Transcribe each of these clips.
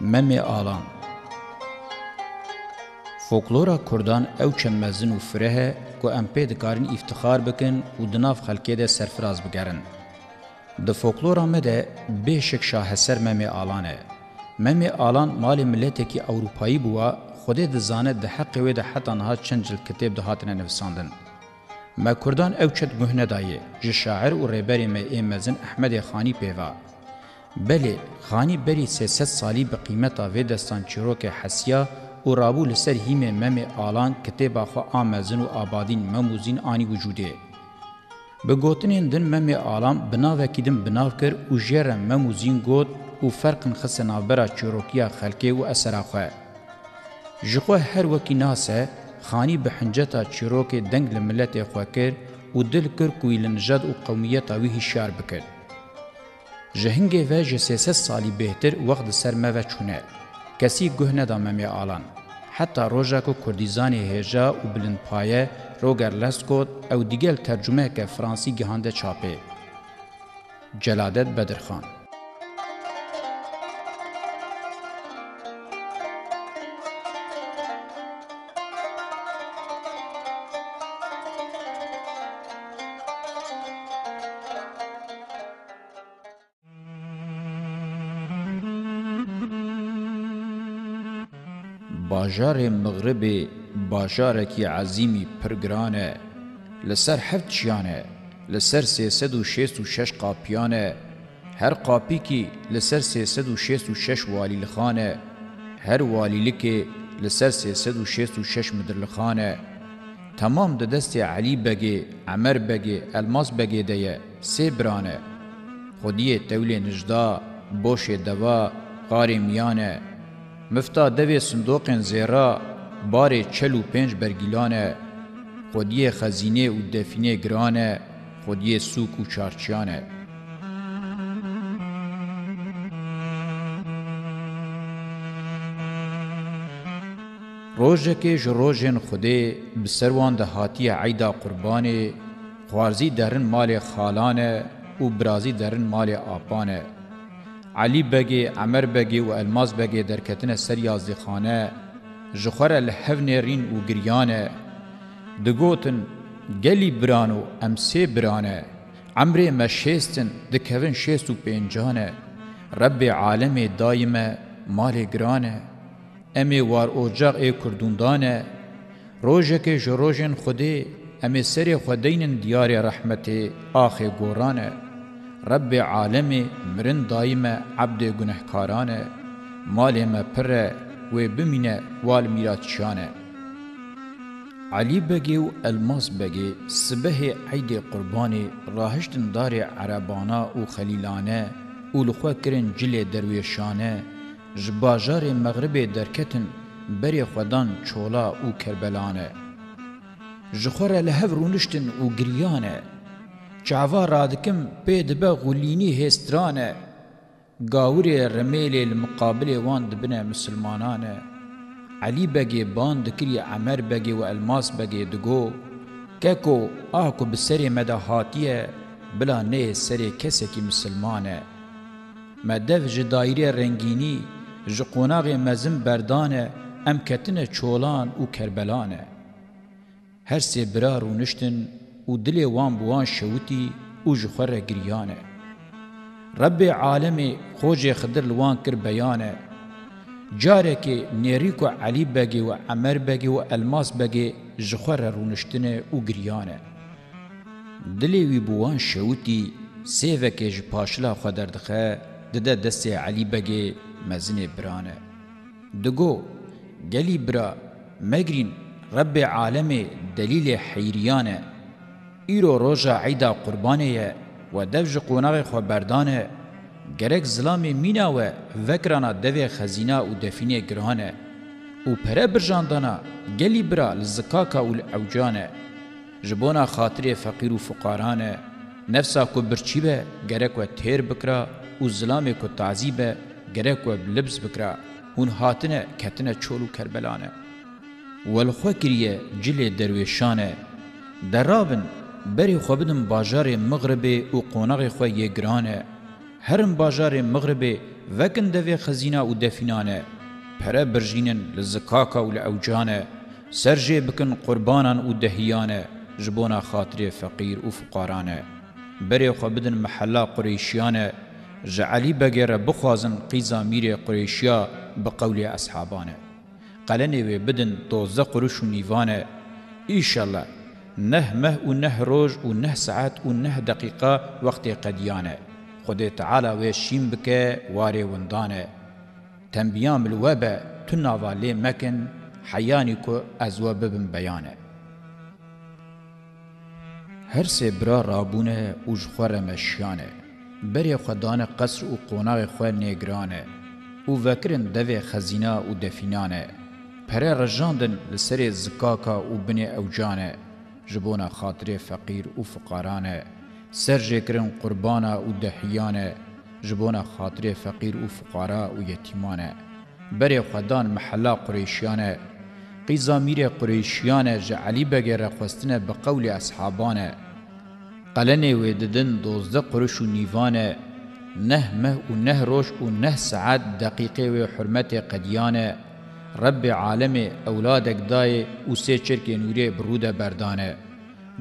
Memi Alan فولکلورا کردان او چم مزن و فره کو ام پی دکارین افتخار بکن و دناف خلکی ده سرفراز بگرن. د فولکلورا مده به شک شاه سر ممی آلانه. ممی آلان مال ملت کی اوروپایی بوا خود د زانه د حق و د حتن ها چنجل کتاب ده هاتنه نویساندن. ما کردان او چت مهنه دایه ج شاعر و رهبر مزن احمد خانی پیوا. بله خانی بری سه ست سالی به قیمتا وی دستان چروک حسیا او رابو لسر هیمه مم آلان کتیبا خو آمزن و آبادین مموزین آنی وجوده. به گوتنین دن مم آلان بناو اکیدن بناو کر و جیرم مموزین گوت و فرقن خس نابرا چروکیا خلکی و اثرا خواه. جخوا هر وکی ناسه خانی به حنجتا چروک دنگ لملت خواه کر و دل کر کوی لنجد و قومیتا وی هشار بکرد. جهنگه و جسیسه سالی بهتر وقت سرمه و چونه. کسی گوه نداممی آلان. حتی روژا که کردیزان هجا و بلندپایه روگر لسکوت او دیگل ترجمه که فرانسی گهانده چاپه. جلادت بدرخان هجار مغرب باشارکی عظیمی پرگرانه لسر هفت چیانه لسر سی سد و شیست و شش قاپیانه هر قاپی کی لسر سی سد و شیست و شش والی لخانه هر والی لکی لسر سی سد و شیست و شش مدر لخانه تمام د دست علی بگی عمر بگی الماس بگی دیه سی برانه خودی تولین اجدا بوش دوا قاری میانه مفتا دوی صندوقین زیرا باری چل و پنج برگیلانه خودی خزینه و دفینه گرانه خودی سوک و چارچیانه روژکه جروژن خوده بسروان ده هاتی عیدا قربانه خوارزی درن مال خالانه و برازی درن مال آپانه علی بگی عمر بگی و الماس بگی در کتن سر یازی خانه جخوره لحفن رین و گریانه دگوتن گلی برانو امسی برانه عمره ما شیستن دکوین شیست و پینجانه رب عالم دایمه مال گرانه امی وار اوجاق ای کردوندانه روژه که جروژن خوده امی سر خودینن دیار رحمت آخ گورانه رب عالمی مرن دایم عبد گنهکارانه مال ما پره و بمینه وال میرات شانه علی بگی و الماس بگی سبه عید قربانی راهشتن دار عربانا و خلیلانه و لخوا کرن جل درویشانه جباجار مغرب درکتن بری خودان چولا و کربلانه جخوره لهف رونشتن و گریانه Çava radikim pê dibe xulînî hêstran e. Gawirê remêlê li miqabilê wan dibine misilmanan e. Elî begê ban dikiriye Emer begê û Elmas begê digo, Keko ah ku bi serê me de hatiye, e, bila neyê serê kesekî misilman e. Me dev ji daîrê rengînî, ji qonağê mezin berdan e, em ketine çolan û kerbelan e. Her sê birar û niştin, و دلي وان بوان شوتي او جخره گريانه رب عالم خوج خضر لوان کر بیانه جاره کې نریکو علي بګي و عمر بګي و الماس بګي جخره رونشتنه او گريانه دلی وی بوان شوتی سیوه که جپاشلا خودردخه دده دست علی بگه مزن برانه دگو گلی برا مگرین رب عالم دلیل حیریانه ایرو روژا عیدا قربانیه و دوج قوناغ خوبردانه گرک زلامی مینا و وکرانا دوی خزینا و دفینه گرهانه و پره برجاندانا گلی برا لزکاکا و العوجانه جبونا خاطر فقیر و فقارانه نفسا کو برچیبه گرک و تیر بکرا و زلامی کو تعذیبه گرک و بلبس بکرا هون هاتنه کتنه چولو کربلانه والخوکریه جلی درویشانه درابن بری خو بدم بازار مغرب او قونغ خو یې ګرانه هرم بازار مغرب وکن د خزینه او دفینانه پره برژینن لزکاکا او لعوجانه سرجه بکن قربانان او دهیانه جبونا خاطر فقیر او فقارانه بری خو بدن محله قریشیانه جعلی بگره بخوازن قیزا میر قریشیا بقول اصحابانه قلنه بدن دوزه قروش و نیوانه ایشالله نه مه و نه روز و نه ساعت و نه دقیقه وقت قدیانه خدای تعالی و شیم بکه واره وندانه تنبیام الوبه تناوا لی مکن حیانی کو از و ببن بیانه هر سه برا رابونه و جخور مشیانه بری خدان قصر و قناغ خواه نگرانه و وکرن دوی خزینه و دفینانه پره رجاندن لسر زکاکا و بن اوجانه جبونا خاطر فقیر و فقرانه سر جکرن قربانا و دحیانه جبونا خاطر فقیر و فقرا و یتیمانه بر خدان محلا قریشیانه قیزا میر قریشیانه جعلی بگره خواستنه بقول اصحابانه قلنه ویددن دوزده قرش و نیوانه نه مه و نه روش و نه ساعت دقیقه و حرمت قدیانه رب عالم اولادک دای او سه چرک نوری برود بردانه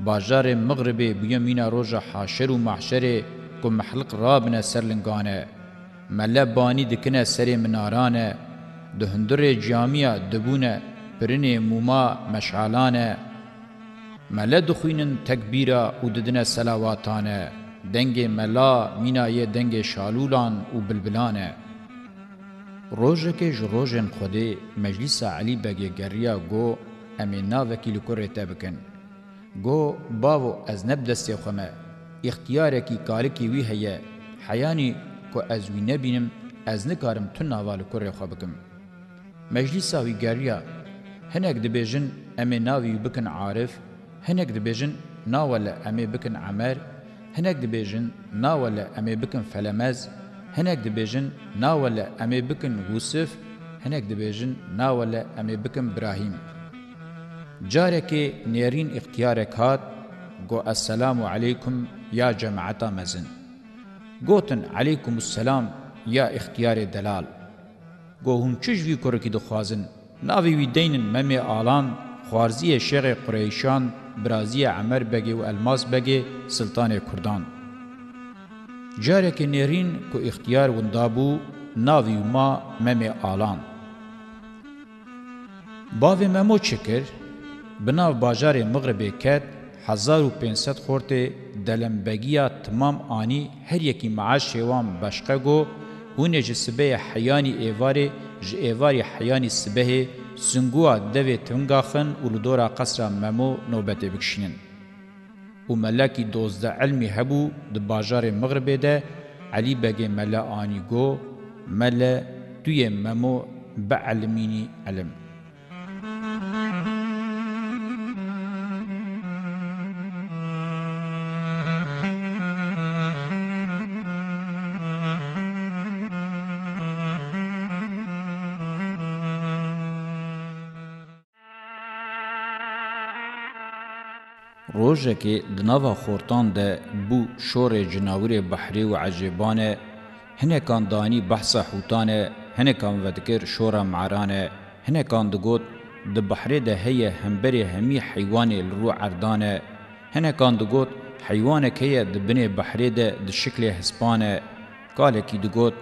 باجار مغربی بیمینا روژ حاشر و محشر کو محلق رابنه سرلنگانه مله بانی دکنه سر منارانه دهندر جامیا دبونه پرنه موما مشعلانه مله دخوینن تکبیره او ددنه سلاواتانه دنگ ملا مینایه دنگ شالولان او بلبلانه ڕۆژەکەی ژ ڕۆژێن خودێ مەجلیسا علی بەگێگەڕیا گۆ ئەمێ ناوەکی لە کوڕێتە بکەن گو باو و ئەز نەب دەستێ خەمە ئختیارێکی کارێکی وی هەیە حیانی کۆ ئەز وی نەبینم ئەز نکارم تو ناوا لە کوڕێ خۆ بکەم مەجلیسا وی گەریا هەنێک دەبێژن ئەمێ ناوی بکن عارف هەنێک دەبێژن ناوە لە ئەمێ بکەن عەمەر هەنێک دەبێژن ناوە لە ئەمێ بکەن فەلەمەز هەنێک دەبێژن ناوە لە ئەمێ بکن ووسف هەنێک دەبێژن ناوە لە ئەمێ بکەم براهیم. جارێکێ نێرین ئختیارێک هات گۆ ئەسەسلام و عەلیکم یا جەمەعەتا مەزن. گوتن عەلیکم وسلام یا ئختیارێ دەلال. گۆ هەم چژوی کوڕکی دخوازن، ناوی وی دەینن مەمێ ئالان، خوارزیە شێغێ قڕێیشان، برازیە ئەمەر بەگێ و ئەلماس بەگێ سلتانێ کوردان. جارێکی نێرین کو ئیختیار وندابوو ناوی ما مەمێ ئالان. باوێ مەمۆ چ کرد بناو باژارێ مغربێ کەت 1500 خۆرتێ دەلمبەگیە تمام ئانی هەریەکی مەعاش شێوان بەشقەگۆ هوونێ ji سبەیە حەیانی ئێوارێ ji ئێواری حەیانی سبەهێ سنگووە دەوێت تنگاخن و لە دۆرا قەسرا مەمۆ نۆبەتێ بکشینن. و ملکی دوزده علمی هبو د باجار مغربه ده علی بگه ملا آنیگو ملا توی ممو بعلمینی علم روژکی دناوا خورتان ده بو شور جناور بحری و عجیبانه هنکان دانی بحث حوتانه هنکان ودکر شور معرانه هنکان دگوت د بحری ده هیه همبری همی حیوانی لرو عردانه هنکان دگوت حیوانک هیه دبنه بحری ده د شکل هسپانه کالکی دگوت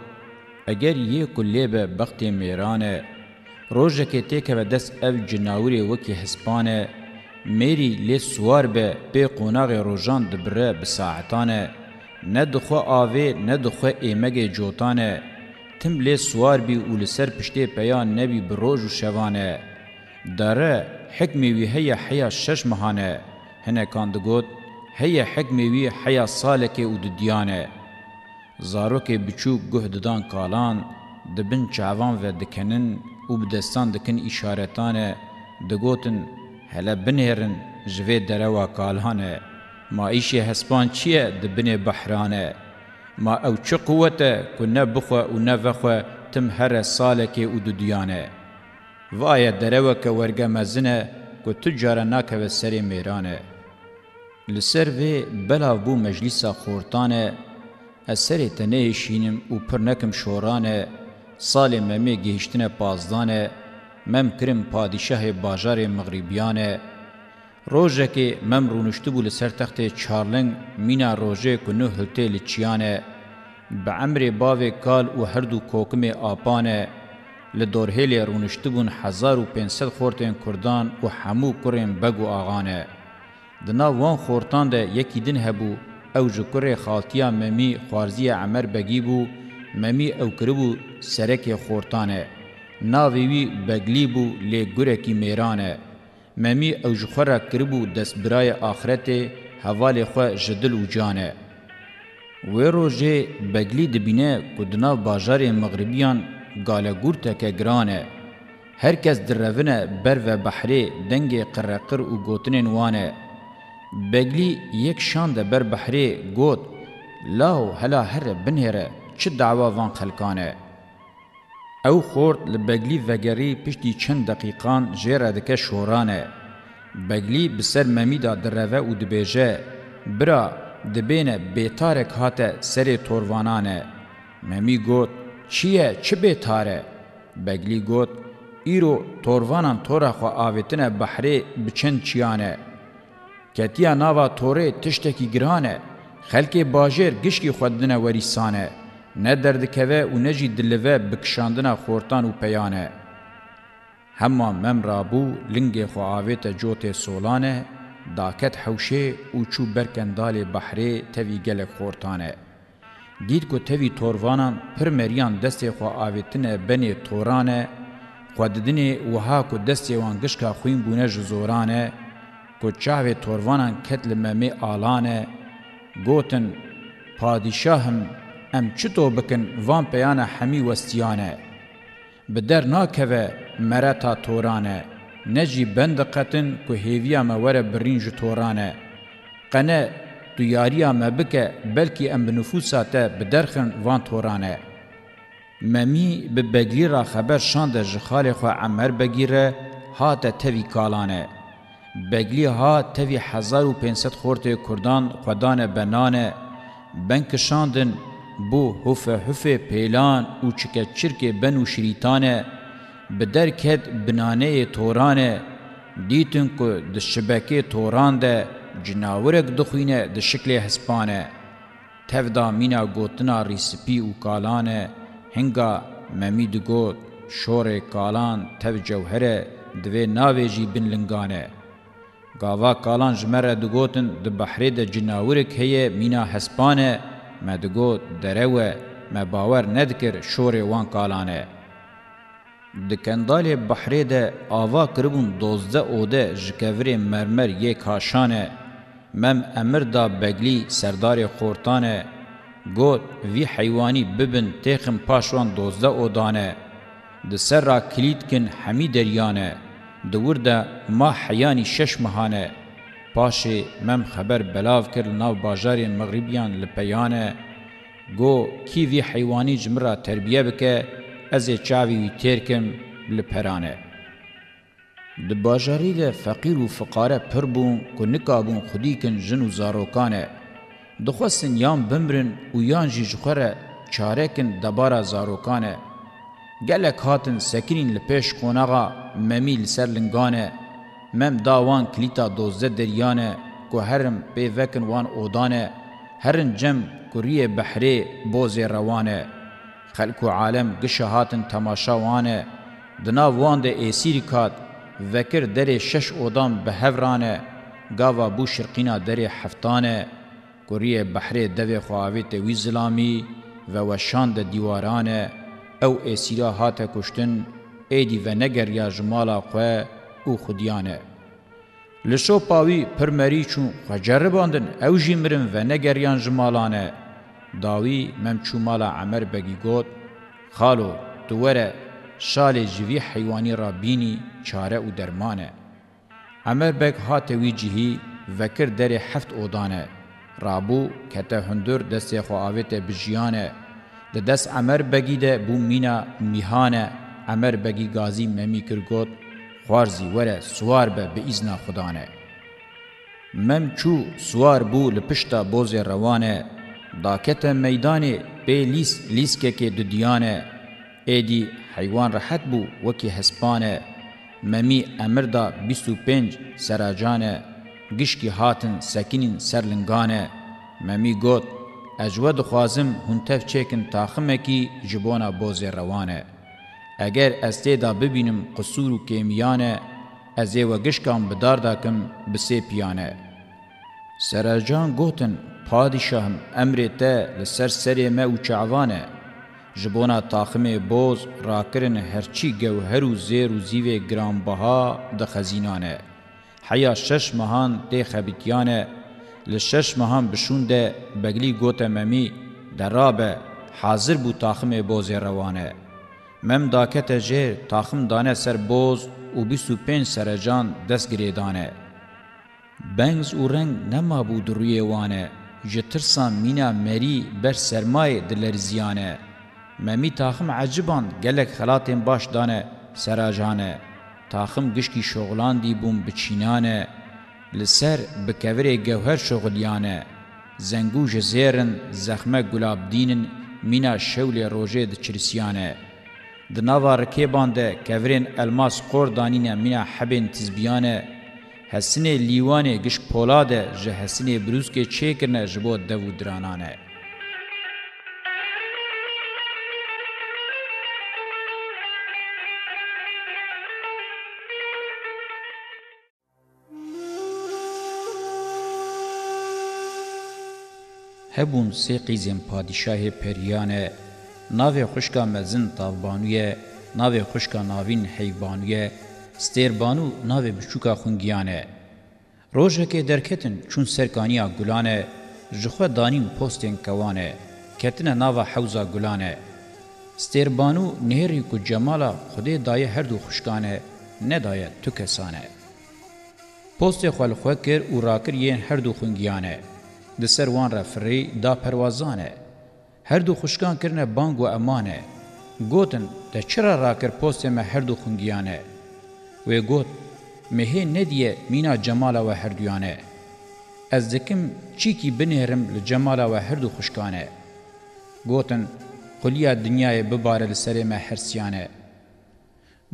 اگر یه کلیب بخت میرانه روژکی تیکه و دست او جناوری وکی هسپانه میری لی سوار به پی قناغ روژان دبره بساعتانه ندخو آوه ندخو ایمگ جوتانه تم لی سوار بی و لسر پشتی پیان نبی بروژ و شوانه داره حکمی وی هیا حیا شش مهانه هنه کاندگوت هیا حکمی وی حیا سالکه و ددیانه زاروکه بچوک گه ددان کالان دبن چاوان و دکنن و بدستان دکن اشارتانه دگوتن هلا بنهرن جوه دروا کالهانه ما ایش هسپان چیه د بنه بحرانه ما او چه قوته کنه بخوا و نفخوا تم هر سالکه او دو دیانه وای دروا که ورگه مزنه که تجاره ناکه و سر میرانه لسر وی بلاو بو مجلیسا خورتانه اثر تنه شینم او پرنکم شورانه سال ممی گهشتنه پازدانه مم کرم پادشاه باجار مغربیانه روژه که مم رونشته بول سر تخت چارلنگ مینا روژه کنو هلته لچیانه به عمر باوه کال و هردو کوکم آپانه لدورهیل رونشته بون هزار و پینسد خورتین کردان و همو کرین بگو آغانه دنا وان خورتان ده یکی دن هبو او جکر خالتیا ممی خوارزی عمر بگی بو ممی او کربو سرک خورتانه ناوی وی بگلی بو لی گرکی میرانه ممی او جخورا کربو دست برای آخرته حوال خو جدل و جانه وی روژه بگلی دبینه کدنا باجار مغربیان گالگور تکه گرانه هر کس دروونه بر و بحری دنگ قرقر و گوتنین وانه بگلی یک شان ده بر بحری گوت لاو هلا هر بنهره چه دعوا وان خلکانه او خورد وگری پشتی چند پشتی دقیقان دەقیقان شورانه شورانه. بسر بەگلی بسەر دا دروه و دبیجه برا بیتاره بێتارێک سر توروانانه توروانانه. ممی گوت چیه چه گو، بگلی گوت توروانان توره خو آویتنه بحری بچند چیانه کتیا ناوا توره تشتکی گرانه خلک باجر گشکی خودنه وریسانه نه دردکوه و نه جی دلوه بکشاندنا خورتان و پیانه. هما ممرابو لنگ خواهویت جوت سولانه داکت حوشه او چو برکندال بحره تاوی گل خورتانه. دید که تاوی توروانان پر مریان دست خواهویتن بنی تورانه خوددنی وها که دست وان گشکا خوین بونه جزورانه که چاوی توروانان کتل ممی آلانه گوتن پادشاهم ام چطو بکن وان پیانا همی وستیانه بدر ناکوه مرتا تورانه نجی بند قطن که هیویا موره برینج تورانه قنه دویاریا مبکه بلکی ام بنفوسا ته بدرخن وان تورانه ممی به بگلی را خبر شانده جخال خو عمر بگیره ها ته توی کالانه بگلی ها توی 1500 خورت کردان خدان بنانه بنک شاندن بو هفه هفه پیلان او چکه چرکه بن و شریطانه بدر کد بنانه تورانه دیتن که د شبکه توران ده جناورک دخوینه د شکل هسپانه تفدا مینا گوتنا ریسپی و کالانه هنگا ممید گوت شور کالان تف جوهره دوی ناوی جی بن لنگانه گاوا کالان جمره دگوتن د بحری د جناورک هیه مینا هسپانه ما دگو درو ما باور ندکر شور وان کالانه د کندال بحری ده آوا کربون دوزده اوده جکوری مرمر یک هاشانه مم امر دا بگلی سردار خورتانه گوت وی حیوانی ببن تیخم پاشوان دوزده اودانه د سر را کلید کن همی دریانه دور ده ما حیانی شش مهانه پاشی مم خبر بلاو کرد ناو باجارین مغربیان لپیانه گو کی وی حیوانی جمرا تربیه بکه از چاوی وی ترکم لپرانه د باجاری له فقیر و فقاره پر بون کو نکابون خودی کن جن و زاروکانه دخواستن یان بمرن و یان جی جخوره چاره کن دبارا زاروکانه گلک هاتن سکرین لپیش قوناغا ممی لسر لنگانه مم داوان کلیتا دوزه دریانه کو هرم پی وکن وان اودانه هرن جم کوریه بحری بوز روانه خلق عالم گشهاتن تماشا وانه دنا وان د اسیر کات وکر در شش اودان به هورانه گاوا بو شرقینا در هفتانه کوریه بحری دوی خواویت وی زلامی و وشان د دیوارانه او اسیرا هاته کشتن ایدی و نگر یا جمالا خواه او خودیانه لشو پاوی پرمری چون خجرباندن او جیمرن و نگریان جمالانه داوی ممچومال عمر بگی گوت خالو دوره شال جوی حیوانی را بینی چاره و درمانه عمر بگ هاتوی جهی وکر در هفت اودانه رابو کته هندور دست خو آویت بجیانه د دست عمر بگی ده بو مینا میهانه عمر بگی گازی ممی کرگوت خوارزی وره سوار به به ایزنا خدانه مم چو سوار بو لپشتا بوز روانه داکت میدانه به لیس لیسکه که ددیانه ایدی حیوان راحت بو وکی هسپانه ممی امر دا بیستو پنج سراجانه گشکی هاتن سکینین سرلنگانه ممی گوت اجوه دخوازم هنتف چیکن تاخمه کی جبونا بوز روانه اگر از تیدا ببینم قصور و کیمیانه از ای و گشکان بدار داکم بسی پیانه سراجان گوتن پادشاهم امری ته لسر سری ما و چعوانه جبونا تاخم بوز راکرن هرچی گوهر و زیر و زیو گرانبها ده خزینانه حیا شش مهان ده خبیتیانه لشش مهان بشونده بگلی گوت ممی درابه حاضر بو تاخم بوز روانه مم داکته جه تاخم دانه سر بوز و بیسو پین سرجان دست گریدانه. بنگز و رنگ نما بود روی وانه جترسان مینا مری بر سرمای دلر زیانه. ممی تاخم عجبان گلک خلاتین باش دانه سراجانه. تاخم گشکی شغلان دی بوم بچینانه. لسر بکوری گوهر شغلیانه. زنگو جزیرن زخمه گلاب دینن مینا شول روژه د چرسیانه. د ناوا رکیبان ده کورین الماس قور دانینه مینا حبین تزبیانه حسنه لیوانه گش پولاده جه حسنه بروز که چه کرنه جبو دو درانانه هبون سه قیزم پادشاه پریانه navê xuşka mezin tavbanûye, navê xuşka navîn heyvanûye, stêrbanû navê biçûka xungiyan e. Rojekê derketin çûn serkaniya gulan e, ji xwe danîn postên kewan e, ketine nava hewza gulan e. Stêrbanû nêrî ku cemala Xudê daye her du xuşkan e, nedaye tu kesan e. Postê xwe li xwe kir û rakir yên her du xungiyan e. Di ser wan re firî da perwazan e. هر دو خوشکان کرنه بانگ و امانه گوتن ده چرا راکر پوست ما هر دو خونگیانه و گوت مهه ندیه مینا جمالا و هر دویانه از دکم چی کی بنهرم لجمالا و هر دو خوشکانه گوتن قلیا دنیای بباره لسره ما هرسیانه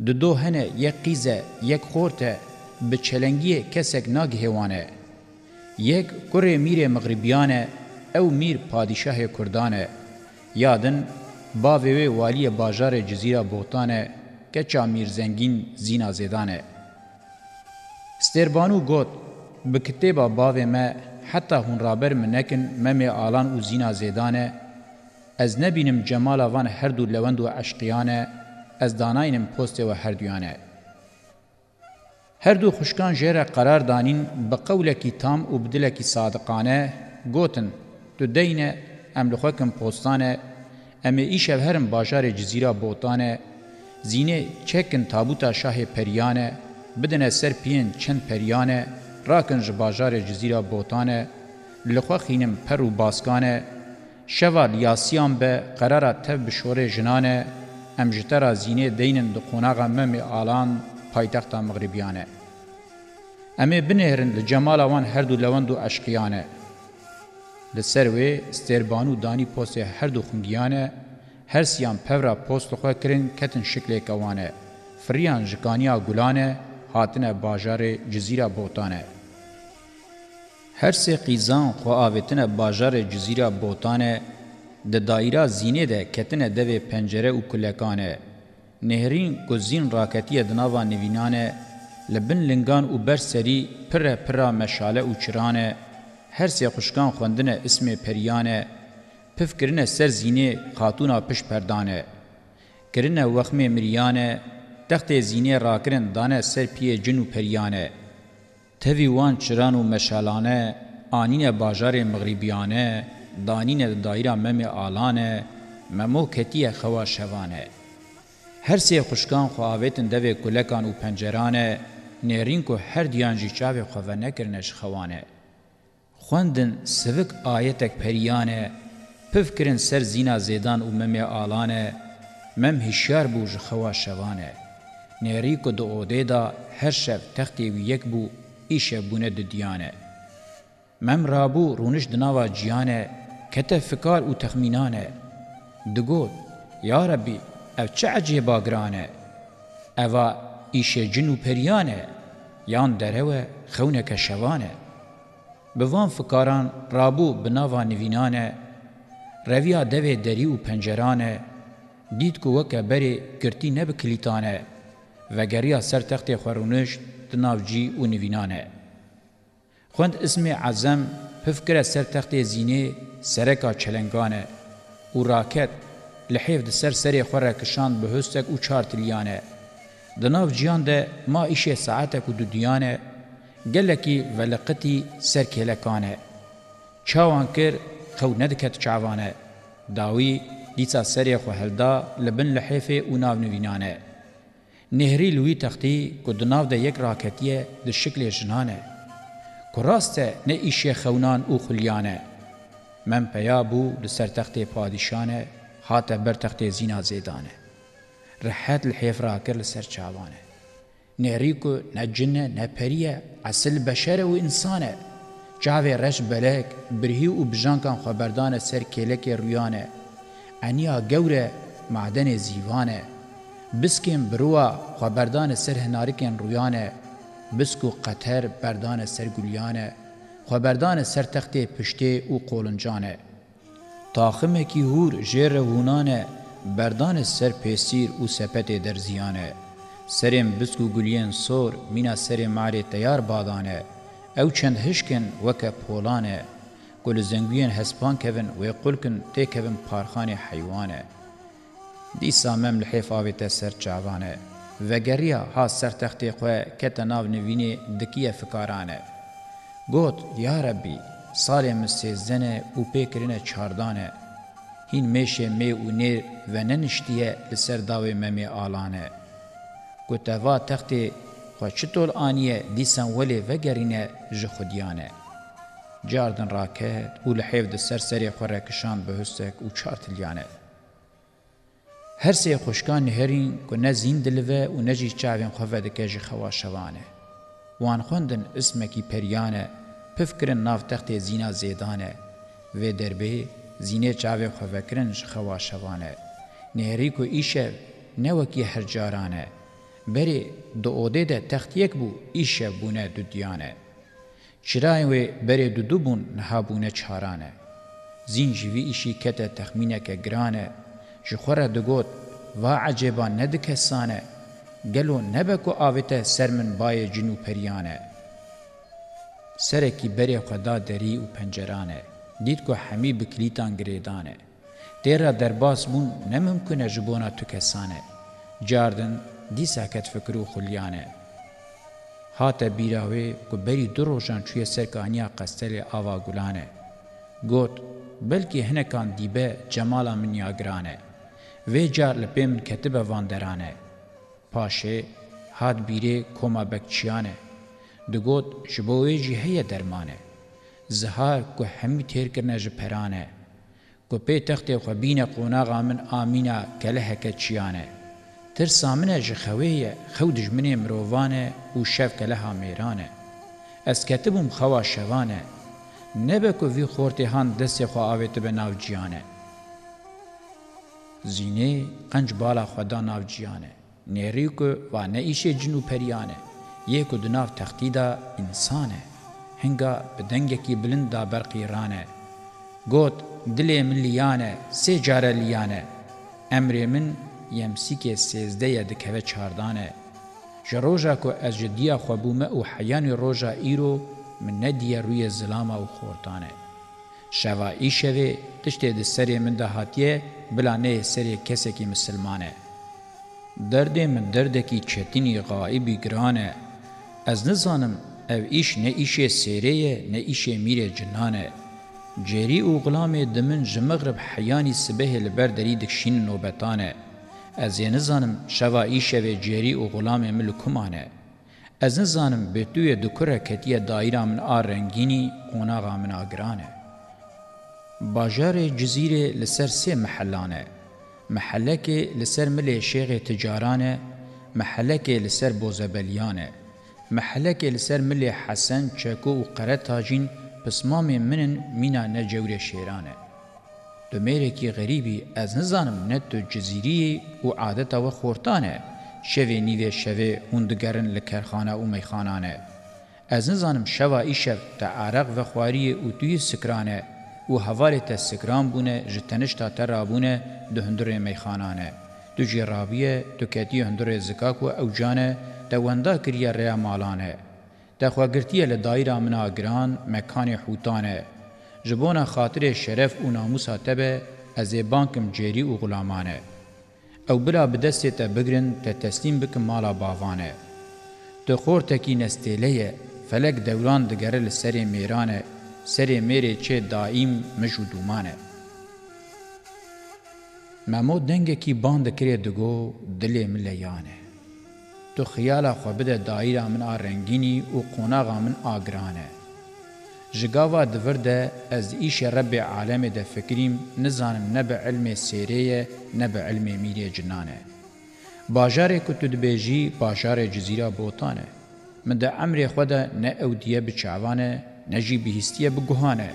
د دو هنه یک قیزه یک خورته به چلنگی کسک ناگ هوانه یک کره میر مغربیانه او میر پادشاه کردانه یادن باوی والی باجار جزیره بوتانه که چامیر زنگین زینا زیدانه. ستربانو گوت به کتیبا باوی ما حتی هنرابر منکن ممی آلان و زینا زیدانه از نبینم جمال وان هر دو لوند و عشقیانه از داناینم پوست و هر دویانه. هر دو خوشکان جره قرار دانین بقولکی تام و بدلکی صادقانه گوتن تو دینه ام لخوا کم پوستانه ام ایشو هرم باجار جزیره بوتانه زینه چکن تابوتا شاه پریانه بدنه سر پین چند پریانه راکن ج باجار جزیره بوتانه لخوا خینم پر و باسکانه شوا لیاسیان به قرار تب بشور جنانه ام جترا زینه دینن د قوناغه مم آلان پایتخت مغربیانه ام بنهرن لجمال وان هر دو لوند و عشقیانه لسر وی ستربان و دانی پوست هر دو خونگیانه هر سیان پورا پوست خو کرین کتن شکل کوانه فریان جکانیا گلانه هاتنه باجار جزیره بوتانه هر سه قیزان خو آوتنه باجار جزیره بوتانه د دایره زینه ده کتنه د پنجره او کلکانه نهرین گزین راکتی دناوا نوینانه لبن لنگان او بر سری پر پر مشاله او چرانه هر سه خوشکان خوندنه اسم پریانه پف کرنه سر زینه خاتونا پش پردانه کرنه وخم مریانه تخت زینه راکرن دانه سر پی جن و پریانه توی وان چران و مشالانه آنین باجار مغربیانه دانین دایره مم آلانه ممو کتی خوا شوانه هر سه خوشکان خواویتن دوی کلکان و پنجرانه نرین کو هر دیان جی چاوی خوانه کرنش خوانه خوندن سوک آیتک پریانه پفکرن سر زینا زیدان و ممی آلانه مم هشیار بو جخوا شوانه نری کو دو اوده دا هر شب تختی و یک بو ایشه بونه د دیانه مم رابو رونش دناوا جیانه کته فکار او تخمینانه دگوت یا ربی او چه عجیبا گرانه اوا ایشه جن و پریانه یان دره و خونه کشوانه بوان فکاران رابو بناوا نوینانه رویا دوی دری و پنجرانه دید که وکه بری کرتی نب کلیتانه وگریا سر تخت خورونش تنافجی و نوینانه. خوند اسم عزم پفکر سر تخت زینه سرکا چلنگانه و راکت لحیف ده سر سری خوره کشان به هستک و چارتلیانه. دناف جیان ده ما ایشه ساعتک و دودیانه گلکی ولقتی سرکلکانه چاوان کر خو ندکت چاوانه داوی دیتا سری خو هلدا لبن لحیفه او ناو نوینانه نهری لوی تختی کو دناو د یک راکتیه د شکل جنانه کو راسته نه ایشه خونان او خلیانه من پیابو د سر تخت پادشانه هاته بر تخت زینا زیدانه رحت الحیف را کر لسر چاوانه نريكو نجنة نبرية اصل بشر و انسانه جاوه رش بلک برهی و بجان کان خبردان سر کلک رویانه انیا گوره معدن زیوانه بسکیم بروا خبردان سر هنارکن رویانه بسکو قطر بردان سر گلیانه خبردان سر تخت پشته و قولنجانه تاخمه کی هور جر هونانه بردان سر پیسیر و سپت درزیانه سرم بسکو گلین سور مینا سر ماری تیار بادانه او چند هشکن وک پولانه گل زنگوین هسپان کوین و قلکن تی کوین پارخان حیوانه دیسا مم لحیف آوی تا سر چاوانه وگریا ها سر تختی خواه کت ناو نوینی دکیه فکارانه گوت یا ربی سال مستیزدنه او پیکرینه چاردانه هین میشه می و نیر و ننشتیه لسر داوی ممی آلانه گوتوا تخت خو چطور آنیه دیسان ولی وگرینه جخودیانه. جاردن راکت و لحیف ده سرسری خو راکشان به هستک و چارتلیانه. هر سه خوشکان نهرین که نه زین دلوه و نه جی چاوین خوفه دکه خواشوانه. وان خوندن اسمکی پریانه پفکرن ناف تخت زینا زیدانه و دربه زینه چاوه خوفه کرن خواشوانه. نهری که ایشه نه وکی هر جارانه بری دو اوده ده تخت یک بو ایشه بونه دو دیانه. چرای وی بری دو دو بون نها بونه چهارانه. زین جوی ایشی کته تخمینه که گرانه. جخوره دو گوت و عجبا ندکسانه. گلو نبکو آویته سرمن بای جنو پریانه. سرکی بری خدا دری و پنجرانه. دید که همی بکلیتان گریدانه. دیره درباس بون نممکنه جبونه تو کسانه. جاردن دیسا کت فکر و خلیانه هات بیراوی کو بری دروژان چوی سرکانیا قستل آوا گلانه گوت بلکی هنکان دیبه جمالا من یاگرانه وی جار لپیم کتبه واندرانه پاشه هات بیره کما بکچیانه دگوت شبوی جهه درمانه زهار کو همی تیر کرنه جپرانه کو پی تخت خو بینه قوناغا من آمینه کله هکچیانه تر سامنه جه خویه خو دجمنه مروانه و شفکه لها میرانه. از کتبم خوا شوانه. نبکو وی خورتی هان دست خوا آویت به ناو جیانه. زینه قنج بالا خدا ناو جیانه. نریکو و نه ایشه جنو پریانه. یکو دناو تختی دا انسانه. هنگا بدنگکی بلند دا برقی رانه. گوت دلی من لیانه سه جاره لیانه. امر من یمسیکێ سێزدەیە دکەوێ چاردانێ ji roja ku ez ji diya xwe bûme û heyanê roja îro min nediye rûyê zilama û xortanê. Şeva îşevê tiştê di serê min de hatiye bila neyê serê kesekî misilman e. Derdê min derdekî çetinî xaîbî giran e. Ez nizanim ev îş ne îşê sêrê ye ne îşê mîrê cinan e. Cerî û gulamê di min ji mexrib heyanî sibehê li ber derî dikşîn nobetan e. Ez yê nizanim şeva îşevê cêrî û xulamê min li kumane. Ez nizanim bêtûyê di kurek hetiye dayîra min a rengînî qonaxa min a giran e. Bajarê cizîrê li ser sê mehellan e. Mehelekê li ser milê şêxê ticaran e, mehelekê li ser bozebeliyan e. Mehelekê li ser milê Hesen, Çeko û Qeretacîn pismamê minin mîna necewrê şêran e. تو میرکی غریبی از نزانم نه تو جزیری و عادت و خورتانه شوی نیوه شوی هندگرن لکرخانه و میخانانه از نزانم شوا ایشف تا عرق و خواری او توی سکرانه و حوالی تا سکران بونه جتنش تا ترابونه دو هندر میخانانه دو جرابیه دو کتی هندر زکاک و اوجانه تا وندا کریا ریا مالانه تا خواگرتیه لدائیرا مناگران مکان حوتانه جبونا خاطر شرف و ناموسا تبه از بانکم جری و غلامانه او بلا بدسته تا بگرن تا تسلیم بکم مالا باوانه تو خور تکی نستیله فلک دوران دگره لسر میرانه سر میره چه دائیم مجو دومانه ممو دنگه کی باند کری دگو دلی ملیانه تو خیال خو بده دایره من آ رنگینی او قوناغه من آگرانه جگاوا دور ده از ایش رب عالم ده فکریم نزانم نب علم سیره نب علم میری جنانه. باجار کتو دبیجی باجار جزیره بوتانه. من ده عمر خوده نه او دیه بچاوانه نه جی بهستیه بگوهانه.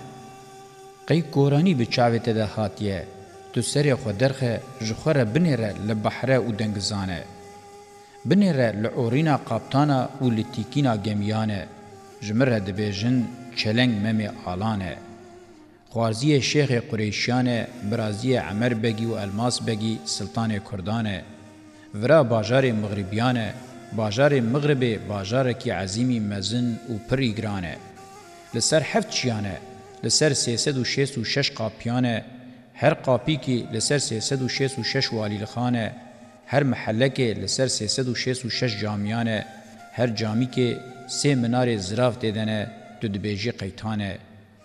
قی کورانی بچاویت ده هاتیه. تو سری خو درخه جخوره بنیره لبحره او دنگزانه. بنیره لعورینا قابتانا و لتیکینا گمیانه. جمر دبیجن چلنگ ممی آلانه. خوارزی شیخ قریشیان برازی عمر بگی و الماس بگی سلطان کردانه. ورا باجار مغربیانه. باجار مغرب باجار کی عظیمی مزن و پری گرانه. لسر هفت چیانه. لسر سیسد و شیست و شش قاپیانه. هر قاپی کی لسر سیسد و شیست و شش والی لخانه. هر محله کې لسر 366 جامیانه هر جامی کې سه منار زراف دیدنه دو دبیجی قیتانه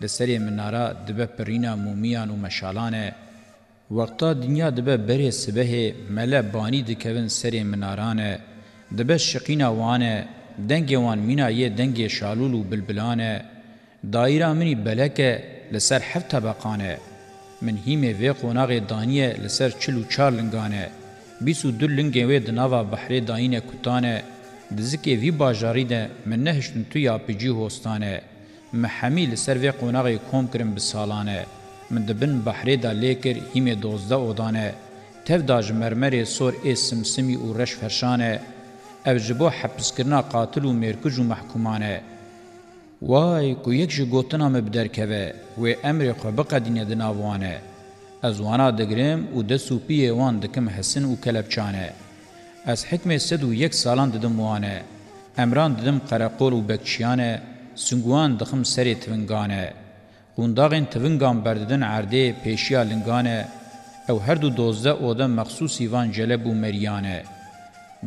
لسری منارا دبه پرینا مومیان و مشالانه وقتا دنیا دبه بره سبه مله بانی دکوین سری منارانه دبه شقینا وانه دنگ وان مینا یه دنگ شالول و بلبلانه دایره منی بلکه لسر حفت طبقانه من هیمه وی قوناغ دانیه لسر چلو چار لنگانه بیسو دو لنگه وی دناوا بحری داینه کتانه دزکی وی باجاری ده من نهشتن تو یا پیجی هوستانه محمیل سر وی قوناغی کوم کرم بسالانه من دبن بحری دا لیکر هیمه دوزده اودانه تف داج مرمری سور ای سمسمی و رش فرشانه او جبو حبس کرنا قاتل و مرکج و محکومانه وای کو یک جی گوتنا مبدر کوه و امر خو بقدینه دناوانه ازوانا دگریم و دسو پیوان دکم حسن و کلبچانه از حکم سد و یک سالان ددم وانه امران ددم قرقول و بکشیانه سنگوان دخم سری تونگانه قونداغین تونگان برددن عرده پیشیا لنگانه او هر دو دوزده اوده مخصوص ایوان جلب و مریانه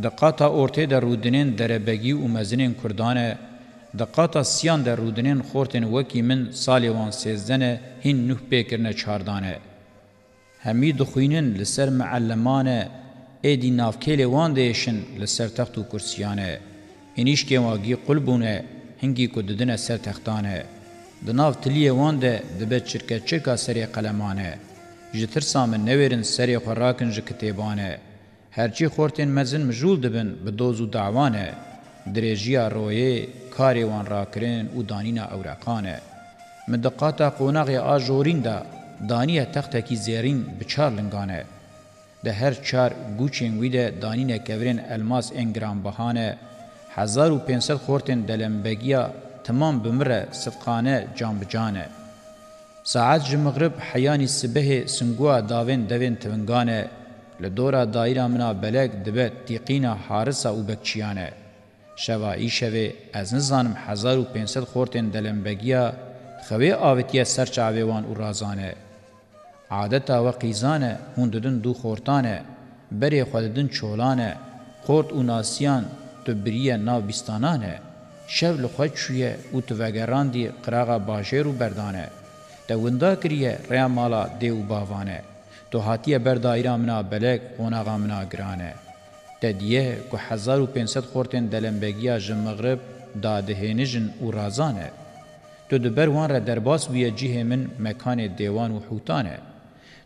دقاتا اورته در رودنین دربگی و مزنین کردانه دقاتا سیان در رودنین خورتن وکی من سالی وان سیزدنه هین نوح بیکرنه چاردانه همی دخوینن لسر معلمانه ایدی نافکیل وان دیشن لسر تخت و کرسیانه اینیش که واگی قلبونه هنگی که ددنه سر تختانه دناف تلیه وان ده دبه چرکه چرکه سری قلمانه جتر سامن نویرن سری خوراکن جه کتیبانه هرچی خورتین مزن مجول دبن به دوز و دعوانه درێژیا ڕۆیێ کارێوان ڕاکرێن و دانینە ئەوراقانە من دقاتا قۆناغی ئاژۆریندا دانیە تەختێکی زێرین بچار لنگانە ده هر چار گوچین ویده دانین کورین الماس انگران بهانه هزار و پینسد خورتین دلمبگیا تمام بمره صدقانه جانبجانه. ساعت جه مغرب حیانی سبه سنگوه داوین دوین تونگانه لدورا دایره منا بلک دبه تیقینا حارسا و بکچیانه. شوا ای شوه از نزانم هزار و پینسد خورتین دلمبگیا خوی آویتیه سرچاوه وان و رازانه. عادتا و قیزانه هون ددن دو خورتانه بری خوددن چولانه خورت و ناسیان تو بریه ناو بیستانانه شو لخواد شویه و تو وگران دی قراغا باجر و بردانه ده وندا کریه ریا مالا دی و باوانه تو هاتیه بردایرا منا بلک قوناغا منا گرانه ده دیه که هزار و پینسد خورتن دلمبگیا جمغرب دادهینجن و رازانه تو دبر وان را درباس بیه جیه من مکان دیوان و حوتانه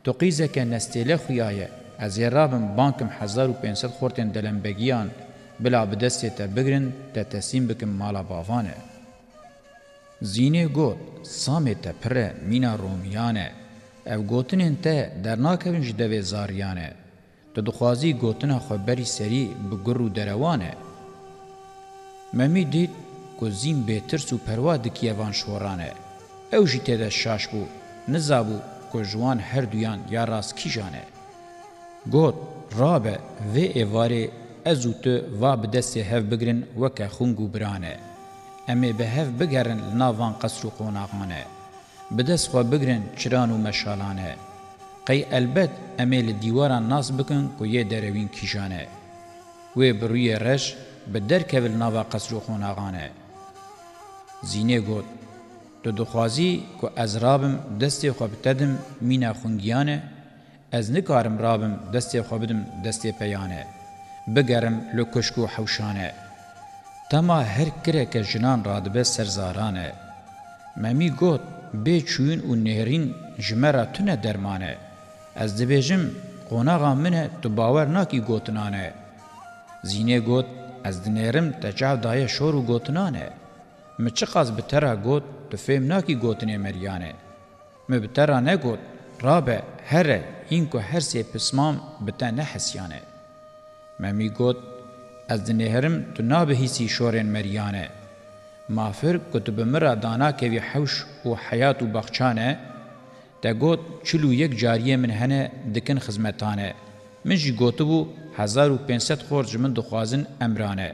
تو قیزه که نستیله خویایه از رابم بانکم هزار و پینصد خورتن دلمبگیان بلا بدستی تا بگرن تا تسیم بکم مالا باوانه زینه گوت سامه تا پره مینا رومیانه او گوتنین تا درناکوین جدوه زاریانه تو دخوازی گوتنه خبری سری بگرو دروانه ممی دید کو زین بهتر سو پروا د کیوان شورانه او جته د شاش بو نزابو کو جوان هر دویان یا راست کی جانه گوت رابه و ایواره ازو تو و بدست هف بگرن وکه خونگو برانه امه به هف بگرن لناوان قصر و قوناغانه بدست خوا بگرن چران و مشالانه قی البت امه لدیواران ناس بکن کو یه دروین کی جانه و بروی رش بدر کول ناوا قصر و قوناغانه زینه گوت تو دخوازی که از رابم دستی خواب تدم مینا خونگیانه از نکارم رابم دستی خوابدم دستی پیانه بگرم لکشکو حوشانه تما هر کره که جنان رادبه سرزارانه ممی گوت بی چوین و نهرین جمرا تونه درمانه از دبیجم قوناغا منه تو باور ناکی گوتنانه زینه گوت از دنیرم تجاو دایه شورو گوتنانه مچه قاز به گوت تو فهم ناکی گوتنی مریانه مبترا نگوت رابه هره اینکو هر سی پسمام بتا نحسیانه ممی گوت از دنهرم تو نابهیسی شورین مریانه مافر کتب مرا دانا که وی حوش و حیات و بخچانه ده گوت چلو یک جاریه من هنه دکن خزمتانه من جی گوتو بو هزار و پینست خورج من دخوازن امرانه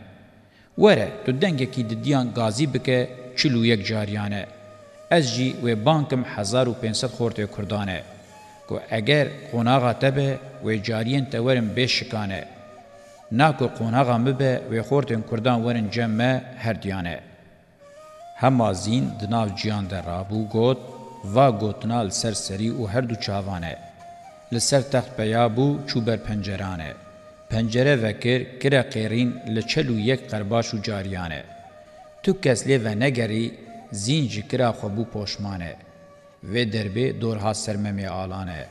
وره تو دنگه که دیدیان گازی بکه چلو یک جاریانه از جی و بانکم 1500 خورت کردانه کو اگر قناغا تبه و جارین تورم بشکانه ناکو قناغا مبه و خورت کردان ورن جمع هر دیانه هما زین دناو جیان در رابو گوت و گوتنال سرسری و هر دو چاوانه لسر تخت پیابو چوبر پنجرانه پنجره وکر کرا قیرین لچلو یک قرباش و جاریانه تو کس لیو نگری زین جکرا خوبو پوشمانه و دربه دورها سرممی آلانه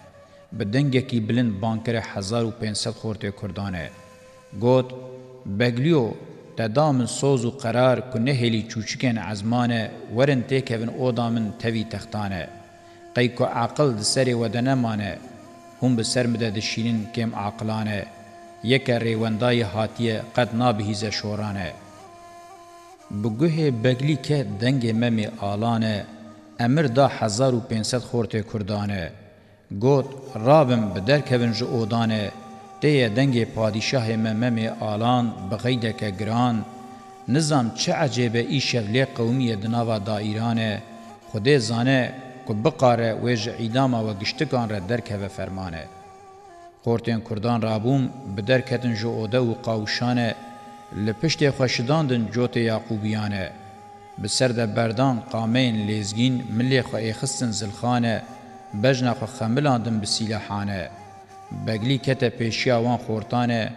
بدنگکی بلند بانکر 1500 خورت کردانه گوت بگلیو تدامن سوز و قرار کنه هلی چوچکن عزمانه ورن تیکوین اودامن توی تختانه قیکو عقل دسری ودنه مانه هم بسر مده دشینین کم عقلانه یک ریوندای هاتیه قد نابهیز شورانه بگوه بگلی که دنگ ممی آلانه امر دا هزار و پینسد خورت کردانه گوت رابم بدر کبن جو اودانه دیه دنگ پادشاه ممی آلان بغیده که گران نظام چه عجیبه ای شغلی قومی دناوا دا ایرانه خوده زانه که بقاره ویج ایداما و گشتکان را درکه و فرمانه خورتین کردان رابوم بدرکتن جو اوده و قاوشانه لپشت خوشداندن جوت یعقوبیانه بسرد بردان قامین لیزگین ملی خو ایخستن زلخانه بجنا خو خملاندن بسیلحانه بگلی کت پیشیاوان خورتانه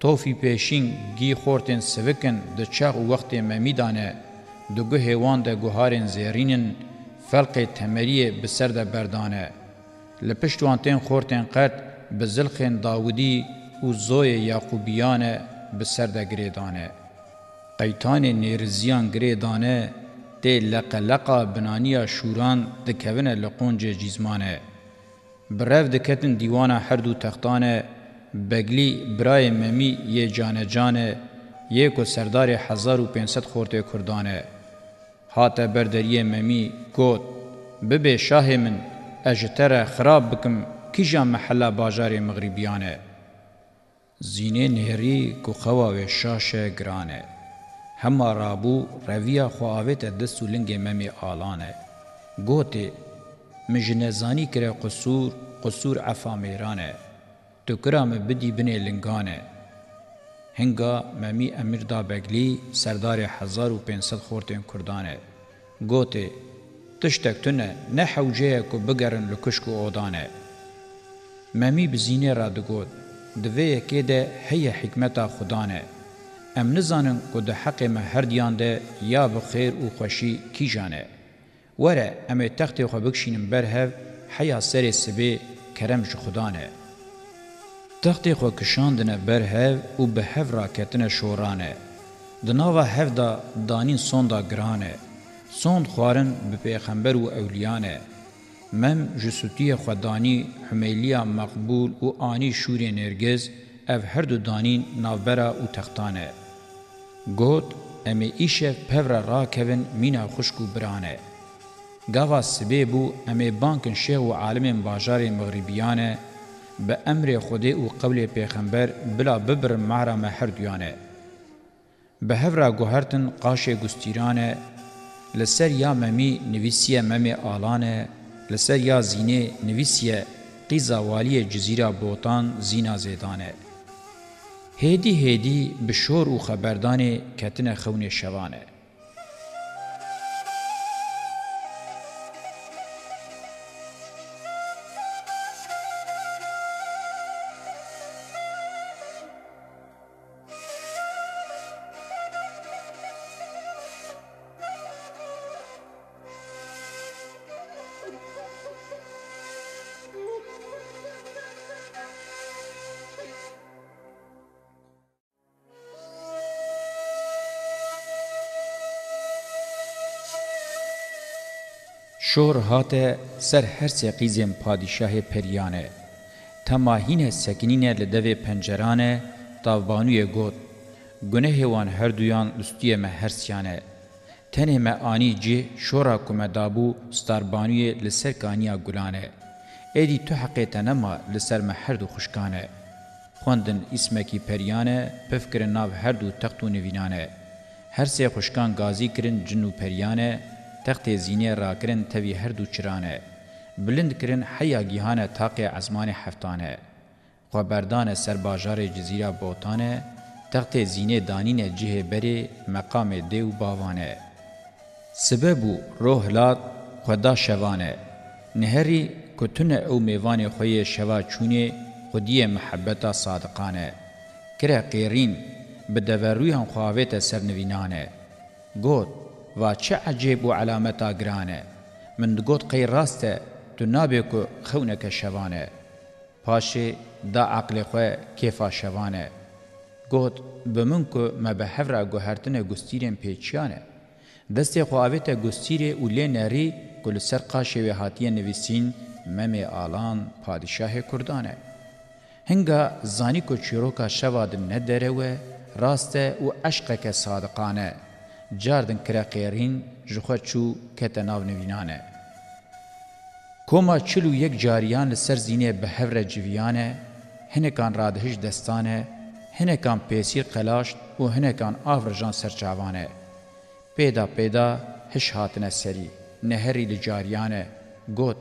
توفی پیشین گی خورتن سوکن د چاغ وخت ممیدانه د گو هیوان د گوهارن زیرینن فلق تمری بسرد بردانه لپشتوان تن خورتن قرد بزلخن داودی و زوی یعقوبیانه بسر ده گریدانه قیتان نیرزیان گریدانه ده لقلقا بنانیا شوران ده کونه لقونج جیزمانه برف دکتن دیوانا هر دو تختانه بگلی برای ممی یه جانه جانه یه که سردار 1500 خورده کردانه هات بردریه ممی گوت ببه شاه من اجتره خراب بکم کیجا محله باجار مغربیانه زینه نهری کو خواوه شاشه گرانه هما رابو رویا خواویت د سولنګ ممی آلانه گوته مجنزانی کره قصور قصور عفا میرانه تو کرام بدی بنه لنگانه هنگا ممی امیر دا بگلی سردار 1500 خورتین کردانه گوته تشتک تونه نه حوجه کو بگرن لکشکو اودانه ممی بزینه را دگود دوی کې ده هي حکمت خدانه ام نزانن کو د حق مه هر دیان ده یا به خیر او خوشی کی جانه وره ام تخت خو بکشینم بر هف حیا سر سبه کرم ش خدانه تخت خو کشاندنه بر هف او به هف راکتنه شورانه د نوو هف دا دانین سوندا گرانه سوند خوارن به پیغمبر او اولیانه مم جسوتی خدانی حمیلیا مقبول و آنی شور نرگز اف هر دو دانین نوبرا و تختانه گوت امی ایشه پورا راکوین مینا خشکو برانه گاوا سبه بو امی بانکن شیخ و عالم باجار مغربیانه به امر خوده و قول پیغمبر بلا ببر معرا مهر دیانه به هورا گوهرتن قاش گستیرانه لسر یا ممی نویسی ممی آلانه لسر یا زینه نویسیه قیزا والی جزیره بوتان زینا زیدانه. هیدی هیدی بشور و خبردانه کتن خون شوانه. شور هاته سر هر سقیزم پادشاه پریانه تماهین سکنین لدوی پنجرانه تاوبانوی گوت گنه وان هر دویان لستیه مه هرسیانه تنه مه آنی جی شورا کمه دابو ستاربانوی لسر کانیا گلانه ایدی تو حقیقت نما لسر مه هر دو خوشکانه خوندن اسمکی پریانه پفکرن ناو هر دو تختو نوینانه هر سه خوشکان گازی کرن جنو پریانه تخت زینه راکرن توی هر دو چرانه بلند کرن حیا گیهانه تاقی عزمان هفتانه خبردان سر باجار جزیره بوتانه تخت زینه دانین جه بری مقام دیو باوانه سببو روح لاد خدا شوانه نهری کتن او میوان خوی شوا چونه خودی محبت صادقانه کره قیرین به دورویان خواهویت سرنوینانه گوت و چه عجیب و علامتا گرانه من دگوت قی راسته تو نابه که خونک شوانه پاشی دا عقل خواه کیفا شوانه گوت بمن که مبهفرا گوهرتن گستیرین پیچیانه دسته خواهویت گستیره اولی نری کل سرقا شوی هاتیه نویسین ممی آلان پادشاه کردانه هنگا زانی که چیروکا شواد نداره و راسته و عشقه که صادقانه جاردن کرا قیرین جخوا چو کتا ناو نوینانه. کما چلو یک جاریان لسر زینه به هفر جویانه، هنکان رادهش دستانه، هنکان پیسیر قلاشت و هنکان آفرجان سرچاوانه. پیدا پیدا هش هاتنه سری، نهری لجاریانه، گوت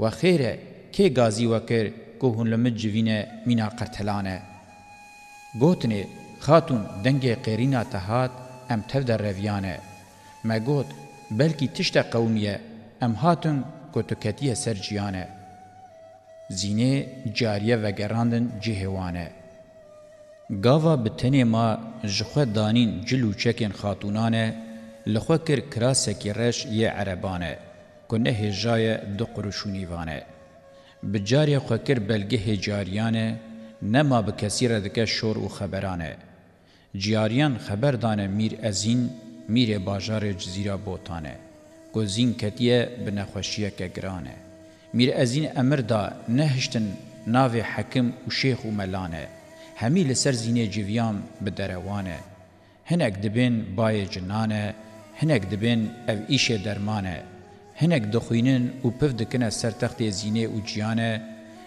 و خیره که گازی وکر که هون لمد جوینه مینا قرتلانه. گوتنه خاتون دنگ قیرینا تهات ام تف در رویانه مگوت بلکی تشت قومیه ام هاتن کتکتی سر جیانه زینه جاریه و گراندن جهوانه گاوا بتنه ما جخه دانین جلو چکن خاتونانه لخوه کر کراسه کی رش یه عربانه کنه هجای دو قروشونیوانه بجاری خوکر بلگه هجاریانه نما بکسی ردکه شور و خبرانه جیاریان خبر دانه میر ازین میر باجار جزیره بوتانه کو زین کتیه بنخوشیه که گرانه میر ازین امر دا نهشتن ناو حکم و شیخ و ملانه همی لسر زینه جویام بدروانه هنک دبین بای جنانه هنک دبین او ایش درمانه هنک دخوینن او پف دکنه سر تخت زینه او جیانه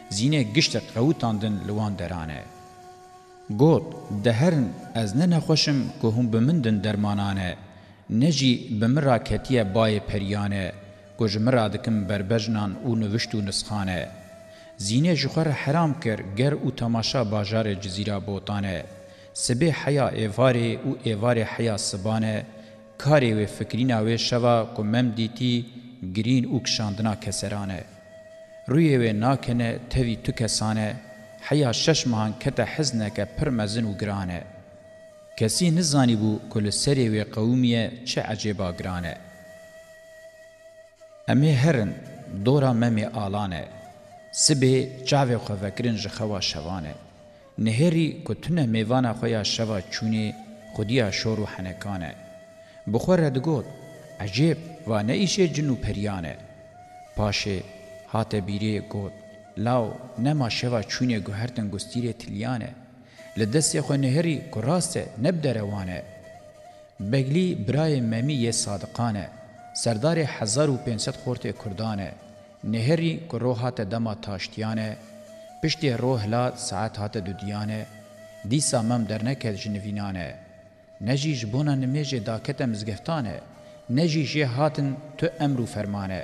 زینه گشت قوتاندن لوان درانه گوت دهرن از نه نخوشم که هم بمندن درمانانه نجی بمرا کتیه بای پریانه گوش مرا دکم بربجنان او نوشت و نسخانه زینه جخور حرام کر گر او تماشا باجار جزیره بوتانه سبه حیا ایواره او ایواره حیا سبانه کاری و فکرینا و شوا کمم دیتی گرین او کشاندنا کسرانه روی و ناکنه توی تو کسانه حیا شش ماهان کتا حزنکا پرمزن و گرانه. کسی نزانی بو کل سری و قومیه چه عجیبا گرانه. امی هرن دورا ممی آلانه. سبه چاوی خوفکرین جخوا شوانه. نهری کتونه میوان خویا شوا چونی خودیا شور و حنکانه. بخور دگوت عجیب و نه ایشه جنو پریانه. پاشه هات بیری گوت لاو نما شوا چونه گوهرتن گستیره تلیانه لدستی خو نهری کراسته نبده روانه بگلی برای ممی یه صادقانه سردار هزار و پینست خورت کردانه نهری که روحات دما تاشتیانه پشت روح لا ساعت هات دودیانه دیسا مم در نکد جنوینانه نجیش بونا نمیج داکت مزگفتانه نجیش هاتن تو امرو فرمانه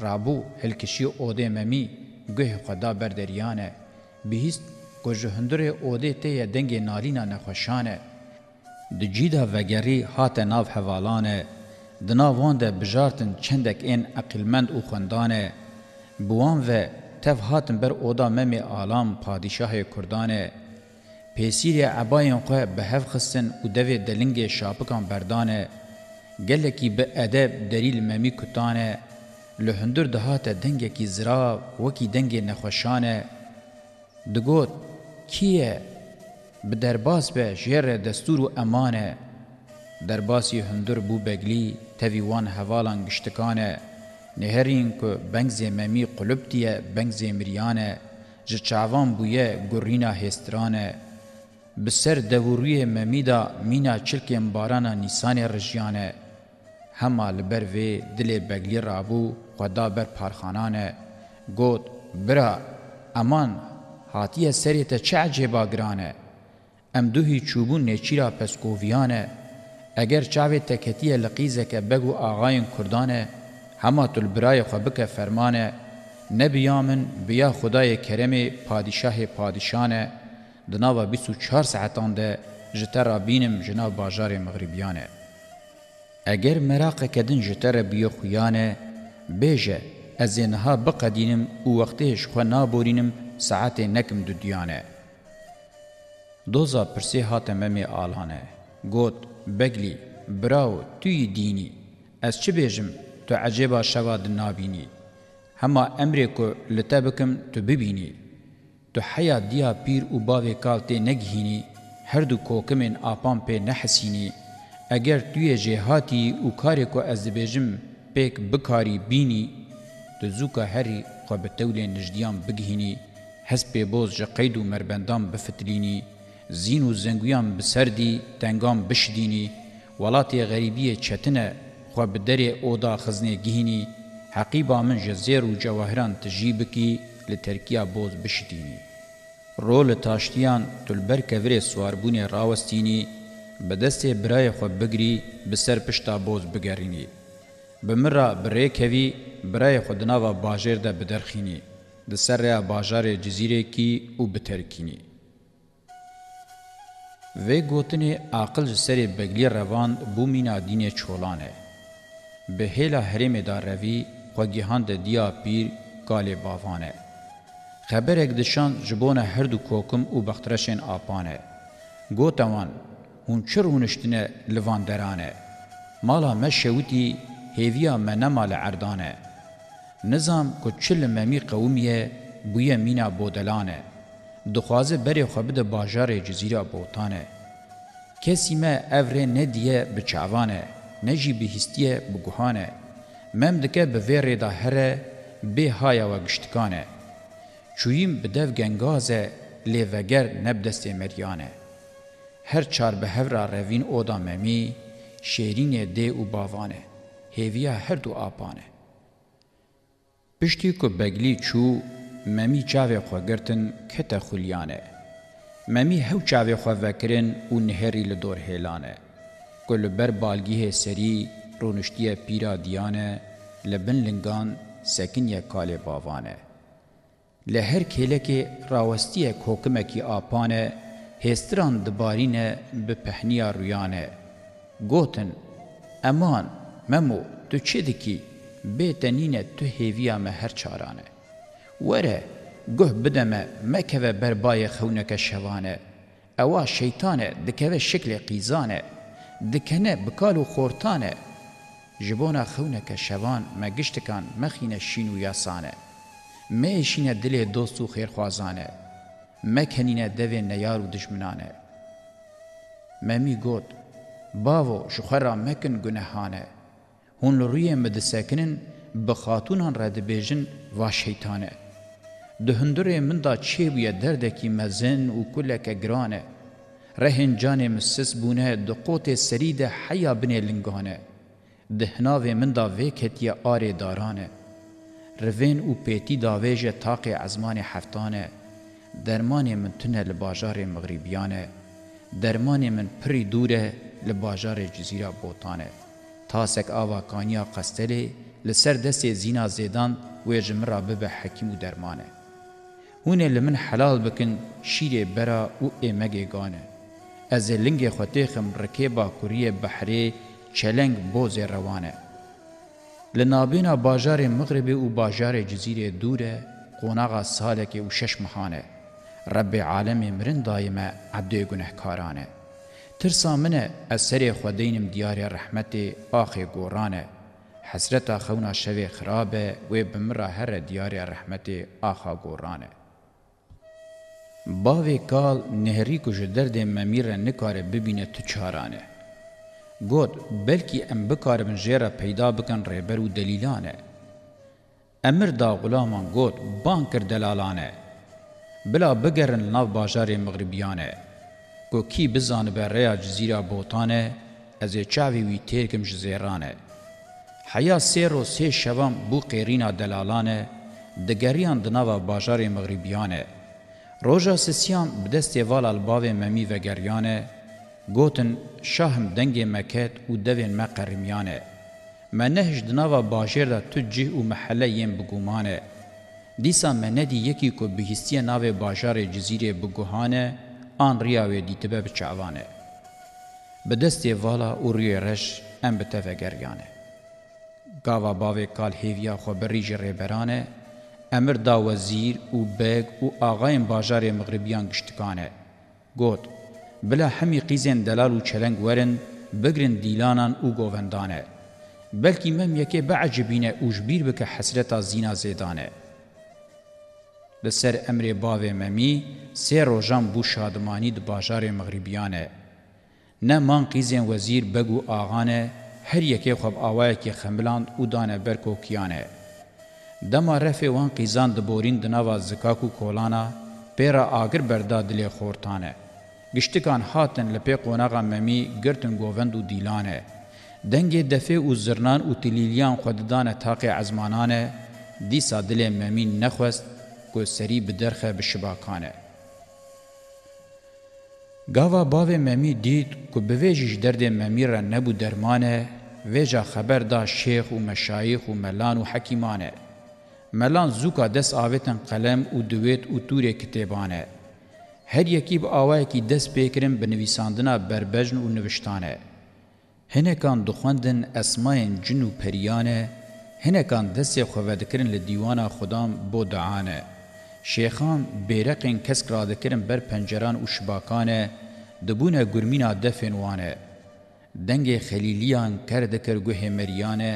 رابو هلکشی اوده ممی گه خدا بردریانه بهیست که جهندر اوده تیه دنگ نارینا نخوشانه د جیدا وگری هات ناو حوالانه د ناوان ده بجارتن چندک این اقلمند او خندانه بوان و تف هاتن بر اودا ممی آلام پادشاه کردانه پیسیری عباین خواه به هف خستن و دوی دلنگ شاپکان بردانه گلکی به ادب دلیل ممی کتانه له هندر ده هاته دنګه کی زرا وکی دنګه نخوشانه دګوت کیه به درباس به جره دستور و امانه درباسی هندر بو بگلی تاویوان هوالان گشتکانه نهرین که بنگ زممی قلوب دیه بنگ زمریانه جه چاوان بویه گرینا هسترانه بسر دوروی ممیدا مینا چلکن بارانا نیسان رجیانه هما لبر وی دل بگلی رابو خدا بر پارخانان گوت برا امان هاتیه سریت چه عجبا گرانه ام دوهی چوبون نیچیرا پسکوویانه اگر چاوی تکتیه لقیزه که بگو آغاین کردانه همه تل برای خو بکه فرمانه نبیامن بیا خدای کرم پادشاه پادشانه دناوا 24 ساعتان ده جتر بینم جناب باجار مغربیانه اگر مراق کدن جتر بیو خویانه بیجه از اینها بقدینم او وقتش خو نابورینم ساعت نکم دو دیانه. دوزا پرسی هاتمه می آلانه. گوت بگلی براو توی دینی. از چه بیجم تو عجیبا شواد نابینی. هما امری کو لته بکم تو ببینی. تو حیا دیا پیر او باوی کالته نگهینی. هر دو کوکمن آپام په نحسینی. اگر توی جهاتی او کاری کو از بیجم پێک بکاری بینی دزووکە هەری خوا بە تەولێن نژدیان بگهینی هەست پێ بۆز ژە قەید و مەربەندان بفتلینی زین و زەنگویان بسەردی دەنگام بشدینی وڵاتی غەریبیە چەتنە خوا بە دەرێ ئۆدا خزنێ گهینی حەقیبا من ژە زێر و جەواهران تژی بکی لە تەرکیا بۆز بشدینی ڕۆ لە تاشتیان تولبەر کەورێ سواربوونێ ڕاوەستینی بەدەستێ برایە خۆ بگری بسەر پشتا بۆز بگەڕینی بمرا بره کوي برای خودنا و باجر ده بدرخینی د سره باجر جزیره کی او بترکینی و گوتنی عقل سره بگلی روان بو مینا دین چولانه به هیلا حرم دار روی خوگیهان ده دیا پیر گالی باوانه خبر اگ دشان جبون هر دو کوکم او بخترشن آپانه گوتوان هون چر هونشتنه لوان درانه مالا مشوتی هیویا منمال عردانه. نظام که چل ممی قومیه بویه مینا بودلانه. دخوازه بری خوبه باجار جزیره بوتانه. کسی ما اوره ندیه بچعوانه. نجی بهستیه بگوهانه. ممدکه به ویره دا هره به هایا و گشتکانه. چویم بدو گنگازه لیوگر نبدست مریانه. هر چار به هورا روین اودا ممی شیرین ده و باوانه. هیویا هر دو آپانه. پشتی که بگلی چو ممی چاوی خواه گرتن کتا خولیانه. ممی هو چاوی خواه وکرن و نهری لدور هیلانه. که لبر بالگیه سری رونشتی پیرا دیانه لبن لنگان سکن یک کالی باوانه. لهر کلکی راوستی کوکمکی آپانه هستران دبارینه به پهنیا رویانه. گوتن امان ممو تو چه دکی بیت نینه تو هیویا ما هر چارانه وره گه بدمه مکوه بربای خونک شوانه اوا شیطانه دکوه شکل قیزانه دکنه بکالو خورتانه جبونا خونک شوان ما گشتکان مخینه شینو یاسانه ما ایشینه دل دوست و خیرخوازانه مکنینه دوه نیار و دشمنانه ممی گوت باو شخرا مکن گنهانه هون لروی مد ساکنن بخاتونان را دبیجن و شیطانه. ده هندره من دا چه بیا دردکی مزن و کلک گرانه. رهن جان مسس بونه ده قوت سری ده حیا بنه لنگانه. دهناو من دا وکتی آره دارانه. روین او پیتی داویج تاق ازمان هفتانه. درمان من تنه لباجار مغربیانه. درمان من پری دوره لباجار جزیره بوتانه. تاسک آوا کانیا قستلی لسر دست زینا زیدان و جمرا ببه حکیم و درمانه. هونه لمن حلال بکن شیر برا و ایمگه گانه. از لنگ خوتیخم رکیبا کوری بحری چلنگ بوز روانه. لنابینا باجار مغربی و باجار جزیر دوره قوناغا سالک و شش مخانه. رب عالم مرن دایمه عبد گنهکارانه. ترسا منه از سر خودینم دیار رحمت آخ گورانه حسرت خونا شوی خرابه و بمرا هر دیار رحمت آخا گورانه باوی کال نهری کو جدرد ممیره نکاره ببینه تو چارانه گود بلکی ام بکار من جیره پیدا بکن ریبر و دلیلانه امر دا غلامان گود بانکر دلالانه بلا بگرن ناو باجار مغربیانه کو کی بزانه بر ریا جزیره بوتانه از چاوی وی تیرکم جزیرانه حیا سه رو سه شوام بو قیرینا دلالانه دگریان دناوا باجار مغربیانه روژا سسیان بدست وال الباو ممی و گریانه گوتن شاهم دنگ مکت و دوین مقرمیانه منهج دناوا باجر دا تجه و محله یم بگومانه دیسا مندی یکی کو بهستی ناو باجار جزیره بگوهانه آن ریاوی دیتی به بچعوانه. به دستی والا او ریه رش ام به تفگریانه. گاوا باوی کال هیویا خو بریج ریبرانه امر دا وزیر او بیگ او آغاین باجار مغربیان گشتکانه. گوت بلا همی قیزن دلال و چلنگ ورن بگرن دیلانان او گووندانه. بلکی مم یکی بعجبینه اوجبیر بکه حسرتا زینا زیدانه. لسر امر باوی ممی سه روژان بو شادمانی د باجار مغربیانه نه من قیزن وزیر بگو آغانه هر یکی خوب آوائه که خملاند او دانه برکو کیانه. دما رفه وان قیزان دبورین دنوا زکاکو کولانا پیرا آگر بردا دلی خورتانه. گشتکان هاتن لپی قوناغا ممی گرتن گووند و دیلانه. دنگ دفه و زرنان و تلیلیان خوددانه تاقی عزمانانه دیسا دلی ممی نخوست که سری بدرخه بشباکانه. گاوا باوه ممی دید که بویجیش درد ممی را نبو درمانه ویجا خبر دا شیخ و مشایخ و ملان و حکیمانه. ملان زوکا دست آویتن قلم و دویت و تور کتیبانه. هر یکی به آوه کی دست بیکرم به نویساندنا بربجن و نوشتانه. هنکان دخوندن اسماین جن و پریانه، هنکان دست خوودکرن لدیوانا خدام بودعانه. شیخان بیرقین کس کرادکرن بر پنجران و شباکانه دبونه گرمینا دفن وانه دنگ خلیلیان کردکر گوه مریانه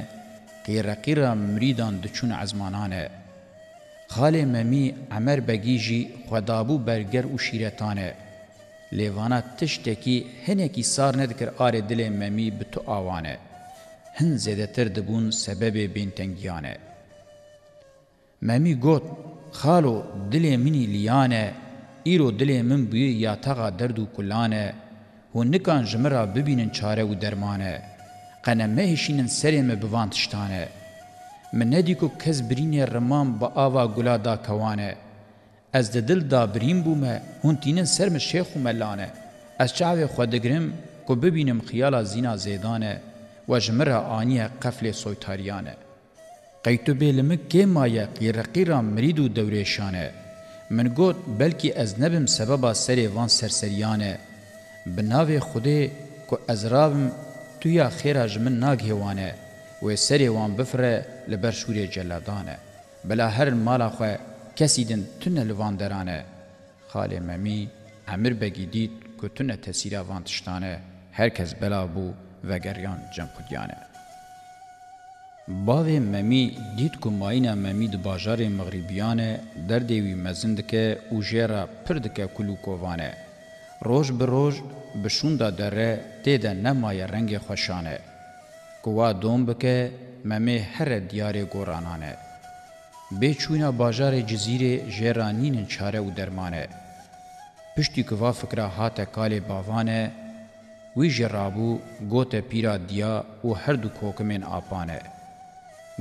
قیرقیرا مریدان دچون عزمانانه خاله ممی عمر بگیجی خدابو برگر و شیرتانه لیوانا تشتکی هنکی سار ندکر آره دل ممی بتو آوانه هن زیده تر دبون سبب بینتنگیانه ممی گوت خالو دل منی لیانه ایرو دل من بوی یا تغا درد و کلانه و نکان جمرا ببینن چاره و درمانه قنمه هشینن سرم بوانتشتانه من ندیکو کس برین رمان با آوا گلا دا کوانه از د دل دا برین بومه هون تینن سرم شیخ و ملانه از چاوه خودگرم کو ببینم خیالا زینا زیدانه و جمرا آنیه قفل سویتاریانه قیتو بیلمه که مایه قیرقیرا مریدو دوریشانه. من گوت بلکی از نبم سببا سری وان سرسریانه. بناوی خوده که از راوم تویا خیراج من ناگهوانه و سری وان بفره لبرشوری جلادانه. بلا هر مالا خواه کسی دن تنه لوان درانه. خاله ممی امر بگی دید که تنه تسیره وان تشتانه. هرکس بلا بو و گریان جمپودیانه. باوی ممی دید کو ماینا ممی د بازار مغربیانه در دیوی مزند که او جرا پرد که کلوکووانه روز به روز بشوندا دره تیده نمای رنگ خوشانه کوا دوم بکه ممی هر دیار گورانانه بچوینا بازار جزیره جرانین چاره و درمانه پشتی کوا فکره هات کال باوانه وی جرابو گوت پیرا دیا و هر دو کوکمن آپانه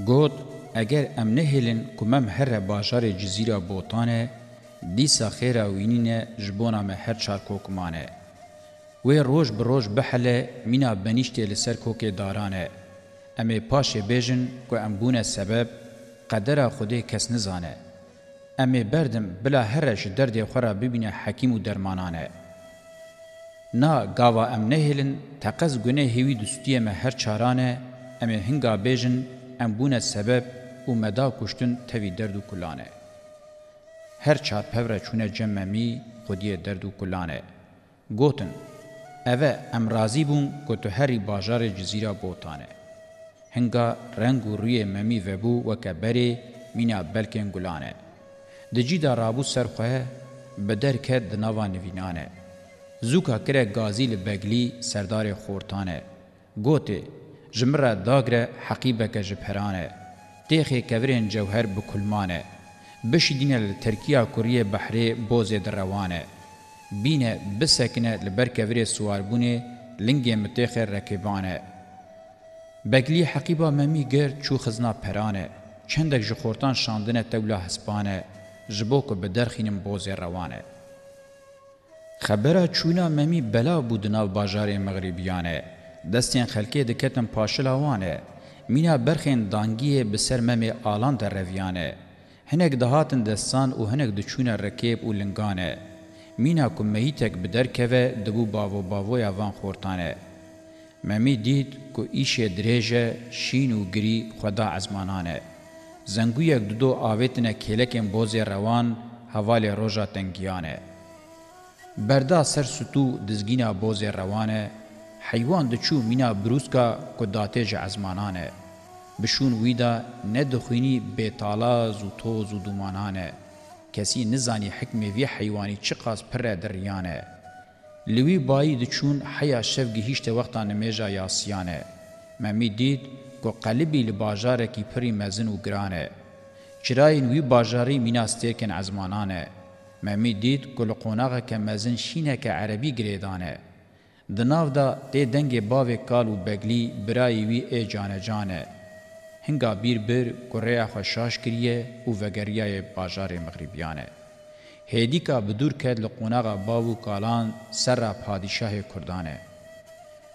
گوت اگر ام نهلن کمم هر باجار جزیره بوتانه دیسا خیرا وینینه جبونا مه هر چار کوکمانه وی روش بروش بحله مینا بنیشتی لسر کوک دارانه امه پاشه بیجن که ام بونه سبب قدر خوده کس نزانه امه بردم بلا هرش درد خورا ببینه حکیم و درمانانه نا گاوا ام نهلن تقز گنه هیوی دستیه مه هر چارانه امه هنگا بیجن em bûne sebeb û meda kuştin tevî derd û kulane. Her çarpevre çûne cemmemî xwediyê derd û kulane. Gotin, ev em razî bûn ku tu herî bajarê cizîra botane. Hinga reng û rûyê memî vebû weke berê mîna belkên gulane. Di cîda rabû ser xwe bi derke di nava nivînane. Zûka kire gazî li beglî serdarê xortane. Gotê جمرا داگره حقیبه که جبهرانه تیخی کورین جوهر بکلمانه بشی دینه لترکیه کوریه بحری بوزه در روانه بینه بسکنه لبر کوری سواربونه لنگه متیخ رکبانه بگلی حقیبه ممی گر چو خزنا پرانه چندک جخورتان شاندنه توله هسپانه جبو که بدرخینم بوزه روانه خبره چونا ممی بلا بودناو باجار مغربیانه دستین خلکی دکتن پاشلاوانه مینا برخین دانگیه بسر ممی آلان در رویانه هنک دهاتن دستان و هنک دچونه رکیب و لنگانه مینا کمهی تک بدرکوه دبو باو باوی آوان خورتانه ممی دید که ایش دریجه شین و گری خدا عزمانانه زنگو یک دودو آویتنه کلکن بوز روان حوال روژا تنگیانه بردا سر ستو دزگینا بوز روانه حیوان د چو مینا بروسکا کو داته ج ازمانانه بشون ویدا نه دخوینی به تالاز و توز و دومانانه کسی نزانی حکم وی حیوانی چی قاس پر دریانه لوی بایی د چون حیا شفگی هیچ ته وخت نه میجا یاسیانه ممی دید کو قلبی ل بازار کی پری مزن و گرانه چراین وی بازاری میناسته کن ازمانانه ممی دید کو لقوناغه که مزن شینه که عربی گریدانه دناو دا تی دنگ باوی کالو بگلی برای وی ای جانه جانه. هنگا بیر بیر گره خوشاش کریه و وگریه باجار مغربیانه. هیدیکا بدور کد لقوناغا باو کالان سر پادشاه کردانه.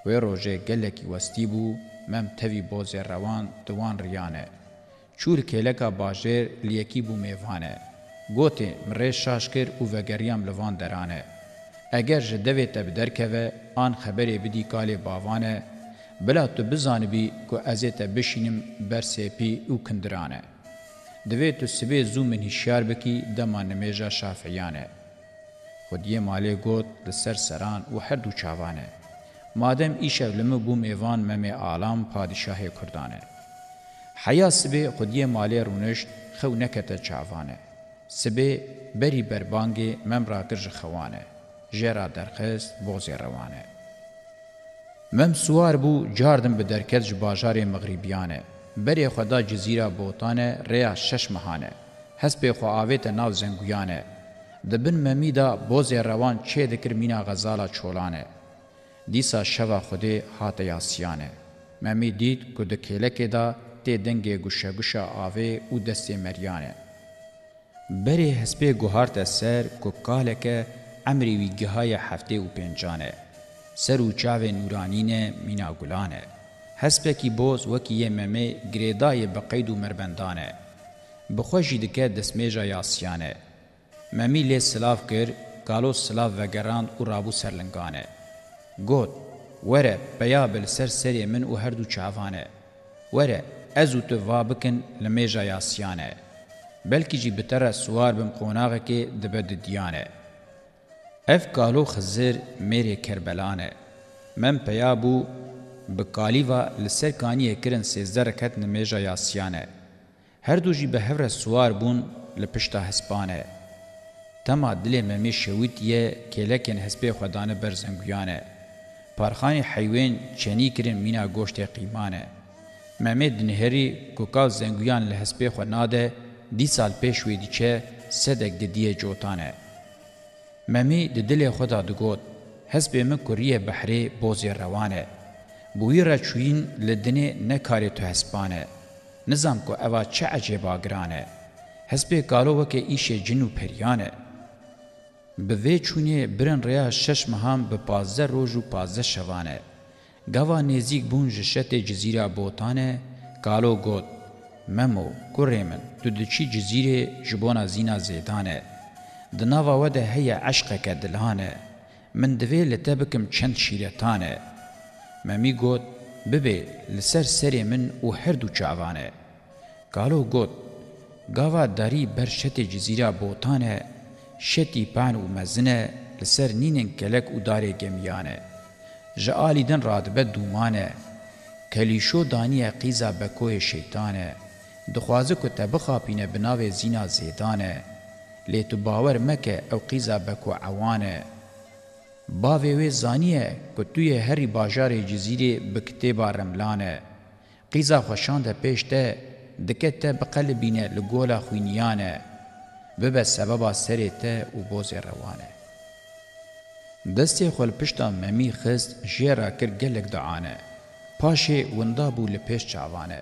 و روژه گلکی وستی بو مم توی بوز روان دوان ریانه. چور کلکا باجر لیکی بو میوانه. گوته مره شاش کر و وگریم لوان درانه. اگر جدوی تب درکوه آن خبری بدی کالی باوانه بلا تو بزانبی که ازیت بشینم بر سپی او کندرانه. دوی تو سبه زومن هشیار بکی دمان نمیجا شافعیانه. خودیه مالی گوت لسر سران و هر دو چاوانه. مادم ایش اولمه بوم ایوان ممه آلام پادشاه کردانه. حیا سبه خودیه مالی رونشت خو نکته چاوانه. سبه بری بربانگه مم راکر جخوانه. جرا درخست بوزی روانه. مم سوار بو جاردم به درکت باجار مغربیانه. بری خدا جزیره بوتانه ریا شش مهانه. هست به خو آویت ناو زنگویانه. دبن ممی دا بوزی روان چه دکر مینا غزالا چولانه. دیسا شوا خودی هات یاسیانه. ممی دید که دکیلک دا تی دنگی گوشه گوشه آوی او دست مریانه. بری هسپی گوهارت سر که کالکه ئەمری ویگەهایە هەفتەی و پێنجانە سەر و چاوێ نورانینە میناگولانە هەسپێکی بۆز وەکی یەمەمێ گرێدایە بە قەید و مەربەندانە بخۆشی دکە دەستمێژە یاسیانە مەمی لێ سلااف کرد کالۆ سلااف ڤەگەڕاند و ڕابوو سەرلنگانە گوت وەرە بەیابل سەر سەرێ من و هەردوو چاوانە وەرە ئەز و توا بکن لە مێژە یاسیانە بەلکیجی بتەرە سووار بم قۆناغەکێ دەبە ددیانە اف قالو خزر میری کربلانه من پیابو بقالیوا لسرکانی کرن سیزده رکت نمیجا یاسیانه هر دو جی به هفر سوار بون لپشتا هسپانه تما دل ممی شوید یه کلکن هسپی خودانه برزنگویانه پارخانی حیوین چنی کرن مینا گوشت قیمانه ممی دنهری کوکا زنگویان لحسپی خودناده دی سال پیش ویدی چه صدق دیدیه جوتانه ممی د دل خدا دګوت حسب م کوریه بحری بوز روانه بوی را چوین لدنه نه کاری تو حسبانه نظام کو اوا چه عجبا گرانه حسب کالو وک ایش جنو پریانه به وی چونی برن ریا شش مهام به 15 روز و 15 شوانه گاوا نزیک بون جشت جزیره بوتانه کالو گوت ممو کورمن تو دچی جزیره جبونا زینا زیدانه دناوا وده هي عشقك دلهانه من دوی لتبکم چند شیرتانه ممی گوت ببی لسر سری من او هر دو چاوانه گالو گوت گاوا داری بر شت جزیره بوتانه شتی پان و مزنه لسر نینن کلک و داره گمیانه جعالی دن رادبه دومانه کلیشو دانی قیزا بکوی شیطانه دخوازه که تبخاپینه بناوی زینا زیدانه لی تو باور مکه او قیزا بکو عوانه باوی وی زانیه که توی هری باجار جزیره بکتی با رملانه قیزا خوشانده پیشته دکته بقلبینه لگولا خوینیانه ببه سببا سری ته و بوز روانه دستی خل پشتا ممی خست جیرا کر گلک دعانه پاشه وندا بو لپیش چاوانه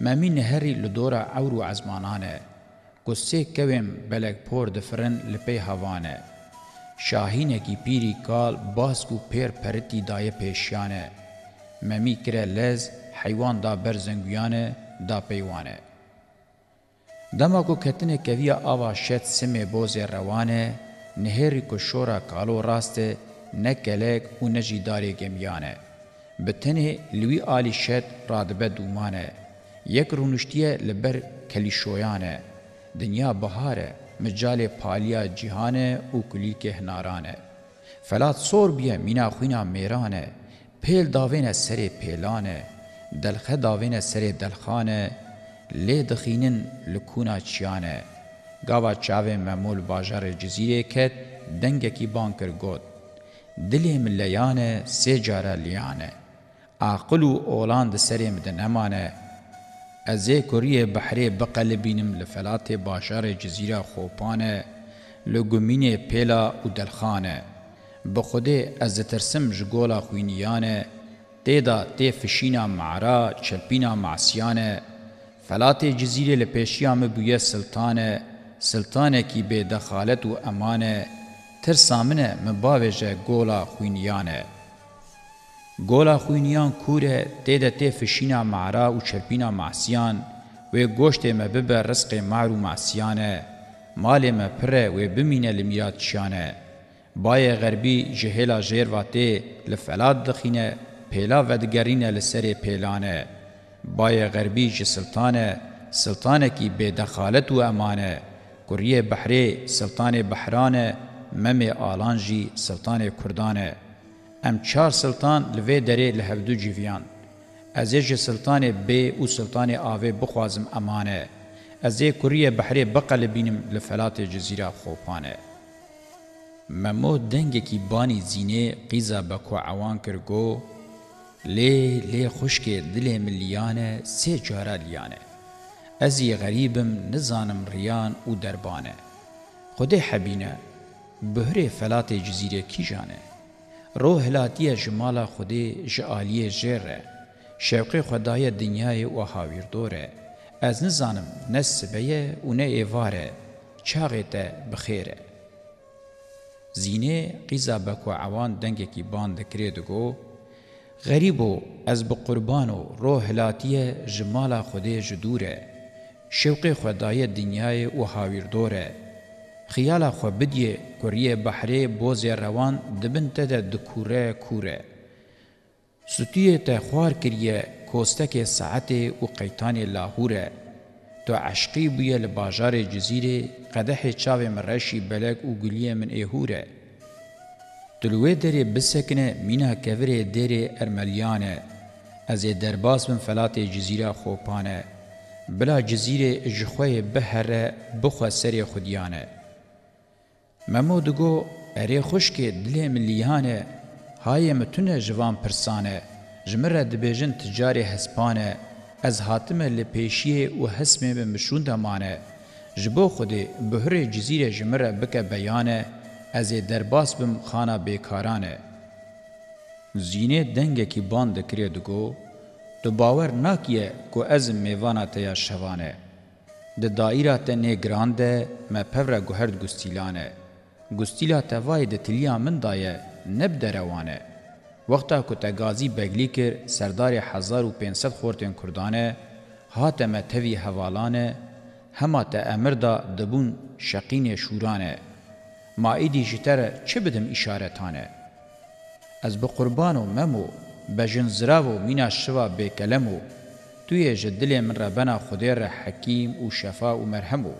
ممی نهری لدورا عور و عزمانانه کو سه کویم بلک پور دفرن لپی هوانه شاهینه کی پیری کال باس کو پیر پرتی دای پیشانه ممی کره لز حیوان دا برزنگویانه دا پیوانه دما کو کتنه کویا آوا شت سمه بوز روانه نهری کو شورا کالو راسته نکلک و نجی داری گمیانه بتنه لوی آلی شت رادبه دومانه یک رونشتیه لبر کلیشویانه دنیا بهاره مجال پالیا جهانه او کلی که نارانه فلات سور بیه مینا خوینا میرانه پیل داوینه سر پیلانه دلخه داوینه سر دلخانه لی دخینن لکونا چیانه گاوا چاوه ممول باجار جزیره کت دنگه کی بانکر گود دلی ملیانه سه جاره لیانه عقل و اولان ده سره مده نمانه از کوریه بحری بقل بینم لفلات باشار جزیره خوپانه لگومین پیلا و دلخانه بخوده از ترسم جگولا خوینیانه تیدا تی فشینا معرا چلپینا معسیانه فلات جزیره لپیشیام بویه سلطانه سلطانه کی به دخالت و امانه ترسامنه مباوجه گولا خوینیانه گولا خوینیان کوره تیده تی فشینا معرا و چرپینا معسیان و گوشت ما ببه رزق مارو معسیانه مال ما پره و بمینه لمیرات شانه بای غربی جهلا جیرواته لفلاد دخینه پیلا ودگرینه لسر پیلانه بای غربی جسلطانه سلطانه کی بدخالت و امانه کوریه بحری سلطان بحرانه مم آلانجی سلطان کردانه ام چار سلطان لوی دره لهفدو جیویان. از یه سلطان B و سلطان آوه بخوازم امانه. از یه کوریه بحری بقل بینم لفلات جزیره خوپانه. ممو دنگه کی بانی زینه قیزا بکو عوان کرگو لی لی خوشکه دل ملیانه سه جاره لیانه. ازی غریبم نزانم ریان و دربانه. خود حبینه بهره فلات جزیره کی جانه؟ رو هلاتی جمال خودی جعالی جره شوق خدای دنیای و هاویر دوره از نزانم نسبه و نه ایواره چاغته بخیره زینه قیزا بکو عوان دنگه کی باند کریدگو غریبو از بقربانو رو هلاتی جمال خودی جدوره شوق خدای دنیای و هاویر دوره خیال خو بدی کوریه بحری بوز روان دبن ته د کوره کوره سوتیه ته خوار کریه کوستک ساعت او قیتان لاهوره تو عشقی بویه لباجار جزیره قدح چاوه مرشی بلک او گلیه من ایهوره دلوه دره بسکنه مینا کوره دره ارملیانه از درباس من فلات جزیره خوپانه بلا جزیره جخوه بهره بخوه سر خودیانه ممو دگو اره خوشکی دلی ملیانه های متونه جوان پرسانه جمره دبیجن تجاری حسپانه از حاتمه لپیشیه و حسمه بمشون دمانه جبو خودی بهر جزیره جمره بکه بیانه از درباس بم خانه بیکارانه زینه دنگه کی باند کری دگو تو باور ناکیه کو از میوانا تیا شوانه د دایره ته نه ګرانده مې پوره ګهرد ګستیلانه گستیلا توای د تلیا من دایه نب دروانه وقتا که تگازی بگلی کر سردار 1500 خورتین کردانه هاتمه توی حوالانه هما تا امر دا دبون شقین شورانه ما ایدی جتره چه بدم اشارتانه از بقربانو ممو بجنزراو مینا شوا بکلمو توی جدل من ربنا خدیر حکیم و شفا و مرحمو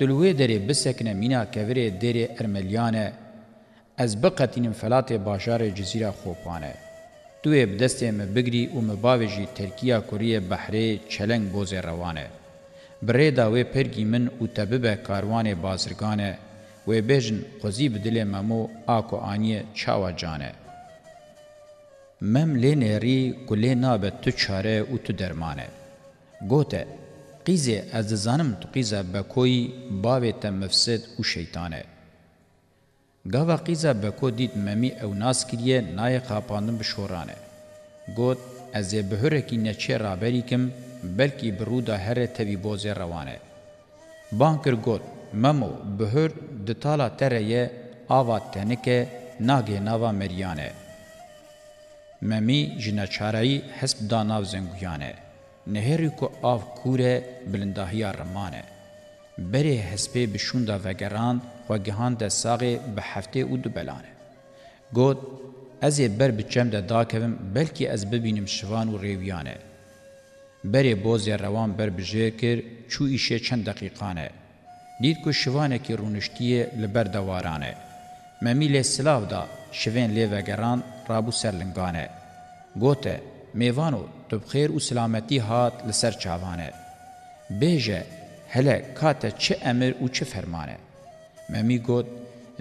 دلوی دری بسکنه مینا کوری دری ارملیانه از بقتینم فلات باشار جزیره خوپانه دوی بدسته م بگری و مباوجی ترکیه کوریه بحری چلنگ بوز روانه بره داوی پرگی من او تبب کاروان بازرگانه و بجن قزی بدل ممو آکو آنیه چاوا جانه مم لینری کلی نابه تو چاره و تو درمانه گوته قیزه از زانم تو قیزه بکوی باویت مفسد و شیطانه. گاوا قیزه بکو دید ممی او ناس کریه نای قاپاندن بشورانه. گوت از بهرکی نچه رابری کم بلکی برودا هر تبی بوز روانه. بانکر گوت ممو بهر دتالا تره آوا تنکه ناگه ناوا مریانه. ممی جنچارایی حسب داناو زنگویانه. نهری که آف کوره بلندهی رمانه. بری حسبه بشونده وگران خوگهان ده ساغه به هفته او دو بلانه. گود از بر بچم ده دا داکویم بلکی از ببینم شوان و ریویانه. بری بوز روان بر بجه کر چو ایشه چند دقیقانه. دید که شوانه که رونشتیه لبر دوارانه. ممیل سلاو دا شوین لی وگران رابو سرلنگانه. گوته میوانو تو بخیر و سلامتی هات لسر چاوانه بیجه هله کاته چه امر و چه فرمانه ممی گوت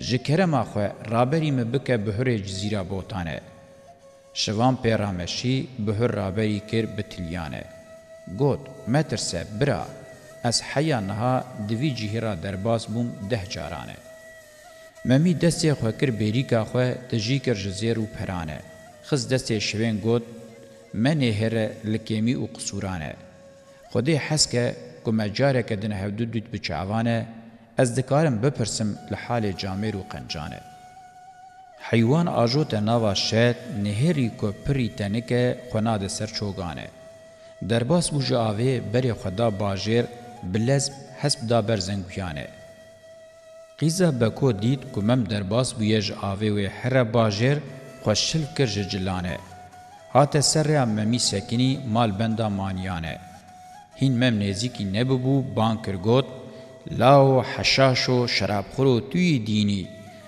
جکرما خو رابری م بک بهر جزیره بوتانه شوان پیرامشی بهر رابری کر بتلیانه گوت مترسه برا از حیا نها دوی جهرا درباس بوم ده جارانه ممی دسته خو کر بریکا خو تجی کر جزیر و پرانه خز دسته شوین گوت منی هره لکیمی و قصورانه. خودی حس که کم اجاره کدن هفدود دود بچعوانه از دکارم بپرسم لحال جامیر و قنجانه. حیوان آجو تناوا شد نهری که پری تنکه خناد سر چوگانه. درباس بو جاوه بری خدا باجر بلزب حسب دا برزنگویانه. قیزا بکو دید که مم درباس بو یج آوه و حر باجر خوشل کر جلانه. هات سر ممی سکنی مال بندا مانیانه هین مم نزیکی نببو بانکر گوت لاو حشاش و شراب خورو توی دینی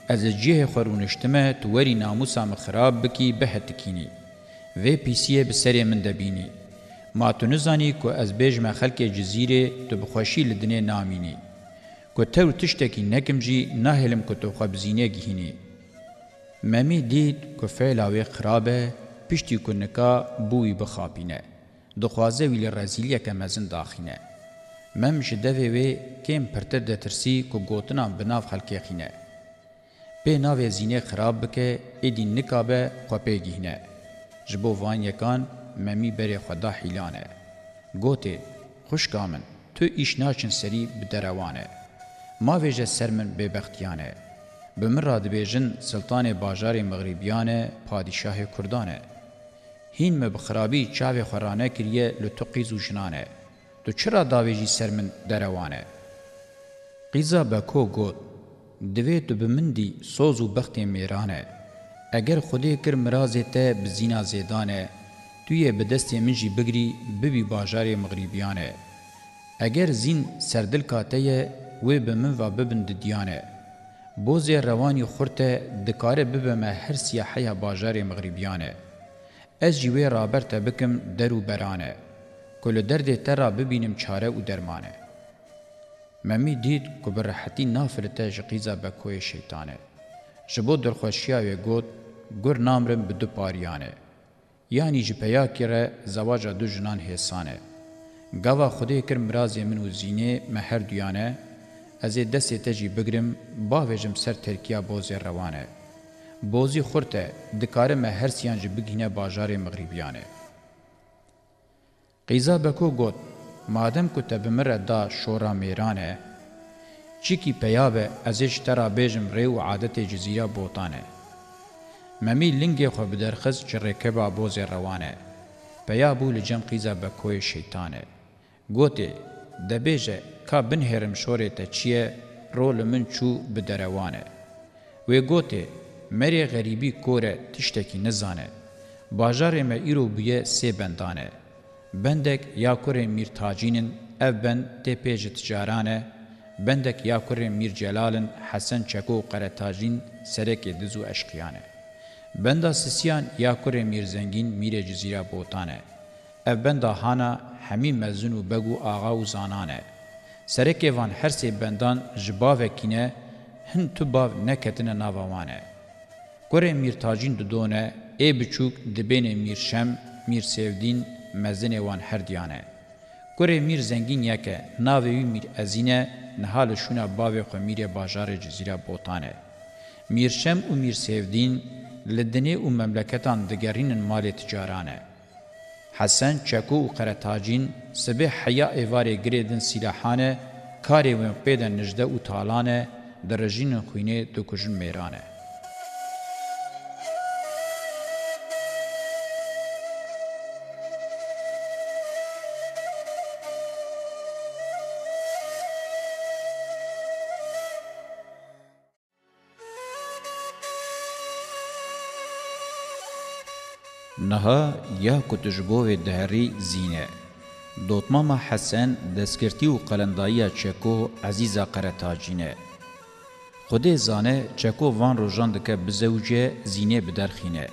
از جه خورونشتمه توری ناموسا مخراب بکی بهتکینی و پیسیه بسر من دبینی ما تو نزانی که از بیج ما خلک جزیره تو بخوشی لدنه نامینی که تو تشتکی نکم جی نهلم که تو خواب زینه گهینی ممی دید که فعلاوی خرابه پشتی کنکا بوی بخابینه. دخوازه ویل رازیلیه که مزن داخینه. مم جدوه وی کم پرتر ده ترسی که گوتنان بناف خلکی خینه. به ناو زینه خراب بکه ایدی نکابه خوپه گیهنه. جبو وان یکان ممی بری خدا حیلانه. گوته خوش کامن تو ایش ناچن سری بدروانه. ما ویجه سرمن ببختیانه. بمراد بیجن سلطان باجار مغربیانه پادشاه کردانه. هین مب خرابی چاوی خورانه کریه لطقیز و جنانه تو چرا داویجی سرمن دروانه قیزا بکو گوت دوی تو بمندی سوز و بخت میرانه اگر خودی کر مرازه ته بزینا زیدانه توی به دست منجی بگری ببی باجار مغربیانه اگر زین سردل کاته و به من و ببند دیانه بوز روانی خورته دکاره ببمه هر سیاحه باجار مغربیانه از جیوه رابرته بکم درو برانه کل درد ترا ببینم چاره و درمانه ممی دید که به راحتی نافرته جقیزا بکوی شیطانه جبو دلخوشیاوی گوت گر نامرم به دو پاریانه یعنی جپیا کره زواج دو جنان حسانه گاوا خودی کر مرازی من و زینه مهر دیانه از دسته جی بگرم باویجم سر ترکیه بوز روانه بوزی خورته دکاره مه هر سیان جی بگینه باجار مغربیانه. قیزا بکو گوت مادم که ته بمره دا شورا میرانه چی کی پیابه ازیش ترا بیجم ریو عادت جزیره بوتانه. ممی لنگی خو بدرخز چی رکبا بوزی روانه. پیابو لجم قیزا بکوی شیطانه. گوتی دبیجه که بنهرم شوری ته چیه رول من چو بدروانه. وی گوتی مری غریبی کوره تشتکی نزانه باجار ما ایرو بیه سی بندانه بندک یا کوره میر تاجینن اف بند تپیج تجارانه بندک یا کوره میر جلالن حسن چکو قره تاجین سرک دزو اشقیانه بندا سسیان یا کوره میر زنگین میر جزیره بوتانه اف بندا هانا همی مزن و بگو آغا و زانانه سرک وان هر سی بندان جباوکینه هن تو باو نکتن ناوانه Gore Mirtajin didone ê biçûk dibêne Mîrşem, Mîrsevdîn mezinê wan her diyane. Gore Mîr zengîn yeke navê wî Mîr Ezîne niha li şûna bavê xwe Mîrê bajarê Cizîra Botan e. Mîrşem û Mîrsevdîn li dinê û memleketan digerînin malê ticaran e. Hesen, Çeko û Qeretacîn sibê heya êvarê girêdin sîlahane, karê wên pêden nijde û talane, di rejînin xwînê dikujin mêran e. نها یه کتجبو دهری زینه. دوتماما حسن دستکرتی و قلندائی چکو عزیز قرطاجینه. خود زانه چکو وان روژان دکه بزوجه زینه بدرخینه.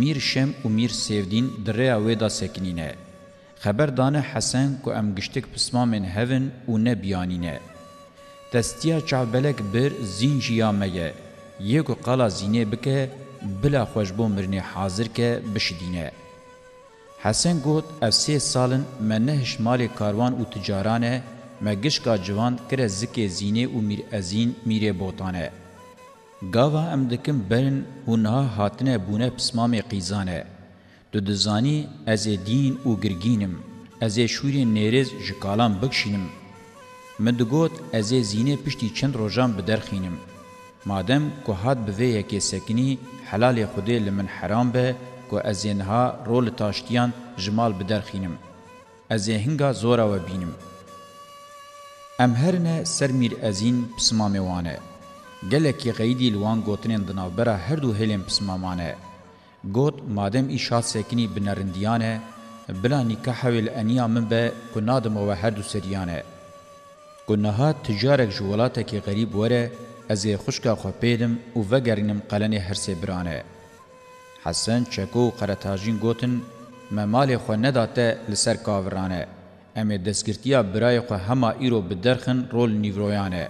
میر شم و میر سیودین دره اویدا سکنینه. خبر دانه حسن که ام گشتک پسمامن هون و نبیانینه. دستیا چعبلک بر زین جیامه یه که قلا زینه بکه بلا خوش بو مرنی حاضر که بشدینه. حسن گوت اف سه سالن من نهش مال کاروان و تجارانه مگشکا جواند کره زکی زینه و میر ازین میره بوتانه. گاوا ام دکم برن هنها هاتنه بونه پسمام قیزانه. دو دزانی از دین و گرگینم، از شوری نیرز جکالان بکشینم. من دگوت از زینه پشتی چند روژان بدرخینم. مادم که هات بوه یکی سکنی حلال خودی لمن حرام به که از اینها رول تاشتیان جمال بدرخینم. از هنگا زورا و بینم. ام هرنه سر میر ازین پسمامه وانه. گلکی غیدی لوان گوتنین دنابرا هر دو هلیم پسمامانه. گوت مادم ایشا سکنی بنرندیانه بلا نکاح ویل انیا من به کنادم و هر دو سریانه. گناها تجارک جولاتکی غریب وره از خوشکا خو پیدم او وگرینم قلن هرسه برانه حسن چکو قرتاجین گوتن ممال خو نداته لسر کاورانه امه دسکرتیا برای خو هما ایرو بدرخن رول نیورویانه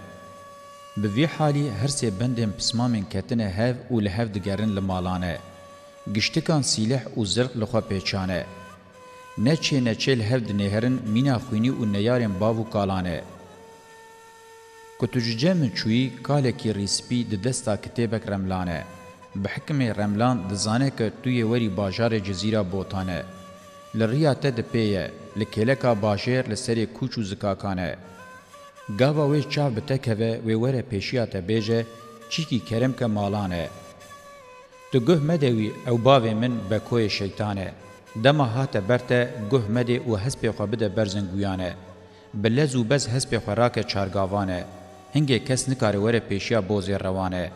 به وی حالی هرسه بندم پسمامن کتنه هف او لهف دگرن لمالانه گشتکان سیلح او زرق لخوا پیچانه نچه نچه لهف دنهرن مینا خوینی او نیارن باو کالانه کتوججم چوی کالکی ریسپی د دستا کتابک رملانه بحکم رملان د زانه ک توی وری بازار جزیره بوتانه لریات د پیه لکلکا باشر لسری کوچو زکاکانه گاوا وی چا بتکوه وی وره پیشیات بیجه چیکی کرم که مالانه تو گه مدوی او باوی من بکوی شیطانه دما هات برته گه مده و حسب خو بده برزنگویانه بلزو بس حسب خوراک چارگاوانه هنگه کس نکاره وره پیشیا بوزی روانه.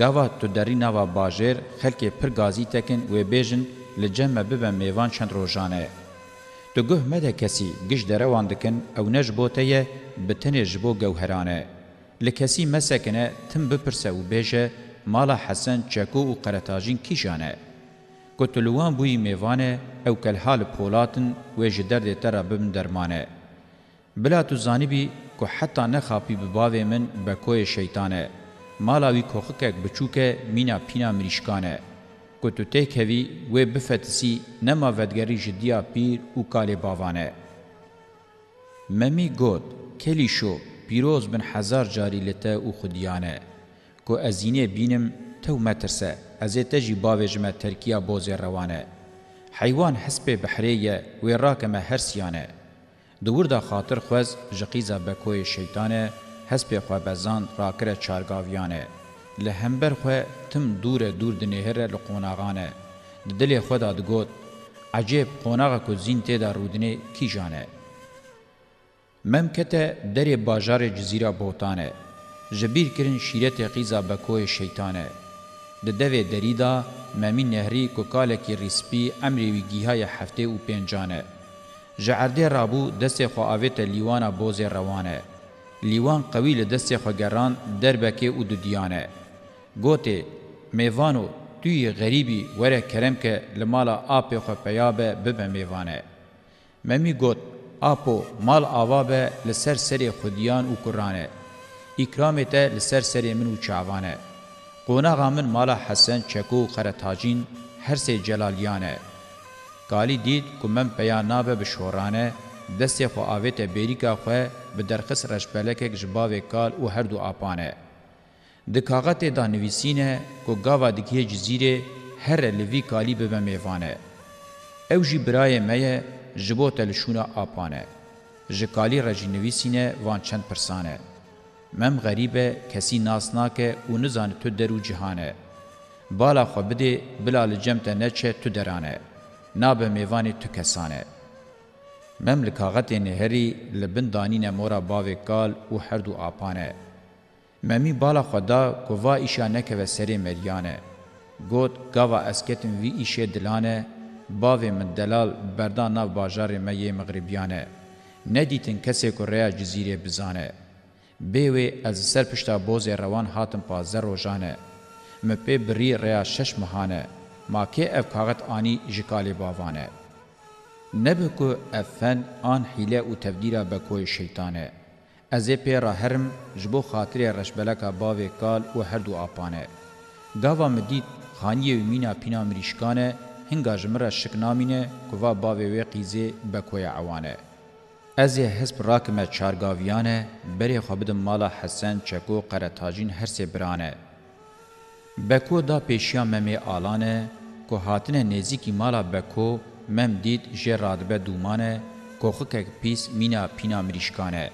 گاوا تو دری نوا باجر خلک پر گازی تکن و بیژن لجمع ببن میوان چند روزانه. تو گوه مده کسی گش دروان دکن او نج بوته یه بتنه جبو گوهرانه. لکسی مسکنه تم بپرسه و بیجه مالا حسن چکو و قرتاجین کیشانه. گوتلوان بوی میوانه او کلحال پولاتن و جدر دیتره ببن درمانه. بلا تو زانیبی که حتی نخاپی بباوه من بکوی شیطانه مالاوی کوخکک بچوکه مینا پینا مریشکانه که تو تیکوی و بفتسی نما ودگری جدیا پیر و کال باوانه ممی گوت کلی شو پیروز بن هزار جاری لتا و خودیانه که ازینه بینم تو مترسه از تجی باوجمه ترکیه بوزی روانه حیوان حسب بحریه و راکمه هرسیانه دوردا خاطر خوز جقیزا بکوی شیطانه هسپی خو بزان راکره چارگاویانه لهمبر خو تم دور دور د نهره لقوناغانه دل خو داد گوت عجیب قوناغه کو زین ته در رودنه کی جانه ممکته در بازار جزیره بوتانه جبیر کرن شیرت قیزا بکوی شیطانه د دوی دریدا ممی نهری کو کالکی ریسپی امری ویگیهای هفته او پنجانه جعرده رابو دست خواهویت لیوان بوز روانه. لیوان قوی لدست خوگران دربکه او دودیانه. گوته میوانو توی غریبی وره کرم که لمالا آپ خو پیابه ببه میوانه. ممی گوت آپو مال آوابه لسر سر خودیان و کرانه. اکرامت لسر سر من و چاوانه. قوناغا من مالا حسن چکو خرتاجین هر سه جلالیانه. کالی دید کومم پیا ناوه بشورانه دستی خو آویت بریکا خو به درخص رشپلکک جباوه کال او هر دو آپانه. د کاغت دا نویسینه کو گاوا دکیه جزیره هر لوی کالی به میوانه. او جی برای میه جبو تلشونه آپانه. جکالی رجی نویسینه وان چند پرسانه. مم غریبه کسی ناسناکه او نزانه تو درو جهانه. بالا خو بده بلا لجمت نچه تو درانه. نابه میوانی تو کسانه مملکاغت نهری لبن دانین مورا باوکال و هر دو آپانه ممی بالا خدا گوا ایشا نکه و سری مریانه گوت گاوا اسکتن وی ایشه دلانه باوی من دلال بردان ناو باجار مئی مغربیانه ندیتن کسی که ریا جزیره بزانه بیوی از سر پشتا بوز روان هاتم پازر روژانه مپی بری ریا شش مهانه ما که اف کاغت آنی جکالی باوانه. نبه که افن آن حیله و تفدیره بکوی شیطانه. از پی را هرم جبو خاطر رشبلکا باوی کال و هر دو آپانه. گاوا مدید خانیه و مینا پینا مریشکانه هنگا جمره شکنامینه کوا باوی و قیزه بکوی عوانه. از یه حسب راکمه چارگاویانه بری خوابدم مالا حسن چکو قرطاجین هر سی برانه. بکو دا پیشیا ممی آلانه که هاتنه نزیکی مالا بکو مم دید جه رادبه دومانه کوخکک پیس مینا پینا مریشکانه.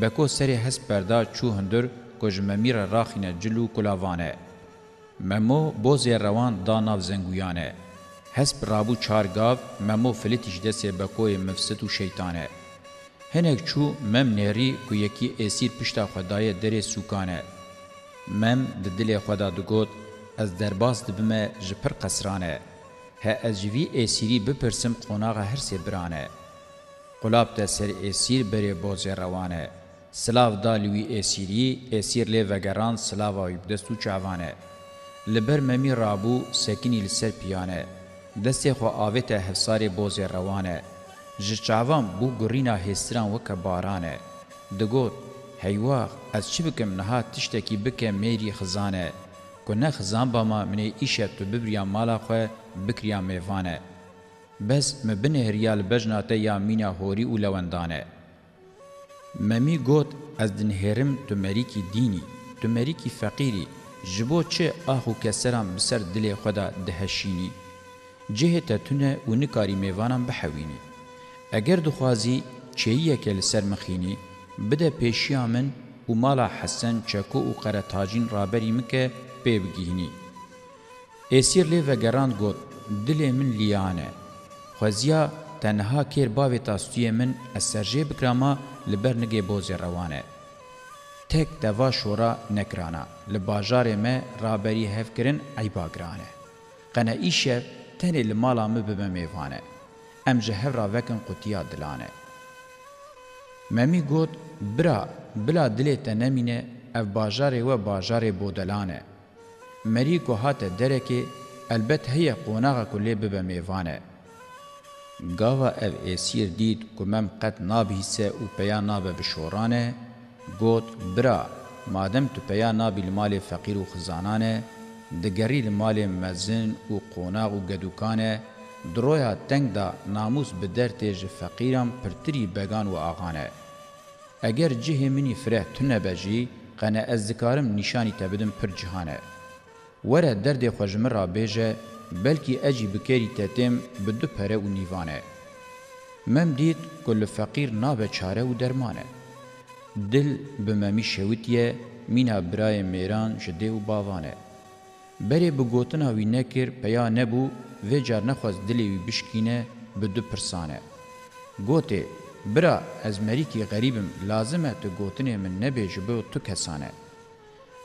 بکو سری حس پردا چو هندر که جممیر راخینه جلو کلاوانه. ممو بوز روان داناو زنگویانه. حس پرابو چارگاو ممو فلیتیش دسته بکوی مفسد و شیطانه. هنک چو مم نری که یکی اسیر پشتا خدای در سوکانه. مم د دل خدا دگوت از درباز دبمه جپر قسرانه ها از جوی ایسیری بپرسم قناغ هر سی برانه قلاب ده سر ایسیر بری بوزی روانه سلاو دا لوی ایسیری ایسیر لی وگران سلاواوی بدستو چاوانه لبر ممی رابو سکینی لسر پیانه دستی خو آوه ته حفصار بوزی روانه جچاوان بو گرینا هستران وک بارانه دگوت هیواغ از چی بکم نها تشتکی بکم میری خزانه که نخ زنبا ما منی ایشب تو ببریا مالا خواه بکریا میوانه. بس مبنه هریال بجناته یا مینا هوری و لوندانه. ممی گوت از دنهرم تو مریکی دینی، تو مریکی فقیری، جبو چه آخو کسرم بسر دل خدا دهشینی. جهت تونه و نکاری میوانم بحوینی. اگر دخوازی چهیه کل سر مخینی، بده پیشیا من و مالا حسن چکو و قرطاجین رابری مکه پی بگیهنی اسیر لی وگران گوت دل من لیانه خوزیا تنها کیر باوی تاستوی من اسرجه بکراما لبر نگه بوزی روانه تک دوا شورا نکرانا لباجار ما رابری هف کرن عیبا گرانه قنا ایشه تنی لمالا مبه میوانه ام جهر را وکن قطیا دلانه ممی گوت برا بلا دلی تنمینه اف باجار و باجار بودلانه مری کو هات درکه البت هي قوناغه کلی به میوانه گاوا اف اسیر دید که مم قد نابیسه و پیا نابه بشورانه گوت برا مادم تو پیا نابی المال فقیر و خزانانه دگری المال مزن و قوناغ و گدوکانه درویا تنگ دا ناموس بدر تیج فقیرم پرتری بگان و آغانه اگر جه منی فره تنه بجی قنه از ذکارم نشانی تبدم پر جهانه وره درد خوژمه را بیجه بلکی اجی بکری تتم بدو پره و نیوانه. مم دید کل فقیر نابه چاره و درمانه. دل بممی شویتیه مینا برای میران جده و باوانه. بری بگوتنا وی نکر پیا نبو و جار نخواست دلی وی بشکینه بدو پرسانه. گوته برا از مریکی غریبم لازمه تو گوتنه من نبیج بو تو کسانه.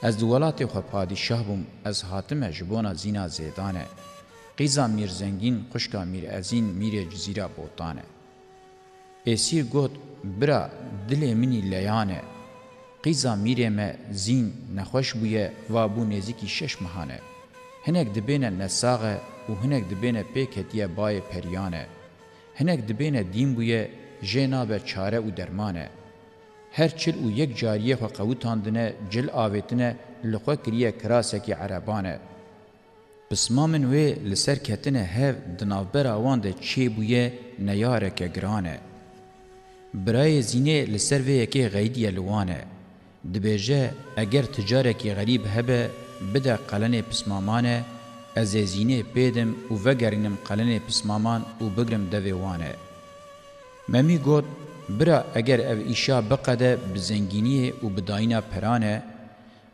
از دوالات خو پادشاه بوم از هاتم جبونا زینا زیدانه قیزا میر زنگین خوشکا میر ازین میر جزیره بوتانه اسیر گوت برا دل منی لیانه قیزا میره ما زین نخوش بویه و بو نزیکی شش مهانه هنک دبینه نساغه و هنک دبینه پیکتیه بای پریانه هنک دبینه دین بویه جناب چاره و درمانه هر چل و یک جاریه خو قوتاندنه جل آویتنه لخوا کریه کراسکی عربانه. بسما من وی لسر کتنه هف دنابر آوان ده چی بویه نیارک گرانه. برای زینه لسر وی یکی غیدی لوانه. دبیجه اگر تجارکی غریب هبه بده قلنه پسمامانه از زینه پیدم و وگرینم قلنه پسمامان و بگرم دویوانه. ممی گود برا اگر او ایشا بقده بزنگینی و بداینا پرانه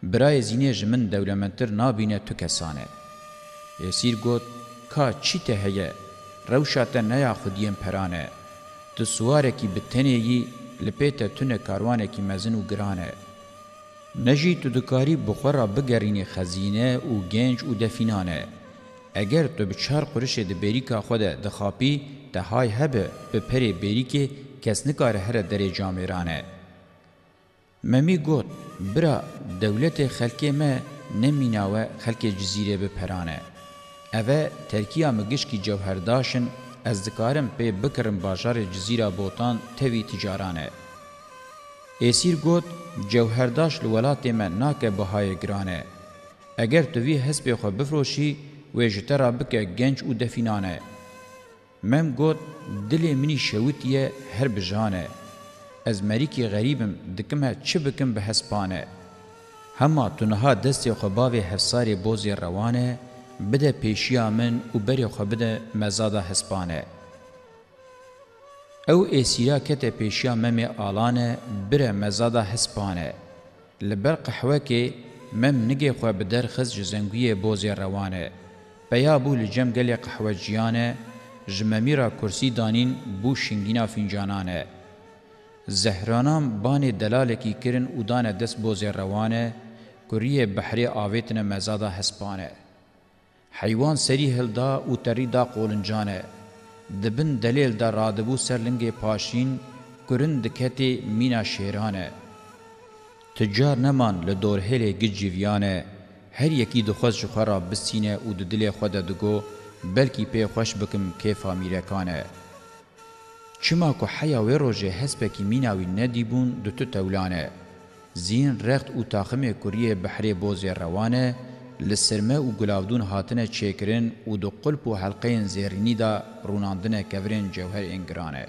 برای زینه جمن دولمنتر نابینه تو کسانه یسیر گوت کا چی ته هیه روشات نیا خودیم پرانه تو سواره کی بتنه یی لپیته تونه کاروانه کی مزن و گرانه نجی تو دکاری بخورا بگرینی خزینه و گنج و دفینانه اگر تو بچار قرش د بریکا خود د خاپی ته های هبه به پری بریکه کس نکاره هر دری جامیرانه. ممی گوت برا دولت خلکی ما نمیناوه خلک جزیره بپرانه. اوه ترکیه مگشکی جوهرداشن از دکارم پی بکرم باجار جزیره بوتان توی تجارانه. ایسیر گوت جوهرداش لولات من ناکه بهای گرانه. اگر توی حسب خو بفروشی و جترا بکه گنج و دفینانه. مم گوت دلی منی شوتیه هر بجانه از مریکی غریبم دکم ها چه بکم به هسپانه هما تنها دستی خباوی هفساری بوزی روانه بده پیشیا من و بری خبده مزادا هسپانه او ایسیرا کت پیشیا مم آلانه بره مزادا هسپانه لبر قحوه که مم نگه خواه بدر خز جزنگوی بوزی روانه پیابو لجم گلی قحوه جیانه جممیرا کرسی دانین بو شنگینا فنجانانه. زهرانام بان دلالکی کرن ودان دست بوز روانه کریه بحری آویتن مزادا هسپانه. حیوان سری هلدا او تری دا قولنجانه. دبن دلیل دا رادبو سرلنگ پاشین کرن دکتی مینا شیرانه. تجار نمان لدور هلی گجیویانه هر یکی دخوز جخرا بسینه او ددل خود دگو بلکی پی خوش بکم که فامیرکانه چما کو حیا و روجه هسپکی میناوی ندیبون دو تو تولانه زین رخت او تاخمه کوریه بحری بوز روانه لسرمه او گلاودون هاتنه چیکرین او دو قلب و حلقین زیرینی دا روناندنه کورین جوهر انگرانه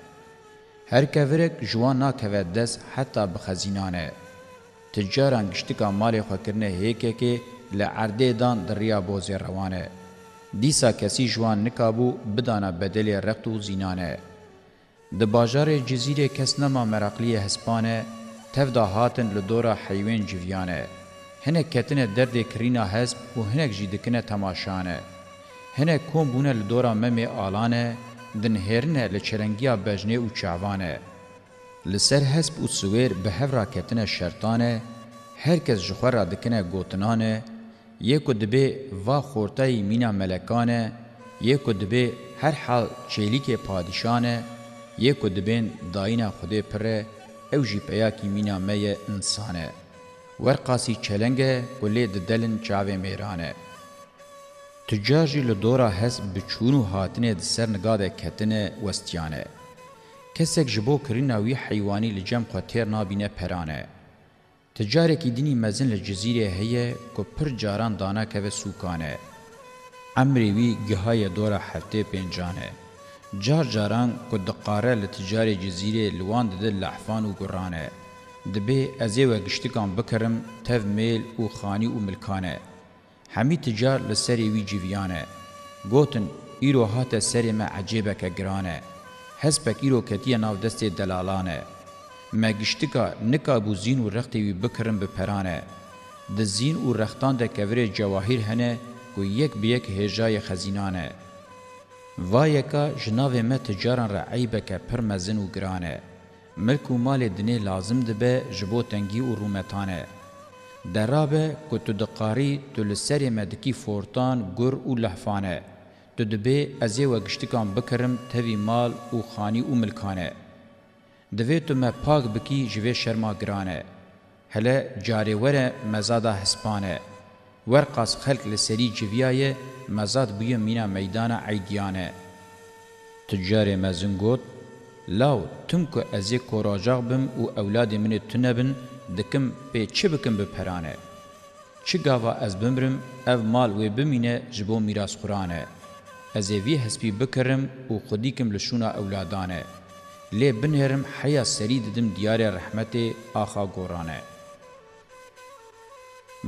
هر کورک جوان ناکوه دست حتی بخزینانه تجاران گشتکا مالی خوکرنه هیکه که لعرده دان دریا بوز روانه دیسا کسی جوان نکابو بدانه بدل رقت و زینانه. د باجار جزیره کس نما مرقلی هسپانه تفدا هاتن لدورا حیوان جویانه. هنه کتنه درد کرینا هسب و هنه جیدکنه تماشانه. هنه کوم بونه لدورا ممی آلانه دن هرنه لچرنگیا بجنه و چعوانه. لسر هسب و سویر به هفرا کتنه شرطانه هرکس جخورا دکنه گوتنانه یکو دبه و خورتای مینا ملکانه یکو دبه هر حال چلیک پادشانه یکو دبین داینا خود پره او جی پیاکی مینا می انسانه ورقاسی چلنگه گلی ددلن چاوه میرانه تجار جی لدورا هست بچونو هاتنه دسر نگاده کتنه وستیانه کسک جبو کریناوی حیوانی لجم قطیر نابینه پرانه تجارکی دینی مزن لجزیره هیه که پر جاران دانا که سوکانه. عمری وی گهای دور هفته پینجانه. جار جاران که دقاره لتجار جزیره لوان دده لحفان و گرانه. دبه ازی و گشتکان بکرم تف میل و خانی و ملکانه. همی تجار لسری وی جویانه. گوتن ایرو هات سری ما عجیبه که گرانه. هسپک ایرو کتیه ناو دست دلالانه. ما گشتکا نکابو زین و رختی وی بکرم به پرانه د زین و رختان د کوری جواهر هنه کو یک به یک هجای خزینانه و یکا جناو ما تجاران را عیبه که پر مزن و گرانه ملک و مال دنه لازم ده به جبو تنگی و رومتانه درابه که تو دقاری تو لسری مدکی فورتان گر و لحفانه تو دبه ازی و گشتکان بکرم تاوی مال و خانی و ملکانه دوی تو ما پاک بکی جوی شرما گرانه هله جاری وره مزادا هسپانه ورقاس خلق لسری جویای مزاد بوی مینا میدان عیدیانه تجار مزن گوت لاو تم که ازی کوراجاق بم او اولاد منی تنبن دکم پی چه بکم بپرانه چه گاوا از بمرم او مال وی بمینه جبو میراس خورانه ازی وی حسبی بکرم او خودیکم لشونا اولادانه لی بنهرم حیا سری ددم دیار رحمت آخا گورانه.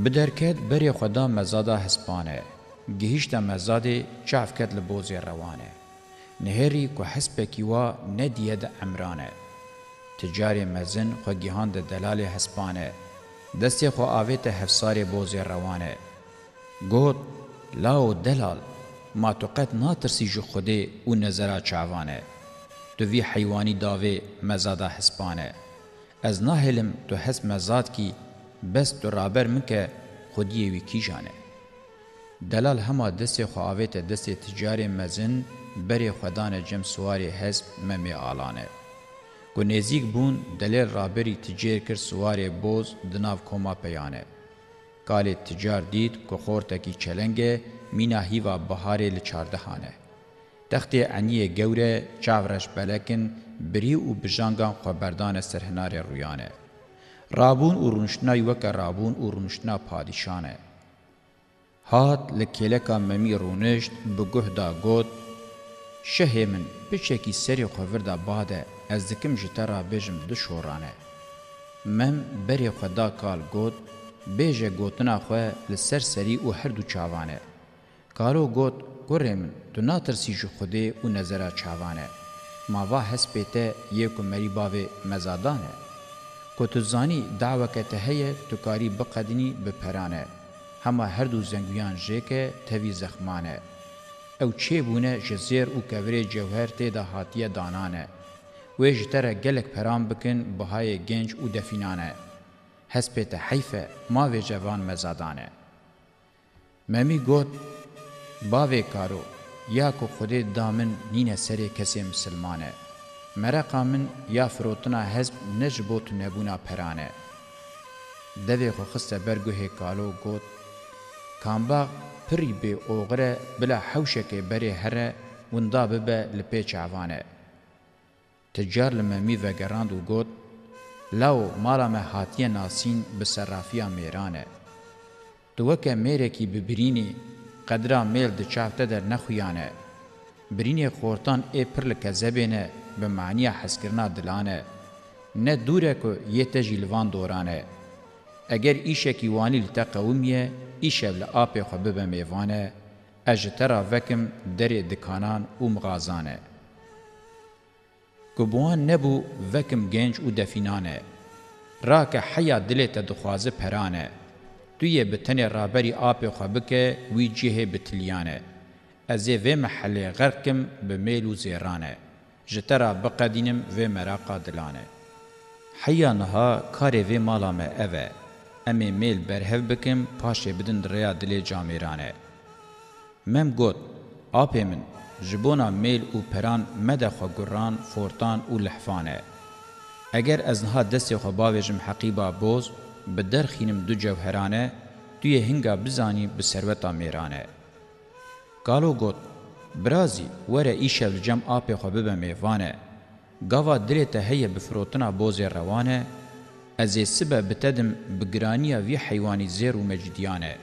بدرکت بری خدا مزادا حسپانه. گهیشت مزاد چافکت لبوزی روانه. نهری که حسب کیوا ندید عمرانه. تجار مزن خو گیهان د دلال حسپانه. دستی خو آویت حفصار بوزی روانه. گوت لاو دلال ما توقت ناترسی جو خوده و نظرا چاوانه. دوی حیوانی داوی مزادا حسبانه از نهلم تو حس مزاد کی بس تو رابر مکه خودی وی کی جانه دلال هما دست خواهویت دست تجاری مزن بری خدان جم سواری حزب ممی آلانه. گو نزیک بون دلیل رابری تجیر کر سواری بوز دناو کما پیانه. کالی تجار دید که خورتکی چلنگه مینا هیوا بهاری لچاردهانه. تختی عنیه گوره چاورش بلکن بری و بجانگان خوبردان سرهنار رویانه. رابون و رونشنا یوک رابون و رونشنا پادشانه. هات لکلکا ممی رونشت بگه دا گوت شه من بچکی سری خوور دا باده از دکم جتا را بجم دو شورانه. مم بری خدا کال گوت بیجه گوتنا خواه لسر سری و هر دو چاوانه. کالو گوت گوره من تو ناترسی جو خوده و نظره چاوانه ماوا حس پیته یکو مری باوه مزادانه که تو زانی دعوکه تهیه تو کاری بقدنی بپرانه همه هر دو زنگویان جیکه توی زخمانه او چه بونه جزیر او کوری جوهر تیده هاتیه دانانه وی جتره گلک پران بکن بهای گنج او دفینانه هسپیت حیفه ما وی جوان مزادانه ممی گوت bavê karo ya ku Xwedê da min nîne serê kesê misilman e. Mereqa min ya firotina hezb ne ji bo tu nebûna peran e. Devê xwe xiste ber guhê kalo got, Kambaq pirî bê oğire bila hewşekê berê here win da bibe li pê çavan e. Teccar li me mî vegerand û got, Lao mala me hatiye nasîn bi serafiya mêran e. Tu weke mêrekî bibirînî قدرا میل د چافته در نخویانه برینی خورتان ای پر لکذبینه به معنی حسکرنا دلانه نه دوره که یه تجیلوان دورانه اگر ایشه کی وانی لتا قومیه ایشه لآپی خو ببه میوانه اجترا وکم در دکانان و مغازانه که بوان نبو وکم گنج و دفینانه را که حیا دلت دخوازه پرانه دوی به تن رابری آب خو بکه وی جهه بتلیانه از و محل غرقم به میلو زیرانه جترا بقدینم و مراقا دلانه حیانها کار و مالام اوه امه میل برهو بکم پاشه بدن ریا دل جامیرانه مم گوت آب من جبونا میل او پران مدخ و گران فورتان او لحفانه اگر از نها دست خو باوجم حقیبا بوز بدرخینم دو جوهرانه دوی هنگا بزانی به ثروتا میرانه گالو گوت برازی وره ایشو جم آپ خو به میوانه گاوا درته هي بفروتنا بوز روانه از سبه بتدم بگرانیا وی حیوانی زیر و مجدیانه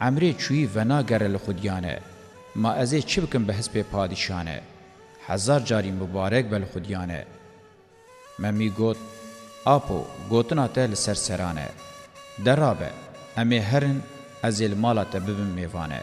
عمری چوی ونا گر لخودیانه ما از چی بکم به حسب پادشانه هزار جاری مبارک بل خودیانه ممی گوت Apo gotina te li ser serane. Derabe, em ê herin ez ê li mala te bibim mêvane.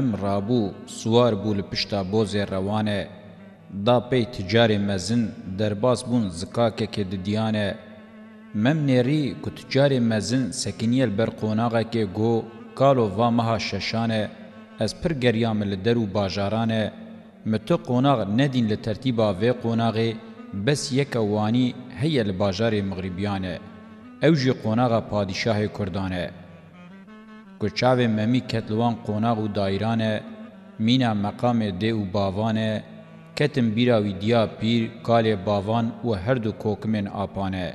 مم رابو سوار بول پشتا بوز روانه دا پی تجار مزن درباس بون زکاکه که دیانه مم نری که تجار مزن سکینیل بر قوناغه که گو کالو و مها ششانه از پر گریام لدرو باجارانه متو قوناغ ندین لترتیبا و قوناغه بس یک وانی هی لباجار مغربیانه او جی قوناغ پادشاه کردانه گوچاو ممی کتلوان قوناغ و دایرانه مینا مقام ده و باوانه کتم بیراوی دیا پیر کال باوان و هر دو کوکمن آپانه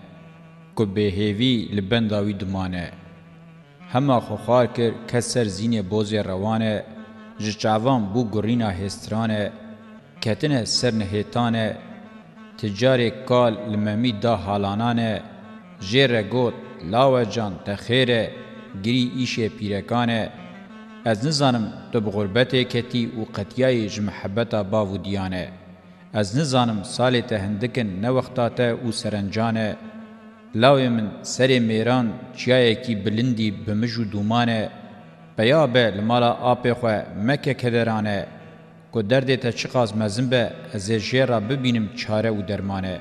کو بهیوی لبنداوی دمانه هما خوخار کر کسر زین بوز روانه جچاوان بو گرینا هسترانه کتنه سر نهیتانه تجار کال لممی دا حالانانه جیر گوت لاوه جان تخیره گری ایشه پیرکانه از نزانم تو بغربت کتی و قطیای جمحبتا باو دیانه از نزانم سال ته هندکن نه وختا ته او سرنجانه لاوی من سر میران چیای کی بلندی بمجو دومانه بیا به لمالا آپ خو مکه کدرانه کو درد ته چقاز مزن به از جیرا ببینم چاره و درمانه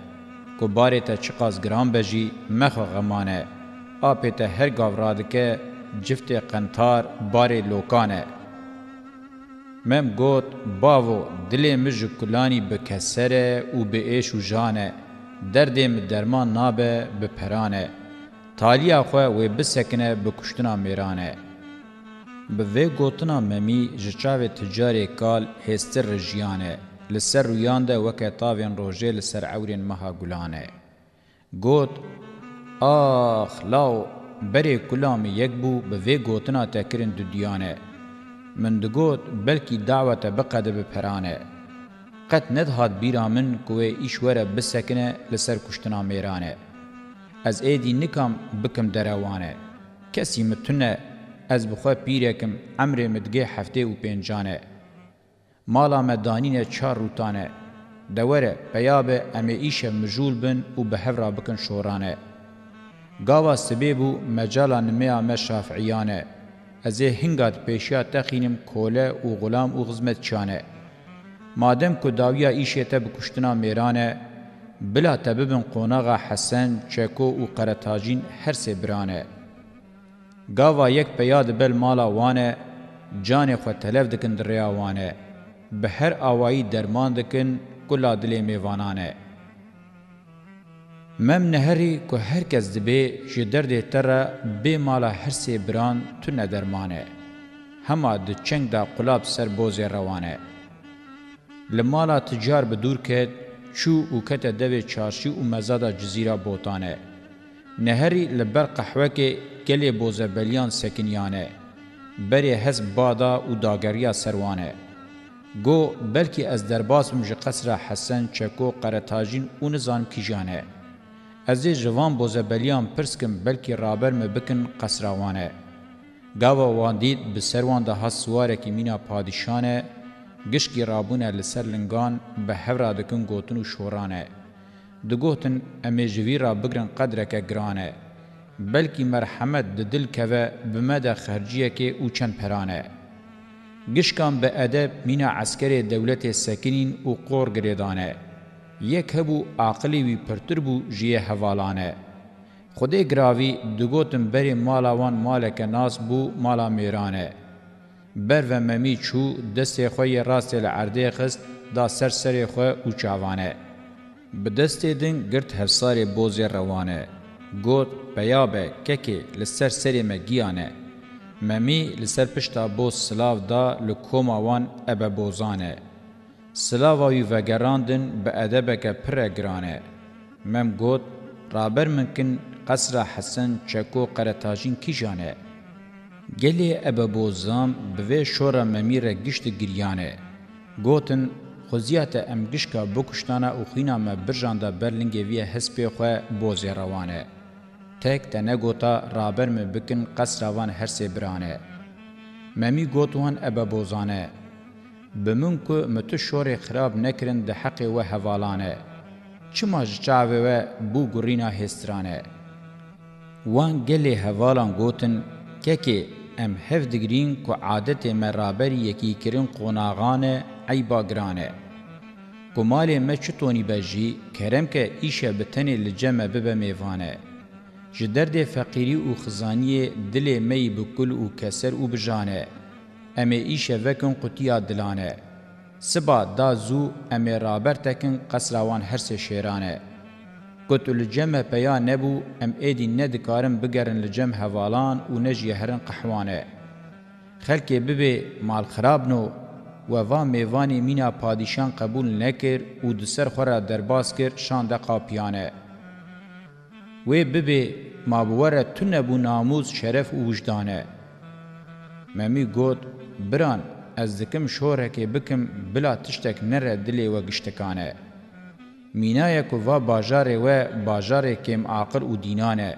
کو بار ته چقاز گران بجی مخ غمانه آپی ته هر گاو را دکه جفت قنتار باری لوکانه مم گوت باو دلی مجو کلانی بکسره و به ایش و جانه دردیم درمان نابه بپرانه تالیا خو و بسکنه بکشتنا میرانه به وی گوتنا ممی جچاو تجاری کال هستر رجیانه لسر رویانده وکه تاوین روژه لسر عورین مها گلانه گوت آخ لاو برê kulamê yek bû bi vê gotina te kirin du diyane. Min digot belkî dawa te biqede bi perane. Qet nedhat bîra min ku wê îş were bisekine li ser kuştina mêrane. Ez êdî nikam bikim derewane. Kesî mi tune ez bi xwe pîrekim emrê mi digê heftê û pêncane. Mala me danîne çar rûtane. Dewere peyabe em ê îşe mijûl bin û bi hevra bikin şorane.'' گاوا سبیبو مجالا نمیا ما شافعیانه از هنگات پیشیا تخینم کوله او غلام او خدمت چانه مادم کو داویا ایشه ته بکشتنا میرانه بلا تببن قوناغا حسن چکو او قرتاجین هر سه برانه گاوا یک پیاد بل مالا وانه جان خو تلف دکن دریا وانه به هر آوایی درمان دکن کلا دلی میوانانه مم نهری که هر کس دبی جی درده تره بی مالا هر سی بران تو ندرمانه. هما د چنگ دا قلاب سر بوز روانه. لمالا تجار بدور کد چو او کت دوی چارشی و مزادا جزیره بوتانه. نهری لبر قحوه که گلی بوز بلیان سکنیانه. بری هز بادا و داگریا سروانه. گو بلکی از درباسم جی قصر حسن چکو قرطاجین اون زانم کی جانه. Ez ê ji van bozebeliyan pirs kim belkî raber me bikin qesra wan e. Gava wan dît bi ser wan de hat siwarekî mîna padîşanê, e, gişkî rabûne li ser lingan bi hevra dikin gotin û şoran e. Digotin em ê ji vî ra bigirin qedreke giran e. Belkî merhemet di dil keve bi me de xerciyekê û çend peran e. Gişkan bi edeb mîna eskerê dewletê sekinîn û qor girêdan e. یک هبو عقلی وی پرتر بو جیه حوالانه خودی گراوی دوگوتم بری مالا وان مالک ناس بو مالا میرانه بر و ممی چو دست خوی راست لعرده خست دا سر سر خو او چاوانه به دست دین گرت هفسار بوز روانه گوت پیابه ککی لسر سر مگیانه ممی لسر پشتا بوز سلاو دا لکوما وان ابه بوزانه سلاوی وگراندن به ادبک پرگرانه مم گوت رابر ممکن قصر حسن چکو قرتاجین کی جانه گلی اببوزام به شورا ممیر گشت گریانه گوتن خوزیات ام گشکا بکشتانا او خینا ما برجاندا برلنگی وی حسب خو بوز روانه تک تنه گوتا رابر مبکن قصر روان هر سه برانه ممی گوتوان اببوزانه بمون کو متو شور خراب نکرن د حق و حوالانه چما جاوه و بو گرینا هسترانه وان گلی حوالان گوتن که که ام هف دگرین کو عادت مرابر یکی کرن قناغانه عیبا گرانه کمال ما چطونی بجی کرم که ایشه بتنی لجمع ببه میوانه جدرد فقیری و خزانی دل می بکل و کسر و بجانه ام ایشه وکن قوتیا دلانه سبا دا زو ام رابر تکن قصروان هر سه شیرانه گوت لجمه پیا نبو ام ایدی ندکارم بگرن لجم حوالان و نجی هرن قحوانه خلکه ببه مال خراب نو و وا میوانی مینا پادشان قبول نکر او دسر خورا درباس کر شان دقا پیانه و ببه مابوره تنبو ناموز شرف و وجدانه ممی گوت بران ez dikim şorekê bikim bila tiştek nere dilê we giştekane. Mînaye ku va bajarê we bajarê kêm aqil û dînan e.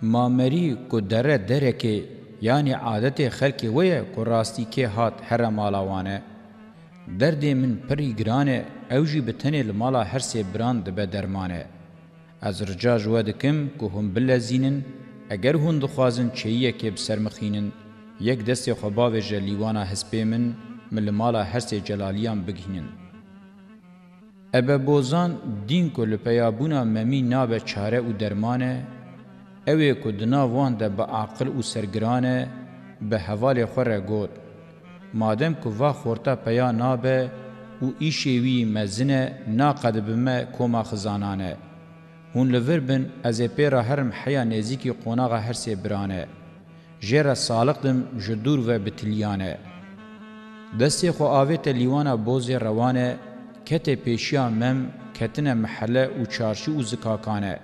Mamerî ku dere derekê yanî adetê xelkê wê ye ku rastîkê hat here mala wan e. Derdê min pirî giran e, ew jî bi tenê li mala her sê biran dibe derman e. Ez rica ji we dikim ku hûn bilezînin, eger hûn dixwazin çeyiyekê bi sermixînin, یک دستی خوباوی جلیوانا هسپی من ملمالا هرسی جلالیان بگینن. ابه بوزان دین کو لپیابونا ممی نابه چاره و درمانه اوی کو دنا وان ده به عقل و سرگرانه به حوال خوره گود. مادم کو وا خورتا پیا نابه و ایشیوی مزنه ناقد بمه کما خزانانه. هون لور بن از پیرا هرم حیا نزیکی قوناغا هرسی برانه. جره سالق دم جدور و بتلیانه دستی خو آویت لیوانا بوزی روانه کت پیشیا مم کتن محله و چارشی و زکاکانه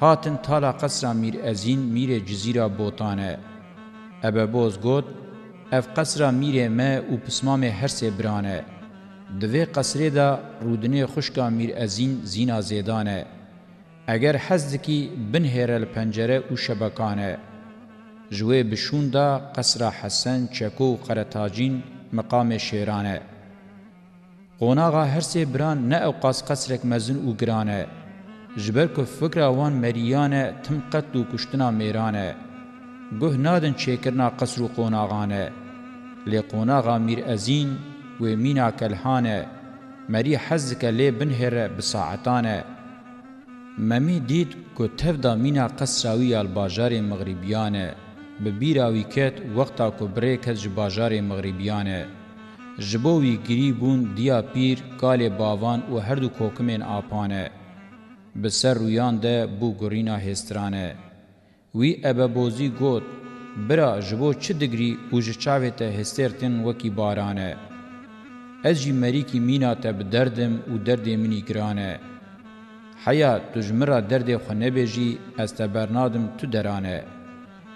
هاتن تالا قصر میر ازین میر جزیرا بوتانه ابه بوز گوت اف قصر میر ما و پسمام هر سه برانه دوی قصره دا رودنه خشکا میر ازین زینا زیدانه اگر حزدکی بنهره لپنجره و شبکانه جوی بشون دا قصر حسن چکو قرتاجین مقام شیرانه قوناغا هر سی بران نه اوقاس قصرک مزن او گرانه جبر که فکر وان مریانه تم قتل و کشتنا میرانه گوه نادن چیکرنا قصر و قوناغانه لی قوناغا میر ازین و مینا کلهانه مری حزک لی بنهره بساعتانه ممی دید که تفدا مینا قصراوی الباجار مغربیانه به بیراوی کت وقتا کبره کس جباجار مغربیانه جبوی گری بون دیا پیر کال باوان و هر دو کوکمین آپانه به سر رویان ده بو گرینا هسترانه وی اببوزی گوت برا جبو چه دگری و جچاوه ته هسترتن وکی بارانه از جی مریکی مینا ته بدردم و درد منی گرانه حیا تجمرا درد خو نبیجی از تبرنادم تو درانه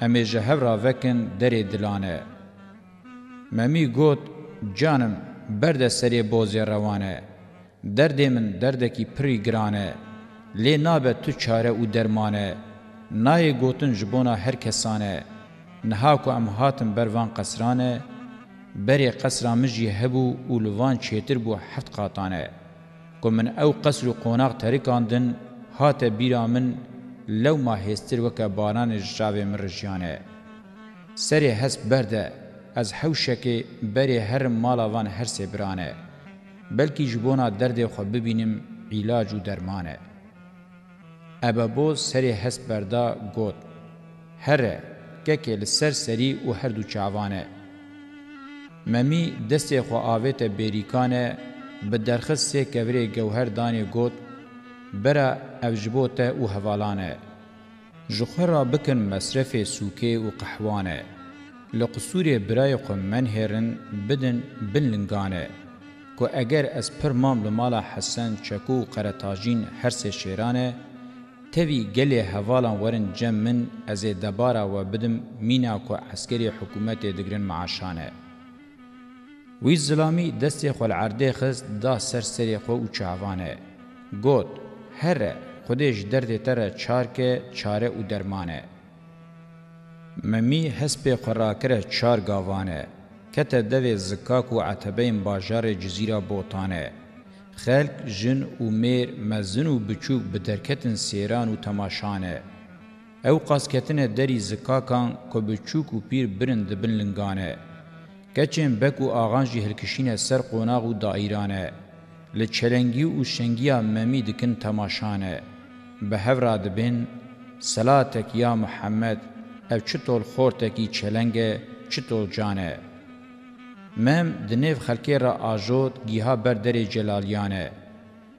امه جهو را وکن دری دلانه ممی گوت جانم برده سری بوزی روانه دردی من دردکی پری گرانه لی نابه تو چاره او درمانه نای گوتن جبونا هر کسانه نهاکو ام هاتم بروان قصرانه بری قصرا مجی هبو او لوان چیتر بو هفت قاتانه که من او قصر و قوناق ترکاندن هات بیرا من لو ما هستر وک باران جاو مرجانه سری حس برده از حوشک بری هر مالاوان هر سبرانه بلکی جبونا درد خو ببینیم علاج و درمانه ابابو سری حس بردا گوت هر که لسر سری و هر دو چاوانه ممی دست خو آویت بریکانه به درخص سه کوری گوهر دانی گوت برا او جبوته او حوالانه جخه را بکن مصرف سوکه او قحوانه لقصور برای قم منهرن بدن بن لنگانه که اگر از پر مام لمالا حسن چکو قرطاجین هر سه شیرانه تەوی گەلێ هەواڵان وەرن جەم من ئەزێ دەبارەوە بدم مینا کۆ عسکەری حکوومەتێ دەگرن معاشانە. وی زلامی دەستێ خۆلعاردێ خست دا سەر سەرێ خۆ و چاوانە، گوت هەرە خودش درد تر چارکه چاره و درمانه. ممی حسب قراکر چار گاوانه کت دو زکاک و عتبین باجار جزیره بوتانه. خلق جن و میر مزن و بچوک بدرکتن سیران و تماشانه. او قاسکتنه دری زکاکان که بچوک و پیر برند بن لنگانه. کچین بک و آغان جی هلکشین سر قوناغ و دائیرانه. لچلنگی و شنگیا ممی دکن تماشانه. بهورا دبین سلاتک یا محمد او چطول خورتکی چلنگه چطول جانه مم دنیف خلکی را آجود گیها بردر جلالیانه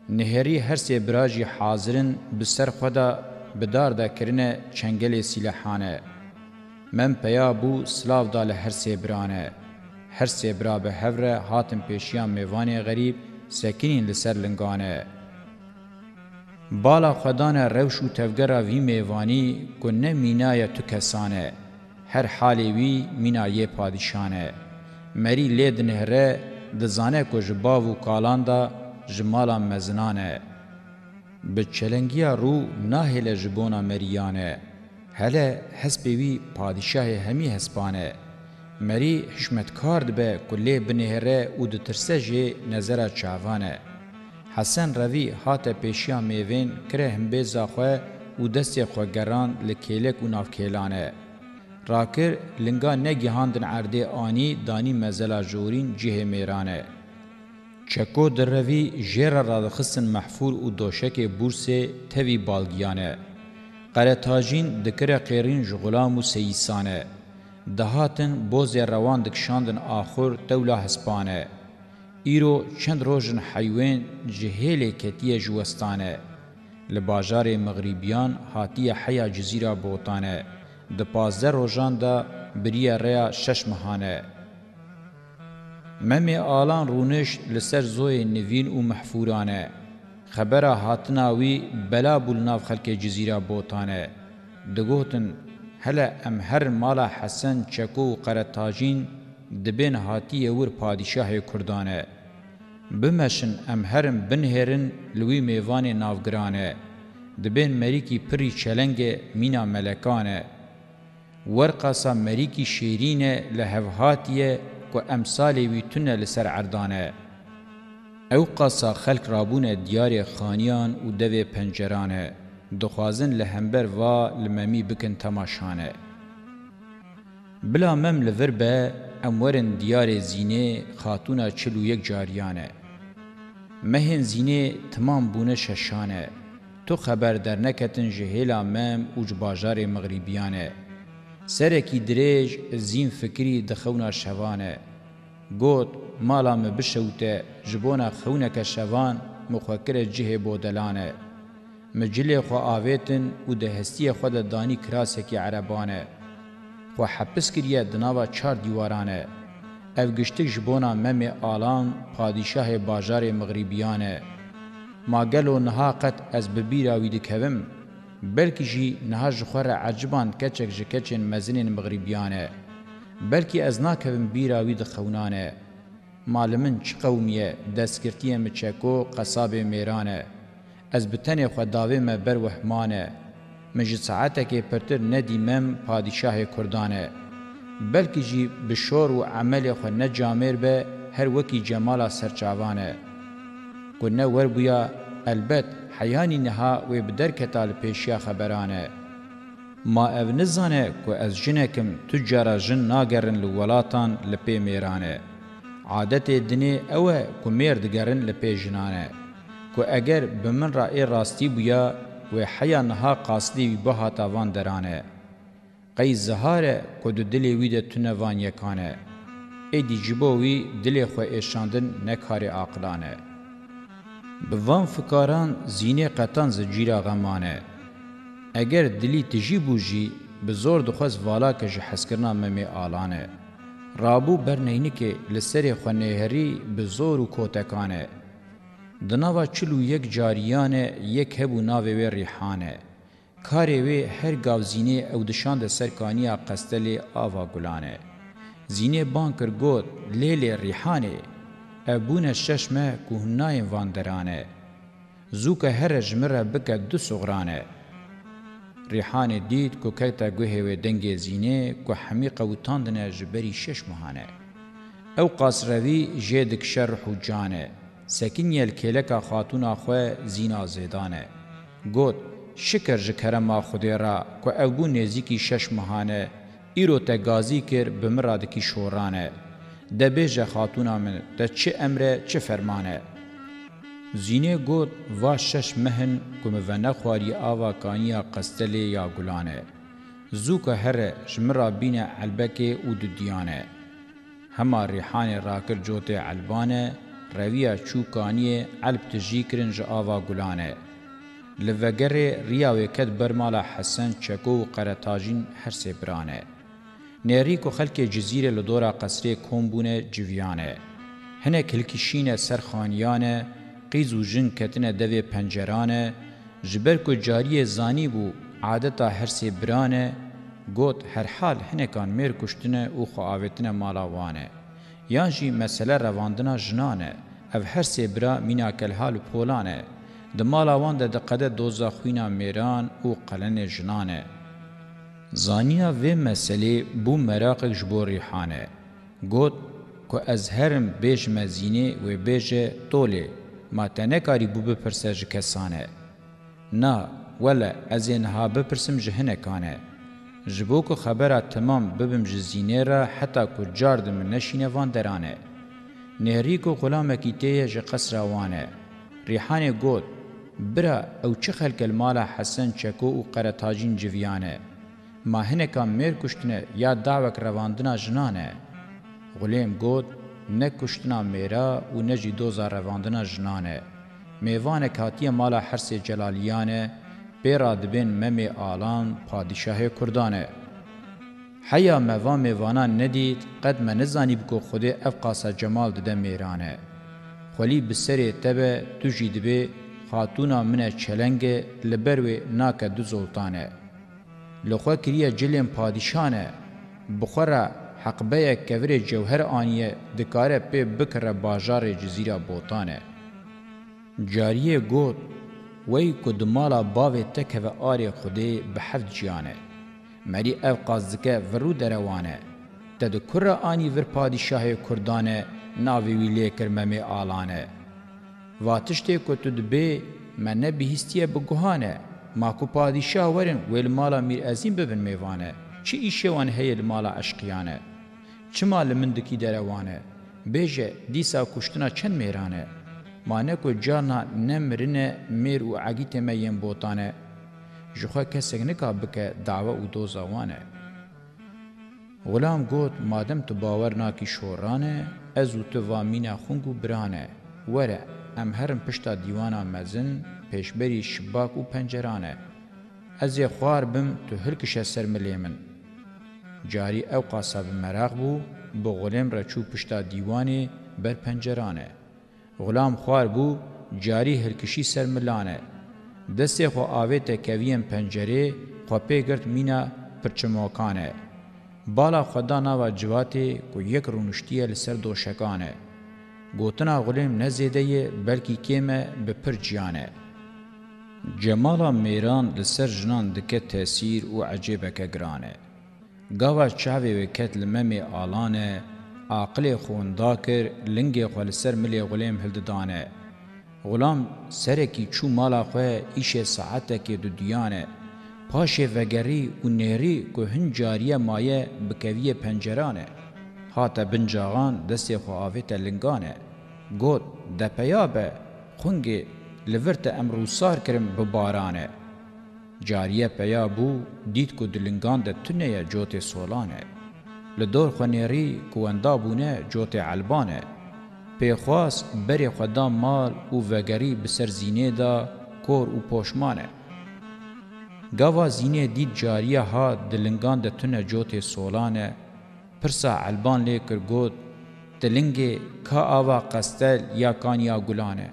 نهری هر سی براجی حاضرن بسر خدا بدار دا کرنه چنگل سیلحانه من پیا بو سلاو دا لهر سی برانه هر سی برا به هوره هاتم پیشیان میوانی غریب سکینین لسر لنگانه بالا خدانا روش و تفگرا وی میوانی که نه مینای تو کسانه هر حالی وی مینای پادشانه مری لید نهره دزانه که جباو و کالان دا جمالا مزنانه به چلنگیا رو ناهل جبونا مریانه هله حسبوی پادشاه همی حسبانه مری حشمتکار دبه کلی بنهره و دترسه جه نظره چاوانه حسن روی هات پیشیا میوین کره هم بیزا خواه و دست خواه گران لکیلک و نافکیلانه. راکر لنگا نگیهاندن عرده آنی دانی مزلا جورین جه میرانه. چکو در روی جیر رادخستن محفور و دوشک بورس توی بالگیانه. قرتاجین دکره قیرین جغلام و سیسانه. دهاتن بوز روان دکشاندن آخر دوله هسپانه. ایرو چند روژن حیوین جهیل کتیه جوستانه. لباجار مغربیان هاتیه حیا جزیره بوتانه. ده پازده روژان ده بریه ریا شش مهانه. ممی آلان رونش لسر زوی نوین و محفورانه. خبر هاتناوی بلا بولناف خلک جزیره بوتانه. دگوتن هله ام هر مالا حسن چکو و قرطاجین دبین هاتیه ور پادشاه کردانه. بمشن ام هرم بنهرن لوی میوان نافگرانه دبین مریکی پری چلنگ مینا ملکانه ورقصا مریکی شیرینه لهوهاتیه که امثالی وی تونه لسر عردانه او قصا خلق رابونه دیار خانیان و دو پنجرانه دخوازن لهمبر و لممی بکن تماشانه بلا مم لور به امورن دیار زینه خاتونه چلو یک جاریانه مهن زینه تمام بونه ششانه تو خبر در نکتن جهیلا مم اوج باجار مغربیانه سرکی دریج زین فکری دخونا شوانه گوت مالا م بشوته جبونا خونک شوان مخکر جهه بودلانه مجلی خو آویتن و ده هستی خود دانی کراسکی عربانه خو حپس کریه دناوا چار دیوارانه ev giştik ji bona Memê Alan padîşahê bajarê miğrîbiyan e. Ma gelo niha qet ez bi bîra wî dikevim, belkî jî niha ji xwe re eciban keçek ji keçên mezinên miğrîbiyan e. Belkî ez nakevim bîra wî dixewnan e. Ma li min çi qewmiye destkirtiye mi çeko qesabê mêran e. Ez bi tenê xwe davê me ber wehman e. Min ji saetekê pirtir nedîmem padîşahê Kurdan e. بلکې جی بشور او عمل خو نه جامر به هر وکی جمال سرچاوانه کو نه ور بیا البته حیانی نها و بدر کتال پیشیا خبرانه ما او نزانه کو از جنکم تجارا جن ناگرن لولاتان لپی میرانه عادت دنی اوه کو میر دگرن لپی جنانه کو اگر بمن رای راستی بیا و حیا نها قاصدی بها تاوان درانه قی زهاره که دو دلی وی ده تونه وان یکانه ای دی جبو وی دلی خو ایشاندن نکاری عقلانه بوان فکاران زینه قطان زجیرا غمانه اگر دلی تجی بوجی بزور دخواست والا که جحس کرنا ممی آلانه رابو برنینی که لسر خونهری بزور و کوتکانه دناوا چلو یک جاریانه یک هبو ناوی ریحانه کاری وی هر گاو زینه او دشان ده سرکانی قستل آوا گلانه زینه بانکر گوت لیل ریحانه ابون ششمه کوهنای واندرانه زوک هر جمره بک دو سغرانه ریحانه دید کو کتا گوه و دنگ زینه کو حمیقه و تاندنه جبری شش مهانه او قاسروی جیدک شرح و جانه سکین یل کلکا خاتون آخوه زینا زیدانه گوت شکر جکرما خودی را که او بو نزیکی شش مهانه ایرو تا گازی کر بمرادکی شورانه ده بیج خاتونا من ده چه امره چه فرمانه زینه گوت وا شش مهن که مونه خواری آوا کانیا قستلی یا گلانه زو که هره جمرا بینه علبکه و ددیانه هما ریحان راکر جوت علبانه رویا چوکانیه علب تجی کرن جا آوا گلانه لوگره ریاوکت برمالا حسن چکو و قرطاجین هر سه برانه. نریک و خلک جزیره لدورا قصره کومبونه جویانه. هنه کلکشین سرخانیانه، قیز و جن کتنه دوی پنجرانه، جبر کو جاری زانی بو عادتا هر سه برانه، گوت هر حال هنکان میر کشتنه و خواهوتنه مالاوانه. یان جی مسئله رواندنا جنانه، او هر سه برا میناکل حال پولانه، د مالاوان د دقده دوزا خوینا میران او قلن جنانه زانیا و مسئله بو مراقک جبو ریحانه گوت که از هرم بیش مزینه و بیش طوله ما تنکاری بو بپرسه جکسانه نه ولا از اینها بپرسم جهنکانه جبو که خبره تمام ببم جزینه را حتا که جاردم نشینه وان درانه نهری که غلامه کی تیه جقص روانه ریحانه گوت برا او چه خلک المالا حسن چکو او قرطاجین جویانه ما هنکا میر کشتنه یا دعوک رواندنا جنانه غلیم گود نه کشتنا میرا و نه جیدوزا رواندنا جنانه میوانه کاتی مالا حرس جلالیانه بیرا دبین ممی آلان پادشاه کردانه حیا موا میوانان ندید قد من نزانی بکو خود افقاسا جمال دده میرانه خلی بسری تبه تو جیدبه هاتونا منه چلنگ لبروی ناک دو زولتانه. لخوا کریه جلیم پادشانه بخوره حقبه کوری جوهر آنیه دکاره پی بکره باجار جزیره بوتانه. جاریه گوت وی کدمالا باوی تکه و آری خوده به هفت جیانه. مری او قازدکه ورو دروانه. تدکره آنی ور پادشاه کردانه ناوی ویلی کرممی آلانه. و تشتی کتو دبی منه بهستیه بگوهانه ما کو پادشاه ورن ویل مالا میر ازیم ببن میوانه چی ایشوان هیل مالا عشقیانه چی مال من دکی دروانه بیجه دیسا کشتنا چند میرانه مانه کو جانا نمرنه میر و عگیت میم بوتانه جخوا کسک نکا بکه دعوه و دوزاوانه غلام گوت مادم تو باور ناکی شورانه از و تو وامینا خونگو برانه وره ام هرم پشتا دیوانا مزن پیشبری شباک و پنجرانه از خوار بم تو هر کشه سر ملی من جاری او قاسب مراغ بو بو غلام را چو پشتا دیوانه بر پنجرانه غلام خوار بو جاری هرکشی سر ملانه دسته خو آوه تکویم پنجره خو پیگرد مینا پرچموکانه بالا خدا ناوا جواته کو یک رونشتیه لسر دوشکانه گوتنا غلیم نه زیده بلکی کیمه به پر جیانه. جمالا میران لسر جنان دکه تاثیر و عجیبه که گرانه. گاوا چاوی و کت لممی آلانه، عقل خوندا کر لنگ خو سر ملی غلیم هلددانه. غلام سرکی چو مالا خواه ایش ساعته که دو دیانه. پاش وگری و نهری که هنجاریه مایه بکوی پنجرانه. هاته بنجاران دستی خواهی تلنگانه گوت دپیابه خونگی لورت امروسار کرم ببارانه جاریه پیا بو دید کو دلنگان د تنه جوت سولانه لدور خنری کواندا بونه جوت علبانه پیخواس بری خدا مال او وگری بسر زینه دا کور او پوشمانه گاوا زینه دید جاریه ها دلنگان د تنه جوت سولانه پرسا علبان لێ کرد گوت دلنگێ کا ئاوا قەستەل یاکان یا گولانە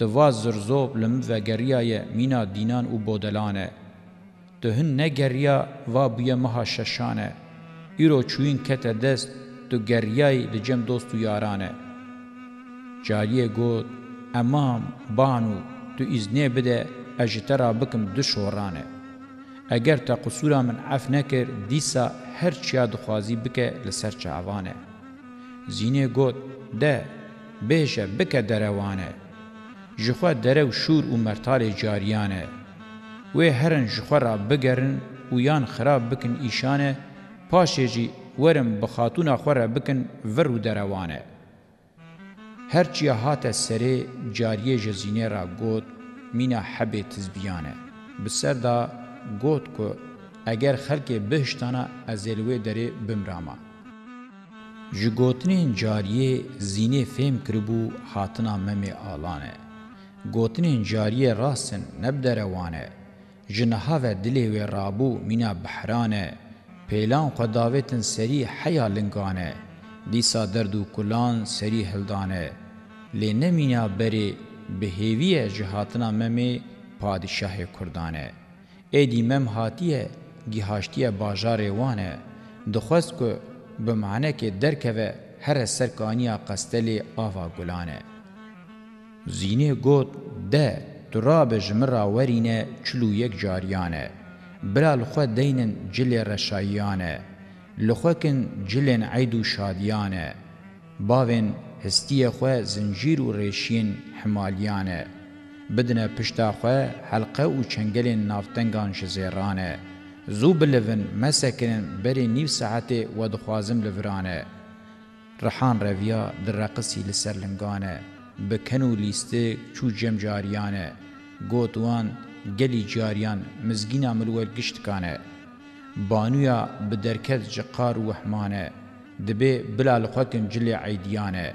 دوا زرزۆب li min vegeriyaye mîna dînan û bodelan e tu hin negeriya va bûye miha şeşan e îro çûyîn kete dest tu geriyayî li cem dost û yaran e cariyê got emam banû tu îznê bide ez ji te ra bikim du şoran e eger te qusura min ef nekir dîsa هر چیا دخوازی بکه لسر چاوانه زینه گوت ده بیشه بکه دروانه جخوا درو شور و مرتال جاریانه و هرن جخوا را بگرن و یان خراب بکن ایشانه پاشه جی ورم بخاتون خو را بکن ورو دروانه هر چی هات سره جاریه جزینه را گوت مینا حبه تزبیانه بسر دا گوت که اگر خلک بهشتانه از الوی دره بمراما جگوتنین جاریه زینه فهم کربو حاتنا ممی آلانه گوتنین جاریه راستن نبدروانه جنها و دلی و رابو مینا بحرانه پیلان خداوتن سری حیا لنگانه دیسا درد و کلان سری هلدانه لی نمینا بری بهیوی جهاتنا ممی پادشاه کردانه ایدی مم هاتیه گیهاشتی باجار وانه دخواست که به معنی که درکوه هر سرکانی قستل آوا گلانه. زینه گوت ده تراب جمرا ورینه چلو یک جاریانه. بلال خود دینن جل رشایانه. لخوکن جلن عید و شادیانه. باوین هستی خو زنجیر و ریشین حمالیانه. بدنه پشتا خو حلقه و چنگل نافتنگان شزیرانه. زو بلون مسکنن بری نیو ساعته و دخوازم لورانه رحان رویا در رقصی لسر لنگانه بکنو لیسته چو جم جاریانه گوتوان گلی جاریان مزگینا ملوال گشتکانه بانویا بدرکت جقار وحمانه دبه بلا لخوتن جلی عیدیانه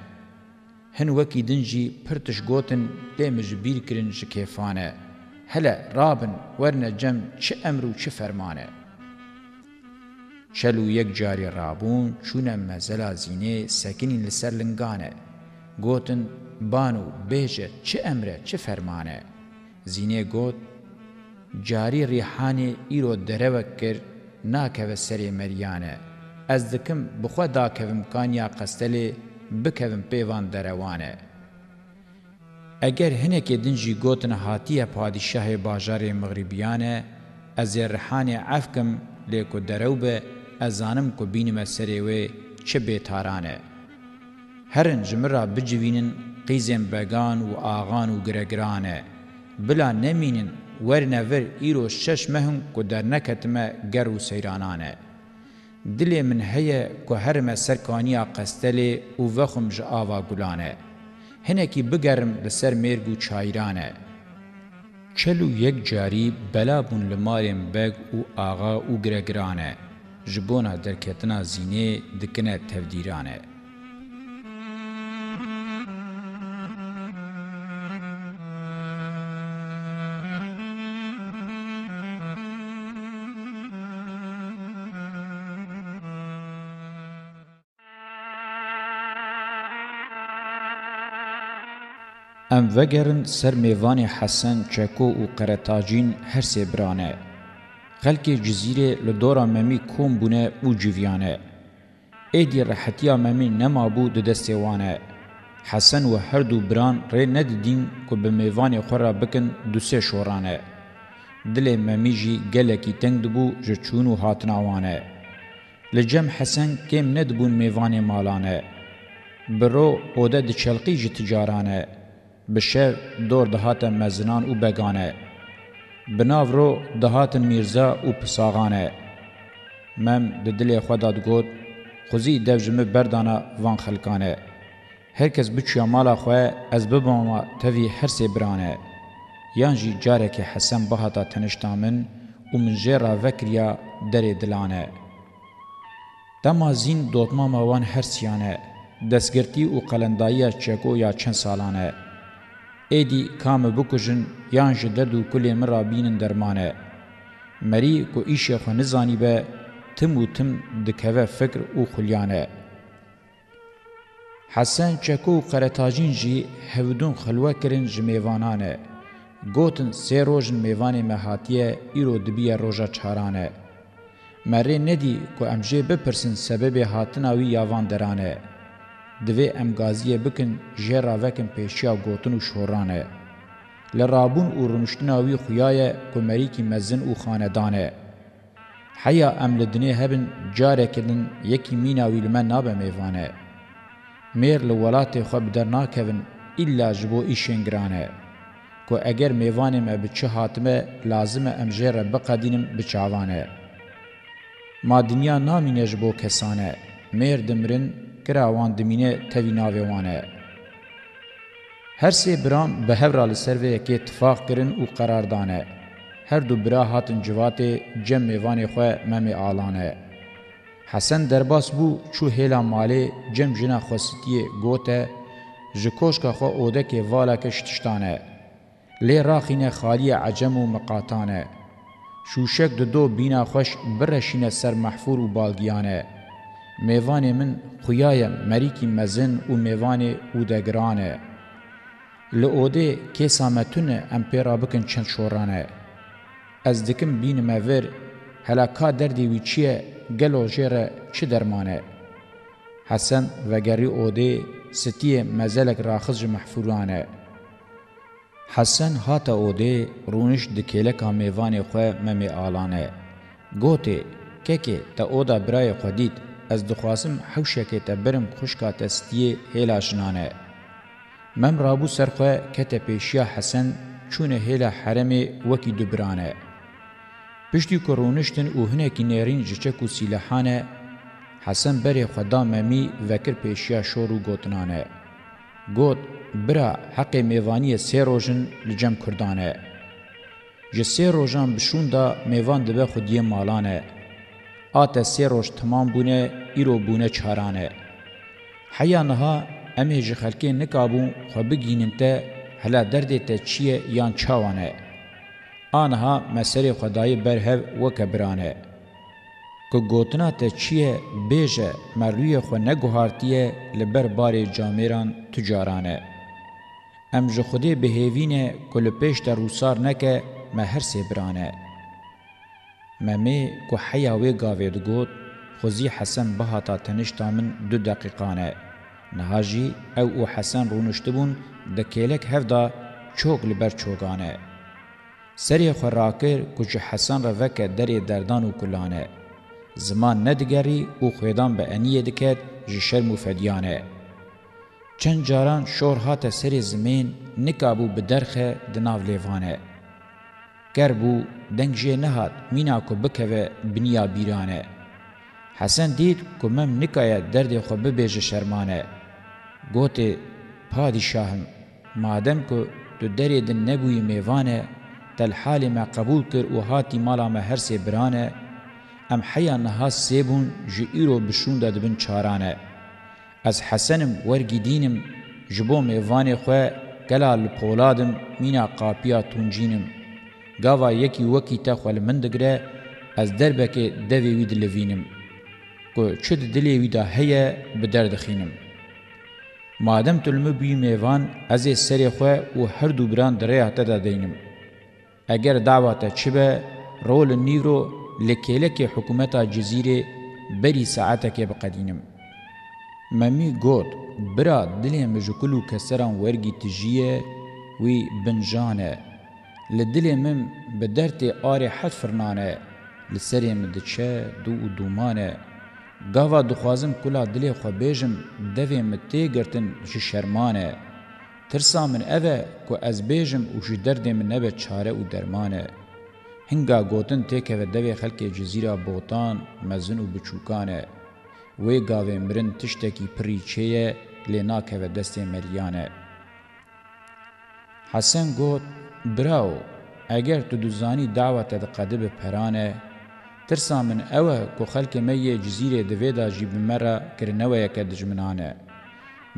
هن وکی دنجی پرتش گوتن لیمج بیر کرن شکیفانه هله رابن ورنه جم چه امر و چه فرمانه چلو یک جاری رابون چونه مزلا زینه سکینین لسر لنگانه گوتن بانو بیجه چه امره چه فرمانه زینه گوت جاری ریحانه ایرو دروک کرد ناکوه سری مریانه از دکم بخوا داکوم کانیا قستلی بکوم پیوان دروانه اگر هنکه دنجی گوتن هاتیه پادشاه باجار مغربیانه از رحان عفکم لیکو دروبه ازانم کو بینم سریوه چه بیتارانه هرن جمرا بجوینن قیزم بگان و آغان و گرگرانه بلا نمینن ورنور ایرو شش مهم کو در نکتمه گر و سیرانانه دلی من هیه که هرمه سرکانیا قستلی و وخم جعاوا گلانه هنکی بگرم لسر مرگو چایرانه چلو یک جاری بلابون لماریم بگ و آغا و گرگرانه جبونا درکتنا زینه دکنه تودیرانه ام وگرن سر میوان حسن چکو و قرتاجین هر سه برانه. خلک جزیره لدورا ممی کوم بونه و جویانه. ایدی رحتیا ممی نمابو ده دستیوانه. حسن و هر دو بران ری ندیدین که به میوان خورا بکن دو سه شورانه. دل ممی جی گلکی تنگ دبو جچونو هاتناوانه. لجم حسن کم ندبون میوان مالانه. برو اوده د چلقی جی تجارانه. بشه دور دهاتن مزنان و بگانه بناو رو دهاتن میرزا و پساغانه مم ده دلی خدا دگوت خوزی دوجمه بردانا وان خلکانه هرکس بچیا مالا خواه از بباما تاوی هر سی برانه یان جی جارکی حسن بهاتا تنشتامن و من جیرا وکریا در دلانه دما زین دوتما موان هر سیانه دستگرتی و قلندایی چکو یا چند سالانه ایدی کام بکوژن یان ژ درد و کلې مرا بینن درمانه مری کو ایشه خو نزانی به تم و تم دکوه فکر او خلیانه حسن چکو قرتاجین جی هودون خلوه کرن جمیوانانه گوتن سه روژن میوان مهاتیه ایرو دبیه روژا چارانه مری ندی کو امجه بپرسن سبب هاتناوی یاوان درانه دوی امگازیه بکن جه راوکن پیشیا گوتن و شورانه. لرابون او رونشتناوی خویای کمریکی مزن او خاندانه. حیا ام لدنه هبن جاره کدن یکی میناوی لمن نابه میوانه. میر لولات خو بدر ناکوین الا جبو ایشنگرانه. که اگر میوانه ما به چه حاتمه لازم ام جه را بقدینم بچاوانه. ما دنیا نامینه جبو کسانه. میر دمرن کراوان دمینه تاوی ناویوانه هر سه بران به هورا لسر ویکی اتفاق کرن و قرار دانه هر دو برا هاتن جوات جم میوان خواه ممی آلانه حسن درباس بو چو هیلا مالی جم جنا خواستی گوته جکوشکا خو اوده که والا کشتشتانه لی راخین خالی عجم و مقاتانه شوشک دو دو بینا خوش برشین سر محفور و بالگیانه میوان من خویای مریکی مزن و میوان او دگرانه لعوده که سامتونه امپیرا بکن چند شورانه از دکم بین مور هلاکا دردی وی چیه گلو جیره چی درمانه حسن وگری اوده ستی مزلک راخز محفورانه حسن هاتا اوده رونش دکیلکا میوان خواه ممی آلانه گوته که که تا اودا برای خودید ez dixwazim hewşekê te birim xuşka testiyê hêla jinanê. Mem rabû ser xwe kete pêşiya Hesen çûne hêla heremê wekî du biranê. Piştî ku rûniştin û hinekî nêrîn ji çek û sîlehanê, Hesen berê xwe da memî vekir pêşiya şor û gotinanê. Got, bira heqê mêvaniyê sê rojin li cem Kurdanê. Ji sê rojan bişûnda mêvan dibe xudiyê malanê. آت سه روش تمام بونه ایرو بونه چارانه حیا نها امه جی خلکی نکابون خو بگینن تا هلا درده تا چیه یان چاوانه آنها مسئله خدای برهو و کبرانه که گوتنا تا چیه بیجه مروی خو نگوهارتیه لبر بار جامیران تجارانه ام جی خوده بهیوینه که لپیش تا روسار نکه مهر سبرانه ممی کو حیا وی گاوید گوت خوزی حسن بهاتا تنشتا من دو دقیقانه نهاجی او او حسن رونشتبون د کیلک هفدا چوک لبر چوگانه سری خوراکر کچ حسن را وک دری دردان و کلانه زمان ندگری او خویدان به انیه دکت جشر مفدیانه چند جاران شور هات سری زمین نکابو بدرخه دناو لیوانه گر بو دنگ جه نهاد مینا کو بکوه بنیا بیرانه. حسن دید که مم نکایه درد خو ببیجه شرمانه. گوته پادشاهم مادم که تو دریدن نبوی میوانه تل حال ما قبول کر و هاتی مالا ما هر سی برانه ام حیا نها سیبون جئیرو بشون دادبن چارانه. از حسنم ورگی دینم جبو میوانه خواه گلال پولادم مینا قاپیا تونجینم گاوا یکی وکی تا خوال من دگره از دربکه دوی وی دلوینم که چود دلی وی دا هیا بدر دخینم مادم تلمو بی میوان از سری خواه و هر دو بران دره حتا دا دینم اگر دعواتا چی به رول نیرو لکیلک حکومتا جزیره بری ساعتا که بقدینم ممی گوت برا دلی مجکلو کسران ورگی تجیه وی بنجانه لدلی من به درتی آری حد فرنانه لسری من دچه دو و دومانه گاوا دخوازم کلا دلی خو بیجم دوی متی گرتن جی شرمانه ترسا من اوه که از بیجم و جی دردی من نبه چاره و درمانه هنگا گوتن تیکه و دوی خلک جزیره بوتان مزن و بچوکانه وی گاوی مرن تشتکی پریچه لناکه و دست مریانه حسن گوت براو اگر تو دوزانی دعوت دقده به پرانه ترسا من اوه کو خلک مې جزیره د وېدا جیب مره کرنوه یک دجمنانه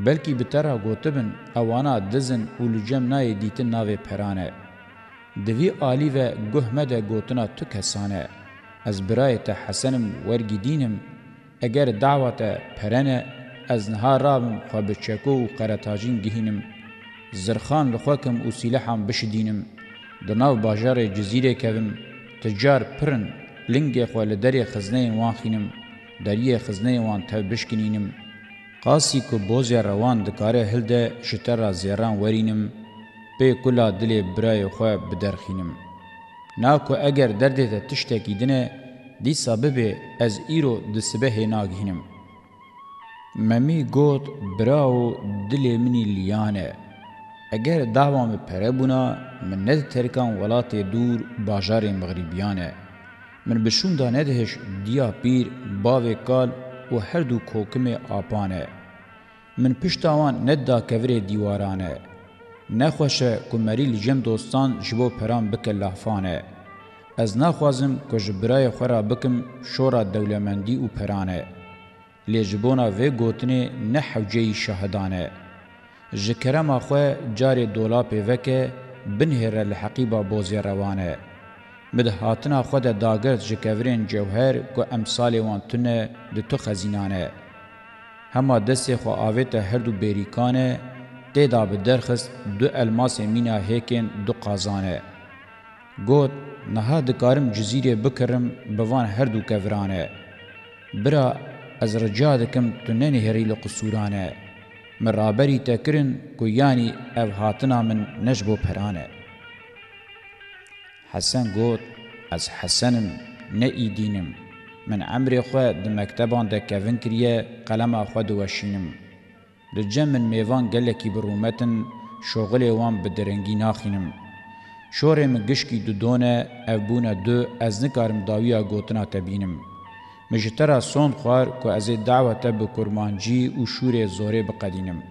بلکی به ترا گوتبن اوانا دزن اولجم نای دیتن ناوه پرانه دوی آلی و گهمده گوتنا تو کسانه از برای تا حسنم ورگی دینم اگر دعوت پرانه از نها رابم خواب چکو و قرطاجین گهینم زرخان لخواکم او سلاحم بشدینم دناو باجار جزیره کوم تجار پرن لنگ خو له درې خزنه وان خینم درې خزنه وان ته بشکنینم قاسی کو بوز روان د کاره هلده شتر زیران ورینم به کلا دلی برای خو بدرخینم ناکو اگر درد ته تشتکیدنه دی سبب از ایرو د سبه ناگهینم ممی گوت براو دلی منی لیانه اگر دعوام پره بونا من ند ترکان ولات دور باجار مغربیانه من بشون دا ندهش دیا پیر باوی کال و هر دو کوکم آپانه من پشتاوان ند دا کور دیوارانه نخوشه کمری لجم دوستان جبو پران بک لحفانه از نخوازم که جبرای خورا بکم شورا دولمندی و پرانه لجبونا وی گوتنه نه حوجه شهدانه ji kerema xwe carê dola pêveke binhêre li heqîba bozê rewan e bi dihatina xwe de dagirt ji kevirên cewher ku em salê wan tune di tu xezînan e hema destê xwe avê te her du bêrîkan e têda bi derxist du elmasê mîna hêkên du qazan e got niha dikarim cizîrê bikirim bi van her du keviran e bira ez rica dikim tu nenihêrî li qusûran e من رابری تکرن کو یعنی او هاتنا من نجبو پرانه حسن گوت از حسنم نه ایدینم من عمر خو د مکتبان د کوین کریه قلم خو د وشینم د جمن میوان گلکی برومتن شغل وان بدرنگی ناخینم شورم گشکی دو دونه او بونه دو از نکارم داویا گوتنا تبینم مجترا سوند خوار کو از دعوت به کرمانجی او شور زوره بقدینم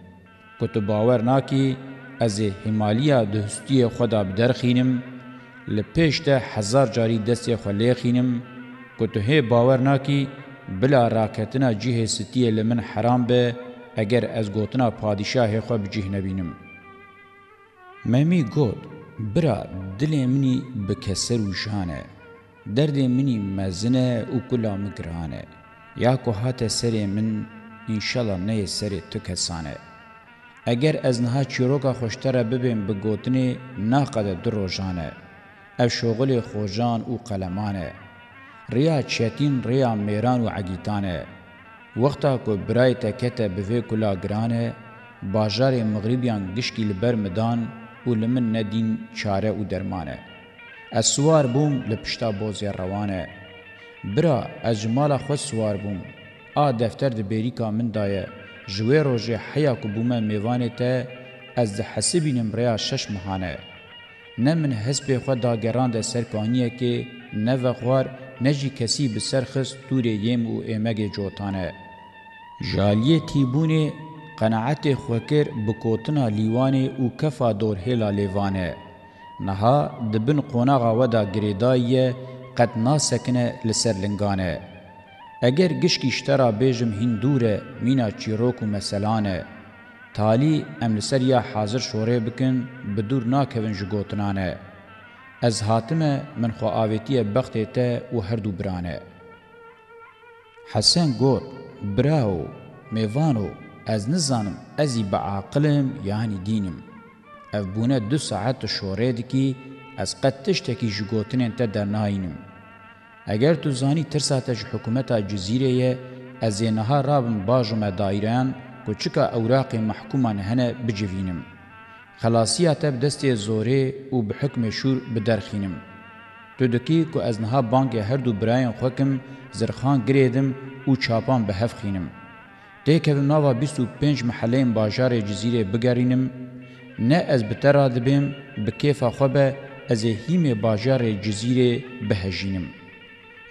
کو تو باور ناکی از هیمالیا دهستی خدا بدرخینم لپیش ده هزار جاری دستی خلی خینم کو تو هی باور ناکی بلا راکتنا جیه ستی لمن حرام به اگر از گوتنا پادشاه خو بجیه نبینم ممی گوت برا دل منی بکسر و جانه دردی منی مزنه او کلا مگرانه یا کو هات سری من انشالله نه سری تو کسانه اگر از نها چیروکا خوشتره ببین به گوتنی ناقده دو روژانه او شغل خوژان او قلمانه ریا چتین ریا میران و عگیتانه وقتا کو برای تکته به وی کلا گرانه باجار مغربیان گشکی لبر مدان و لمن ندین چاره و درمانه ئە سووار بووم لە پشتا بۆزیە ڕەوانە برا ئە جمالا خۆ سووار بووم ئا دەفتەر دە بێریکا مندایە ژوێ ڕۆژێ حەیاک و بوومە میێوانێ تە ئەس دە حەسبینم ڕیا شەش مهانە نە من هەست پێ خۆ داگەڕاندە سەرکانیەکێ نەڤە خوار نەژی کەسی بسەر خست تورێ یێم و ئێمەگێ جۆتانە ژالیە تیبوونێ قەنەعەتێ خۆکر بکۆتنا لیوانێ و کەفا دۆرهێلا لێوانە نها دبن قوناغا ودا گریدایی قد ناسکنه لسر لنگانه. اگر گشکیشترا بیجم هندوره مینا چیروک و مسلانه. تالی ام لسر یا حاضر شوره بکن بدور ناکوین جگوتنانه. از هاتمه من خو آویتی بخته ته و هردو برانه. حسن گوت براو میوانو از نزانم ازی بعاقلم یعنی دینم. اف بونه دو ساعت شوره دکی از قد تشتکی جگوتنین تا در نهاینم. اگر تو زانی ترساتش حکومتا جزیره یه از اینها رابم باجم دایران کو چکا اوراق محکومان هنه بجوینم. خلاصیت بدست زوره و بحکم شور بدرخینم. تو دکی کو از نها بانک هر دو براین خوکم زرخان گریدم و چاپان به هفخینم. دیکه نوا 25 محله بازار جزیره بگرینم نه ez bi te ra dibim bi kêfa xwe be ez ê hîmê bajarê cizîrê bihejînim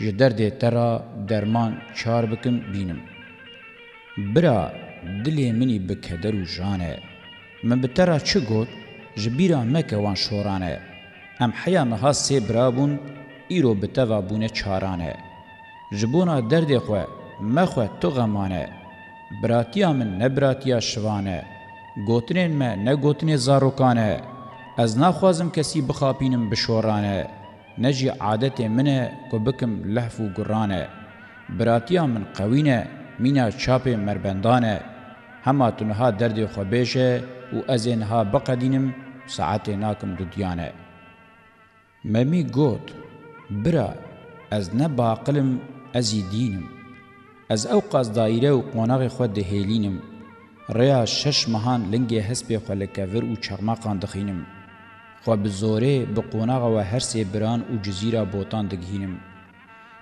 ji derdê te ra derman çar bikim bînim bira dilê minî bi keder û jan e min bi te ra çi got ji bîra meke wan şoran e em heya niha sê birabûn îro bi te va bûne çaran e ji bona derdê xwe mexwe tu xemane biratiya min ne biratiya şivan e گوتنین ما نه گوتنی زاروکانه از نخوازم کسی بخاپینم بشورانه نجی عادت منه که بکم لحف و گرانه براتیا من قوینه مینا چاپ مربندانه هما تنها درد خو بیشه و از اینها بقدینم ساعت ناکم دودیانه ممی گوت برا از نه باقلم ازی دینم از اوقاز دایره و قناغ خود دهیلینم ریا شش مهان لنگی حسب خو لکویر او چرماقان دخینم خو به زوره به قوناغ و هر سی بران او جزیره بوتان دگهینم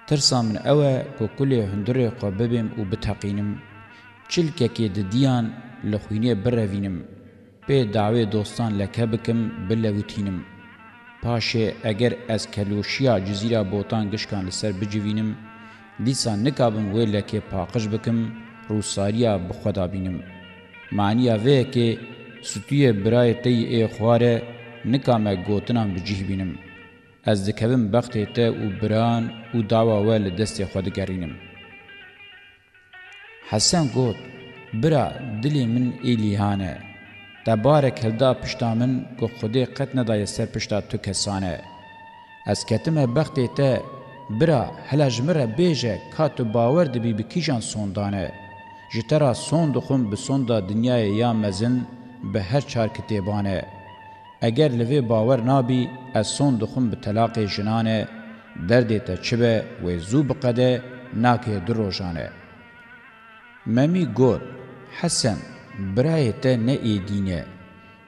ترسا من اوه که کل هندر خو ببیم او بتقینم چلککی د دیان لخوینه بروینم به دعوی دوستان لکه بکم بلوتینم پاشه اگر از کلوشیا جزیره بوتان گشکان لسر بجوینم لیسان نکابم وی لکه پاقش بکم روساریا بخدا بینم معنیا وی که ستوی برای تی ای خواره نکامه گوتنام بجیه بینم از دکویم بختی تا و بران و دعوا ول دست خود گرینم حسن گوت برا دلی من ایلیهانه تبارک هلدا پشتا من که خودی قط ندای سر پشتا تو کسانه از کتم بختی تا برا هلا جمره بیجه کاتو باور دبی بکیجان سوندانه جترا سون دخم به سون دا دنیای یا مزن به هر چار کتیبانه اگر لوی باور نابی از سون دخم به طلاق جنانه دردی تا چبه و زو بقده ناکه در روشانه ممی گود حسن برای ته نه ایدینه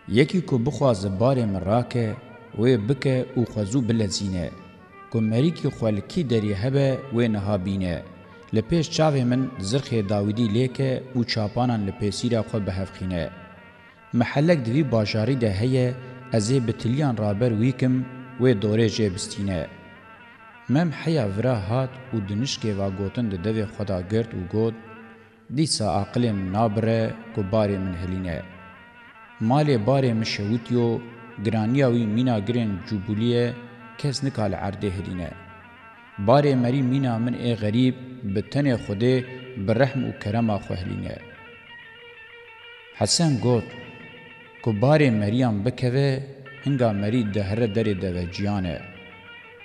یکی کو بخواز باری من راکه و بکه او خوزو بلزینه کو مریکی خوالکی دری هبه و نهابینه لپیش چاوه من زرخ داویدی لیکه او چاپانان لپیسیرا خو به هفخینه محلک دوی باجاری ده هیه ازی بتلیان رابر ویکم و دوره جبستینه مم حیا ورا هات او دنشکه و گوتن ده دوی خدا گرد و گوت دیسا عقلم نابره کو باری من هلینه مالی باری مشوتیو گرانیاوی مینا گرین جوبولیه کس نکال عرده هلینه باري مري مينا من اي غريب بتنه خده برحم و کرما خوهلینه حسن گوت کو باري مريم بکوه هنگا مري دهره دره دوجیانه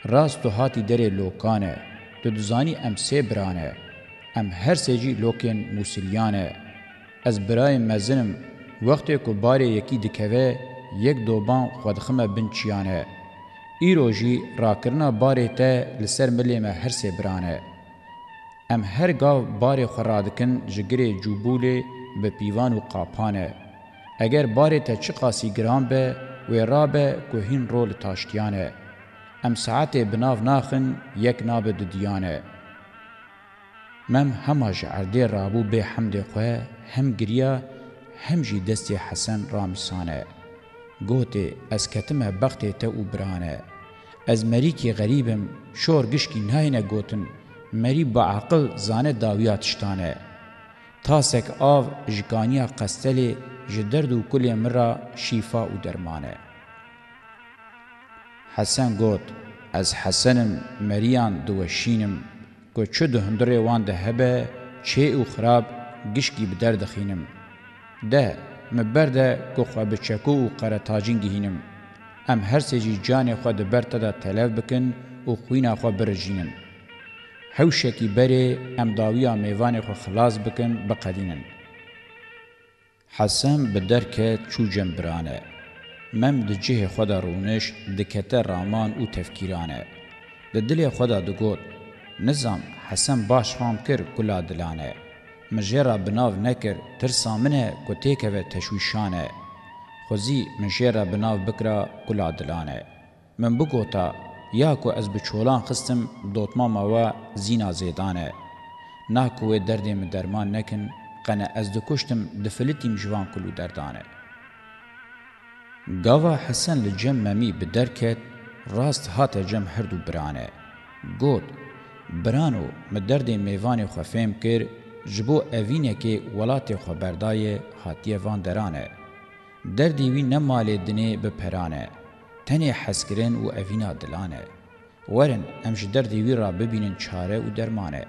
راست و هاتی دره لوکانه تو دزانی ام سه برانه ام هر سجی لوکن موسیلیانه از برای مزنم وقتی کو باري یکی دکوه یک دوبان خودخمه بنچیانه ایرو جی راکرنا بارې ته لسر ملي ما هر سه برانه ام هر گاو بارې خرادکن جګری جوبوله به پیوان و قاپانه اگر بارې ته چی قاسی ګرام به و رابه کوهین رول تاشتیانه ام ساعت بناو ناخن یک ناب ددیانه مم همه جعرده رابو به حمد خواه هم گریا هم جی دست حسن رامیسانه گوته از کتمه بخته تا او برانه از مریکی غریبم شور گشکی نهینه گوتن مری با عقل زانه داویاتشتانه تاسک آو جگانیا قستلی جدرد و کل مرا شیفا و درمانه حسن گوت از حسنم مریان دوشینم گو چو دهندره وان ده هبه چه او خراب گشکی بدر دخینم ده مبرده گو خواب چکو و قره تاجین گهینم ام هر سجی جان خود برته دا تلف بکن او خوینا خو برژینن حوشکی بره ام داویا میوان خو خلاص بکن بقدینن حسن به درک چو جنبرانه مم د جه خدا رونش دکته رامان او تفکیرانه د دل خدا دگوت نظام حسن باش فهم کر کلا دلانه مجرا بناو نکر ترسامنه کتیکه و تشویشانه خوزی من شیر بناو بکرا کلا دلانه من بگوتا یا کو از بچولان خستم دوتما ماوا زینا زیدانه نه کو دردم درمان نکن قنه از دکشتم دفلتیم جوان کلو دردانه گاوا حسن لجم ممی بدرکت راست هات جم هردو برانه گوت برانو مدرد میوان خفیم کر جبو اوینه که ولات خبردای حاتیه وان درانه دردی وی نه مالې دنه به پرانه تنه حسکرین او اوینا دلانه ورن امش دردی وی را ببینن چاره او درمانه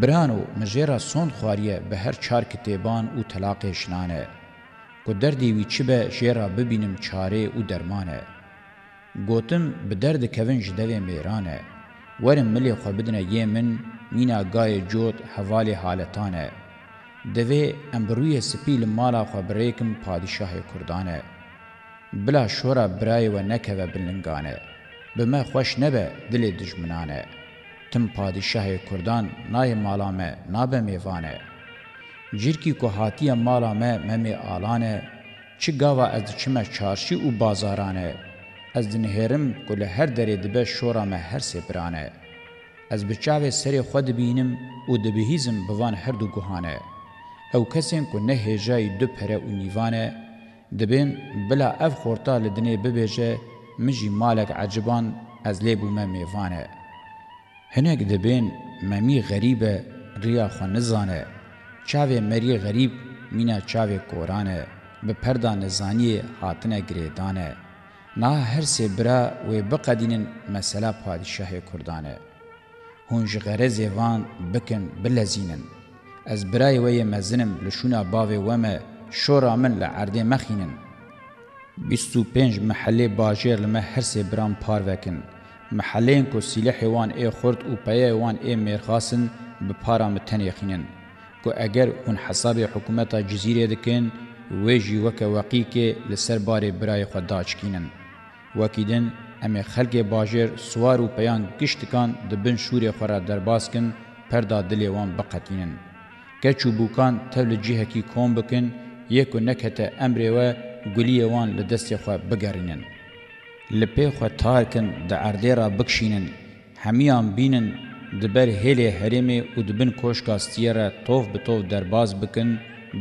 برانو مجره سون خواریه به هر چار کتابان او طلاق شنانه کو دردی وی چی به جره ببینم چاره او درمانه گوتم به درد کوین جدوی میرانه ورن ملی خو بدنه یمن مینا گای جوت حوالی حالتانه دوی امبروی سپیل مالا خبریکم پادشاه کردانه بلا شورا برای و نکوه بلنگانه بما خوش نبه دل دجمنانه تم پادشاه کردان نای مالا ما نابه میوانه جرکی که هاتی مالا ما ممی آلانه چی گاوا از چمه چارشی و بازارانه از دنهرم گل هر دری دبه شورا ما هر سپرانه از بچاوه سری خود بینم و دبهیزم بوان هر دو گوهانه او کسین کو نه هجای دو پره او نیوانه دبین بلا اف خورتا لدنه ببیجه مجی مالک عجبان از لیبو ما میوانه هنک دبین ممی غریبه ریا خو نزانه چاوه مری غریب مینا چاوه کورانه به پردا نزانی هاتنه گریدانه نا هر سی برا و بقدینن مسلا پادشاه کردانه هونج غرز وان بکن بلزینن از برای وی مزنم لشونا باوی ومه شورا من لعرده مخینن. بیستو پنج محله باجر لمه هرسی برام پار وکن. محلین کو سیلح وان ای خورد و پیه وان ای میرخاسن بپارا متن یخینن. کو اگر اون حساب حکومتا جزیره دکن ویجی وک وقی که لسر بار برای خود داچکینن. وکیدن ام خلق باجر سوار و پیان گشتکان دبن شور خورا درباسکن پردا دلی وان بقتینن. گچو بوکان تبل جهکی کۆم بکن یەکو نەکەتە ئەمرێوە گولیەوان لە دەستیخوا بگەڕینن. لە پێخوا تاکن دە ئەردێرا بکشینن، هەمیان بینن دبەر هێلێ هەرێمێ و دبن کۆشکاستیەرە تۆف بتۆف دەرباز بکن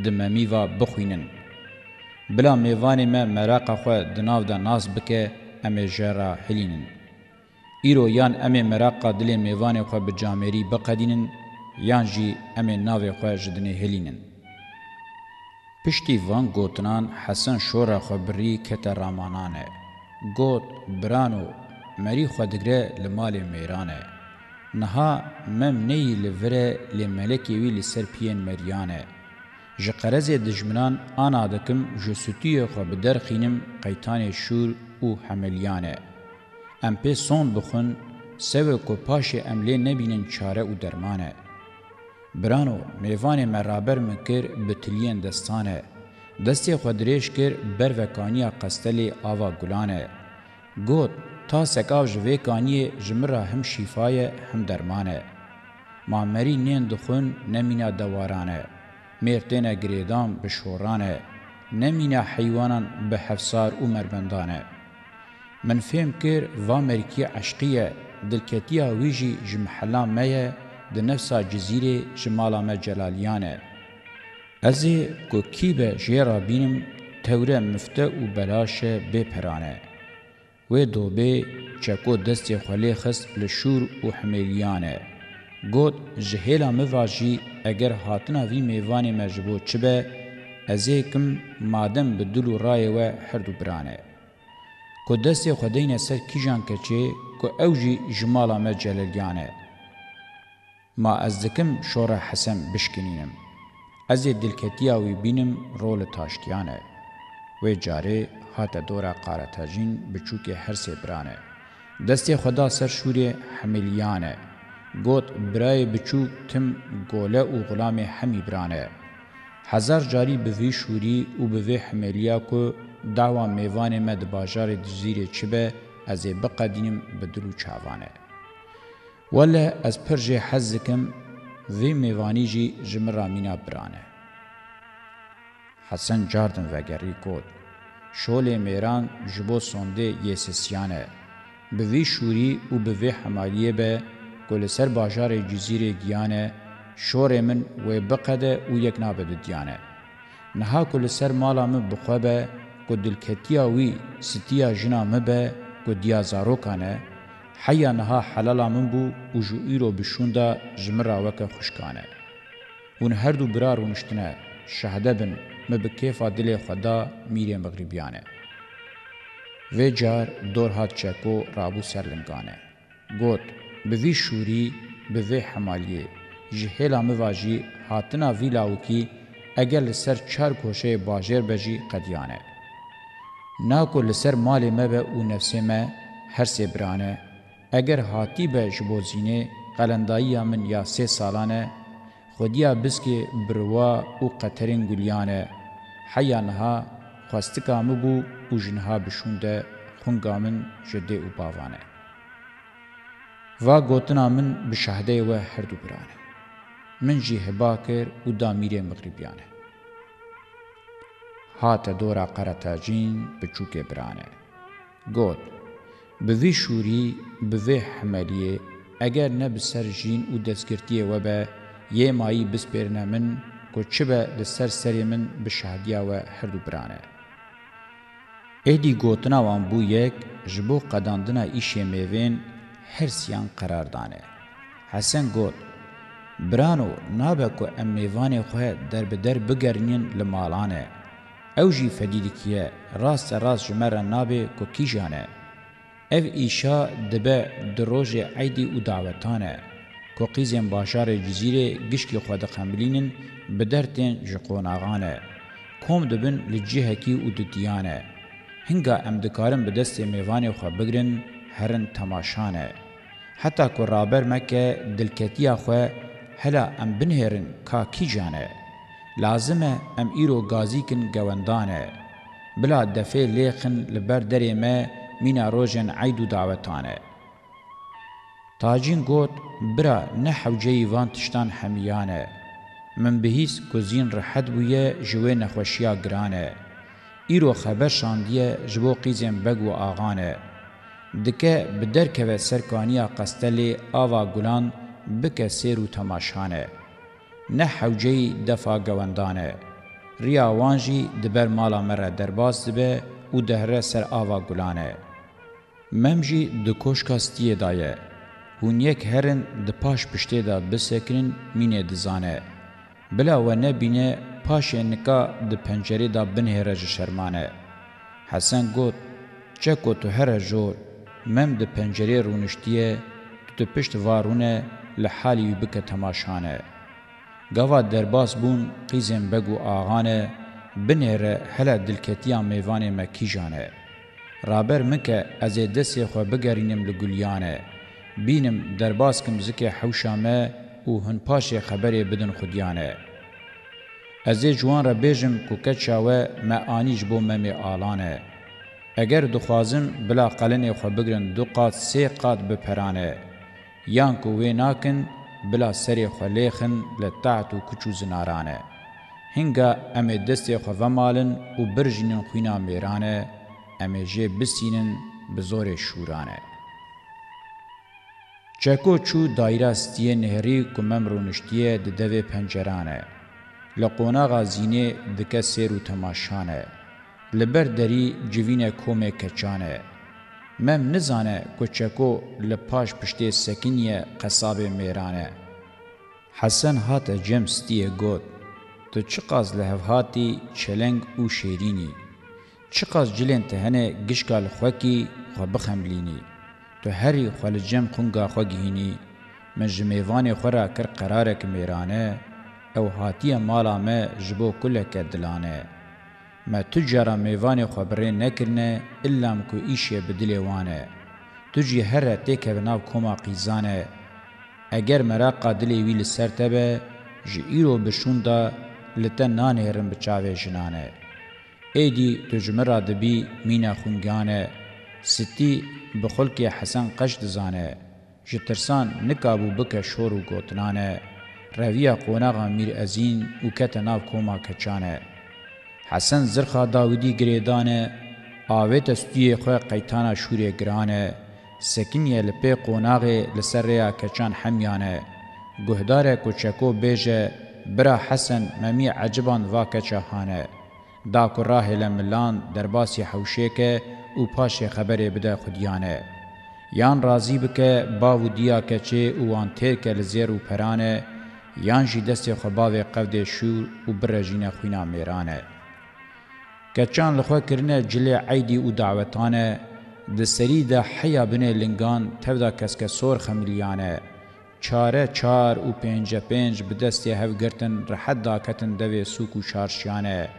دمەمیوا بخوینن. بلا میوانێ me meraqa xwe di nav de nas bike em ê ji ra hilînin. Îro yan em ê meraqa dilê mêvanê xwe bi camerî biqedînin یان جی ئەمێ ناوێ خۆ ژدنێ هێلینن. پشتی ڤان گوتنان حەسەن شۆرە خۆبری کەتە ڕامانانێ، گوت بران و مەری خۆدگرێ لە مالێ مێرانێ، نەها مەم نەی لەڤرە لێ مەلەکێوی لەسەر پێن مەریانێ. ji qerezê dijminan ana dikim ji sûtiyê xwe bi derxînim qeytanê şûr û hemeliyan e. Em pê son bixwin, sevê e ku paşê em lê nebînin çare û derman e. برانو نیوانê me raber min kir bi tiliyên destan e. Destê xwe dirêj kir ber vekaniya qestelê ava gulan e. Got, tasek av ji vê kaniyê ji min ra him şîfaye him derman e. Mamerî nên dixwin nemîna dewaran e. Mêrtêne girêdan bi şoran e. Nemîna heywanan bi hefsar û merbendan e. Min fêm kir va merkî eşqiye, dilketiya wî jî ji mihela me ye, د نفسا جزیره شمالا ما جلالیانه ازی کو کیبه جیرا بینم توره مفته و بلاشه بپرانه و دوبه چکو دستی خلی خست لشور و حمیلیانه گوت جهیلا مواجی اگر هاتنا وی میوانی مجبو چبه ازیکم مادم به دلو رای و حردو برانه کو دستی خدین سر کیجان کچه کو اوجی جمالا مجللیانه ما از دکم شورا حسم بشکنینم از دلکتیا وی بینم رول تاشتیانه و جاره هات دورا قارتاجین بچوک هر سه برانه دست خدا سر شوری حملیانه گوت برای بچوک تم گوله و غلام همی برانه هزار جاری به وی شوری او به وی حملیا کو دعوا میوان مد باجار دزیر چبه از بقدینم بدلو چاوانه وله از پرژه حزکم وی میوانی جی جمرا مینا برانه. حسن جاردن وگری گود. شول میران جبو سونده یسسیانه. به وی شوری و به وی حمالیه به گلسر باجار جزیر گیانه شور من و بقده و یک نابه بدیانه. نها گلسر مالا من بخواه به گدلکتیا وی ستیا جنا مبه گدیا زاروکانه حیا نها حلالا من بو او جو ایرو بشوندا جمرا وک خوشکانه ون هر دو برار ونشتنه شهده بن مبکیفا دل خدا میری مغربیانه و جار دور هات چکو رابو سرلنگانه گوت به وی شوری به وی حمالیه جهلا مواجی هاتنا ویلاوکی اگر لسر چار کوشه باجر بجی قدیانه ناکو لسر مال مبه او نفسه ما هر سبرانه اگر هاتی به جبوزینه قلندایی من یا سه سالانه خودیا بسکی بروا او قطرین گلیانه حیانها خواستکا مبو او جنها بشونده خونگا من جده او باوانه و گوتنا من بشهده و هردو برانه من جی هبا کر او دامیر مغربیانه هات دورا قرتاجین بچوک برانه گوت بوی شوری بوی حملیه اگر نه بسر جین و دستگرتیه و به یه مایی بسپرنه من که چه به لسر سری من بشهدیا و هردو برانه. ایدی گوتنا وان بو یک جبو قداندنا ایشه میوین هر سیان قرار دانه. حسن گوت برانو نابه که ام میوان خواه در بدر بگرنین لمالانه. او جی فدیدکیه راست راست جمره نابه که کی جانه. اف ایشا دبه دروژ عیدی و دعوتانه که قیزین باشار جزیره گشکی خود قمبلینن بدرتین جقوناغانه کوم دبن لجیهکی و دتیانه هنگا ام دکارن به دست میوان خو بگرن هرن تماشانه حتی که رابر مکه دلکتیا خو هلا ام بنهرن کا کی جانه لازمه ام ایرو گازیکن گوندانه بلا دفه لیخن لبر دری مه مینا روژن عید و دعوتانه. تاجین گوت برا نه حوجهی وان تشتان همیانه. من بهیس کزین رحت بویه جوه نخوشیا گرانه. ایرو خبر شاندیه جبو قیزم بگو آغانه. دکه بدرکوه سرکانیا قستلی آوا گلان بکه سیر و تماشانه. نه حوجهی دفا گوندانه. ریاوانجی دبر مالا مره درباز دبه و دهره سر آوا گلانه. Mem jî di koşka stiyê da ye. Hûn yek herin di paş piştê da bisekinin mînê dizane. Bila we nebîne paşê nika di pencerê da binhere ji şermane. Hesen got, çeko tu here jor, mem di pencerê rûniştiye, tu tu pişt varûne li halî wî bike temaşane. Gava derbas bûn qîzên beg û ağane, binhere hele dilketiya mêvanê me kîjane.'' رابر مکه از دسې خو بګرینم له ګلیانه بینم درباس کوم زکه حوشامه او هن پاشه خبرې بدن خودیانه از جوان را بێژم کوکە چاوە مە ئانیش بۆ مەمێ ئالانە ئەگەر دخوازم بلا قەلێ خو بگرن دو قات سێ قات بپەرانە یان کو وێ ناکن بلا سەرێ خو لێخن لە تاعت و کچ و زنارانە هینگە ئەمێ دەستێ خو ڤەمالن و برژینن خوینا مێرانە امجه بسینن بزور شورانه. چکو چو دایره ستیه نهری کمم رونشتیه ده دوی پنجرانه. لقوناغا زینه دکه سیر و تماشانه. لبر دری جوینه کومه کچانه. مم نزانه کوچکو لپاش پشتی سکینیه قصاب میرانه. حسن هات جمستیه گوت. تو چقاز لهفهاتی چلنگ او شیرینی. چقاس جلین ته هنه گشکال خوکی خو بخملینی تو هری خل جم خونگا خو گهینی من جمیوان خورا کر قراره که میرانه او هاتیه مالا ما جبو کله که دلانه ما تجارا میوان خو برین نکرنه الا مکو ایشه بدلیوانه تجی هر تیکه بناو کما قیزانه اگر مرا قادلی ویل سرتبه جی ایرو بشوندا لته نانه هرم بچاوه جنانه هیدی تجمه را دبی مینا خونگانه ستی بخلکی حسن قش دزانه جترسان نکابو بکه شور و گوتنانه رویا قوناغا میر ازین او کت ناو کوما کچانه حسن زرخا داودی گریدانه آویت استوی خواه قیتانا شوری گرانه سکنیه لپی قوناغی لسر ریا کچان حمیانه گهدار کوچکو بیجه برا حسن ممی عجبان واکچه هانه دا که راه لملان درباسی حوشیکه او پاش خبری بده خودیانه. یان رازی بکه باو دیا که چه اوان تیر که لزیر و پرانه یان جی دست خباو قود شور و برژین خوینا میرانه. کچان لخوا کرنه جلی عیدی و دعوتانه د سری د حیا بنه لنگان تبدا کسکه سور خمیلیانه چاره چار او پنج پنج بدستی هف گرتن رحد داکتن دوی سوکو شارشیانه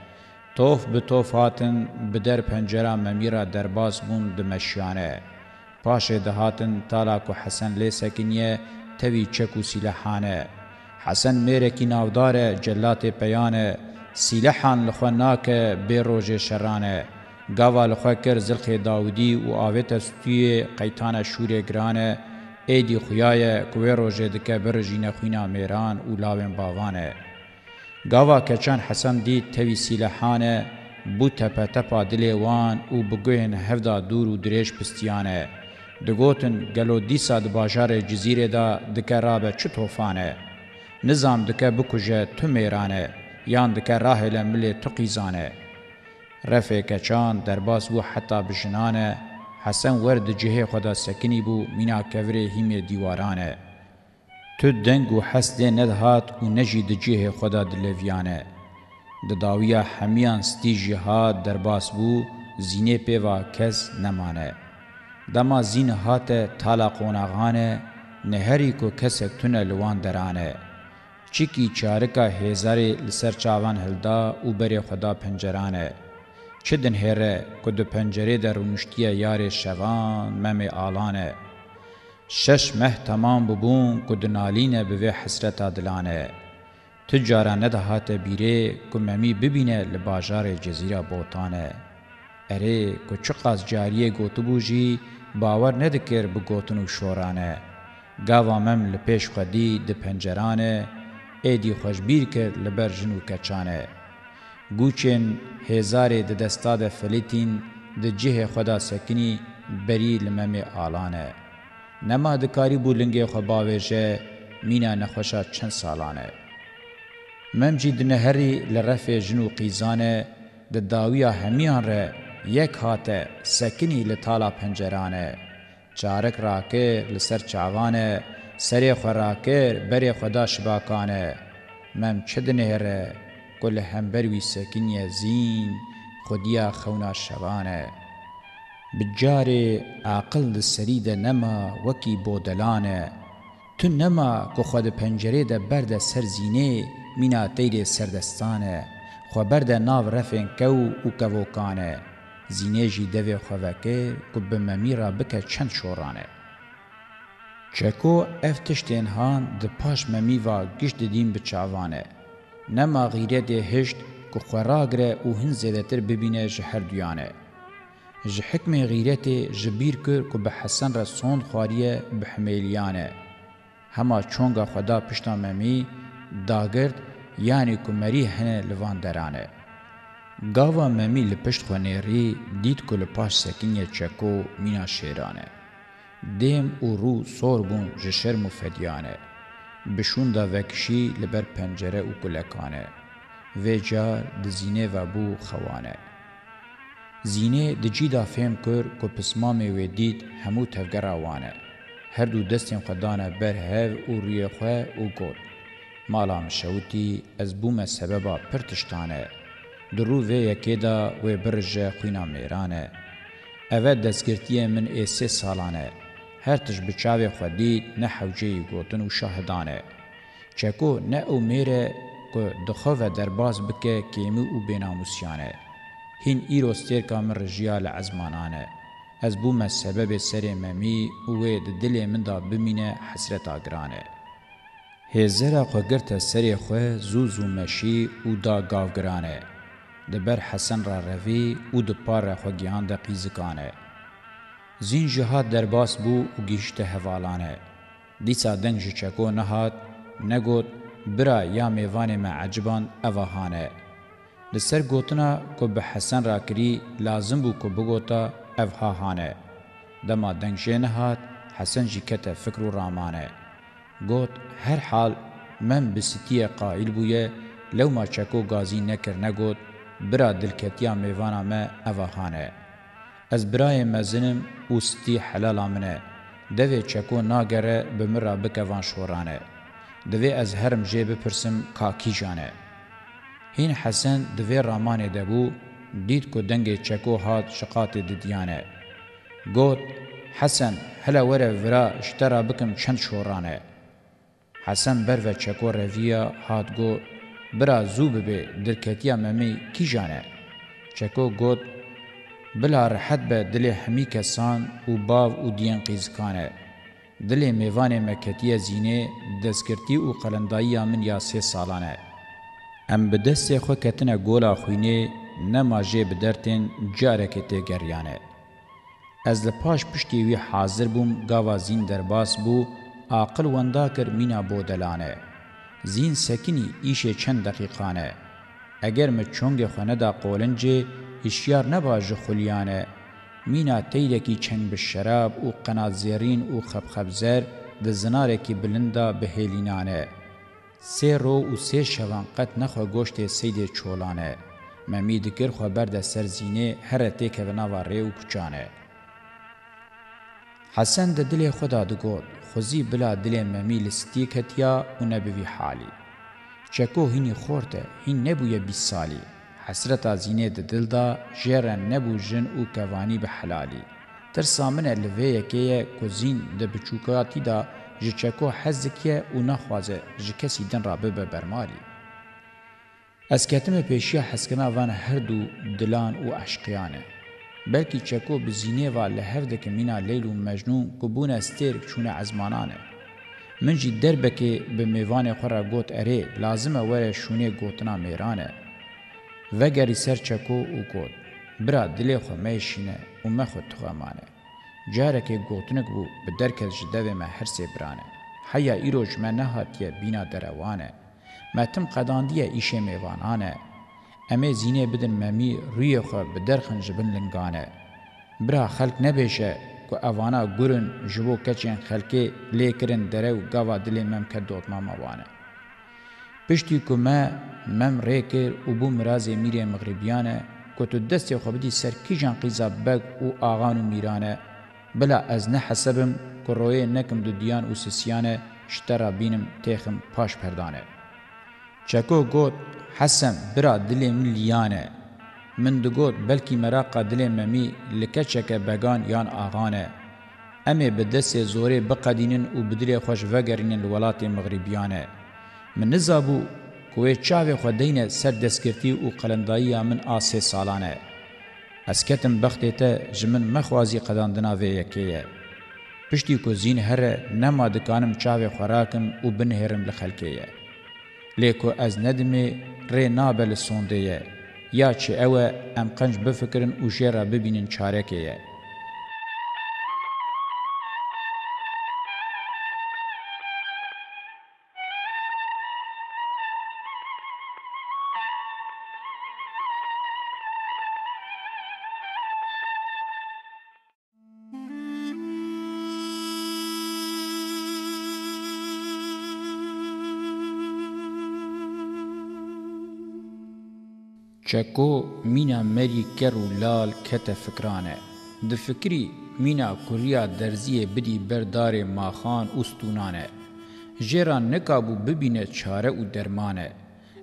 توف به توف هاتن به در پنجره ممیرا درباز بون دمشیانه. پاشه ده هاتن تالاک و حسن لی سکنیه توی چکو سیلحانه. حسن میره کی ناوداره جلات پیانه سیلحان لخوه ناکه بی روژ شرانه. گاوا لخوه کر زلخ داودی و آویت ستوی قیتان شور گرانه ایدی خویای کوی روژه دکه برژین خوینا میران و لاوین باوانه. گاوا کچان حسن دی توی سیلحانه بو تپه تپا دلیوان او بگوین هفدا دور و دریش پستیانه دگوتن گلو دیسا د باجار جزیره دا دکرابه چه توفانه نظام دکه بکجه تو میرانه یان دکه راه لملی تو قیزانه رفه کچان درباس و حتا بجنانه حسن ورد جهه خدا سکنی بو مینا کوره هیمه دیوارانه تو دنگ و حسده ندهات و نجی دجیه خدا دلویانه. دداویا همیان ستیجی ها درباس بو زینه پیوا کس نمانه. دما زین هات تالا قوناغانه نهری کو کسک تونه لوان درانه. چیکی چارکا هزاری لسر چاوان هلدا او بری خدا پنجرانه. چه دن هره که دو پنجره در رونشتیه یار شوان مم آلانه. شش مه تمام ببون که دنالینه به وی حسرت دلانه. تجاره ندهات بیره که ممی ببینه لباجار جزیره بوتانه. اره که چقاز جاریه گوتو بوجی باور ندکر به گوتن و شورانه. گاوامم لپیش خودی ده پنجرانه ایدی خوشبیر کرد لبر جنو کچانه. گوچن هزار د دستا د فلیتین د جهه خدا سکنی بری لمم آلانه. نما دکاری بولنگی خو باویجه مینا نخوشا چند سالانه. ممجی دنهری لرف جنو قیزانه د داویا همیان ره یک هاته سکنی لطالا پنجرانه. چارک راکه لسر چاوانه سری خوراکه بری خدا شباکانه. مم چه دنهره گل همبروی سکنی زین خودیا خونا شبانه. بجارێ عاقل li serî de nema wekî bodelan e tu nema ku xwe di pencerê de berde ser zînê mîna teyrê serdestan e xwe berde nav refên kew û kevokan e zînê jî devê xwevekê ku bi memîra bike çend şoran e çeko ev tiştên han di paş memîva gişt didîn bi çavan e nema xîretê hişt ku xwe ragire û hin zêdetir bibîne ji her duyan e ji hikmê xîretê ji bîr kir ku bi Hesan re sond xwariye bi himêliyane. Hema çonga xweda pişta memî, dagird yanî ku merî hene li van derane. Gava memî li pişt xwenêrî dît ku li paş sekînye çeko mîna şêrane. Dêm û rû sor bûn ji şerm û fediyane. Bişûn da vekişî li ber pencere û kulekane. Vê car dizînê vebû xewane. زینه د جیدا فهم کر کو پسمامه و دید همو تفگرا وانه هر دو دستیم خدانه بر هف او روی خواه او گود مالام شوتی از بوم سببا پرتشتانه درو و یکی دا و برج خوینا میرانه اوه دستگرتی من ای سه سالانه هر تش بچاوی خودی نه حوجه گوتن و شاهدانه چکو نه او میره که دخوه درباز بکه کیمو و بیناموسیانه هین ایروستیرکا من رژیا لعزمانانه از بومه سبب سر ممی اوه د دل من دا بمینه حسرت آگرانه. هزر خو گرت سر خو زوزو مشی او دا گاوگرانه. د بر حسن را روی او د پار خو گیان دا قیزکانه. زین جهاد درباس بو او گیشت حوالانه. دیسا دنگ جچکو نهاد نگوت برا یا میوان معجبان اوهانه. لسر گوتنا کو به حسن راکری لازم بو کو بگوتا اف ها هانه دما دنگ جن هات حسن جکت فکر و رامانه گوت هر حال من بسیتی قائل بویه لو ما چکو گازی نکر نگوت برا دلکتیا میوانا ما اوا هانه از برای مزنم او ستی حلال آمنه دوی چکو ناگره بمرا بکوان شورانه دوی از هرم جه بپرسم کاکی جانه هین حسن دوی رامانه دبو دید که دنگ چکو هات شقات دیدیانه. گوت حسن هلا وره ورا اشترا بکم چند شورانه. حسن بر و چکو رویا هات گو برا زوب به درکتیا ممی کی جانه. چکو گوت بلا رحت به دل همی کسان و باو و دین قیزکانه. دل میوان مکتیا زینه دستکرتی و قلندائی من یا سه سالانه. ام به دسته خو کتنه گولا خوینه نما جه بدرتن جارکه ته گریانه. از لپاش پشتی وی حاضر بوم گاوا زین درباس بو عقل وندا کر مینا بودلانه. زین سکینی ایشه چند دقیقانه. اگر می چونگ خونه دا قولنجه هشیار نباج خلیانه. مینا تیدکی چنگ به شراب و قنات زیرین و خبخبزر و زنارکی بلندا به هیلینانه. سه رو و سه شوان قط نخوا گوشت سید چولانه. ممی دکر خوا برده سر زینه هر تیکه و نواره و کچانه. حسن د دل خدا دگود خوزی بلا دل ممی لستی کتیا و نبوی حالی. چکو هینی خورده هین نبوی بیس سالی. حسرت زینه د دل دا جیرن نبو جن و کوانی به حلالی. تر سامن الوه یکیه کزین د بچوکاتی دا ji çeko hezdike û naxwaze ji kesî din ra bibe bermalî. Ez ketime pêşiya heskina van her du dilan û eşqiyan e. Belkî çeko bi zînêva li hevdeke mîna leyl û mecnûn ku bûne stêrk çûne ezmanan e. Min jî derbekê bi mêvanê xwe re got erê lazim e were şûnê gotina mêran e. Vegerî ser çeko û got. Bira dilê xwe me şîne û me xwe tuxemane. جارکه گوتنک بو به درکز جدوه ما هر سه برانه حیا ایروج ما نهاتیه بینا دروانه ما تم قداندیه ایشه میوانانه امه زینه بدن ممی روی خو به درخن جبن لنگانه برا خلق نبیشه که اوانا گرن جبو کچین خلقه لیکرن دره و گاوا دلی مم کردوت ماما وانه پشتی که ما مم ریکر و بو مرازه میره مغربیانه که تو دستی خو بدی سر کی جان قیزا بگ و آغان و میرانه بلا از نه حسبم کروی نکم دو دیان و سسیانه شترا بینم تیخم پاش پردانه چکو گوت حسم برا دلی من لیانه من دو گوت بلکی مراقا دلی ممی لکچک بگان یان آغانه امه به دست زوره بقدینن و بدلی خوش وگرینن ولات مغربیانه من نزابو کوی چاوی خودینه سر دستگرتی و قلندائی من آسه سالانه هسکتن بختی تا جمن مخوازی قداندنا وی یکیه. پشتی کو زین هر نما دکانم چاوی خوراکم و بنهرم لخلکیه. لیکو از ندمی ری نابل سوندیه. یا چه اوه ام قنج بفکرن و جیرا ببینن چارکیه. چکو مینا مری کر و لال کت فکرانه د فکری مینا کوریا درزیه بدی بردار ماخان استونانه جران نکابو ببینه چاره و درمانه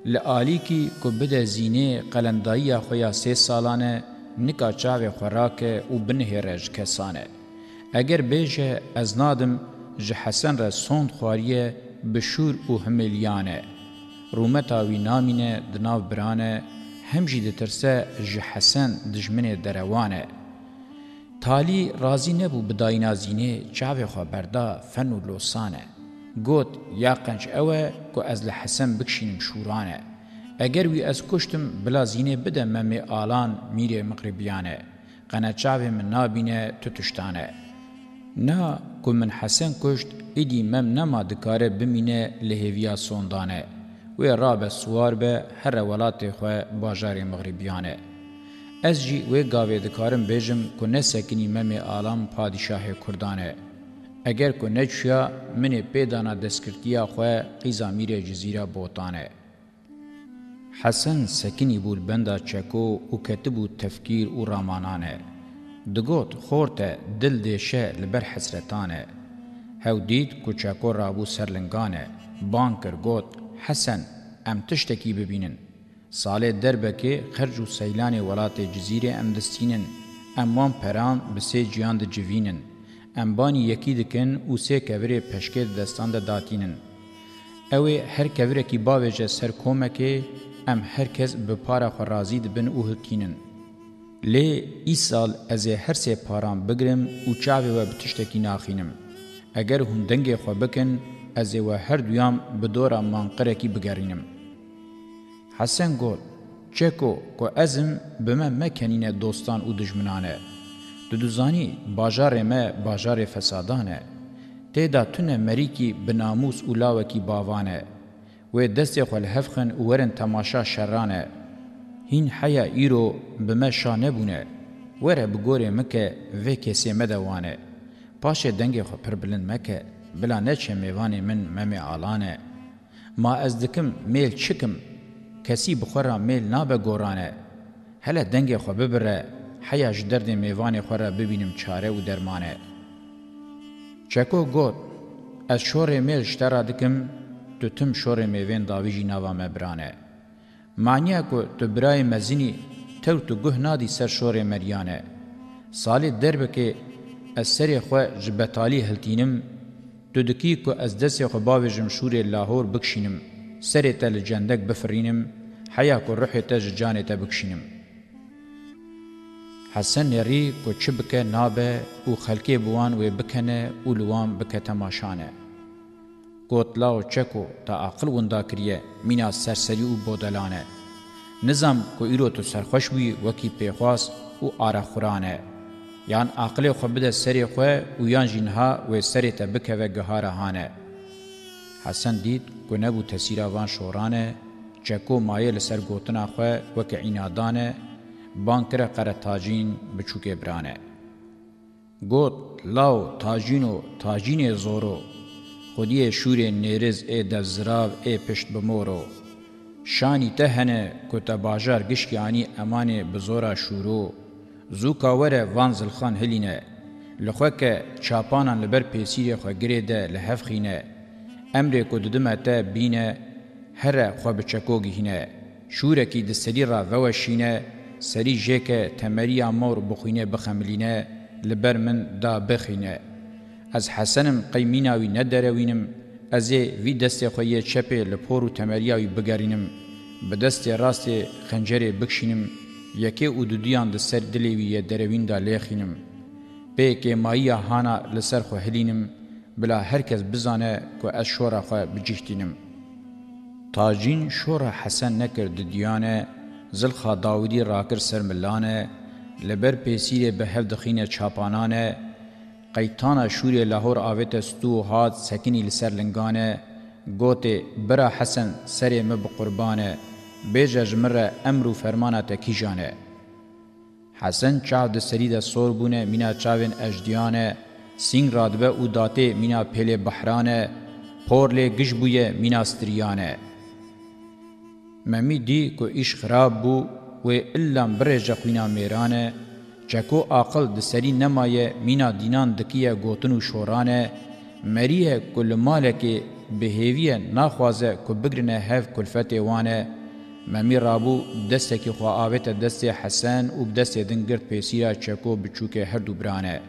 لآلی کی کو بده زینه قلندایی خویا سه سالانه نکا چاو خوراکه و بنهرج کسانه اگر بیجه از نادم جه حسن را سوند خواریه بشور و همیلیانه رومتاوی نامینه دناو برانه هم جی دترسه ج حسن دجمنه دروانه تالی رازی نبو بداینا زینه چاوی خو بردا فن و لوسانه گوت یا قنج اوه کو از لحسن بکشینم شورانه اگر وی از کشتم بلا زینه بده ممی آلان میره مغربیانه قنه چاوی من نابینه تتشتانه نه کو من حسن کشت ایدی مم نما دکاره بمینه لهویا سوندانه و راب سوار به هر ولات خو بازار مغربیانه از جی و گاوی دکارم بجم کو نه سکنی مم عالم پادشاه کردانه اگر کو نه چیا من پیدانا دسکرتیا خو قیزامیر جزیره بوتانه حسن سکنی بول بندا چکو او کتبو تفکیر او رامانانه دگوت خورته دل دیشه لبر حسرتانه هاو دید کو چکو رابو سرلنگانه بانکر گوت حەسەن ئەم تشتێکی ببینن ساڵێ دەربەکێ خرج و سەیلانی وڵاتێ جززیرێ ئەم دەستینن ئەموان پەران بە سێ گیان دەجیڤینن ئەمبانی یەکی دکن و سێ کەورێ پشکێ دەستان دەداتینن ئەوێ هەر کەورێکی باوێژە سەر کۆمەکێ ئەم هەرکەس بە پارە خۆڕازی دبن و هلکینن لێ ئیسال ئەزێ هەر سێ پاران بگرم و چاوێوە بە تشتێکی ناخینم ئەگەر هوندنگێ خۆ بکن ez ê we her duyan bi dora manqirekî bigerînim. Hesen got, çeko ku ezim bi me mekenîne dostan û dijminan e. Tu dizanî bajarê me bajarê fesadan e. Têda tune merîkî bi namûs û lawekî bavan e. Wê destê xwe li hevxin û werin temaşa şerran e. Hîn heya îro bi me şa nebûne. Were bi gorê mike vê kesê me de wan e. Paşê dengê xwe pir bilind meke. بلا نچه میوانی من ممی آلانه ما از دکم میل چکم کسی بخورا میل نابه گورانه هله دنگ خو ببره حیاش درد میوانی خورا ببینم چاره و درمانه چکو گوت از شور میل شترا دکم تو تم شور میوین داویجی ناوا مبرانه معنی کو تو برای مزینی تو تو گه نادی سر شور مریانه سالی دربکه از سر خو جبتالی هلتینم دودکی که از دست خباویجم شور لاهور بکشینم سر تا لجندک بفرینم حیا که روح تا جان تا بکشینم حسن یری که چه بکه نابه او خلکی بوان و بکنه او لوان بکه تماشانه گوتلا و چکو تا عقل وندا کریه مینا سرسری و بودلانه نظام که ایرو تو سرخوش بی وکی پیخواست و آره خورانه یان عقل خو بده سری خو او یان جنها و سری ته بکوه گهاره هانه حسن دید گنه بو تسیرا وان شورانه چکو مایه لسر گوتنا خو وک عنادانه بانکر قره تاجین بچوک برانه گوت لاو تاجینو تاجین زورو خودی شور نیرز ای دزراب ای پشت بمورو شانی ته هنه کو ته باجار گشکیانی امانه بزورا شورو زوکا وره وان زلخان هلینه لخوا که چاپانان لبر پیسی خو گریده لهف خینه امر کو ددمه ته بینه هر خو بچکوگی هینه شوره کی د سری را وشینه سری جکه تمری امر بخینه بخملینه لبر من دا بخینه از حسنم قیمیناوی ندروینم از وی دست خو یې چپه لپورو تمریاوی بګرینم به دست راست خنجر بکشینم یەکێ و دودیان لەسەر دلێویە دەرەویندا لێخینم پێکێ ماییە هانا لەسەر خۆ هلینم بلا هەرکەس بزانە کە ئەس شۆرە خۆ بجیشتینم تاجین شۆرە حەسەن نەکرد دیانە زلخا داودی ڕاکر سەر ملانە لەبەر پێسیرێ بە هەف دخینە چاپانانە قەیتانە شوورێ لەهۆر ئاوێتە ستو و هات سەکنی لەسەر لنگانە گۆتێ برا حەسەن سەرێ مە بقوربانە بیجه جمره امرو فرمانه تکی جانه. حسن چاو ده سری ده سور بونه مینا چاوین اجدیانه، سینگ رادبه او داته مینا پیل بحرانه، پورلی گش بویه مینا ستریانه. ممی دی که ایش خراب بو و ایلم بره جخوینا میرانه، چکو عقل د سری نمایه مینا دینان دکیه گوتن و شورانه مریه کل مالک بهویه ناخوازه کو بگرنه هف کلفت وانه ممی رابو دستکی خواه آویت دست حسن و دست دنگرد پیسیرا چکو بچوک هر دو برانه.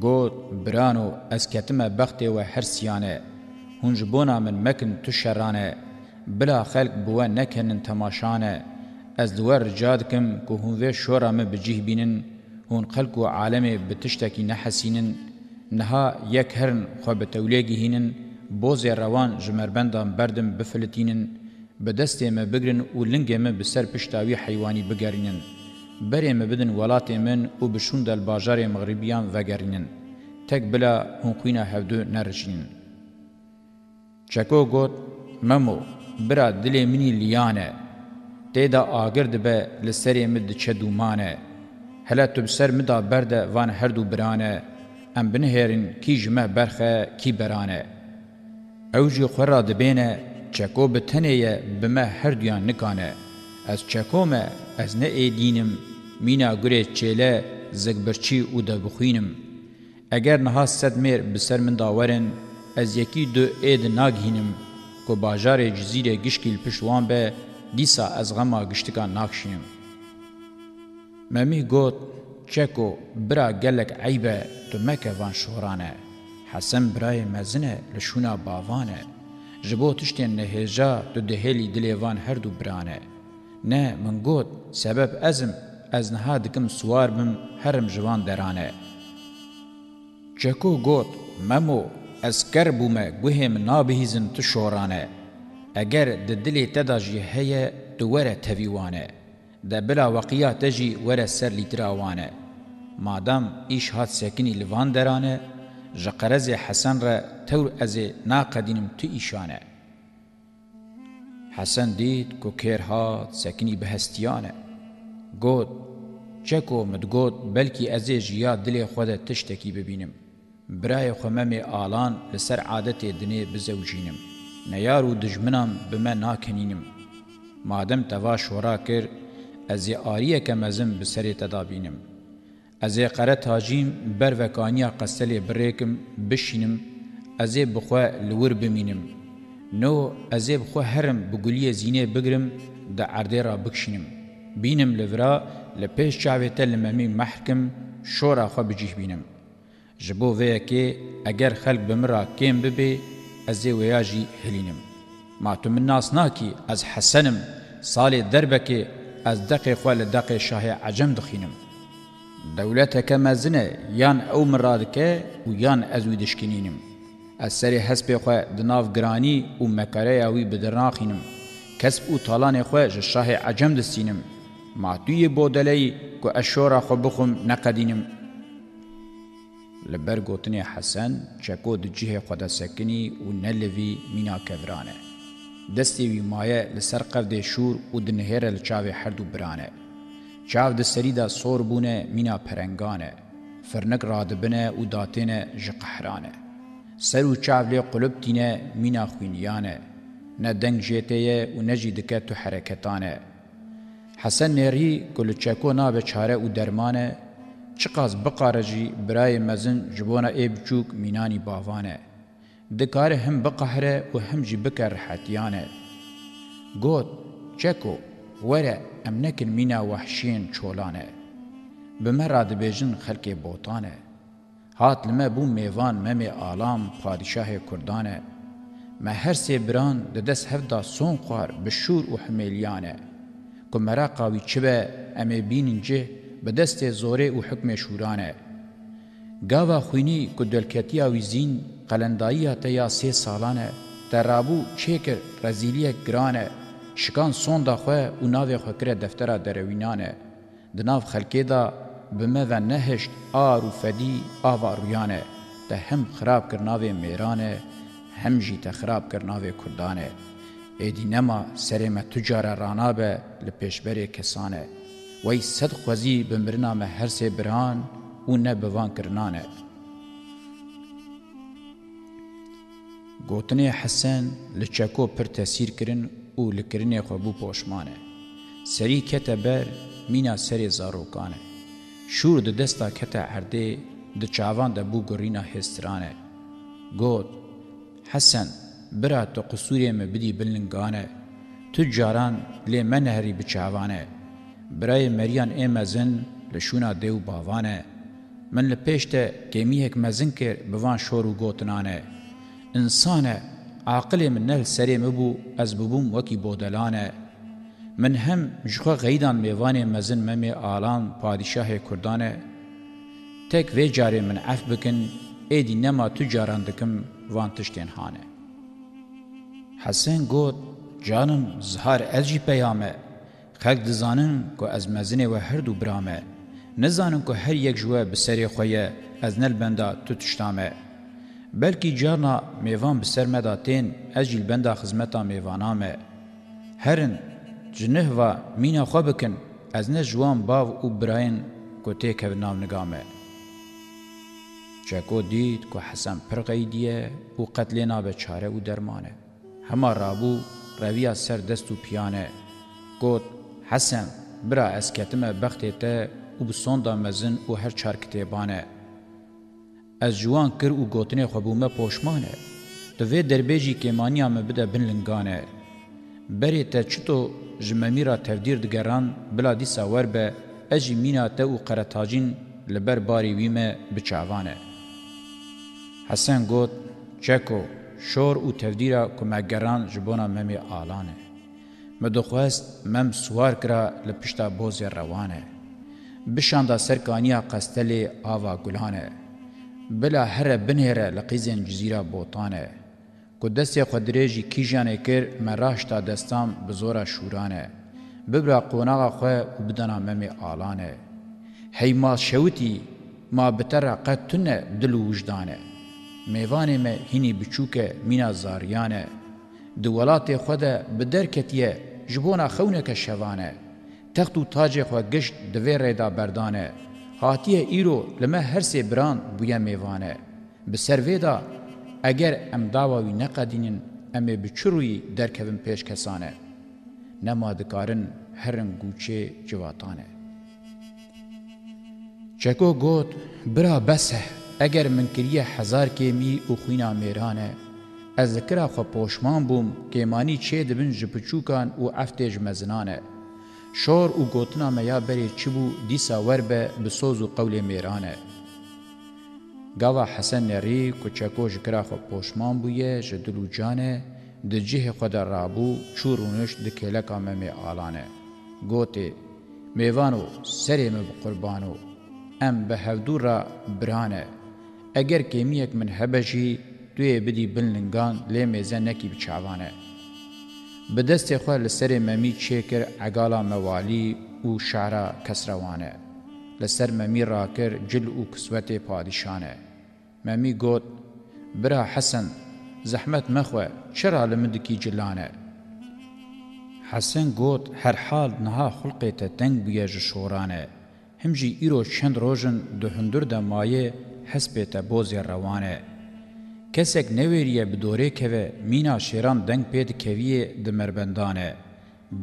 گوت برانو از کتم بخت و هرسیانه. هنجبونا من مکن تو شرانه. بلا خلق بوه نکنن تماشانه. از دوار رجاد کم که هنوی شورا من بجیه بینن. هون خلق و عالم بتشتکی نحسینن. نها یک هرن خواه بتولیگی هینن. بوز روان جمربندان بردم بفلتینن. به دستی ما بگرن و لنگی ما بسر پشتاوی حیوانی بگرینن. بری ما بدن ولاتی من و بشون دل باجار مغربیان وگرینن. تک بلا هنقوینا هفدو نرشینن. چکو گوت ممو برا دل منی لیانه تیدا آگر دبه لسری مد چه دومانه هلا تو بسر مدا برده وان هر دو برانه ام بنهرن کی جمه برخه کی برانه اوجی خورا دبینه چکو به تنه بمه هر دیان نکانه از چکو ما از نه ایدینم مینا گره چله زگبرچی او ده بخوینم اگر نها صد میر بسر من داورن از یکی دو اید ناگهینم که باجار جزیره گشکیل پشوان به دیسا از غما گشتکان ناکشینم ممی گوت چکو برا گلک عیبه تو مکه وان شورانه حسن برای مزنه لشونا باوانه جبو تشتین نهجا دو دهلی دلیوان هر دو برانه نه من گوت سبب ازم از نها دکم سوار بم هرم جوان درانه چکو گوت ممو از کر بومه گوهم نابهیزن تو شورانه اگر د دلی تداجی هیه دوره تویوانه د بلا وقیا تجی وره سر لیتراوانه مادام ایش هات سکنی لوان درانه جقرز حسن را تور از ناقدینم تو ایشانه حسن دید که کرها سکنی به هستیانه گود چکو مدگود بلکی از جیا دل خود تشتکی ببینم برای خمم آلان لسر عادت دنه بزوجینم نیار و دجمنم بمه ناکنینم مادم توا شورا کر از آریه که مزم بسر تدابینم از قره تاجیم بر وکانیا قسلی بریکم بشینم از بخوا لور بمینم نو از بخوا هرم بگولی زینه بگرم د عرده را بکشینم بینم لورا لپیش چاویتا لممی محکم شورا خوا بجیه بینم جبو ویا که اگر خلق بمرا کم ببی از ویاجی هلینم ما تو من ناس ناکی از حسنم سال دربکی از دقی خوال دقی شاه عجم دخینم دولتك مزنه یان او مرادکه و یان از وی دشکنینم از سری حسب خو د ناف گرانی او مکاره اوی بدرناخینم کسب او طالان خو شاه عجم دسینم معتوی بودلی کو اشورا خو بخم نقدینم لبر گوتنی حسن چکو د جهه خدا سکنی او نلوی مینا کورانه دستی وی مایه لسر قرد شور او د نهره لچاوی هردو برانه چاو د سریدا سور بونه مینا پرنگانه فرنک رادبنه او داتنه ژ قهرانه سر او چاو له قلب دینه مینا خوینیانه نه دنګ جته او نه جیدکه تو حرکتانه حسن نری گلچکو نا به چاره او درمانه چقاز بقارجی برای مزن جبونه ای بچوک مینانی باوانه دکاره هم بقهره و هم جی بکر حتیانه گوت چکو وەرە ئەم نەکن مینا وەحشیên çۆلانە بمە radibêjin xelkê botan e hat li me bû mêvan memê alam padîşahê Kurdan e me her sê biran di dest hevda son xwar bi şûr û himêliyan e ku meraqa wî çibe em ê bînin cih bi destê zorê û hikmê şûran e gava xwînî ku delketiya wî zîn qelendayiya te ya sê salan e te rabû çêkir rezîliyek giran e شکان سوندا خو او ناوی خو کړه دفتره دروینانه د ناو خلکې دا بمه و نهشت آر و فدی آوارویانه ته هم خراب کرناوی میرانه هم جی ته خراب کرناوی کردانه ایدی نما سرم تجار رانابه لپیشبری کسانه وی صد خوزی بمرنا مه هر سه بران او نه بوان کرنانه گوتنی حسن لچکو پر تاثیر کرن او لکرینه خو بو پوشمانه سری کته بر مینا سری زاروکانه شور د دستا کته هرده د چاوان د بو گرینا هسترانه گوت حسن برا تو قصوری م بدی بلنگانه تجاران لی منهری بچاوانه برای مریان امزن لشونا دیو باوانه من لپیشته گمیه مزن کر بوان شور و گوتنانه انسانه عاقل من نه سری مبو از ببوم وکی بودلانه من هم جخه غیدان میوان مزن ممی آلان پادشاه کردانه تک وی جاری من عف بکن ایدی نما تو جاران دکم وانتشتین هانه حسین گوت جانم زهار الجی پیامه خلق دزانن که از مزن و هر دو برامه نزانن که هر یک جوه بسری خویه از نل بنده تو تشتامه بلکی جانا میوان بسر مدا تین از جیل بندا خزمتا میوانا می هرن جنه و مینا خو بکن از نه جوان باو او براین کو تی که ناو نگامه چکو دید کو حسن پرقی دیه او قتل نابه چاره او درمانه هما رابو رویا سر دست و پیانه گوت حسن برا اسکتمه بختی ته او بسوندا مزن او هر چار کتیبانه از جوان کر و گوتنه خبومه پوشمانه تو وی دربیجی کمانیا مه بده بن لنگانه بری ته چتو جممی را تفدیر دگران بلا دی ساور به اجی مینا ته و قرتاجین لبر باری ویمه بچاوانه حسن گوت چکو شور او تفدیرا کمگران جبونا ممی آلانه مدخوست مم سوار کرا لپشتا بوز روانه بشاندا سرکانیا قستلی آوا گلانه بلا هر بنهره لقیزن جزیره بوتانه که دست خدریجی کیجانه کر مراشتا دستام بزورا شورانه ببرا قوناغا خواه و بدنا ممی آلانه هی ما شوتی ما بتر قطن دل وجدانه میوانه می هینی بچوکه مینا زاریانه دولات خود بدرکتیه جبونا خونک شوانه تخت و تاج خود گشت دوی ریدا بردانه هاتیه ایرو لما هر سه بران بویا میوانه به سرویدا اگر ام داواوی نقدینن ام بچروی درکوین پیش کسانه نما دکارن هرن گوچه جواتانه چکو گوت برا بسه اگر من کریه هزار کمی او خوینا میرانه از ذکر خو پوشمان بوم کمانی چه دبن جپچوکان او افتج مزنانه شور او گوتنا میا بری چبو دیسا ور به بسوز و قول میرانه گاوا حسن نری کوچکو جکرا خو پوشمان بویه جدلو جانه د جه خود رابو چورونش د کله کامه می آلانه گوتی میوانو سری می قربانو ام به هودورا برانه اگر کیمیک من هبجی توی بدی بلنگان لی میزه نکی بچاوانه به دست خو لسر ممی چیکر عقالا موالی او شعرا کسروانه لسر ممی راکر جل او کسوت پادشانه ممی گوت برا حسن زحمت مخوه چرا لمدکی جلانه حسن گوت هر حال نها خلقه ته تنگ بیا شورانه همجی ایرو چند روزن دهندر د مایه حسب ته بوز روانه کسک نویریه بدوره کوه مینا شیران دنگ پید کویه ده مربندانه.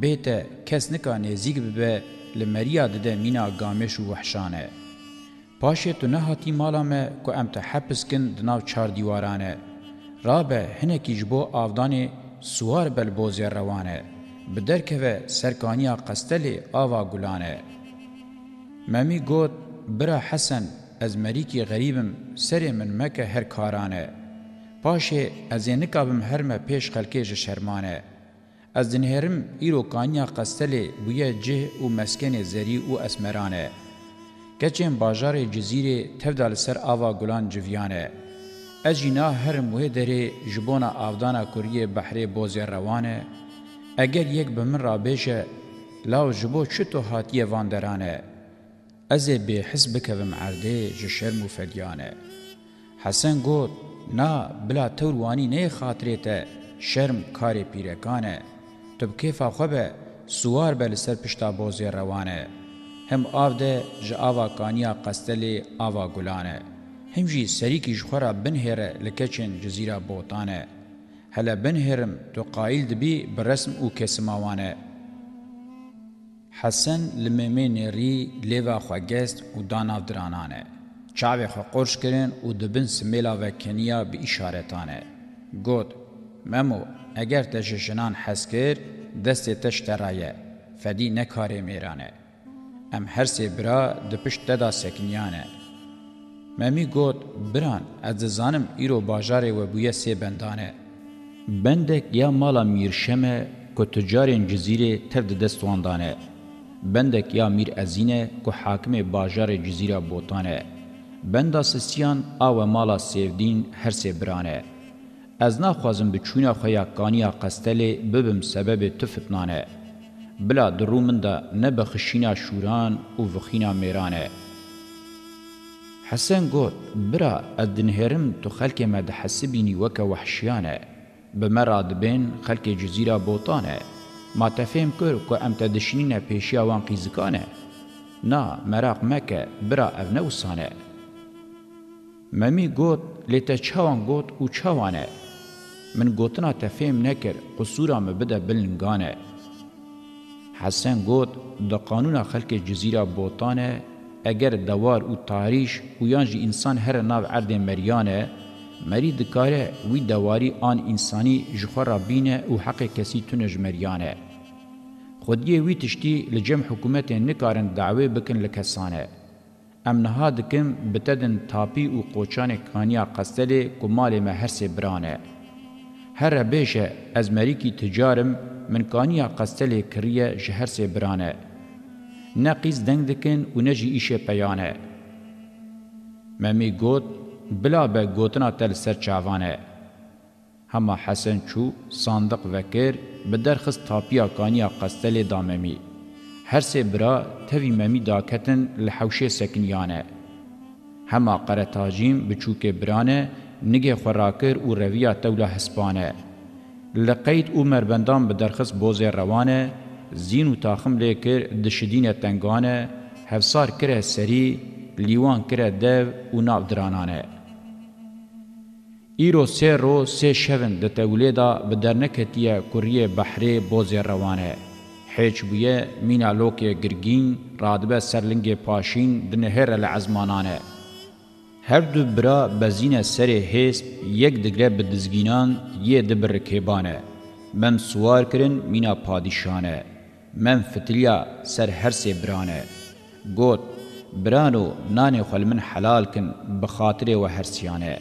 بیته کس نکا نزیگ ببه لمریا دده مینا گامش و وحشانه. پاشه تو نهاتی مالامه که ام ته حپس کن دناو چار دیوارانه. رابه هنکی جبو آفدانه سوار بل بوزی روانه. بدر کوه سرکانیا قستلی آوا گلانه. ممی گوت برا حسن از مریکی غریبم سری من مکه هر کارانه. پاشه از یه نکابم هرمه پیش خلکه جه شرمانه. از دنهرم ایرو کانیا قستل بویا جه و مسکن زری و اسمرانه. گچین باجار جزیره تفدال سر آوا گلان جویانه. از جینا هر موه دره جبونا آفدانا کوریه بحره بوزی روانه. اگر یک به من رابشه لاو جبو چطو هاتیه واندرانه. از به حسب کوم عرده جه شرم و فدیانه. حسن گوت نا بلا توروانی نه خاطرته شرم کاری پیرکانه تب کیفا خوبه سوار بل سر پشتا بوزی روانه هم آو ده جا آوا کانیا قستلی آوا گلانه هم جی سری کی جخورا بنهره لکچن جزیره بوتانه هلا بنهرم تو قائل دبی برسم او کسماوانه حسن لممه نری لیوا خواگست و داناو درانانه چاوی خو قرش کرن و دبن سمیلا و کنیا به اشارتانه گود ممو اگر تجشنان حس کر دست تش ترایه فدی نکاری میرانه ام هر سی برا دپشت تدا سکنیانه ممی گوت بران از زانم ایرو بازار و بویه سی بندانه بندک یا مالا میرشمه که تجارین جزیره ترد دستواندانه بندک یا میر ازینه که حاکم باجار جزیره بوتانه benda sistiyan awe mala sevdîn her sebrane. Ez naxwazim bi çûna xwe ya kaniya qestelê bibim sebebê tu fitnane. Bila di rû min de ne bexişîna şûran û vixîna mêrane. Hesen got, bira ez dinhêrim tu xelkê me dihesibînî weke wehşiyane. Bi me radibên xelkê cizîra botane. Ma te fêm kir ku em te dişînîne pêşiya wan qîzikane. Na, meraq meke, bira ev ne wisane.'' ممی گوت لیتا چوان گوت او چوانه من گوتنا تفهم نکر قصورا می بده بلنگانه حسن گوت دا قانون خلق جزیره بوتانه اگر دوار او تاریش او یانجی انسان هر ناو عرد مریانه مری دکاره وی دواری آن انسانی جخورا بینه او حق کسی تونج مریانه خودیه وی تشتی لجم حکومت نکارن دعوه بکن لکسانه ام نها دکم بتدن تاپی و قوچان کانیا قستل کمال ما هر سه برانه هر بیشه از مریکی تجارم من کانیا قستل کریه جهر سه برانه نقیز دنگ دکن و نجی ایشه پیانه ممی گوت بلا به گوتنا تل سر چاوانه همه حسن چو صندق وکر بدرخست تاپیا کانیا قستل داممی هر سه برا توی ممی داکتن لحوشه سکنیانه. هما قرطاجیم بچوک برانه نگه خوراکر و رویا تولا هسپانه. لقید او مربندان به درخص بوز روانه زین و تاخم لیکر دشدین تنگانه هفسار کره سری لیوان کره دو و ناو درانانه. ایرو سه رو سه شون ده تولیدا به درنکتیه کوریه بحری بوز روانه. هیچ بویه مینا لوکه گرگین رادبه سرلنگ پاشین دنهر لعزمانانه. هر دو برا بزین سر هیسب یک دگره به دزگینان یه دبر کبانه. من سوار کرن مینا پادشانه. من فتلیا سر هر سه برانه. گوت برانو نان خل من حلال کن بخاطر و هرسیانه.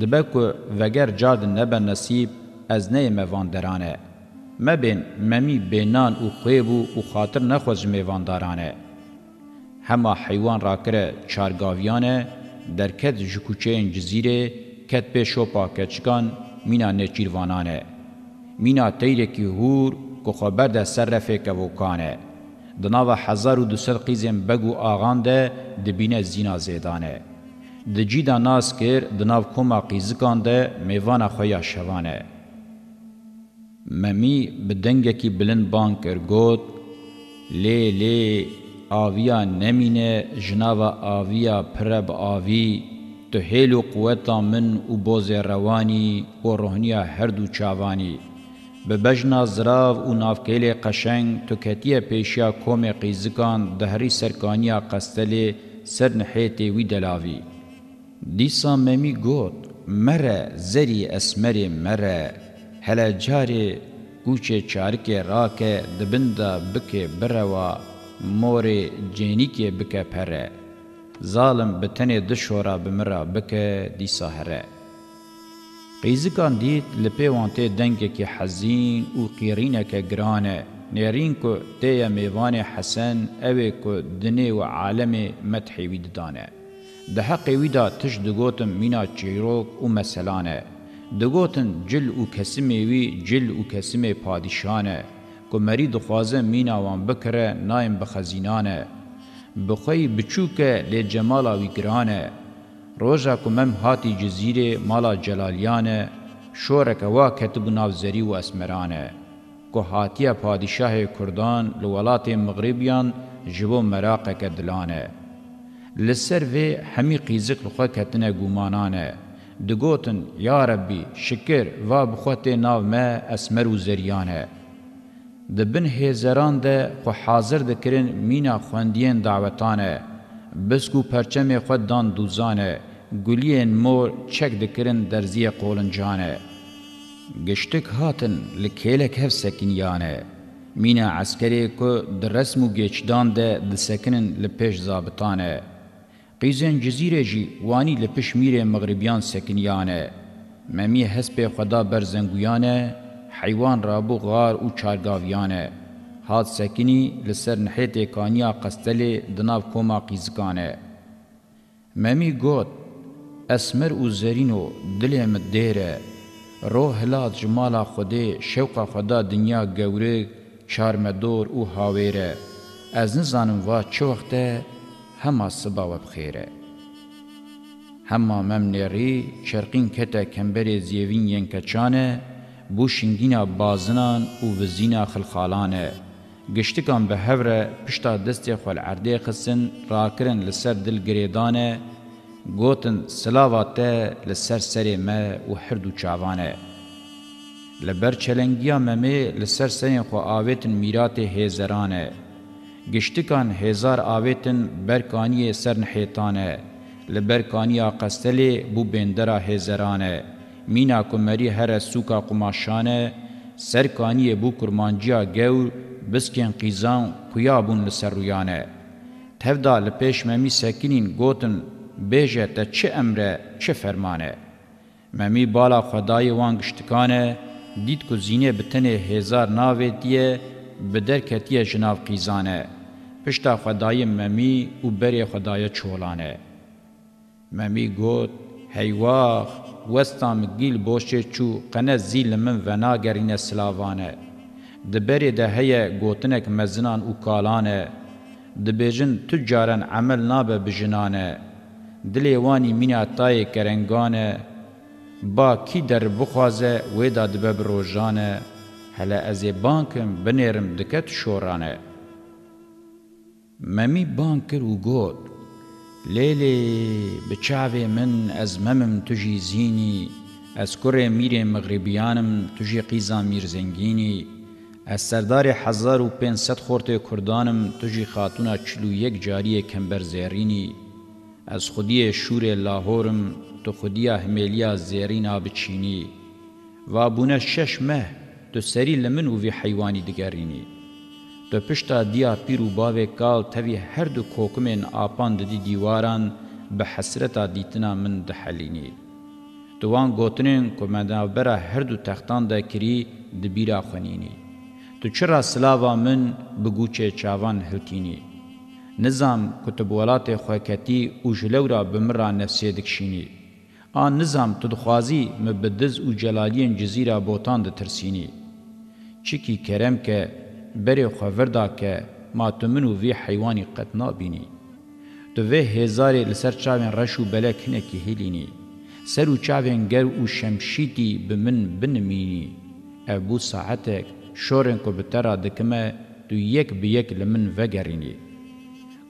دبکو وگر جارد نبه نصیب از نه مواندرانه. مبین ممی بینان او خویبو او خاطر نخوز میواندارانه هما حیوان راکره چارگاویانه در کت جکوچه این جزیره کت به شوپا کچکان مینا نچیروانانه مینا تیره که هور که خبر ده سر رفه که وکانه دناو هزار و دوسد قیزم بگو آغان ده دبینه زینا زیدانه دجی دا ناس کر دناو کما قیزکان ده میوان خویا شوانه ممی به دنگکی بلند بانگ کرد گوت لی لی آویا نمینه جناوا آویا پره به آوی تو هیل و قوتا من و بوز روانی و روحنیا هر دو چاوانی به بجنا زراو و نافکیل قشنگ تو کتیه پیشیا کوم قیزکان دهری سرکانیا قستلی سر نحیتی وی دلاوی دیسا ممی گوت مره زری اسمری مره هلا جاری گوچه چارکه راکه دبنده بکه بروا مور جنیکه بکه پره ظالم بتنه دشورا بمرا بکه دی ساهره قیزکان دیت لپیوانته دنگه که حزین و قیرینه که گرانه نرین کو تیه میوان حسن اوی کو دنه و عالم مدحی ویددانه ده حقی ویدا تش دگوتم مینا چیروک و مسلانه دگوتن جل او کسمه وی جل او کسمه پادشانه گمری دخوازه میناوان بکره نایم بخزینانه بخوی بچوکه لی جمالا وی گرانه روژا کمم هاتی جزیره مالا جلالیانه شورک وا کتب نافزری و اسمرانه که هاتیه پادشاه کردان لولات مغربیان جبو مراقه کدلانه لسر وی همی قیزق لخوا کتنه گومانانه دگوتن یا ربی شکر و بخوت ناو ما اسمر و زریان ها. دبن هزاران ده خو حاضر دکرین مینا خوندین دعوتانه بسکو پرچم خود دان دوزانه گلین مور چک دکرین درزی قولنجانه گشتک هاتن لکیلک هف سکینیانه مینا عسکری کو در رسم و گیچدان ده دسکنن لپیش زابطانه قیزن جزیره جی وانی لپشمیر مغربیان سکنیانه ممی حسب خدا برزنگویانه حیوان رابو غار او چارگاویانه هات سکنی لسر نحیت کانیا قستل دناو کوما قیزکانه ممی گوت اسمر او زرینو دلم دیره روح لات جمال خودی شوق خدا دنیا گوره چارمدور او هاویره از نزانم وا چه وقته هەما سباوە بخێرە. هەمما مەمنێڕی شەرقین کەتە کەمبەرێ زیێوین یەنکەچانە بۆ شنگینە بازنان و وزینە خلخالانە. گشتکان بە هەورە پشتا دەستێ خۆل عردێ خستن ڕاکرن لەسەر دلگرێدانە، گوتن سلاواتە لەسەر سەرێ مە و هەرد و چاوانە. لەبەر چەلەنگیا مەمێ لەسەر سەرێن خۆ ئاوێتن میراتێ هێزەرانە. گشتکان هزار آویتن برکانی سرن حیطانه لبرکانی قستلی بو بندرا هزرانه مینا کمری هر سوکا قماشانه سرکانی بو کرمانجیا گور بسکن قیزان قیابون لسر رویانه تفدا لپیش ممی سکینین گوتن بیجه تا چه امره چه فرمانه ممی بالا خدای وان گشتکانه دید کو زینه بتنه هزار ناویتیه بدرکتیه جناب قیزانه هشتا خدای ممی و بری خدای چولانه ممی گوت هیواخ وستام گیل بوشه چو قنه زیل من ونا گرین سلاوانه دبری ده هیه گوتنک مزنان و کالانه دبیجن تجارن عمل نابه بجنانه دلی وانی مینا تای کرنگانه با کی در بخوازه ویدا دبه بروجانه هلا ازی بانکم بنیرم دکت شورانه ممی بان کر و گوت، لیلی بچاوی من از از کر میر زیینی تجی مغربیانم میر زنگینی قیزا میر زنگینی و پین 1500 خورت کردانم تجی خاتون چلو یک جاری کمبر زیرینی از خودی شور لاهورم تو زیرین زیرین چینی و بونه شش مه تو سری لە من وی حیوانی دگرینی دپشتا دیا پیر و باوی کال تاوی هر دو کوکمین آپان ددی دیواران به حسرتا دیتنا من دحلینی. دوان گوتنین که مدابرا هر دو تختان دا کری دبیرا خونینی. تو چرا سلاوا من بگوچه چاوان هلتینی. نظام کتبولات خوکتی او جلورا بمرا نفسی دکشینی. آن نظام تدخوازی مبدز او جلالین جزیرا بوتان دترسینی. چکی کرم که بری خوردا که ما تو منو وی حیوانی قد نابینی تو وی هزاری لسر چاوین رشو بلک نکی هلینی سر و چاوین گر و شمشیدی بمن بنمینی ابو ساعتک شورن کو بترا دکمه تو یک بیک لمن وگرینی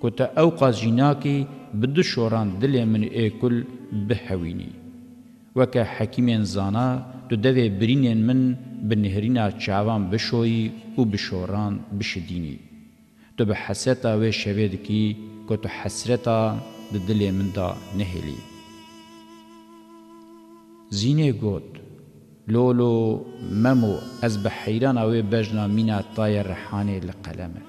کو تا اوقاز جناکی بدو شوران دل من ایکل بهوینی وەکە حەکیمێن زانا تو دەوێ برینێن من بە نهرینا چاوان بشۆیی و بشۆڕان بشدینی تو بە حەسەتا وێ شەوێ دکی کۆ تو حەسرەتا di dilê min da nehêlî. Zînê got: Lolo memo ez bi heyrana wê bejna mîna daye rehanê li qelem e.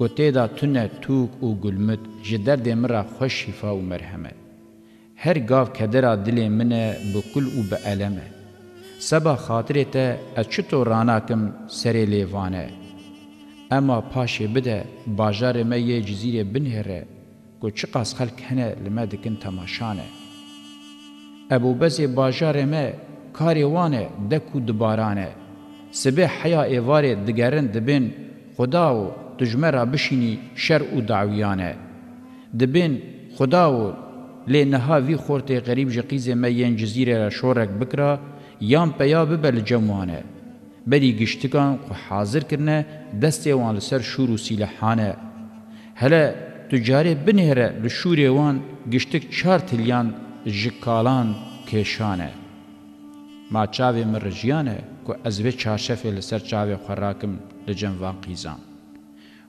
Gotê da tune tûk û gulmit ji derdê mira xweş şîfa û merhem e. هر گاو کدرا دل منه بکل و به علمه سبا خاطر ته اچتو راناکم سر لیوانه اما پاشه بده باجار مه یه جزیره بنهره کو چی قاس خلک هنه لما دکن تماشانه ابو بز باجار مه کاری وانه دکو دبارانه سبه حیا ایواره دگرن دبین خداو دجمه را بشینی شر و دعویانه دبین خداو لی نها وی خورت غریب جقیز مین جزیره را شورک بکرا یان پیا ببل جموانه بلی گشتکان خو حاضر کرنه دسته وان لسر شور و سیلحانه هله تجاره بنهره لشوری وان گشتک چار تلیان جکالان کشانه ما چاوی مرجیانه که ازوی چاشفه لسر چاوی خوراکم لجنوان قیزان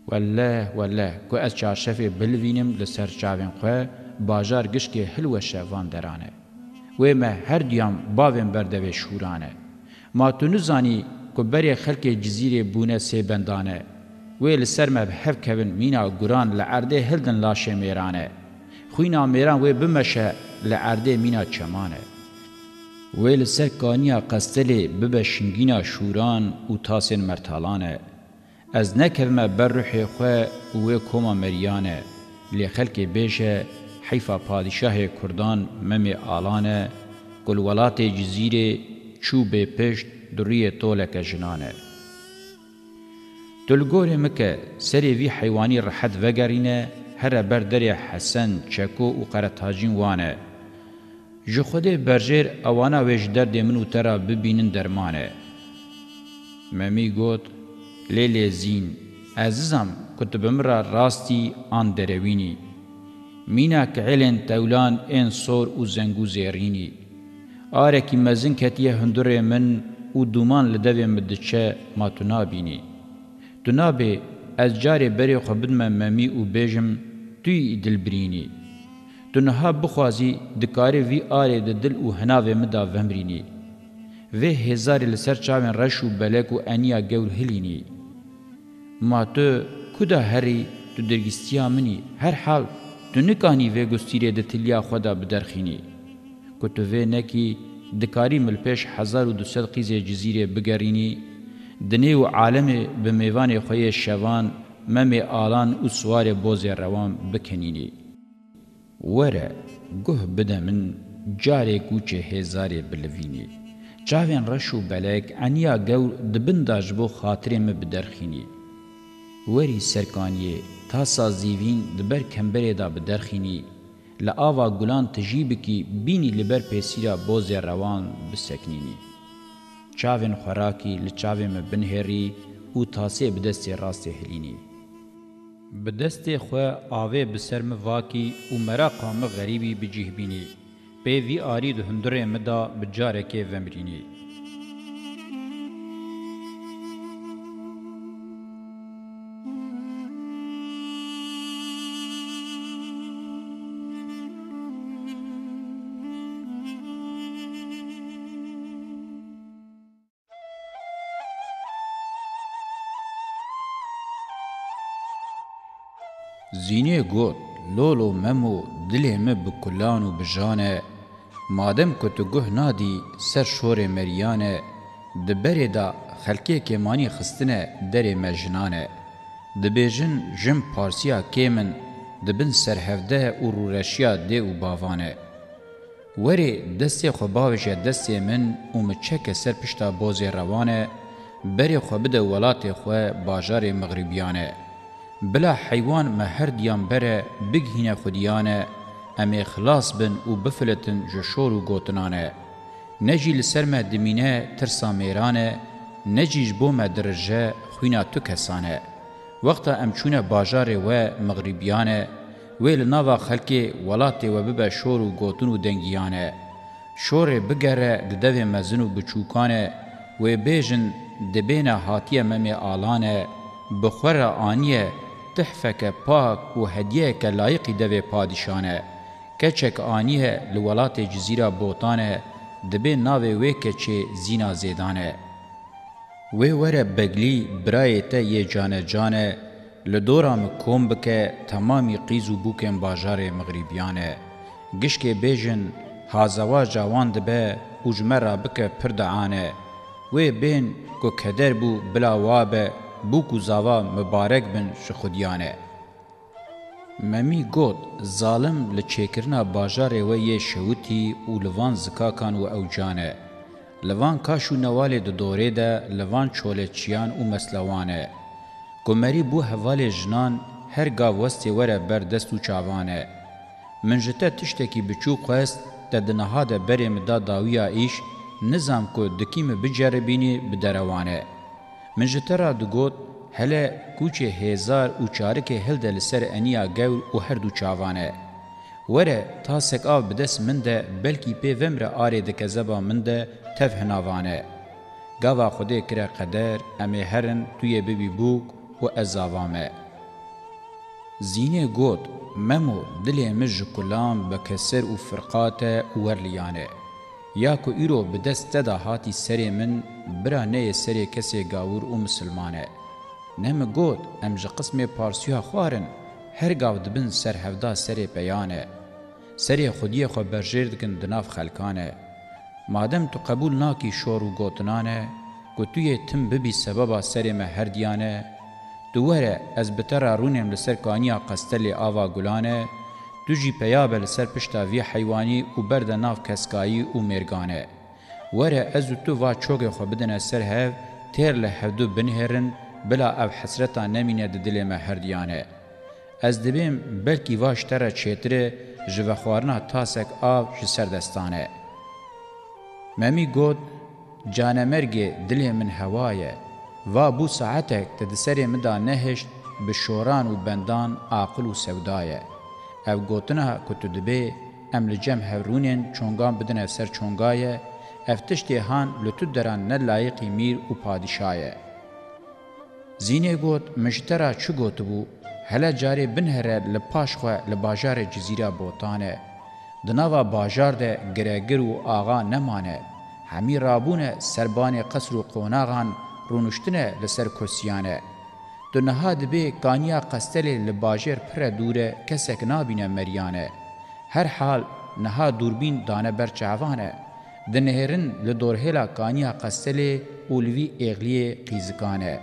والله والله که از چاشفه بلوینم لسر چاوی خواه باjar gişkê hilweşe van derane. Wê me her diyam bavên berdevê şûrane. Ma tu nizanî ku berê xelkê cizîrê bûne sêbendane. Wê li ser me hev kevin mîna guran li erdê hildin laşê mêrane. Xwîna mêran wê bimeşe li erdê mîna çemane. Wê li ser kaniya qestelê bibe şingîna şûran û tasên mertalane. Ez nekevme ber ruhê xwe û wê koma meryane. لێ خەلکێ بێژە حیفا پادشاه کردان ممی آلانه گل ولات جزیره چوب پشت دریه تولک جنانه. دلگور مکه سری وی حیوانی رحت وگرینه هر بردر حسن چکو و قرطاجین وانه. جو خود برجر اوانا ویش درد منو ترا ببینن درمانه. ممی گوت لیلی زین عزیزم کتبم را راستی آن دروینی. مینا کعلن تولان این سور و زنگو زیرینی آرکی مزن کتیه هندر من و دومان لدوی مدچه ما تو نابینی تو نابی از جاری بری خوبن ممی و بیجم توی دلبرینی تو نها بخوازی دکاری وی آره د دل و هناوی مدا ومرینی وی هزاری لسر چاوین رش و بلک و انیا گول هلینی ما تو کدا هری تو درگستیا منی هر حال تو نکانی وی گستیری د تلیا خدا بدرخینی کو تو وی نکی دکاری مل پیش 1200 قیز جزیره بگرینی دنی و عالم به میوان خوی شوان ممی آلان و سوار بوز روان بکنینی وره گوه بده من جاره گوچه هزاره بلوینی چاوین رشو بلک انیا گور دبنداج بو خاطره م بدرخینی وری سرکانیه تا سازیوین لبر کمبری دا بدرخینی لآوا گلان تجیب کی بینی لبر پیسیرا بوز روان بسکنینی. چاوین خوراکی لچاویم بنهری او تاسه بدست راست هلینی. بدست خو آوه بسرم واکی او مرا قام غریبی بجیه بینی. به وی آرید هندره مدا بجارکه ومرینی. زینه گوت لولو ممو دله مه بکلان و بجانه مادم که تو گوه نادی سر شور مریانه دبره دا خلکه که مانی خستنه در مجنانه دبیجن جم پارسیا کیمن دبن سرهفده او رورشیا ده او باوانه وری دستی خو باوش دستی من اومچک سر پشتا بوز روانه بری خو بده ولات خو باجار مغربیانه بلا حیوان ما هر دیان بره بگهین خودیانه امی خلاص بن و بفلتن جشور و گوتنانه نجی لسر ما دمینه ترسا میرانه نجیش بو ما درجه خوینا تو کسانه وقتا امچونه باجار و مغربیانه ویل ناوا خلکی ولات و ببه شور و گوتن و دنگیانه شور بگره ددو مزن و بچوکانه و بیجن دبین هاتیه ممی آلانه بخور آنیه تحفك پاک و هدیه که لایقی دوی پادشانه کچک آنیه لولات جزیره بوتانه دبه ناوه وی کچه زینا زیدانه وی وره بگلی برای ته یه جانه جانه لدورام کوم بکه تمامی قیز و بوکن باجار مغربیانه گشکه بیجن هازوا جوان دبه اجمه را بکه پردعانه وی بین که کدر بو بلا وابه بو کو زاوا مبارک بن شخودیانه ممی گوت ظالم لچیکرنا باجار و یه شوتی او لوان زکاکان و اوجانه لوان کاشو نواله د دوره ده لوان چولچیان او مسلوانه گمری بو حواله جنان هر گا وسته وره بر دستو چاوانه من جته تشتکی بچو قست د دنها ده بریم دا داویا ایش نظام کو دکیم بجربینی بدروانه من جترا دگوت هله کوچه هزار او چارکه هل دل سر انیا گور او هر دو چاوانه وره تا سک آو بدس من ده بلکی پی ومره آره ده کذبا من ده تفه ناوانه گاوا خوده کره قدر امه هرن توی ببی بوک و ازاوامه زینه گوت ممو دلی مج کلام بکسر و فرقات ورلیانه یا کو ایرو به دست دا هاتی سری من برا نه سری کسی گاور او مسلمانه نم گوت ام ژ قسم پارسیو خوارن هر گاو دبن سر هفدا سری بیانه سری خودی خو برجر دکن دناف خلکانه مادم تو قبول ناکی شور و گوتنانه گوتوی تم ببی سببا سری مه هر دیانه دووره از بتر رونم لسر کانیا قستلی آوا گلانه دوجی پیابه لسر پشتا وی حیوانی و برده ناف کسکایی و مرگانه. وره از تو وا چوگ خو بدنه سر هف تیر له هدو بنهرن بلا اف حسرتا نمینه د دل ما هردیانه. از دبیم بلکی واش تره چیتره جوه خوارنا تاسک آف جسر دستانه. ممی گود جانمرگ دل من هوایه و بو ساعتک تدسری مدا نهشت به شوران و بندان عاقل و سودایه. او گوتنه کتو دبه ام لجم هورونین چونگان بدن افسر چونگایه افتشتی هان لطو دران نلایقی میر و پادشایه. زینه گوت مشترا چو گوتو بو هله جاری بنهره لپاش خو لباجار جزیره بوتانه دناوا باجار ده گرگر و آغا نمانه همی رابونه سربان قصر و قوناغان رونشتنه لسر کسیانه دو نها دبه کانیا قستلی لباجر پر دوره کسک نابینه مریانه. هر حال نها دوربین دانه بر چهوانه. د نهرن له دورهلا کانیا قستلی اولوی اغلی قیزکانه.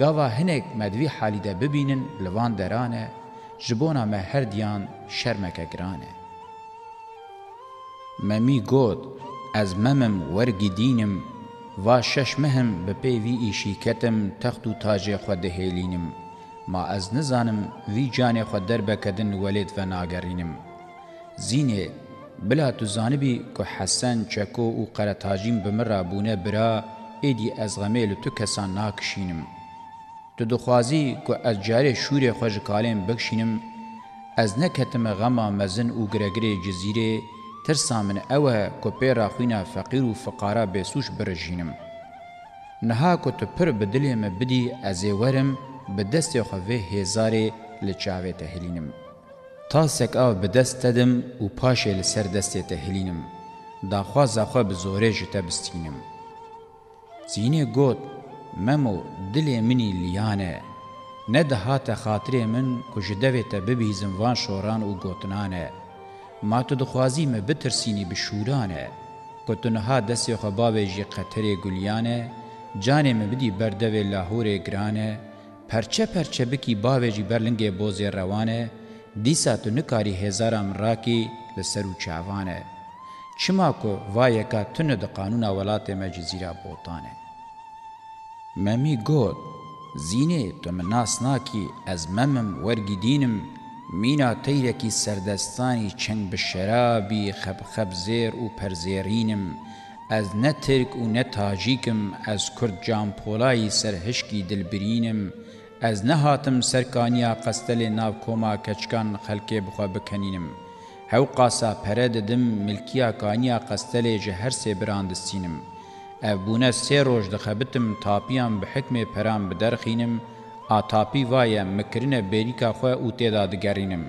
گاوا هنک مدوی حالی ده ببینن لوان درانه. جبونا مه هر دیان شرمکه گرانه. ممی گود از ممم ورگی دینم و شش مهم به پی وی ایشی کتم تخت و تاج خود هیلینم ما از نزانم وی جان خود در بکدن ولید و ناگرینم زینه بلا تو زانبی که حسن چکو و قرطاجیم بمرا بونه برا ایدی از غمیل تو کسان ناکشینم تو دخوازی که از جاره شور خوش کالیم بکشینم از نکتم غما مزن و گرگره جزیره ترسا من اوه کو پیرا خوینا فقیر و فقارا به سوش برژینم نها کو تو پر بدلیم بدی ازی ورم به دست خوه هزاره لچاوه تهلینم تاسک او به دست دم و پاشه لسر دست تهلینم دا خواز اخوا بزوره جتا بستینم زینه گوت ممو دل منی لیانه نه دهات خاطر من کو جدوی ته ببیزم وان شوران او گوتنانه ما تو دخوازیم بترسینی بشورانه کتنها دستی خباوی جی قطر گلیانه جانم بدی بردو لاهور گرانه پرچه پرچه بکی باوی جی برلنگ بوز روانه دیسا تو نکاری هزارم راکی لسرو چاوانه چما کو وایکا تن د قانون ولات مجزیرا بوتانه ممی گوت زینه تو مناس ناکی از ممم ورگی دینم مینا تیرەکی سەردەستانی چەند بە شەرابی خەبخەب زێر و پەرزێرینم، ئەز نەترک و نەتاژیکم ئەس کورد جامپۆلایی سەرهشکی دلبرینم، ئەز نەهاتم سەرکانیا قەستە لێ ناو کۆما کەچکان خەلکێ بخوا بکەنینم. هەو قاسا پەرە دەدم ملکیا کانیا قەستە لێ ji هەر سێ براندستینم. ئەv بوونە سێ ڕۆژ دەخەبتم تاپیان بە حکمێ پەران بدەرخینم، آتاپی وایه مکرینه بریکا خو او تیدا دگرینم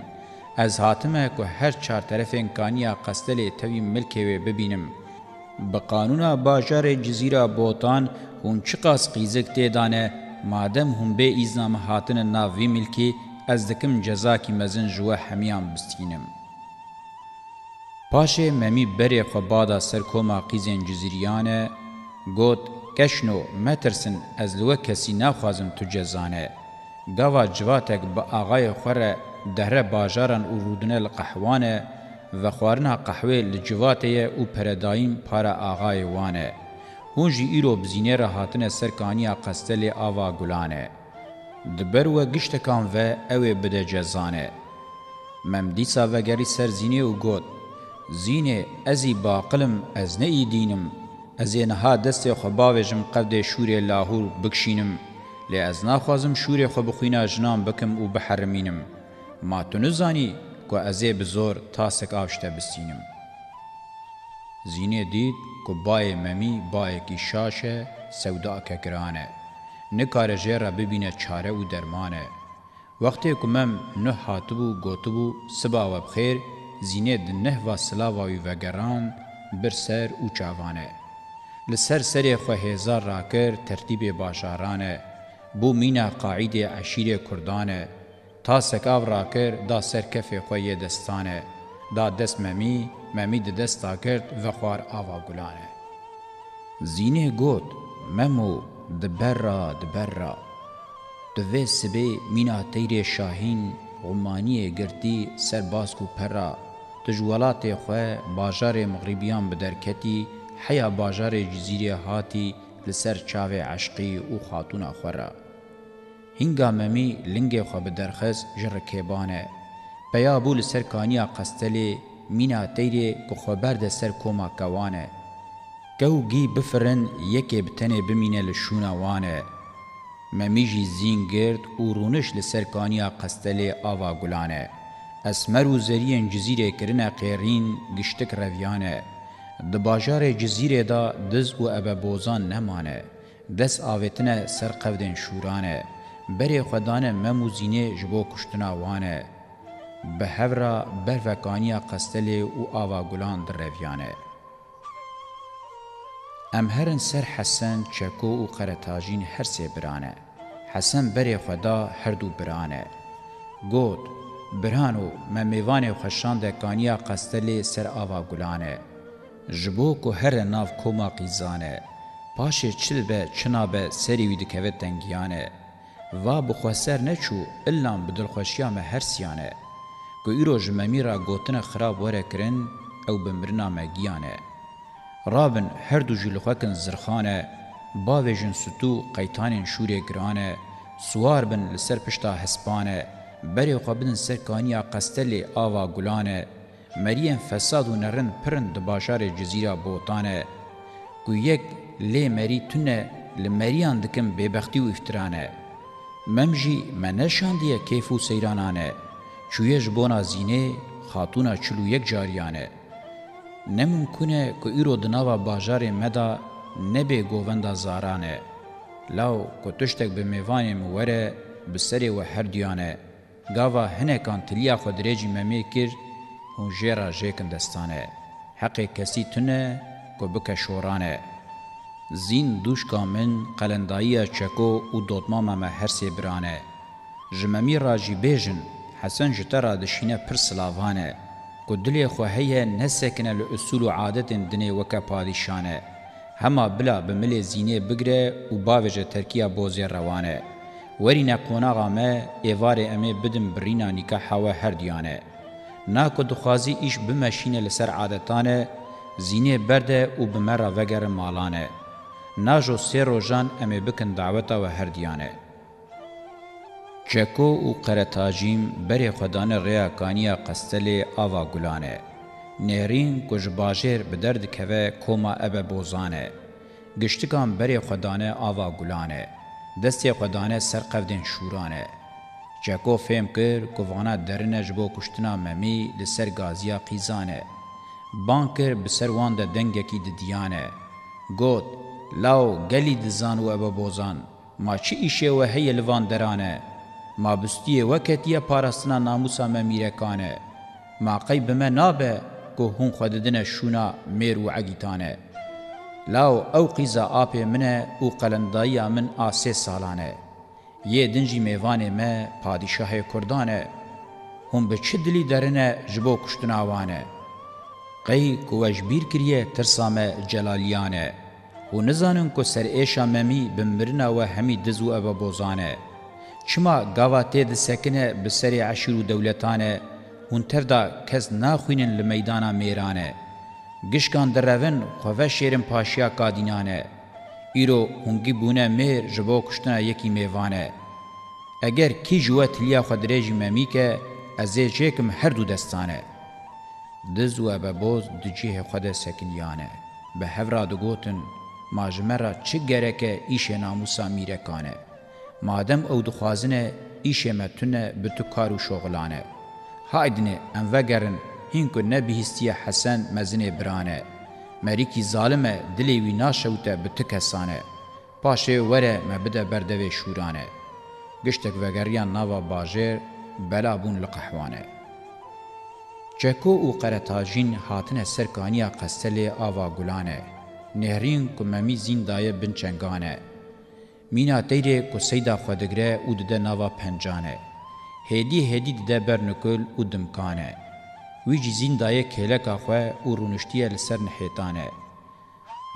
از حاتمه که هر چهار طرفین کانیا قستل توی ملکی و ببینم به قانون باجار جزیره بوتان هون چقاس قیزک تیدانه مادم هم به ایزنام هاتن ناوی ملکی از دکم جزاکی مزن جوه همیان بستینم پاشه ممی بری خو بادا سرکوما قیزن جزیریانه گوت گشنو مترسن از لوه کسی نخوازم تو جزانه گاوا جواتک با آغای خوره دهره باجاران او رودنه لقحوانه و خوارنا قحوه لجواته او پردایم پارا آغای وانه هون جی ایرو بزینه را هاتنه سرکانیا قستل آوا گلانه دبر و گشتکان و اوه بده جزانه ممدیسا وگری سر زینه و گوت زینه ازی باقلم از نه دینم از اینها دست خو باویجم قد شور لاهور بکشینم لی از ناخوازم شور خو بخوینا جنام بکم او بحرمینم ما تو نزانی که ازی بزور تاسک آشته بسینم زینه دید که بای ممی بای کی شاشه سودا که کرانه نکاره جه را ببینه چاره و درمانه وقتی که مم نه حاتبو گوتبو سبا و بخیر زینه ده نه و سلاواوی وگران بر سر او چاوانه لسر سری خو هزار راکر ترتیب باشارانه بو مینا قاعد عشیر کردانه تا سکاو راکر دا سرکف خوی دستانه دا دست ممی ممی د دستا کرد و خوار آوا گلانه زینه گوت ممو دبرا دبرا دوی سبه مینا تیر شاهین غمانی گردی سر باسکو پرا تجولات خواه باجار مغربیان بدرکتی درکتی حیا باجارê cizîrê hatî li ser çavê eşqî û xatûna xwe re hînga memî lingê xwe bi derxist ji rikêbanê peya bû li ser kaniya qestelê mîna teyrê ku xwe berde ser koma kewanê kew gî bifirin yekê bi tenê bimîne li şûna wanê memî jî zîn gird û rûniş li ser kaniya qestelê ava gulanê esmer û zeriyên cizîrê kirine qêrîn giştik revyanê د باجار جزیره دا دز او ابابوزان نمانه دس اوتنه سر قودن شورانه بری خدانه مموزینه جبو کشتنا وانه به هورا وکانیا قستلی او آوا گلان در رویانه ام هرن سر حسن چکو او قرتاجین هر سه برانه حسن بری خدا هر دو برانه گود برانو ممیوان خوشان دکانیا قستلی سر آوا گلانه جبو کو هر ناف کوما قیزانه پاشه چل به چنا به سری وی دکوت دنگیانه و بخواسر نچو الان بدل خوشیام هر سیانه گو ایرو جممی را گوتن خراب وره کرن او بمرنا مگیانه رابن هر دو جلخوکن زرخانه باویجن ستو قیتانین شوری گرانه سوار بن لسر پشتا هسپانه بری قبلن سرکانیا قستلی آوا گلانه مریم فساد و نرن پرن د باشار جزیره بوتانه گو یک لی مری تونه لمریان دکم ببختی و افترانه ممجی منشاندیه کیف و سیرانانه چویش بونا زینه خاتونا چلو یک جاریانه نممکنه که ایرو دناوا باجار مدا نبه گووندا زارانه لاو که تشتک به میوانی موره بسری و هر دیانه گاوا هنکان تلیا خود ریجی ممی کرد هون جيرا جيكن دستانه حق کسی تنه کو بک شورانه زین دوش کامن قلندایی چکو او دوتما ما هر سی برانه جممی راجی بیژن حسن جترا دشینه پر سلاوانه کو دلی خو هیه نسکنه ل اصول و عادت دنه وک پادشانه هما بلا بمل زینه بگره او باوجه ترکیه بوزی روانه ورینه قوناغه ما ایوار امه بدم برینا نکاح هوا هر دیانه ناکو دخوازی ایش بمشینه لسر عادتانه زینه برده و بمره وگر مالانه. ناجو سه روژان امه بکن دعوتا و هردیانه. چکو و قرتاجیم بری خدان ریا کانیا قستل آوا گلانه. نهرین کج باجر بدرد کوه کوما ابه بوزانه. گشتکان بری خدانه آوا گلانه. دستی خدانه سرقفدن شورانه. جاکو فهم کر کو وانا درنه جبو کشتنا ممی لسر گازیا قیزانه بانکر بسر وان ده دنگکی ده دیانه گوت لاو گلی دزان و ابا بوزان ما چی ایشه و هی لوان درانه ما بستیه وکتیه پارستنا ناموسا ممیرکانه ما قیب ما نابه کو هون خوددنه شونا میر و عگیتانه لاو او قیزا آپ منه او قلندائی من آسه سالانه یه دنجی میوانه ما پادشاه کردانه هم به چه دلی درنه جبو کشتن آوانه قی کوش بیر کریه ترسام جلالیانه و نزانن که سر ایشا ممی بمرنا و همی دزو او بوزانه چما گاوا تید سکنه به سر عشیر و دولتانه هون تردا کس ناخوینن لمیدانا میرانه گشکان درون خوه شیرن پاشیا قادینانه ایرو هنگی بونه مهر جبو کشتنا یکی میوانه اگر کی جوه تلیا خود ریجی ممی که از جیکم هر دو دستانه دز و ببوز دجیه خود سکنیانه به هورا دگوتن ماجمرا چه گرکه ایش ناموسا میرکانه مادم او دخوازنه ایش متونه به تو کارو شغلانه هایدنه انوگرن هین که نبیهستی حسن مزنه برانه مریکی ظالمه دلی وی ناشوته بتکسانه پاشه وره مبده بردوی شورانه گشتک وگریان ناوا باجر بلا بون لقحوانه چکو او قرتاجین هاتنه سرکانیا قستل آوا گلانه نهرین کممی زیندای بن چنگانه مینا تیره کو سیدا خودگره او دده ناوا پنجانه هدی هدی دده برنکل او دمکانه وی جی زیندایه کلکا خواه او رونشتیه لسر نحیطانه.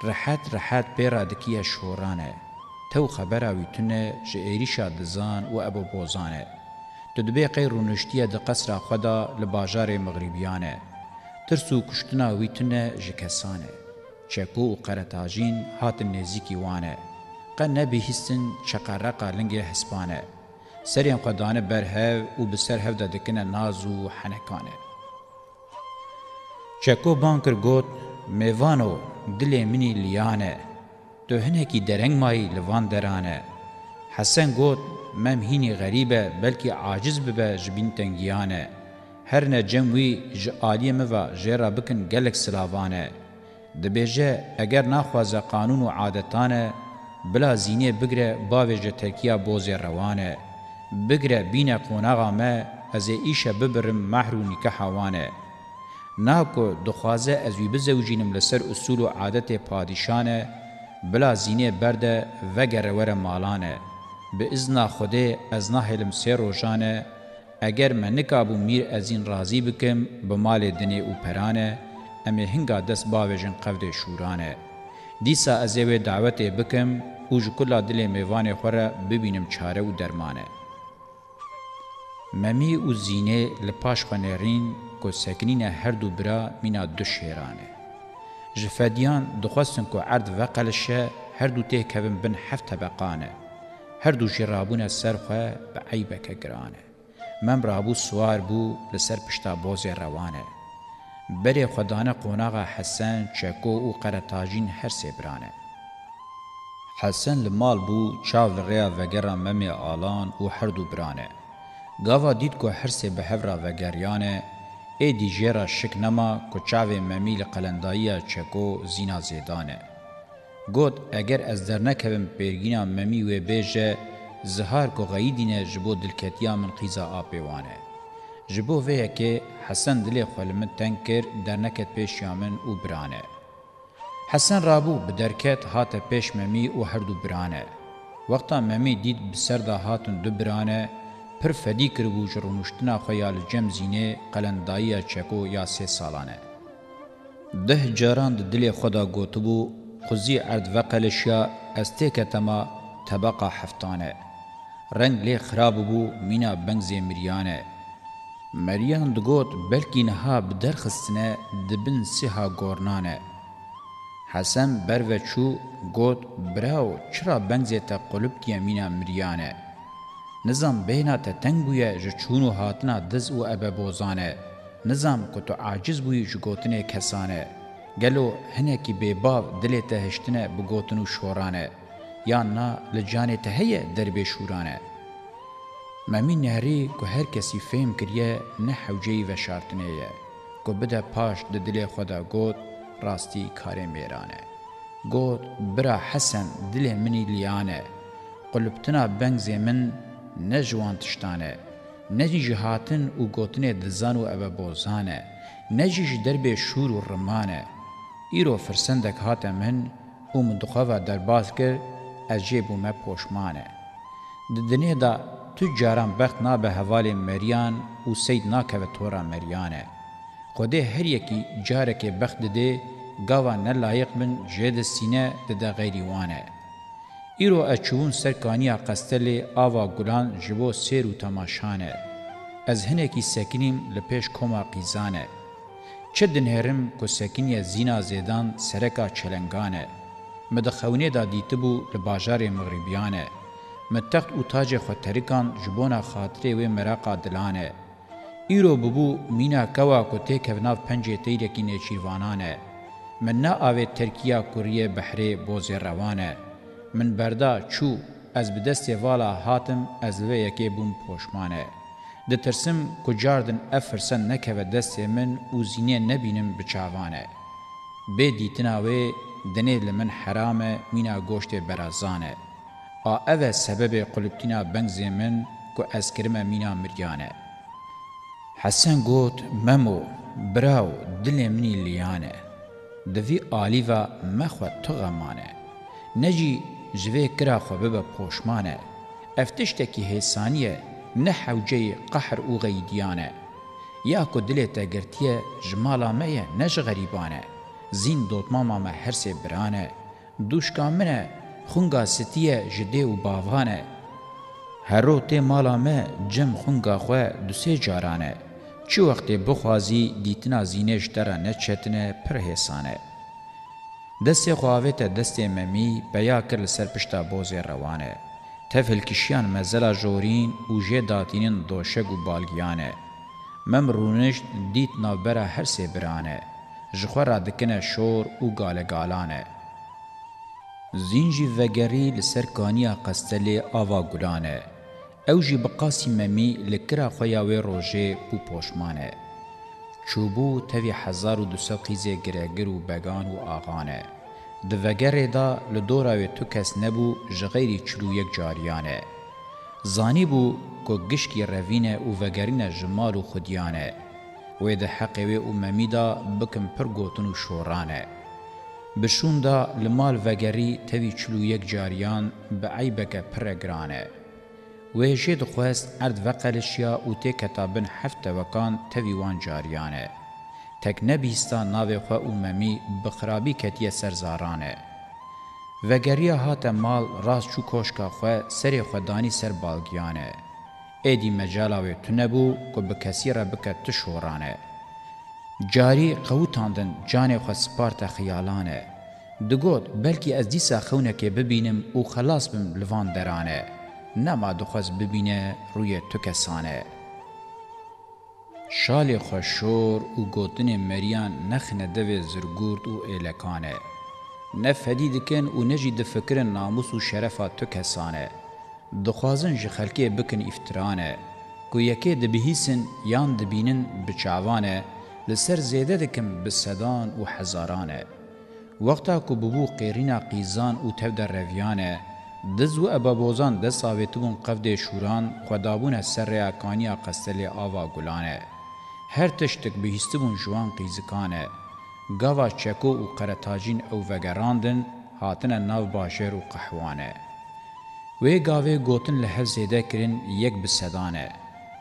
رحت رحت برادکیه شورانه. تو خبراوی تنه جئریشا دزان و ابو بوزانه. تدبی قیرونشتیه د قصر خدا لباجار مغربیانه. ترسو کشتنا وی تنه جکسانه. چکو و قرتاجین هات نزیکی وانه. قنه بهستن چقرقا لنگ حسبانه. سریم قدانه برهو و بسرهو دادکنه ناز و حنکانه. Çeko bankır got, mevano dilê minî liyan e. Tu hinekî derengmayî li van derane. Hesen got, mem hînî xerîbe belkî aciz bibe ji bin tengiyan e. Her ne cem wî ji aliyê me ve jêra bikin gelek silavan e. Dibêje eger naxwaze qanûn û adetan e, bila zînê bigre bavê ji tekiya bozê rewan e. Bigre bîne qonaxa me ez ê îşe bibirim mehr û nîkeha wan e. ناکو دخوازه از وی بزوجینم لسر اصول و عادت پادشانه بلا زینه برده وگر ور مالانه به ازنا خوده از نحلم سه روشانه اگر من نکابو میر از این راضی بکم به مال دنی او پرانه امه هنگا دست باویجن قوده شورانه دیسا از یوه دعوت بکم او جکلا دل میوان خوره ببینم چاره و درمانه ممی او زینه لپاش خنرین کو سکنینه هر دو برا مینا دو شیرانه جفادیان دخواستن کو عرض وقلشه هر دو ته کبن بن هفت طبقانه هر دو جرابونه سرخه به عیبکه گرانه من برابو سوار بو لسر پشتا بوز روانه بری خدانه قوناغا حسن چکو او قرطاجین هر سبرانه حسن لمال بو چاو ریا وگرا ممی آلان او هر دو برانه گاوا دید که هر سه به هورا وگریانه ای دیجیرا شکنما کچاوی ممیل قلندایی چکو زینا زیدانه. گوت اگر از در نکویم پیرگینا ممی و بیجه زهار کو غیدینه جبو دلکتیا من قیزا آپیوانه. جبو ویه که حسن دلی خلمت تنکر در نکت پیشیامن او برانه. حسن رابو به درکت هات پیش ممی و هر دو برانه. وقتا ممی دید بسر دا هاتون دو برانه پر فدی کربو جرونشتنا خیال جم زینه قلندایی چکو یا سه سالانه. ده جاران ده دل خدا گوتبو خوزی ارد وقلشیا از تیکتما طبقه هفتانه. رنگ لی خراب بو مینا بنگزی مریانه. مریان دگوت بلکی نها بدرخستنه دبن سیها گورنانه. حسن بر و چو گوت براو چرا بنگزی تا قلوب کیا مینا مریانه. نظام بهنا ته تنگ بویه جو چونو هاتنا دز و ابه بوزانه نظام که تو عاجز بوی جو گوتنه کسانه گلو هنکی بیباو دلی ته هشتنه بگوتنو شورانه یا نا لجانه ته هیه در بشورانه ممین نهری که هر کسی فهم کریه نه حوجهی و شارتنه یه که بده پاش ده دلی خدا گوت راستی کاری میرانه گوت برا حسن دل منی لیانه قلبتنا بنگزی من نه جوان تشتانه نه جی هاتن او گوتنه دزان و ابه بوزانه نه جی دربه شور و رمانه ایرو فرسندک هات من او من دخوا در باز کر از جیبو ما پوشمانه دنیا دا تو جاران بخت نابه حوال مریان او سید ناکه و تورا مریانه خوده هر یکی جارک بخت ده گاوا نلایق من جد سینه ده غیری وانه Îro eçûn ser kaniya qestelê ava gulan ji bo sêr û temaşan e. Ez hinekî sekinîm li pêş koma qîzan e. Çi dinherim ku sekiniye zîna zêdan sereka çelengan e. Me di xewnê da dîtibû li bajarê miğribiyan e. Me text û tacê xwe terikan ji bona xatirê wê meraqa dilan e. Îro bibû mîna kewa ku tê kevnav pencê teyrekî nêçîrvanan e. Min na avê Tirkiya Kuriye Behrê bo zêrevan e. من بردا چو ez bi destê vala hatim ez li vê yekê bûm poşmane. Ditirsim ku cardin ev firsen nekeve destê min û zînê nebînim bi çavane. Bê dîtina wê dinê li min herame mîna goştê berazane. A ev e sebebê quluptina bengzê min ku ez kirime mîna miryane. Hesen got memo, brav dilê minî liyane. Divî alîva mexwe tu gemane. Necî جوه کرا خو به پوشمانه افتشتکی هسانیه نه حوجه قحر او غیدیانه یا کو دلی تا گرتیه جمالا میه نج غریبانه زین دوتما ما هر سه برانه دوشکا منه خونگا ستیه جده و باوانه هر رو تی مالا می جم خونگا خواه دو سه جارانه چی وقتی بخوازی دیتنا زینش دره نچتنه پر حسانه دستی خواهوه تا دستی ممی بیا کرل سر پشتا بوزی روانه. تفل کشیان مزلا جورین و جه داتینین دوشگ و بالگیانه. مم رونشت دیت نوبره هر سی برانه. جخوا را دکنه شور و گاله گالانه. زینجی وگری لسر کانیا قستلی آوا گلانه. او جی بقاسی ممی لکرا خویاوی روژه بو پوشمانه. چوبو تاوی هزار و دوسه قیزه گرگر و بگان و آغانه. د وګرې دا له دورا وی تو کس نبو ژغیری چلو یک جاریانه زانی بو کو گشکی روینه او وګرینه جمال خودیانه وې د حق وی او ممیدا بکم پر ګوتنو شورانه بشون دا لمال وګری توی چلو یک جاریان به عیبک پرګرانه وې شه د خوست ارد وقلشیا او ته کتابن هفت وکان توی وان جاریانه تک نبیستا ناوی خو اوممی بخرابی کتیه سرزارانه. وگریا هات مال راز چو کشکا خو سری خودانی سر بالگیانه. ایدی مجالاوی تنبو که بکسی را بکت تشورانه. جاری قوتاندن جان خو سپارت خیالانه. دگوت بلکی از دیسا خونه که ببینم او خلاص بم لوان درانه. نما دخواست ببینه روی تو کسانه. شالê xwe şor û gotinê meriyan nexine devê zirgûrt û êlekanê. Ne fedî dikin û ne jî difikirin namus û şerefa tu kesan e. Dixwazin ji xelkê bikin îftiran e. Ku yekê dibihîsin yan dibînin bi çavan e, li ser zêde dikin bi sedan û hezaran e. Wexta ku bibû qêrîna qîzan û tevde revyan e, diz û ebabozan desa vêtibûn qevdê şûran, xwedabûne ser reyakaniya qestelê ava gulan e. هر تشتک بهیستبون جوان قیزکانه گاوا چکو و قرتاجین او وگراندن هاتن ناو باجر و قحوانه وی گاوه گوتن له زیده کرین یک بسدانه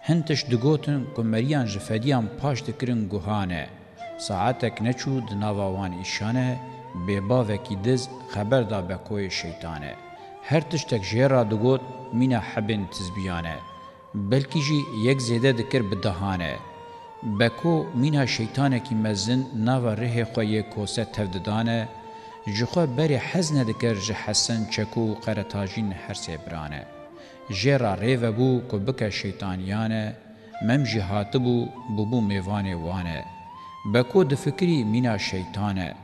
هنتش دگوتن کمریان جفدیان پاش دکرین گوهانه ساعتک نچو دناواوان ایشانه ببا وکی دز خبر دا بکوی شیطانه هر تشتک جیرا دگوت مینا حبین تزبیانه بلکی جی یک زیده دکر بدهانه بکو مینا شیطانکی مزن ناو ره خوی کوسه توددانه جخوا بری حزن دکر جه حسن چکو قرطاجین هر سیبرانه جرا ریوه بو که بکه شیطانیانه مم جه هاتبو ببو میوانه وانه بکو د فکری مینا شیطانه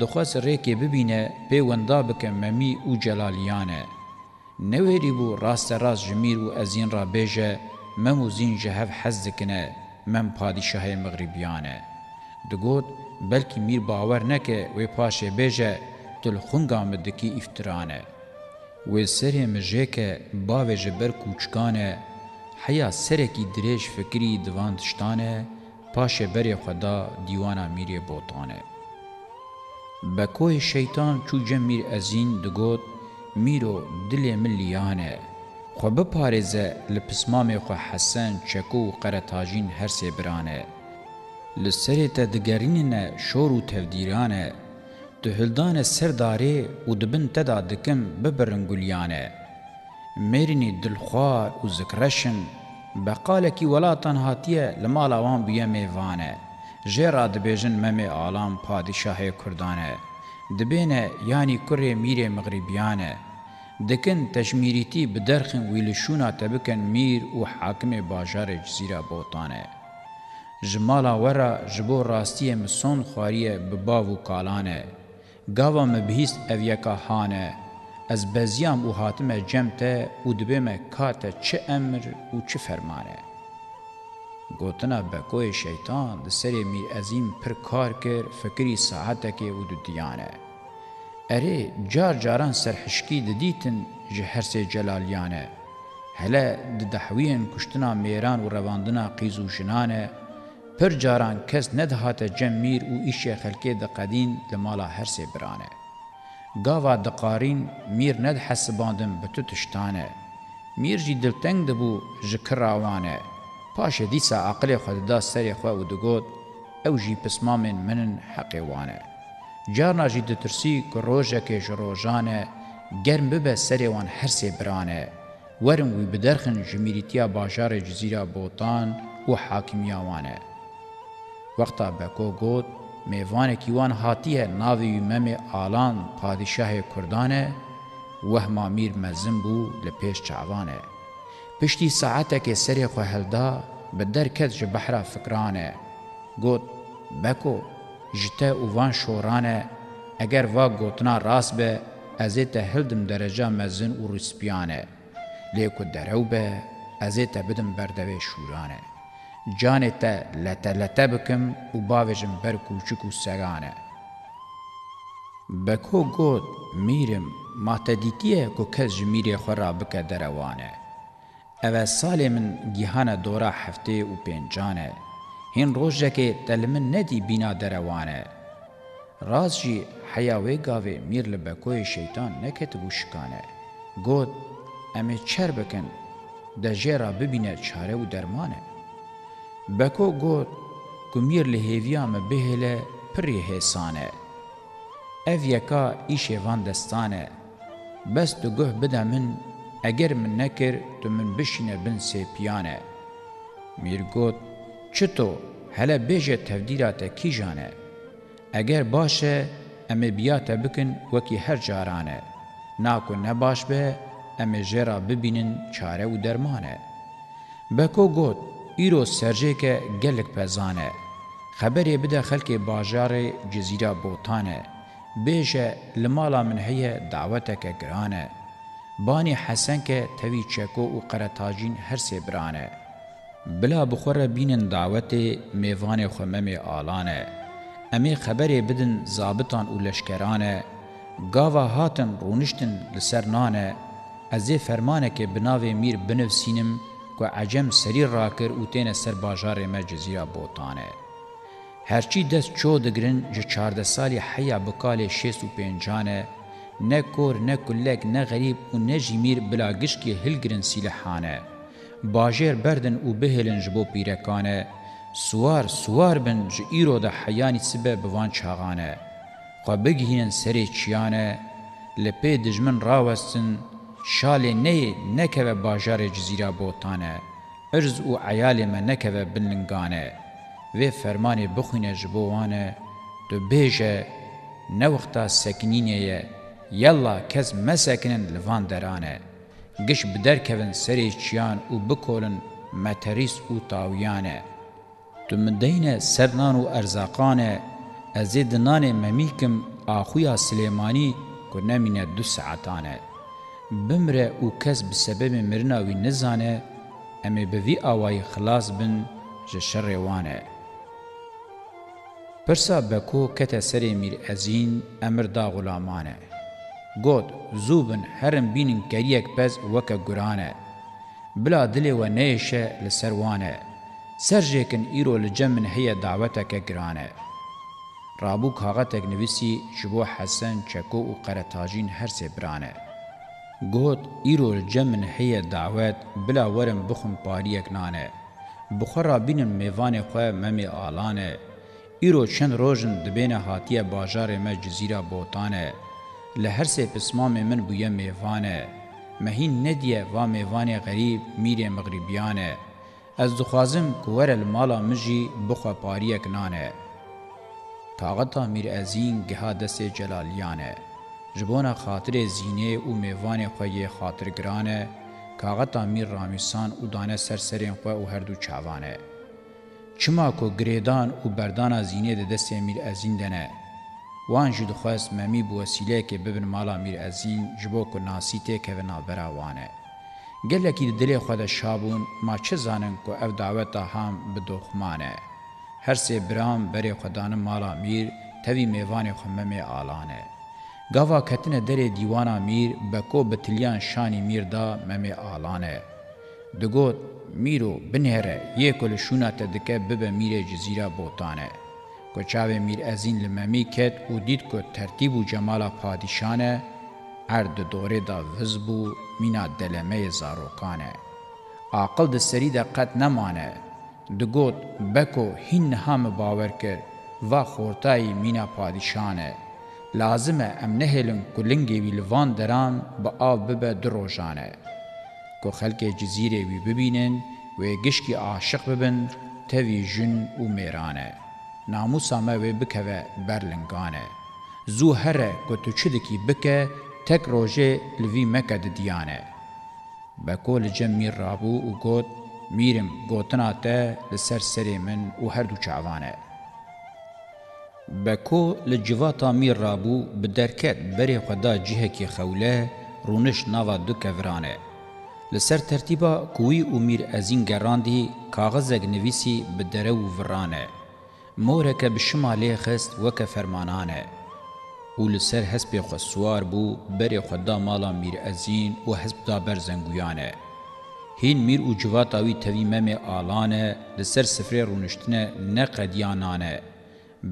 دخواست ریکی ببینه پیوندا بکه ممی او جلالیانه نوهری بو راست راست جمیر و ازین را بیجه ممو زین جهف حزدکنه من پادشاه مغربیانه دگوت بلکی میر باور نکه وی پاشه بیجه تلخونگا مدکی افترانه و سره مجه که باوه جبر کوچکانه حیا سره کی دریش فکری دواندشتانه پاشه بری خدا دیوانا میری بوتانه بکوه شیطان چو جمیر ازین دگوت میرو دل ملیانه خو به پارێزە لە پسمامێ خو حەسەن چەکۆ و قەرەتاژین هەر سێبرانە li serê te digerînine şor û tevdîran e tu hildane ser darê û dibin te da dikim bibirin gulyan e mêrînî dilxwar û zikreşin beqalekî welatan hatiye li mala wan bûye mêvan e jê ra dibêjin memê alam padîşahê kurdan e dibêne yanî kurê mîrê miğribiyan e دکن تجمیریتی به درخن ویلشونا تبکن میر و حاکم باجار جزیره بوتانه. جمالا ورا جبو راستی مسون خواریه بباو کالانه. گاوا مبهیست او یکا هانه. از بزیام و حاتم جمته و دبیم کات چه امر و چه فرمانه. گوتنا بکوی شیطان ده سری میر عظیم پر کار کر فکری ساعته که و دو دیانه. اره جار جاران سرحشکی د دیتن جهرس جلالیانه هله د دحوین کشتنا میران و رواندنا قیز و شنانه پر جاران کس ندهات جمیر و ایش خلکی د قدین لمالا هر سه برانه گاوا د قارین میر ند حسباندم بتو تشتانه میر جی دلتنگ دبو جکراوانه پاش دیسا عقل خود دا سری خو و دگوت او جی پسمامن منن حقی وانه جانا جی دترسی که روژه که روژانه گرم ببه سریوان هر سی برانه ورن وی بدرخن جمیریتیا باجار جزیره بوتان و حاکمیاوانه وقتا بکو گوت میوان کیوان هاتیه ناوی مم آلان پادشاه کردانه وهما میر مزن بو لپیش چعوانه پشتی ساعته که سری خو هلدا بدر کد جبحرا فکرانه گوت بکو جته اوان شورانه اگر وا گوتنا راس به ازیت هلدم درجه مزن و رسپیانه لیکو درو به ازیت بدم بردوی شورانه جانه ته لته لته بکم و باویجم بر کوچک و سگانه بکو گوت میرم ما تدیتیه کو کس جمیری خورا بکه دروانه اوه سال من گیهان دورا هفته و پینجانه هین روژکه تلمن ندی بینا دروانه. راز جی حیاوی گاوی میر لبکوی شیطان نکت بوشکانه. گود امه چر بکن ده جیرا ببینه چاره و درمانه. بکو گود کمیر لحیویام بهله پری حسانه. اف یکا ایشه وان دستانه. بس تو گوه بده من اگر من نکر تو من بشینه بن سیپیانه. میر گود چطو هله بیجه تفدیرات کی جانه اگر باشه امه بیاته بکن وکی هر جارانه ناکو نباش به امه جرا ببینن چاره و درمانه بکو گوت ایرو سرجه که گلک پزانه خبری بده خلک باجار جزیره بوتانه بیجه لمالا من هیه دعوته که گرانه بانی حسن که توی چکو و قرطاجین هر سبرانه بلا بخوره بینن دعوت میوان خمم آلانه امی خبری بدن زابطان و لشکرانه گاوا هاتن رونشتن لسرنانه ازی فرمانه که بناوی میر بنفسینم که عجم سری راکر او تین سر باجار مجزیه بوتانه. هرچی دست چو دگرن جه چارده سالی حیا بکال شیست و پینجانه نه کور نه کلک نه غریب و نه جیمیر بلا گشکی هلگرن سیلحانه. باجر بردن و بهلن جبو پیرکانه سوار سوار بن ج ایرو ده حیانی سبه بوان چاغانه خو بگهینن سری چیانه لپی دجمن راوستن شال نه نکوه باجر جزیره بوتانه ارز او عیال ما نکوه بلنگانه و فرمان بخوینه جبوانه تو بیجه نوختا سکنینه یلا کس مسکنن لوان درانه گش بدرکوین سری چیان و بکولن متریس و تاویانه تو مدین سرنان و ارزاقانه ازید نان ممیکم آخویا سلیمانی که نمینه دو ساعتانه بمره او کس بسبب مرناوی نزانه امه بوی آوای خلاص بن جشر روانه پرسا بکو کت سر میر ازین امر دا غلامانه گوت زوبن هرم بینن کریک پز وک گرانه بلا دلی و نیشه لسروانه سرجیکن ایرو لجمن هی دعوتک گرانه رابو کاغتک نویسی شبو حسن چکو و قرتاجین هر سه برانه گوت ایرو لجمن هی دعوت بلا ورم بخم پاریک نانه بخورا بینن میوان خواه ممی آلانه ایرو چند روژن دبین حاتیه باجار ما جزیره بوتانه لهر سه پسمام من بویه میوانه مهین ندیه و میوانه غریب میره مغربیانه از دخوازم کور المالا مجی بخوا پاریک نانه طاقتا میر ازین گها دست جلالیانه جبونا خاطر زینه او میوان خوی خاطر گرانه کاغتا میر رامیسان او دانه سرسرین خو او هر دو چاوانه چما کو گریدان او بردانا زینه د دست میر ازین دنه وان جد خواست ممی بو وسیله که ببن مالا میر ازین جبو کو ناسی ته که ونا برا وانه گلکی دلی خود شابون ما چه زانن کو اف دعوت هم به دخمانه هر سه برام بری خدان مالا میر توی میوان خممه آلانه گاوا کتن در دیوانا میر بکو بتلیان شانی میر دا ممه آلانه دگوت میرو بنهره یکل شونات دکه ببه میر جزیره بوتانه کو چاو میر ازین لممی کت او دید کو ترتیب و جمال پادشانه هر دو دوره دا وزبو مینا دلمه زاروکانه عقل د سری دقت نمانه د گوت بکو هین هم باور کر و خورتای مینا پادشانه لازمه امنه هلن کلنگی وی لوان دران با آب ببه دروژانه کو خلک جزیره وی ببینن و گشکی عاشق ببن توی جن و میرانه ناموسا ما وی بکوه برلنگانه زو هره که تو چدکی بکه تک روژه لوی مکه دیانه بکو لجم میر رابو و گوت میرم گوتنا ته لسر سری من و هر دو چعوانه بکو لجواتا میر رابو بدرکت بری خدا جهه کی خوله رونش ناوا دو کورانه لسر ترتیبا کوی و میر ازین گراندی کاغذ اگنویسی بدره و ورانه مورکه به شما لې خست وکه فرمانانه ول سر حسب خو سوار بو بر خدا مالا میر ازین او حسب دا بر زنګویانه هین میر او جواتاوی توی مم آلانه لسر سفری رونشتنه نه قدیانانه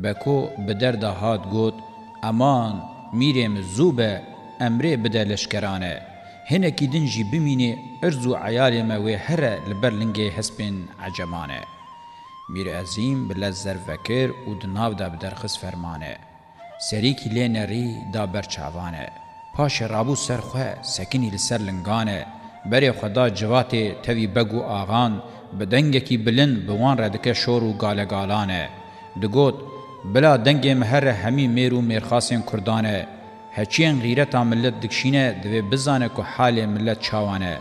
بکو بدر دا هات گوت امان میرم زوبه امره بده لشکرانه هنه کی دنجی بمینه ارزو عیال ما و هره لبرلنگه حسبن عجمانه میر عظیم بلا زرفکر و دناو دا بدرخص فرمانه سریکی لی نری دا برچاوانه پاش رابو سرخوه سکنی لسر لنگانه بری خدا جواته توی بگو آغان بدنگکی بلند بوان ردکه شور و گالگالانه دگوت بلا دنگ مهر همی میرو میرخاسین کردانه هچین غیرت ملت دکشینه دوی بزانه که حال ملت چاوانه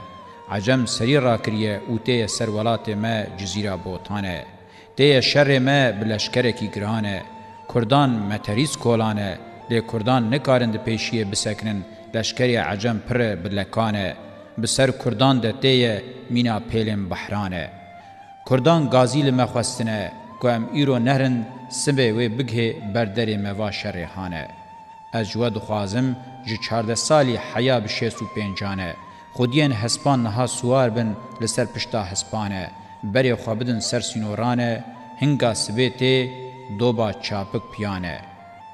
عجم سری را کریه او تی سر ولات ما جزیره بوتانه دێ شەڕێمە بلەشکەرێکی گرانە کوردان مەتەریز کۆلانە لێ کوردان نکارن دی پێشیە بسەکنن لەشکری عجەم پڕە بلەکانە بسەر کوردان دە دێیە مینا پێلێن بەحرانە کوردان گازی لە مەخواستنە کو ئەم ئیرۆ نەرن سبێ وێ بگهێ بەردەرێ مەوا شەڕێحانە ئەس جووە دخوازم ji çarde salî heya bi şês û pêncane, Xudiyên hespan niha suwar bin li ser pişta hespane, بری خوابدن سر سینورانه هنگا سبیتی دوبا چاپک پیانه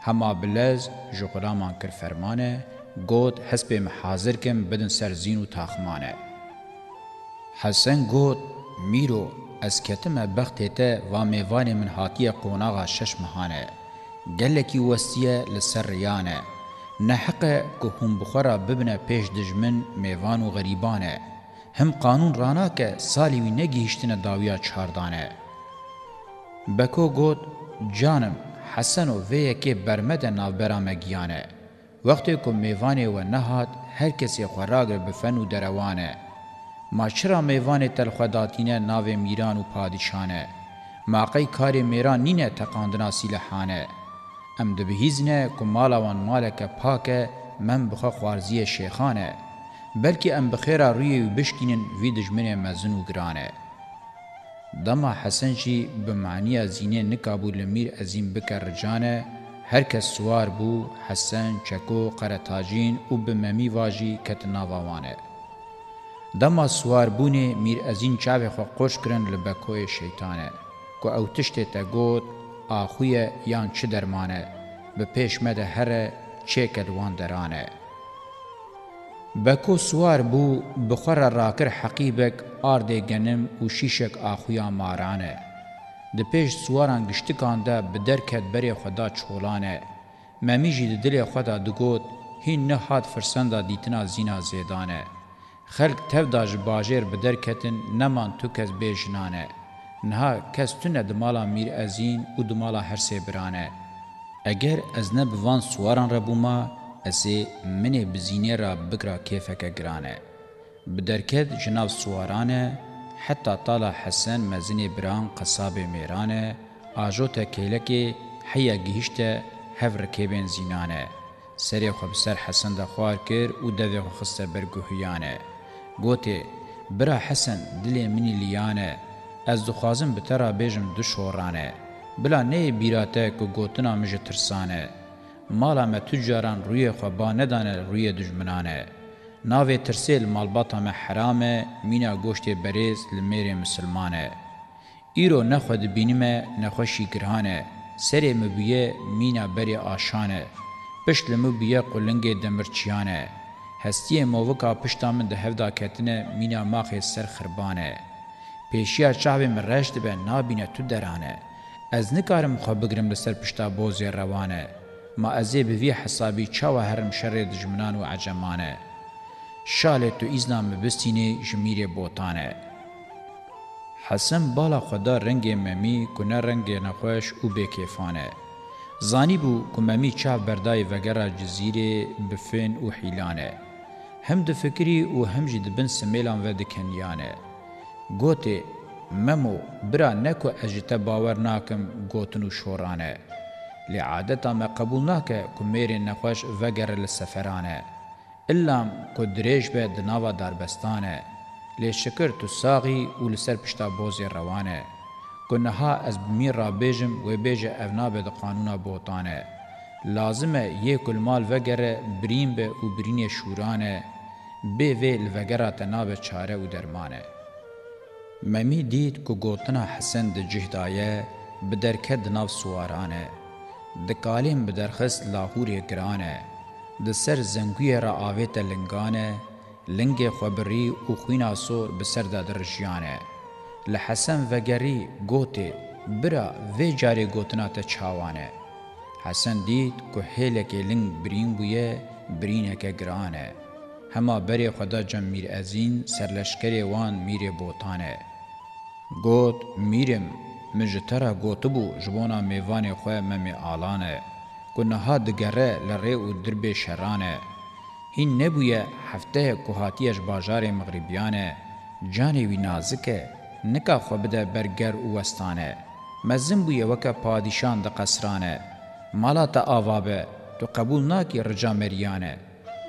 هما بلز جقرامان کر فرمانه گوت حسب حاضر کم بدن سر زینو تاخمانه حسن گوت میرو از کتم بخت ته و میوان من هاتیه قوناغا شش مهانه گلکی وسیه لسر ریانه نحقه که هم بخورا ببنه پیش دجمن میوان و غریبانه هم قانون رانا که سالی وی نگیشتن داویا چاردانه بکو گوت جانم حسن و وی که برمد نابرام گیانه وقتی که میوانه و نهاد هر کسی خوراگر بفن و دروانه ما چرا میوانه تلخداتینه ناو میران و پادشانه ماقی کار میران نینه تقاندنا سیلحانه ام دبهیزنه که مالا وان مالک پاکه من بخوا خوارزی شیخانه بلکې ئەم بەخێرا ڕووی بشکینن وی دژمنێ مەزن و گرانە. دەما حەسەنجی بەمانیا زیینێ نکبوو لە میر ئەزیم بکە ڕجانە، هەرکەس سووار بوو حەسەن چەکۆ قەرەتاژین و بمەمی واژی کەت ناواوانە. دەما سووار بوونێ میر ئەزین چاوێ خۆ قۆش کرن لە بەکۆی شەیتانە، کۆ ئەو تشتێتە گۆت ئاخویە یان چ دەرمانە، بە پێش مەدە هەرە چێکە دوان دەرانە. بکو سوار بو بخور راکر حقیبک آرده گنم و شیشک آخویا مارانه. ده پیش سواران گشتکان ده بدرکت بری خدا چولانه. ممیجی ده دل خدا دگوت هین نه هات فرسنده دیتنا زینا زیدانه. خلق تف داج باجر بدرکتن نمان تو کس بیجنانه. نها کس تو نه دمالا میر ازین و دمالا هر سیبرانه. اگر از نه بوان سواران ربوما، اسې منې بزینې را بکرا کیفکه گرانه بدرکت جناب سوارانه حتی طالا حسن مزینې بران قصاب میرانه آجو ته کیلکی حیا گیشته هفر کیبن زینانه سری خو بسر حسن د خوار کر او دوی خو خسته برګوهیانه گوته برا حسن دلی منی لیانه از دخوازم بترا بیجم دو شورانه بلا نه بیراته که گوتنا مجه ترسانه مالا ما تجاران روی خو با ندانه روی دجمنانه ناوی ترسیل مالباتا ما حرامه مینا گوشت بریز لمیر مسلمانه ایرو نخود بینیمه نخوشی گرهانه سری مبیه مینا بری آشانه پشت لمبیه قلنگ دمرچیانه هستی مووکا پشتا من ده هفدا کتنه مینا ماخی سر خربانه پیشیا چاوی من رشت به نابینه تو درانه از نکارم خواب بگرم لسر پشتا بوزی روانه ما ازی به وی حسابی چاو هرم شر دجمنان و عجمانه شالت تو اسلام بستینه جمیر بوتانه حسن بالا خدا رنگ ممی کنه رنگ نخوش او بکیفانه زانی بو کممی چاو بردای وگرا جزیره بفن و حیلانه هم د فکری او هم جد بن سمیلان و دکنیانه گوته ممو برا نکو اجته باور ناکم گوتنو شورانه لعادتا ما قبول ناکه کمیر نخوش وگر لسفرانه اللام کدریج به دناوا دربستانه لشکر تو ساغی و لسر پشتا بوزی روانه کنها از بمیر را بیجم و بیج اونا به قانونا بوتانه لازمه یه کلمال وگره برین به و برین شورانه به وی لوگره تناب چاره و درمانه ممی دید که گوتنا حسن ده جهدایه به درکه دناو سوارانه د کالیم بدرخست لاهورې کرانه د سر زنګوی را آویت لنگانه لنگ خبری او خوینا سور بسر دا درجیانه لحسن وگری گوتی برا وی جاری گوتنا تا چاوانه حسن دید که هیلکی لنگ برین بویه برینک گرانه هما بری خدا جم میر ازین سرلشکری وان میر بوتانه گوت میرم من جتره گوتبو جبونا میوان خواه ممی آلانه گناها دگره لره و درب شرانه هین نبویه هفته کوهاتیش باجار مغربیانه جانی وی نازکه نکا خو بده برگر او وستانه مزم بویه وکا پادشان د قصرانه مالا تا آوابه تو قبول ناکی رجا مریانه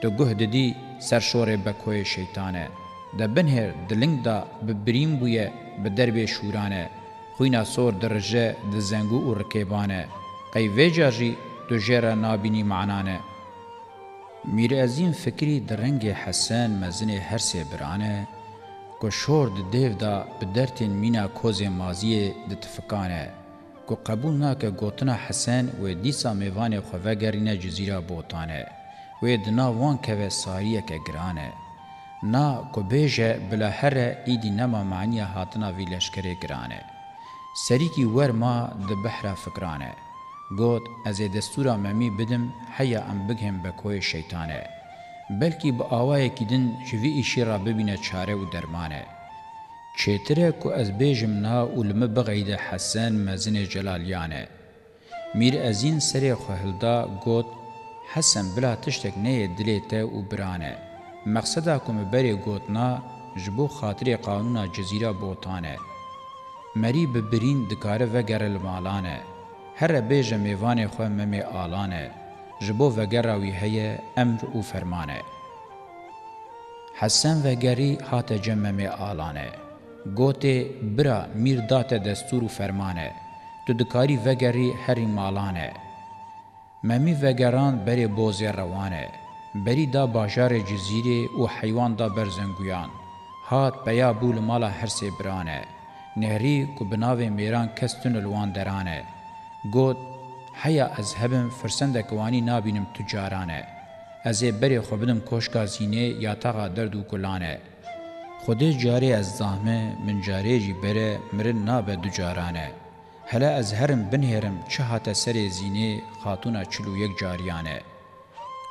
تو گه ددی سرشور بکوی شیطانه د بنهر دلنگ دا ببریم بویه به درب شورانه خوینا سور درجه د زنګو او رکیبانه قی ویجاجی دو جره نابینی معنانه میر ازین فکری درنگ حسن مزن هر سه برانه کو شور د دیو دا بدرتن مینا کوز مازی د تفکانه کو قبول نا که گوتنا حسن و دیسا میوان خو وگرینه جزیره بوتانه و دنا وان که ساریه که گرانه نا کو بیجه بلا هر ایدی نما معنی هاتنا وی لشکره گرانه سریکی ور ما د بحر فکرانه گوت از دستورا ممی بدم حیا ام بگهم بکوی شیطانه بلکی با آوای کدن شوی ایشی را ببینه چاره و درمانه چیتره که از بیجم نا علم بغید حسن مزن جلالیانه میر ازین سری خوهلدا گوت حسن بلا تشتک نه دلیته و برانه مقصده کم بری گوتنا جبو خاطر قانون جزیره بوتانه مري ببرين دکاره وگر المالانه هر بیجه میوان خو ممی آلانه جبو وگر وی هي امر او فرمانه حسن وگری هات جممی آلانه گوته برا میر دات دستور و فرمانه تو دکاری وگری هری مالانه ممی وگران بری بوزی روانه بری دا باجار جزیره و حیوان دا برزنگویان هات بیا بول مالا هر سی برانه نهری کو بناوی میران کستن الوان درانه گوت حیا از هبم فرسندک وانی نابینم تجارانه از بری خو بدم کوشکا زینه یا تاغا درد و کلانه خودی جاری از زحمه من جاری جی بره مرن نابه دجارانه هلا از هرم بنهرم چه هات سر زینه خاتون چلو یک جاریانه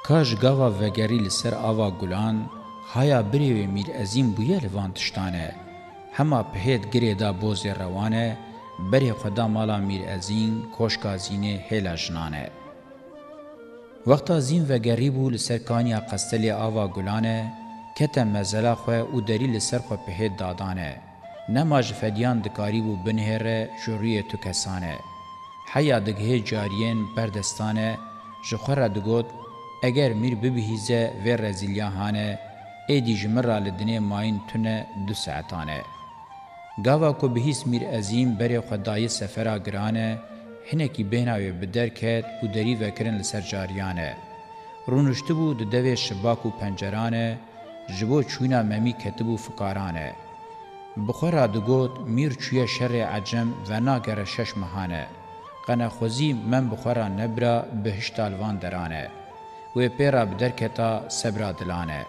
کاش گاوا وگری لسر آوا گلان هایا بری و میر ازیم بویه لوان تشتانه هما پهید گری دا بوزی روانه بری خدا مالا میر ازین کشکا زینه هیلا جنانه. وقتا زین و گریبو لسرکانیا قستلی آوا گلانه کته مزلا خو او دری لسر خو پهید دادانه. نماج فدیان دکاریبو بنهره جوری تو کسانه. حیا دگه جاریین بردستانه جخورا دگوت اگر میر ببهیزه و رزیلیاهانه ایدی جمرال دنه ماین تونه دو ساعتانه. گاوا کو بهیس میر عظیم بری خدای سفرا گرانه کی بهناوی بدر کت و دری وکرن لسر جاریانه رونشته بو دوی شباک پنجرانه جبو چوینا ممی کتبو فکارانه. بخورا دگوت میر چوی شر عجم و ناگر شش مهانه خوزی من بخورا نبرا بهشت الوان درانه و پیرا بدر کتا صبر دلانه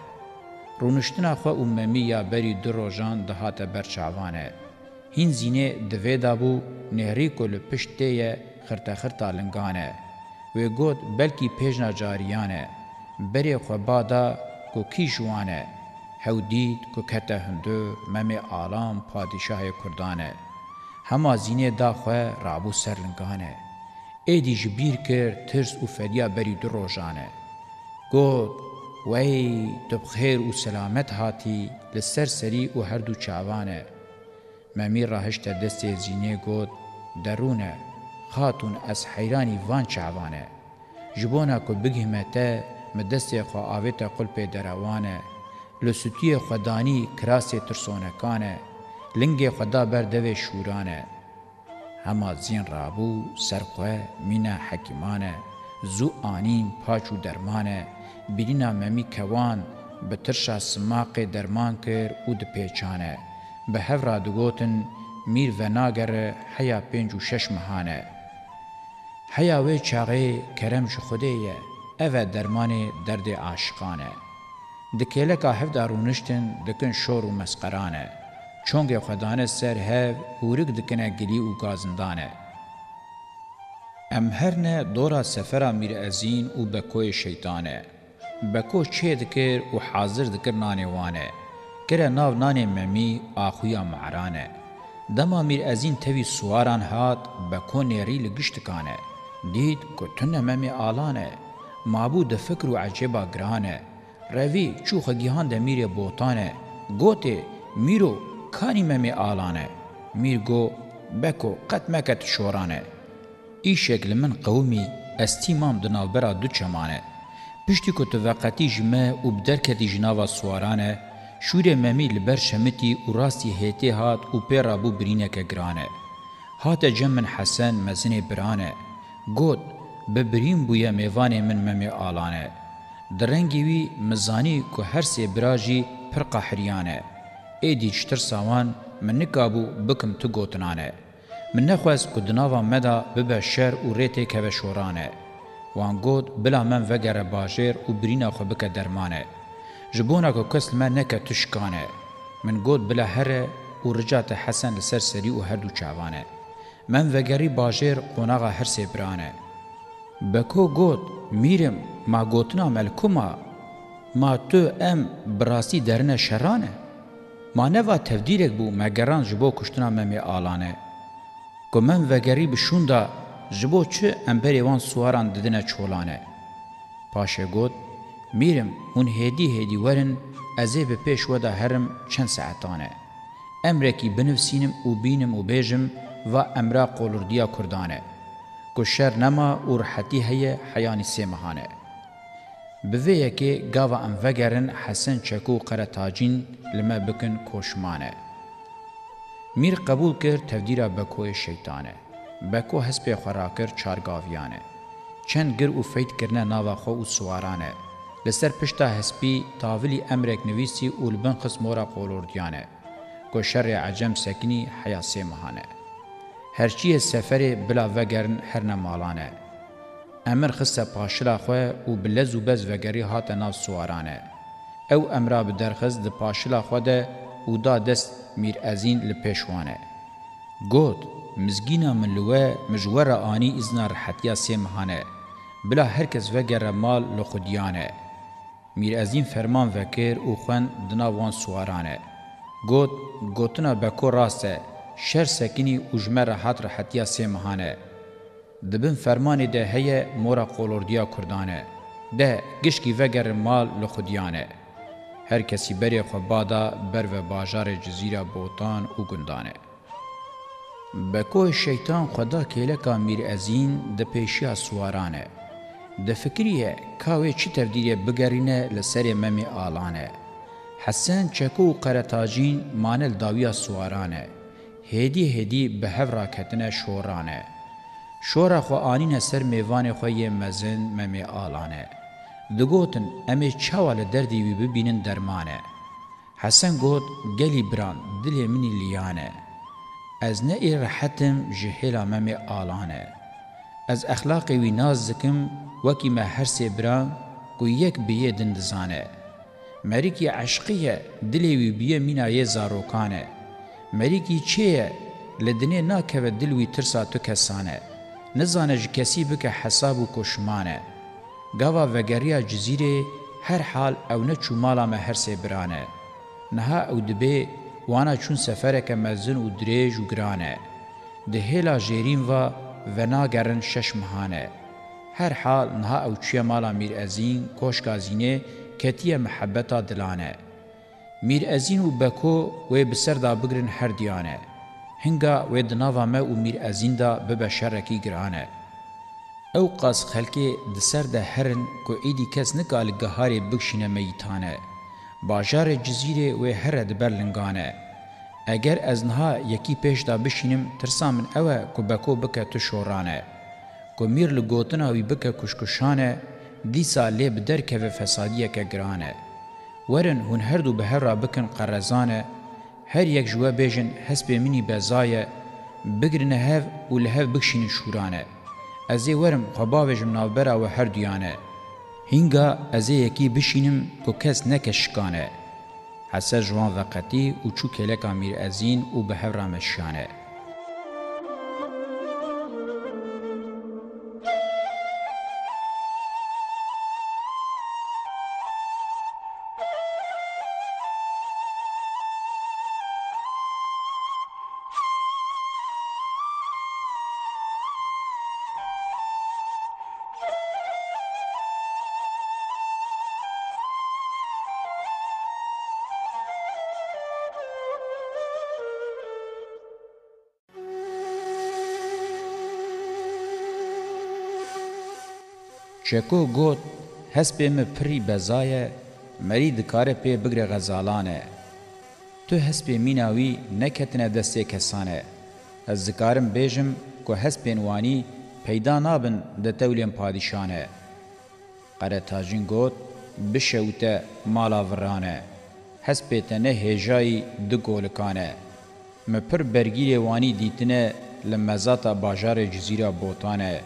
رونشتنا خو اممی یا بری دروجان دهات برچاوانه هین زینه دوی دابو نهری کل پشته یه خرطه خرطه لنگانه و گود بلکی پیجنا جاریانه بری خبادا کو کی جوانه هودید کو کته هندو مم آلام پادشاه کردانه هما زینه دا خواه رابو سر لنگانه ایدی جبیر کرد ترس و فدیا بری دو روژانه گود وی تو بخیر و سلامت هاتی لسر سری و هر دو چاوانه ممی را هشت دست زینه گود درونه خاتون از حیرانی وان چعوانه جبونا کو بگهمته مدست خو آویت قلب دروانه لسوتی خدانی کراس ترسونکانه لنگ خدا بردوه شورانه هما زین رابو سرقه مینا حکیمانه زو آنیم پاچو درمانه بیرینا ممی کوان به ترشا سماق درمان کر او د پیچانه به هفرا دگوتن میر و ناگر حیا پنج و شش مهانه. حیا وی چاقی کرمش خودیه اوه درمان درد عاشقانه. دکیلکا هفدا رونشتن دکن شور و مسقرانه. چونگ خدانه سر هف هورک دکنه گلی و گازندانه. ام هرنه دورا سفرا میر ازین و بکوی شیطانه. بکو چه دکر و حاضر دکر نانوانه. کره ناو نانې ممی آخویا معرانه دما میر ازین توی سواران هات بکو نیری لگشتکانه دید که تن ممی آلانه مابود فکر و عجبا گرانه روی چوخ گیهان ده میر بوتانه گوته میرو کانی ممی آلانه میر گو بکو قط مکت شورانه ای شکل من قومی استیمام دناو برا دو چمانه پشتی که تو وقتی جمه و بدرکتی جناو سوارانه شور ممی لبر شمتی و راستی هیتی هات و پیرا بو برینک گرانه. هات جمن حسن مزن برانه. گوت ببرین بویا میوان من ممی آلانه. درنگی وی مزانی که هر سی براجی پر قحریانه. ایدی چتر ساوان من نکابو بکم تو گوتنانه. من نخواست که دناوا مدا ببه شر و ریتی که شورانه. وان گوت بلا من وگر باجر و برینا خو بک درمانه. جبونا کو کس لما نکه تشکانه من گود بلا هره و رجات حسن لسر سری و هر دو چاوانه من وگری باجر قناغا هر سبرانه بکو گود میرم ما گوتنا ملکوما ما تو ام براسی درنه شرانه ما نوا تفدیرک بو مگران جبو کشتنا ممی آلانه که من وگری بشون دا جبو چه امبری وان سواران ددنه چولانه پاشه گود میرم هون هدی هدی ورن ازه به پیش ودا هرم چند ساعتانه امرکی بنفسینم و بینم و بیجم و امرا قولردیا کردانه گوشر نما و رحتی هیه حیانی سیمهانه بوه یکی گاوا ام وگرن حسن چکو قرطاجین لما بکن کوشمانه میر قبول کرد تودیرا بکوی شیطانه بکو حسب خوراکر چارگاویانه چند گر و فید کرنه ناوا خو و سوارانه لسر پشتا هسپی تاولی امرک نویسی اولبن خسمورا قولوردیانه کو شر عجم سکنی حیاسه مهانه هرچی سفر بلا وگرن هر نمالانه امر خسته پاشلا خواه او بلز و بز وگری هات ناو سوارانه او امرا بدرخز د پاشلا خواه ده او دا دست میر ازین لپیشوانه گود مزگینا من لوه مجور آنی ازنا رحتیا سمهانه بلا هرکس وگره مال لخودیانه میر ازین فرمان وکر او خوان دناوان سوارانه گوت گوتنا بکو راسته شر سکینی اوجمه راحت راحتیا سه مهانه دبن فرمان ده هه مورا قولوردیا کردانه ده گشکی وگر مال لخودیانه هر کسی بری خو بادا بر و باجار جزیره بوتان او گندانه بکو شیطان خدا کله کا میر ازین د پیشیا سوارانه ده فکریه کاوی چی تبدیلی بگرینه لسر ممی آلانه. حسن چکو و قرطاجین مانل داویا سوارانه. هدی هدی به هفرا کتنه شورانه. شورا خو آنین سر میوان خوی مزن ممی آلانه. دگوتن امی چاوال دردی وی ببینن درمانه. حسن گوت گلی بران دل منی لیانه. از نه ای رحتم جهلا ممی آلانه. از اخلاق وی ناز زکم وکی ما هر سی برا کو یک بیه دندزانه مریکی عشقیه دلی وی بیه مینایه زاروکانه مریکی چیه لدنه ناکوه دلوی ترسا تو کسانه نزانه ج کسی بکه حساب و کشمانه گاوا وگریا جزیره هر حال او نه چومالا ما هر سی برانه نها او دبه وانا چون سفره که مزن و دریج و گرانه ده هلا جیرین و و ناگرن شش مهانه هر حال نها او چیه مالا میر ازین کوشکا زینه کتیه محبتا دلانه میر ازین و بکو وی بسر دا بگرن هر دیانه هنگا وی دناوا ما و میر ازین دا ببشرکی گرانه او قاس خلکی دسر ده هرن کو ایدی کس نکال گهاری بکشینه میتانه باجار جزیره وی هر دبر لنگانه اگر از نها یکی پیش دا بشینم ترسا من اوه که بکو بکه تو شورانه که میر لگوتن هاوی بکه کشکشانه دیسا لی بدر که و فسادیه که گرانه ورن هون هر دو به هر را بکن قرزانه هر یک جوه بیجن حسب منی بزایه بگرنه هف و لهف بکشین شورانه ازی ورم خباوجم نابرا و هر دیانه هینگا ازی یکی بشینم که کس نکشکانه حسن جوان وقتی او چو کلک امیر ازین او به چکو گوت هسپه می پری بزایه مری دکاره پی بگره غزالانه تو هسپه میناوی نکتنه دسته کسانه از ذکارم بیجم که هسپین وانی پیدا نابن ده تولیم پادشانه قره تاجین گوت بشوته مالا ورانه هسپه تنه هجایی دو گولکانه مپر برگیر وانی دیتنه لمزاتا باجار جزیره بوتانه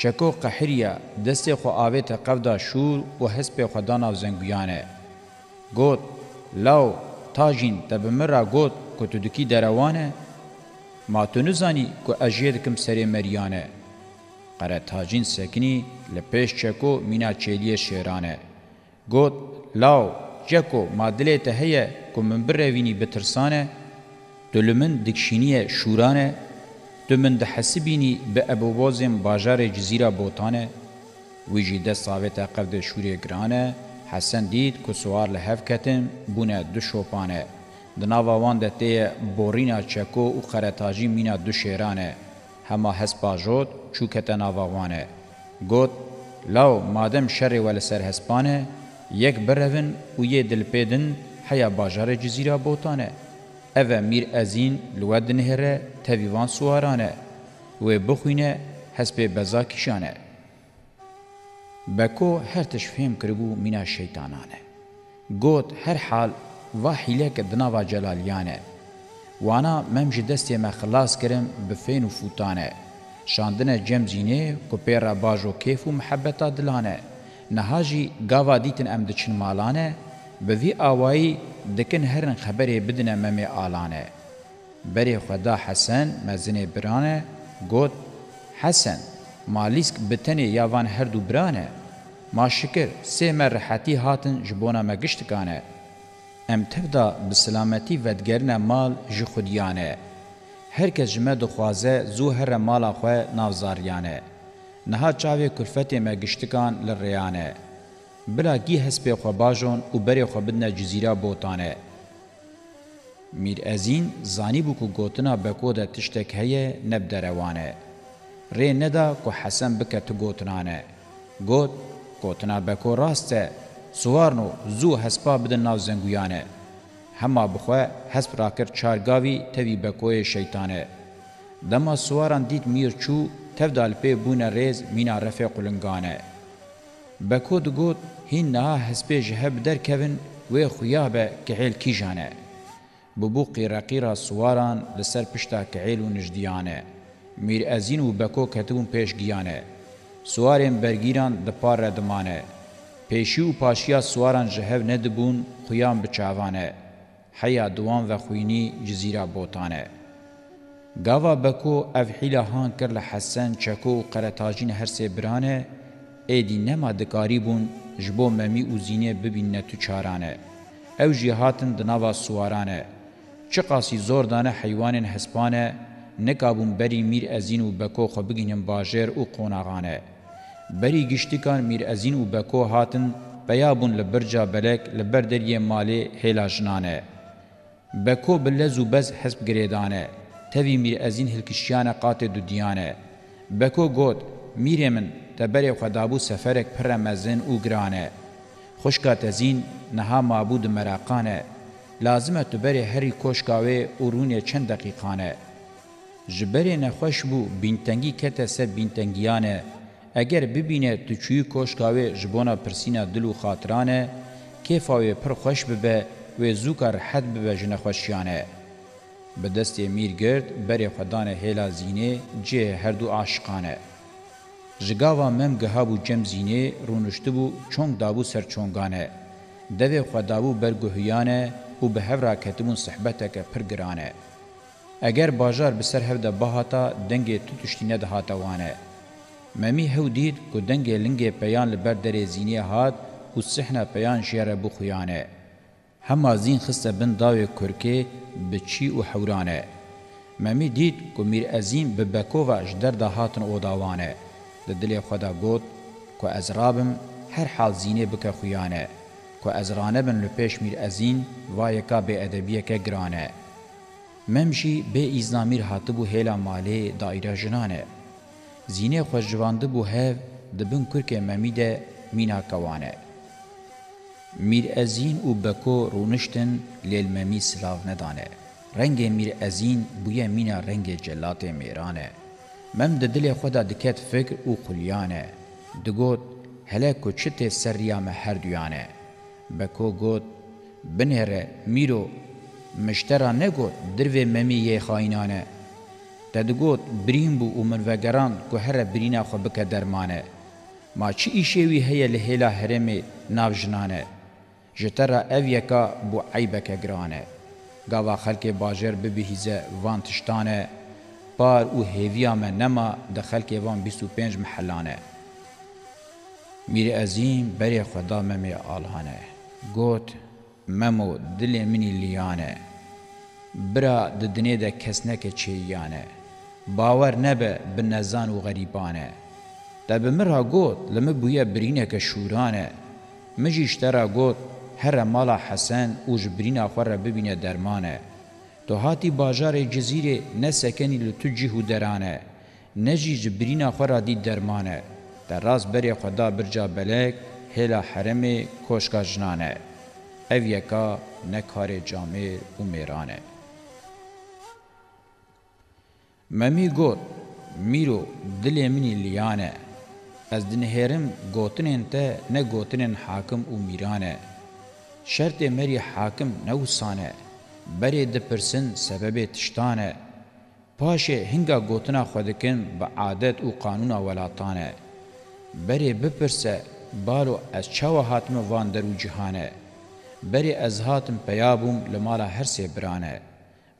چکو قحریا دست خو آویت قودا شور و حسب خدان او زنگویانه گوت لو تاجین تب مرا گوت کتو دکی دروانه ما تو نزانی که اجید کم سری مریانه قره تاجین سکنی لپیش چکو مینا چیلی شیرانه گوت لو جکو ما دلی تهیه که من بروینی بترسانه دلمن دکشینی شورانه تو من ده حسبینی به ابو بازم باجار جزیره بوتانه ویجی ده ساویت قبد شوری گرانه حسن دید که سوار لحف کتن بونه دو شوپانه دناوا وان ده ته بورینا چکو و خرطاجی مینا دو شیرانه هما حس باجود چوکت ناوا وانه گوت لاو مادم شر ول سر حسپانه یک برهن و یه دلپیدن حیا باجار جزیره بوتانه اوه میر ازین لود نهره تاویوان سوارانه و بخوینه حسب بزا کشانه. بکو هر تشفیم کربو مینا شیطانانه. گوت هر حال و حیله که دناوا جلالیانه. وانا ممج دستی ما خلاص کرم بفین و فوتانه. شاندن جم زینه کپیرا باجو کیف و محبتا دلانه. نهاجی گاوا دیتن ام دچن مالانه به وی آوائی دکن هرن خبری بدن ممی آلانه بری خدا حسن مزن برانه گود حسن مالیسک بتنی یاوان هر دو برانه ما شکر سه مرحتی هاتن جبونا مگشتکانه ام تفدا بسلامتی ودگرن مال جخودیانه هر کس جمه دخوازه زو هر مالا خواه نافزاریانه نها چاوی کرفتی مگشتکان لریانه بلا گی هسپی خو باجون او بری خو بدنا جزیره بوتانه میر ازین زانی بو کو گوتنا بکو د تشتک هه نب دروانه ری ندا کو حسن بکت گوتنانه گوت گوتنا بکو راسته سوارنو زو هسپا بدن ناو زنگویانه هما بخوا هسپ راکر چارگاوی توی بکوی شیطانه دما سواران دیت میر چو تفدال پی بونه ریز مینا رفه قلنگانه بکو دگوت هین نها هسپیج هب در کبن و خویابه کعیل کی جانه. ببو قیرقیرا سواران لسر پشتا کعیل و نجدیانه. میر ازین و بکو کتون پیش گیانه. سوارین برگیران دپار ردمانه. پیشی و پاشیا سواران جهو ندبون خویان بچاوانه. حیا دوان و خوینی جزیره بوتانه. گاوا بکو افحیلا هان کر لحسن چکو قرطاجین هر سه برانه ایدی نما دکاری بون جبو ممی او زینه ببینه تو چارانه او جی هاتن دناوا سوارانه چه قاسی زور دانه حیوانن حسپانه نکابون بری میر ازین و بکو خو بگینم باجر او قوناغانه بری گشتکان میر ازین و بکو هاتن بیابون لبرجا بلک لبر دریه مالی هیلا جنانه بکو بلزو بز حسب گریدانه تەوی میر ئەزین هلکشیانە قاتێ دودیانە بەکۆ گوت میرێ من ده بری خدابو سفرک پر مزن او گرانه خوشکا تزین نها معبود مراقانه لازمه تو بری هری کوشکاوه او رونه چند دقیقانه جبری نخوش بو بینتنگی کته سه بینتنگیانه اگر ببینه تو چوی کوشکاوه جبونا پرسینا دلو خاطرانه کیفاوه پر خوش ببه و زوکا رحت ببه جنخوشیانه به دست میر گرد بری خدانه هیلا زینه جه هر دو عاشقانه جگاوا مم گهابو جم زینه رونشتبو چونگ دابو سر چونگانه دوی خدابو برگوهیانه و به هفرا کتبون صحبته که پرگرانه اگر باجار بسر هفده بهاتا دنگه تو تشتینه ده هاتا وانه ممی هو دید که دنگه لنگه پیان لبر در زینه هات و سحنه پیان شیره بخویانه هما زین خسته بن داوی کرکه بچی و حورانه ممی دید که میر ازین ببکوواش در ده هاتن او داوانه دل خدا گوت که از رابم هر حال زینه بکه خویانه که از رانه بن لپیش میر ازین و یکا به ادبیه که گرانه ممشی به ایزنامیر هاتبو هیلا مالی دایره جنانه زینه خوشجوانده بو هف دبن کرک ممیده مینا کوانه میر ازین او بکو رونشتن لیل ممی سلاو ندانه رنگ میر ازین بویا مینا رنگ جلات میرانه مم د دل خدا دکت فکر او قلیانه دگوت هله کو چته سریا مه هر دیانه بکو گوت بنهره میرو مشترا نگوت درو ممی ی خاینانه تدگوت برین بو عمر وگران کو هر برینا خو بک درمانه ما چی ایشوی هی له هلا هرمه ناو جنانه جتره او یکا بو عیبک گرانه گاوا خلک باجر ببهیزه وانتشتانه پار و هیویا من نما دخل که وان بیست و پنج محلانه میر عظیم بری خدا ممی آلهانه گوت ممو دل منی لیانه برا ددنه ده کس نکه چیانه باور نبه به نزان و غریبانه ده بمرها گوت لمه بویا برینه که شورانه مجیشترا گوت هر مالا حسن و جبرین آخور را ببینه درمانه تو هاتی باجار جزیره نه سکنی لتو جیهو درانه نه جی جبرینا خورا دی درمانه در راز بری خدا برجا بلک هلا حرم کوشکا جنانه او یکا نکار جامیر و میرانه ممی گوت میرو دل منی لیانه از دنهرم گوتنین ته نه گوتنین حاکم و میرانه شرط مری حاکم نوسانه برې د پرسن سبب تشتانه پاشه هنګا گوتنا خودکن به عادت او قانون ولاتانه برې بپرسه بالو از چاو حاتم وان درو جهانه برې از حاتم پیابم لمالا هر سه برانه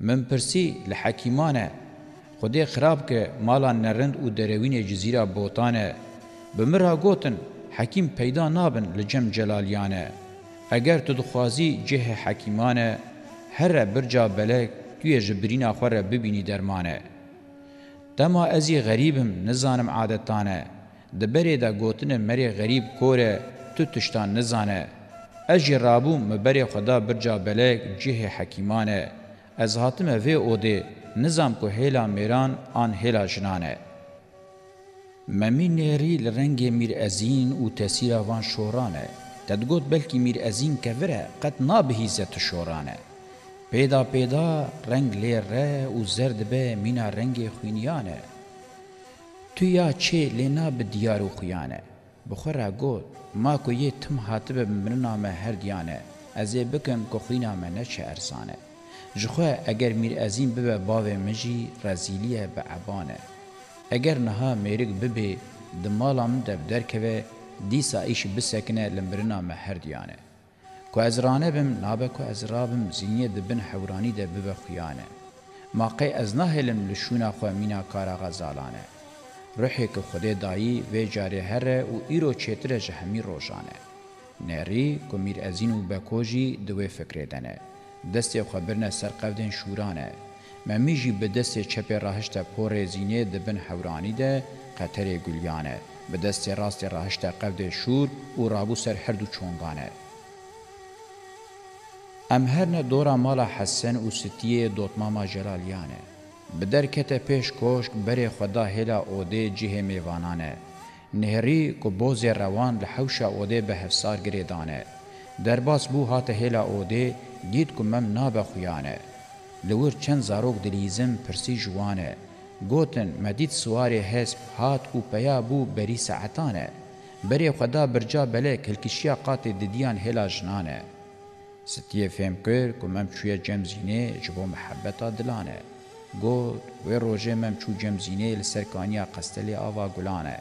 من پرسی لحکیمانه خودی خراب که مالا نرند او دروین جزیره بوتانه بمرها گوتن حکیم پیدا نابن لجم جلالیانه اگر تو دخوازی جه حکیمانه هر برجا بله توی جبرین خوره ببینی درمانه دما ازی غریبم نزانم عادتانه دبری دا گوتن مری غریب کوره تو تشتان نزانه اجی رابوم مبری خدا برجا بله جه حکیمانه از حاتم وی اوده نظام کو هیلا میران آن هیلا جنانه ممی نری لرنگ میر ازین او تسیر آوان شورانه تدگوت بلکی میر ازین که وره قد نابهیزه تشورانه پیدا پیدا رنگ لیر ره و زرد به مینا رنگ خوینیانه تو یا چه لینا به دیار و خویانه بخورا گو ما کو یه تم حاطب منامه هر دیانه از بکم که خوینامه نه چه ارسانه جخوا اگر میر ازیم ببه باوه مجی رزیلیه به عبانه اگر نها میرک ببه دمالام دب درکوه دیسا ایش بسکنه لمبرنامه هر دیانه کو از رانه بم نابه کو از رابم زینیه دبن حورانی ده ببه خویانه ماقی از نهلم لشونا خو مینا کارا غزالانه روحی که خود دایی و جاره هره و ایرو چیتره جهمی روشانه نری که میر ازین و بکوژی دوی فکره دنه دستی خبرنه سر قودن شورانه ممی جی به دستی چپ راهشت پور زینیه دبن حورانی ده قطر گلیانه به دستی راست راهشت قود شور و رابو سر هردو چونگانه ام هرنه دورا مالا حسن و ستیه دوتماما جلالیانه. بدرکت پیش کشک بری خدا هلا اوده جه میوانانه. نهری که بوز روان لحوش اوده به هفسار گریدانه. درباس بو هات هلا اوده دید که مم ناب خویانه. لور چند زاروک دلیزم پرسی جوانه. گوتن مدید سواری هسب هات و پیا بو بری ساعتانه. بری خدا برجا بله کلکشیا قات دیدیان هلا جنانه. ستیه فهم کر که مم چویا جمزینه جبو محبتا دلانه گود و روژه مم چو جمزینه لسرکانیا قستلی آوا گلانه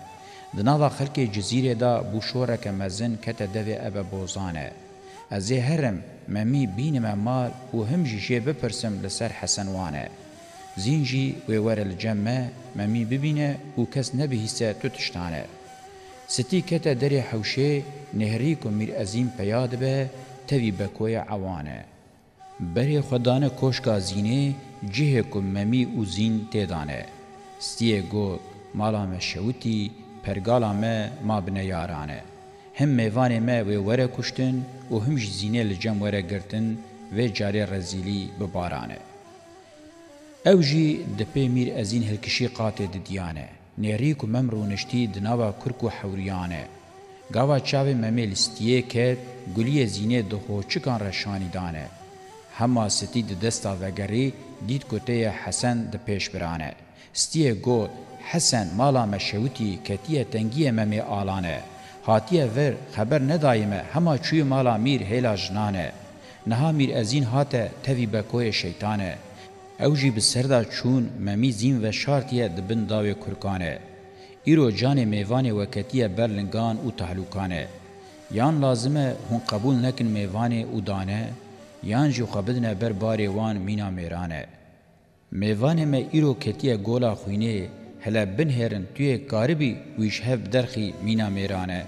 دناوا خلک جزیره دا بوشوره که مزن کت دوی اب بوزانه از هرم ممی بینم مال و هم جیشه بپرسم لسر حسن وانه زینجی و ور الجمه ممی ببینه و کس نبهیسه تو تشتانه ستی کت دری حوشه نهری کو میر عظیم پیاد به تەوی بەکۆیە ئەوانە بەرێ خەدانە کۆشکا زینێ جیهێکم مەمی و زین تێدانێ ستیە گۆت ماڵا مە شەوتی پەرگاڵا مە ما بنە یارانە هم میوانێ مە وێ وەرە کوشتن و هەمژ زینێ لە جەم وەرەگرتن وێ جارێ ڕەزیلی ببارانە ئەو ژی دەپێ میر ئەزین هەلکشی قاتێ ددیانە نێریک و مەمڕ و نشتی دناوە کورک و حوریانە گاوا چاوی ممیلستیه که گلی زینه ده هوچکان رشانی دانه. هما ستی ده دستا وگری دید کته حسن ده پیش برانه. ستیه گو حسن مالا مشوتی کتیه تنگیه ممی آلانه. هاتیه ور خبر ندایمه هما چوی مالا میر هیلا جنانه. نها میر ازین هاته توی بکوی شیطانه. او جی بسردا چون ممی زین و شارتیه دبن داوی کرکانه. ایرو جان میوان وکتیه برلنگان و تحلوکانه یان لازمه هون قبول نکن میوان و دانه یان جو خبدنه بر باری وان مینا میرانه میوان ما ایرو کتیه گولا خوینه هلا بنهرن توی کاربی ویش هف درخی مینا میرانه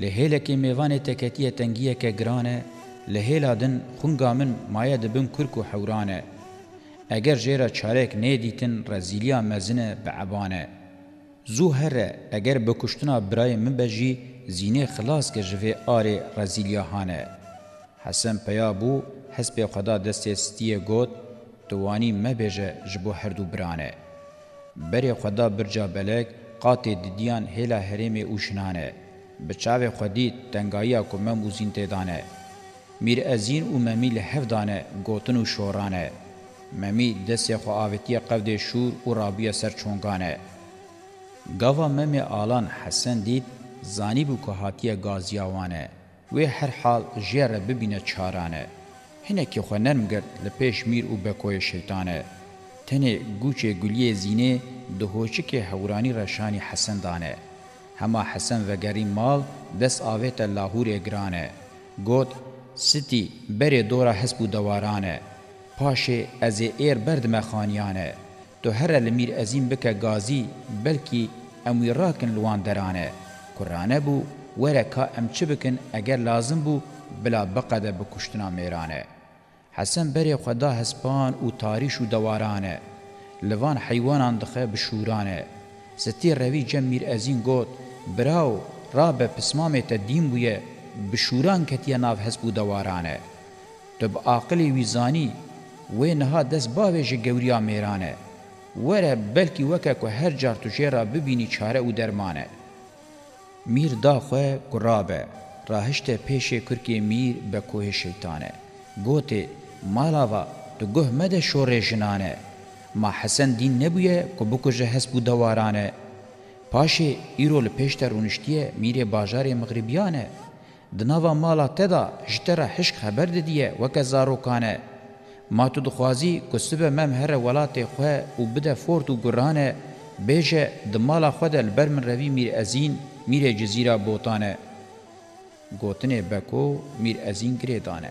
لهیله که میوان تکتیه تنگیه که گرانه لهیلا دن خونگامن مایه دبن کرکو حورانه اگر جیره چارک نیدیتن رزیلیا مزنه بعبانه زو هره اگر بکشتنا برای من بجی زینه خلاص که جوه آره رزیلیا هانه. حسن پیا بو حسب خدا دست ستیه گوت توانی مبیجه جبو هردو برانه. بری خدا برجا بلک قاطع دیدیان هلا هرم اوشنانه. بچاو خودی تنگایی کمم اوزین تیدانه. میر ازین او ممی لحفدانه گوتن و شورانه. ممی دست خواهویتی قود شور و رابیه سر چونگانه. گاوا ممی آلان حسن دید زانی بو که هاتیه گازیاوانه وی هر حال جیره ببینه چارانه هنه که خو نرم گرد لپیش میر و بکوی شیطانه تنه گوچه گلیه زینه دهوچک هورانی رشانی حسن دانه هما حسن و گری مال دست آویت لاهور گرانه گوت ستی بری دورا حسب و دوارانه پاشه از ایر برد مخانیانه تو هر لمیر ازیم بکه گازی بلکی اموی راکن لوان درانه کرانه بو وره که ام چه بکن اگر لازم بو بلا بقده بکشتنا میرانه حسن بری خدا هسپان و تاریش و دوارانه لوان حیوانان دخه بشورانه ستی روی جم میر ازین گوت براو را به پسمامه تا دیم بویه بشوران کتیه ناو هسپ و دوارانه تو با عقل ویزانی وی نها دست باویش گوریا میرانه وره بلکی وکه که هر جار تو جیرا ببینی چاره و درمانه. میر دا خواه گرابه. راهشت پیش کرکی میر به کوه شیطانه. گوته مالاوا تو گوه مده شور جنانه. ما حسن دین نبویه که بکجه هست بو دوارانه. پاشه ایرو لپیشتر اونشتیه میر باجار مغربیانه. دناوا مالا تدا جتره حشک خبر دیدیه وکه زاروکانه. ما تو دخوازی کسب مم هر ولات خواه و بده فورت و گرانه بیجه دمالا خود البرمن روی میر ازین میر جزیره بوتانه گوتنه بکو میر ازین گریدانه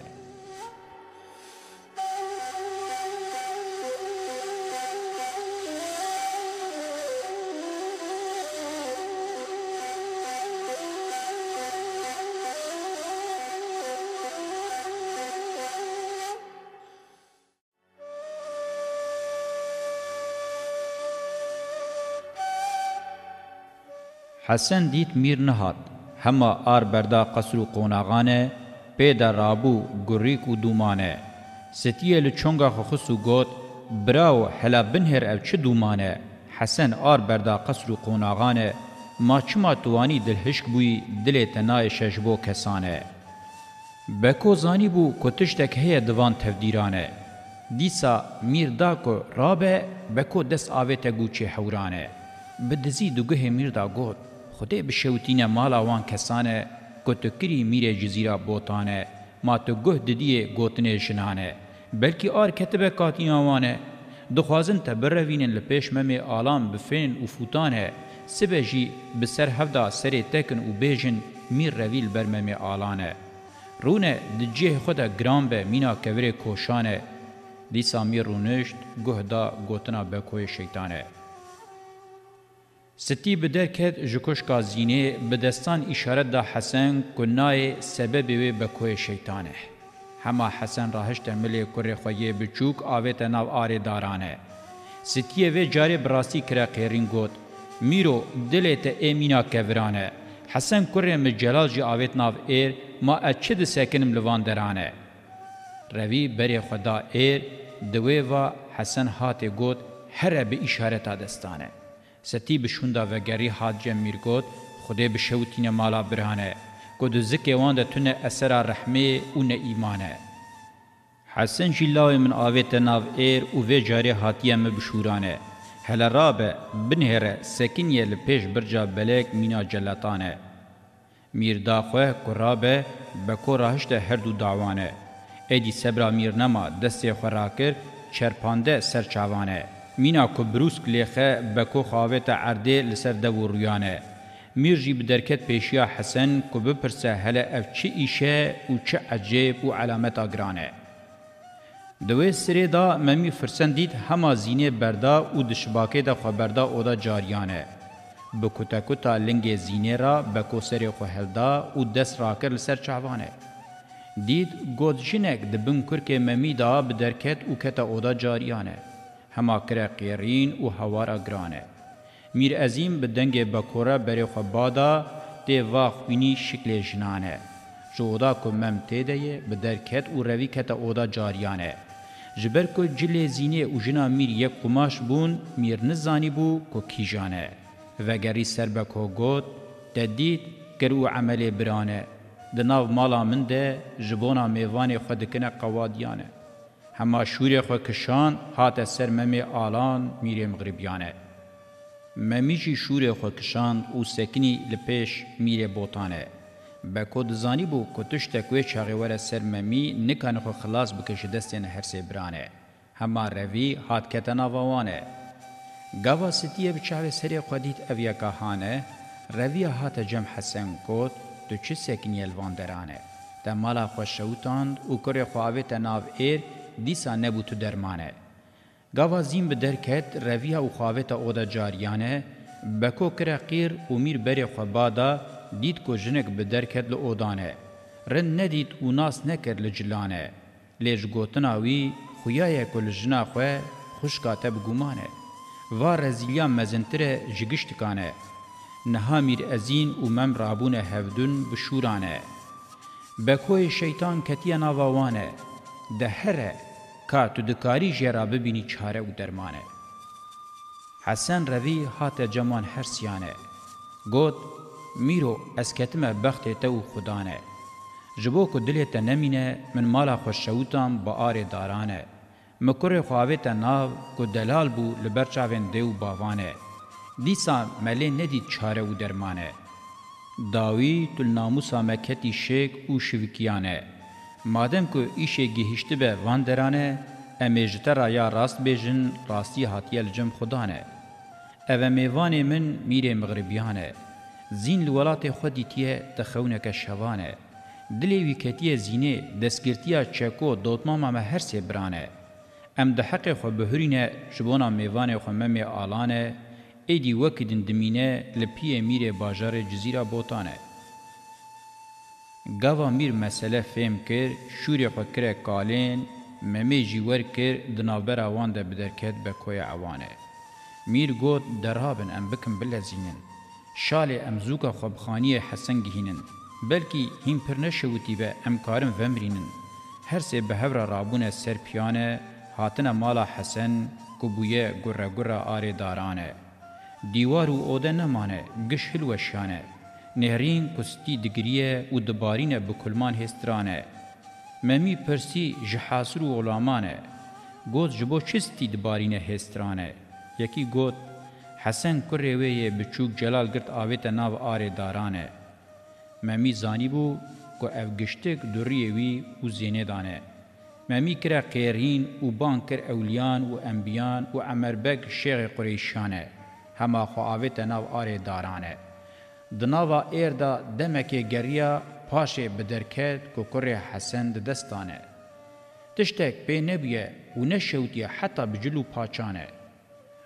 حسن دیت میر نهاد همه آر بردا قصر و قوناغانه پیدا رابو گریک و دومانه ستیه لچونگا خخص و گوت براو حلا بنهر او چه دومانه حسن آر بردا قصر و قوناغانه ما چما توانی دلهشک بوی دل تنای شجبو کسانه بکو زانی بو کتشتک هی دوان تفدیرانه دیسا میر داکو رابه بکو دست آوه تگو چه حورانه بدزی دوگه میر دا گوت خودی بشوتین مالا وان کسانه گوتکری میره جزیره بوتانه ما تو گه دیدیه گوتنه شنانه بلکی آر کتبه کاتین آوانه دخوازن ته بروینن لپیش ممه آلام بفین و فوتانه سبجی بسر هفدا سر تکن و بیجن میر رویل برممه آلانه رونه دجیه خدا گرام به مینا کوره کوشانه دیسا میر رونشت گهدا گوتنا بکوی شیطانه ستی بدر کت جکوش کازینه به دستان اشاره دا حسن کنای سبب وی بکوی شیطانه. هما حسن راهش در ملی کره خویه بچوک آوه تناو آره دارانه. ستیه وی جاری براستی کرا قیرین گوت. میرو دلی تا ایمینا کورانه. حسن کره مجلال جی آوه تناو ایر ما اچه ده سکنم لوان درانه. روی بری خدا ایر دوی و حسن هاته گوت هره به اشاره تا دستانه. ستی بشوندا و گری حاجه میرگوت خودی بشوتینه مالا برهانه گود زکی وان ده تونه اثر رحمه و نه ایمانه حسن جلاوی من آویت ناو ایر و وی جاری حاتیه مبشورانه هل رابه بنهره سکینیه لپیش برجا بلک مینا جلتانه میردا خواه کرابه بکو راهشت هر دو داوانه ایدی سبرا میرنما دستی خوراکر چرپانده سرچاوانه مینا کو بروسک لیخه بکو خاوت عرده لسر دو رویانه میر جی بدرکت پیشیا حسن کو بپرسه هله اف چه ایشه و چه عجیب و علامت آگرانه دوی سری دا ممی فرسن دید هما زینه بردا و دشباکه دا خبردا او دا جاریانه بکوتا کوتا لنگ زینه را بکو سری خو هلدا و دست راکر لسر چعوانه دید گوزجینک دبن کرک ممی دا بدرکت و کتا او دا جاریانه هما کرا قیرین و هوارا گرانه. میر عظیم به دنگ بکورا بری خواه بادا دی واخوینی شکل جنانه. جودا که مم تیده به درکت و روی کت اودا جاریانه. جبر که جل زینه و جنا میر یک قماش بون میر نزانی بو که کیجانه. وگری سر بکو گوت تدید کرو عمل برانه. دناو مالا من ده جبونا میوان خودکنه قوادیانه. هما شوري خو کشان هات سر ممی آلان میری مغربیانه ممی جی شوري خو کشان او سکنی لپیش میری بوتانه بکو دزانی بو کتش تکوی چاغیور سر ممی نکان خو خلاص بکش دستین هر سی برانه هما روی هات کتنا ووانه گاوا ستیه بچاوه سری قدید اویا کهانه روی هات جم حسن کود تو چه سکنی الوان درانه ده مالا خوشوتاند او کر خواهوه تناو ایر دیسا نبوت درمانه گاوا زیم به درکت رویه او خاوتا او دا جاریانه بکو کرا قیر و میر بری خبادا دید کو جنک به درکت له اودانه رن ندید او ناس نکر لجلانه لیج گوتناوی خویای کل جنا خو خوشکاته بګومانه و رزیلیا مزنتره جگشتکانه نها میر ازین و مم رابونه هفدون بشورانه بکوی شیطان کتیه ناواوانه ده هره که تو دکاری جرا ببینی چاره و درمانه. حسن روی هات جمان هر سیانه. گوت میرو از کتمه بخت تو خدانه. جبو کو دلیت نمینه من مالا خوششوتام با آر دارانه. مکر خواهویت ناو کو دلال بو لبرچاوین دیو باوانه. دیسا ملی ندید چاره و درمانه. داوی تل ناموسا مکتی شیک او شوکیانه. مادم کو ایشه گهشتی به وان درانه امیجتر آیا راست بیجن راستی حاتیه لجم خدانه. او میوان من میر مغربیانه. زین لولات خودی تیه تخونک شوانه. دلی ویکتی زینه دستگیرتیا چکو دوتماما ما هر سی برانه. ام ده حق خو بهرینه شبونا میوان خو ممی آلانه ایدی وکدن دمینه لپیه میر باجار جزیره بوتانه. گاوا میر مسله فهم کر شوری خو کر کالین ممی جیور کر دنابر اوان ده بدرکت به کوی اوانه میر گوت درابن ام بکم بلزینن شال امزوکا خوبخانی حسن گهینن بلکی هیم پرنه شوتی به امکارم ومرینن هر سه به هورا رابونه سر پیانه هاتنه مالا حسن کبویه گره گره آره دارانه دیوار و اوده نمانه گشهل وشانه نهرین کستی دگریه و دبارینه بکلمان هسترانه. ممی پرسی جحاصر و غلامانه. گوت جبو چستی دبارینه هسترانه. یکی گوت حسن کروه بچوک جلال گرت آویت ناو آره دارانه. ممی زانی بو که افگشتک دوریه وی و زینه دانه. ممی کرا قیرین و بانکر اولیان و انبیان و عمربک شیخ قریشانه. هما خو آویت ناو آره دارانه. دناوا ایردا دمکه گریا پاشه بدرکت کو کره حسن د دستانه تشتک به نبیه و نشوتی حتی بجلو پاچانه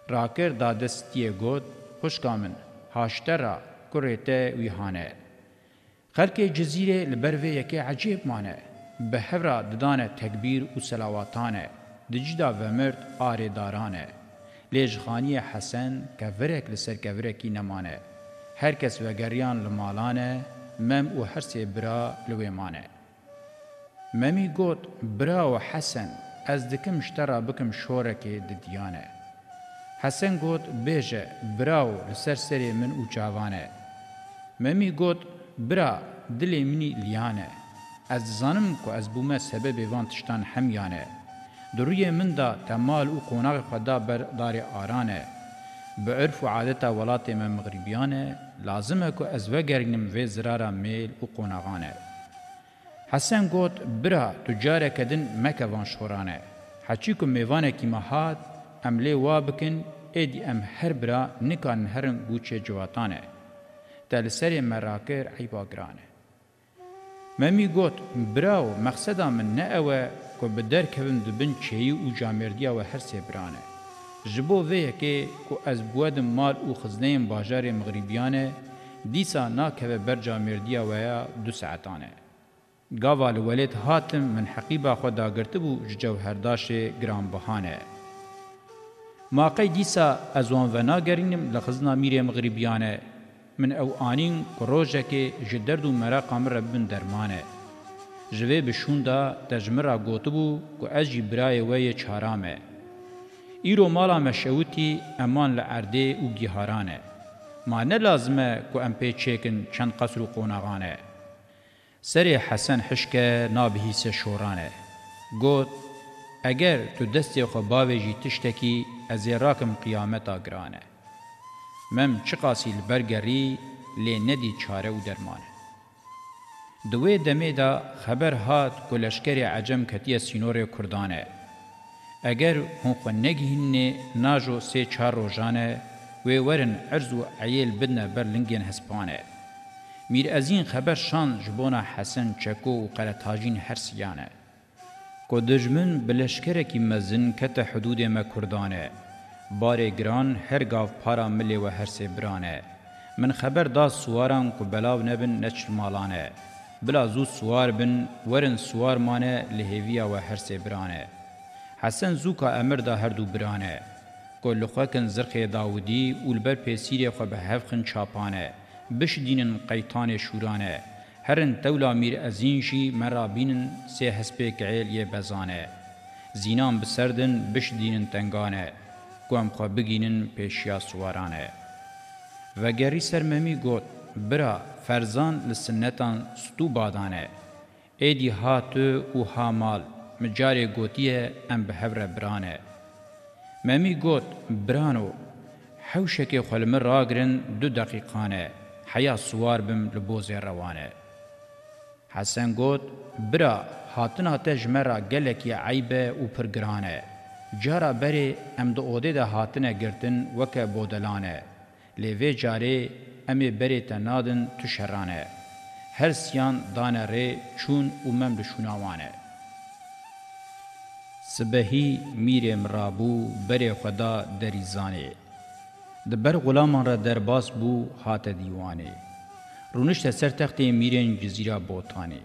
راکر دا دستیه گود خوشکامن هاشترا کریته ویهانه خلک جزیره لبروه یکی عجیب مانه به هورا ددانه تکبیر و سلاواتانه دجدا و مرد آره دارانه لیجخانی حسن که ورک لسر که ورکی نمانه هر کس وگریان لمالانه مم او هرسی برا لویمانه. ممی گوت برا و حسن از دکم شترا بکم شورکی ددیانه. حسن گوت بیجه براو لسر سری من او چاوانه. ممی گوت برا دلی منی لیانه. از زانم کو از بومه سبب وان تشتان همیانه. دروی من دا تمال او قوناغ خدا بر دار آرانه. به عرف و عادت ولات ما مغربیانه لازمه که از وگرنم و زرارا میل و قناغانه. حسن گوت برا تجاره کدن مکوان شورانه. حچی که میوانه کی مهات املی وابکن ایدی ام هر برا نکان هرن گوچه جواتانه. تلسر مراکر عیبا گرانه. ممی گوت براو مقصدا من نه اوه که بدر کبم دبن چهی و جامردیا و هر سبرانه. جبو وی که کو از بودم مال او خزنه بازار مغربیانه دیسا ناکه برجا مردیا ویا دو ساعتانه گاوال ولید هاتم من حقیبا خدا گرته بو جوهرداش گران بهانه ماقی دیسا از وان ونا گرینم لخزنا میر مغربیانه من او آنین کروژه که جدرد و مراقام ربن درمانه جوه بشوندا دجمرا گوتبو که از جبرای وی چارامه ایرو مالا مشوتی امان لعرده و گیهارانه. ما نه لازمه که ام پی چیکن چند قصر و قوناغانه. سری حسن حشکه نابهیس شورانه. گوت اگر تو دستی خو باوی جی تشتکی از راکم قیامتا گرانه. مم چقاسی البرگری لی ندی چاره و درمانه. دوی دمه دا خبر هات کلشکر عجم کتیه سینور کردانه. اگر هون خو نگهینه ناجو سه چهار روزانه و ورن عرض و عیل بدنه بر لنگین هسپانه میر ازین خبر شان جبونا حسن چکو و قلتاجین هر سیانه کو دجمن بلشکره کی مزن کت حدود ما کردانه بار گران هر گاو پارا ملی و هر سی برانه من خبر دا سواران کو بلاو نبن نچل مالانه بلا زو سوار بن ورن سوار مانه لهویا و هر سی برانه حسن زوکا امر دا هر دو برانه گل خوکن زرق داودی اولبر پیسیر خو به هفخن چاپانه بش دینن قیتان شورانه هرن تولا میر ازین شی مرابینن سه حسب کعیل یه بزانه زینان بسردن بش دینن تنگانه گوام خو بگینن پیشیا سوارانه وگری سرممی گوت برا فرزان لسنتان ستو بادانه ایدی هاتو و هامال مجاري قوتيه ام بهبره برانه ممی گوت برانو حوشکی خلم راگرن دو دقیقانه حیا سوار بم لبوز روانه حسن گوت برا هاتن هاته جمرا گلکی عیبه و پرگرانه جارا بری ام دو اوده ده هاتنه گرتن وکه بودلانه لیوه جاری امی بری تنادن تشرانه هر سیان دانه ری چون اومم دشوناوانه سبهی میرم رابو بر خدا دریزانه دبر غلامان را درباس بو هات دیوانه رونشت سر تخت میرن جزیره بوتانه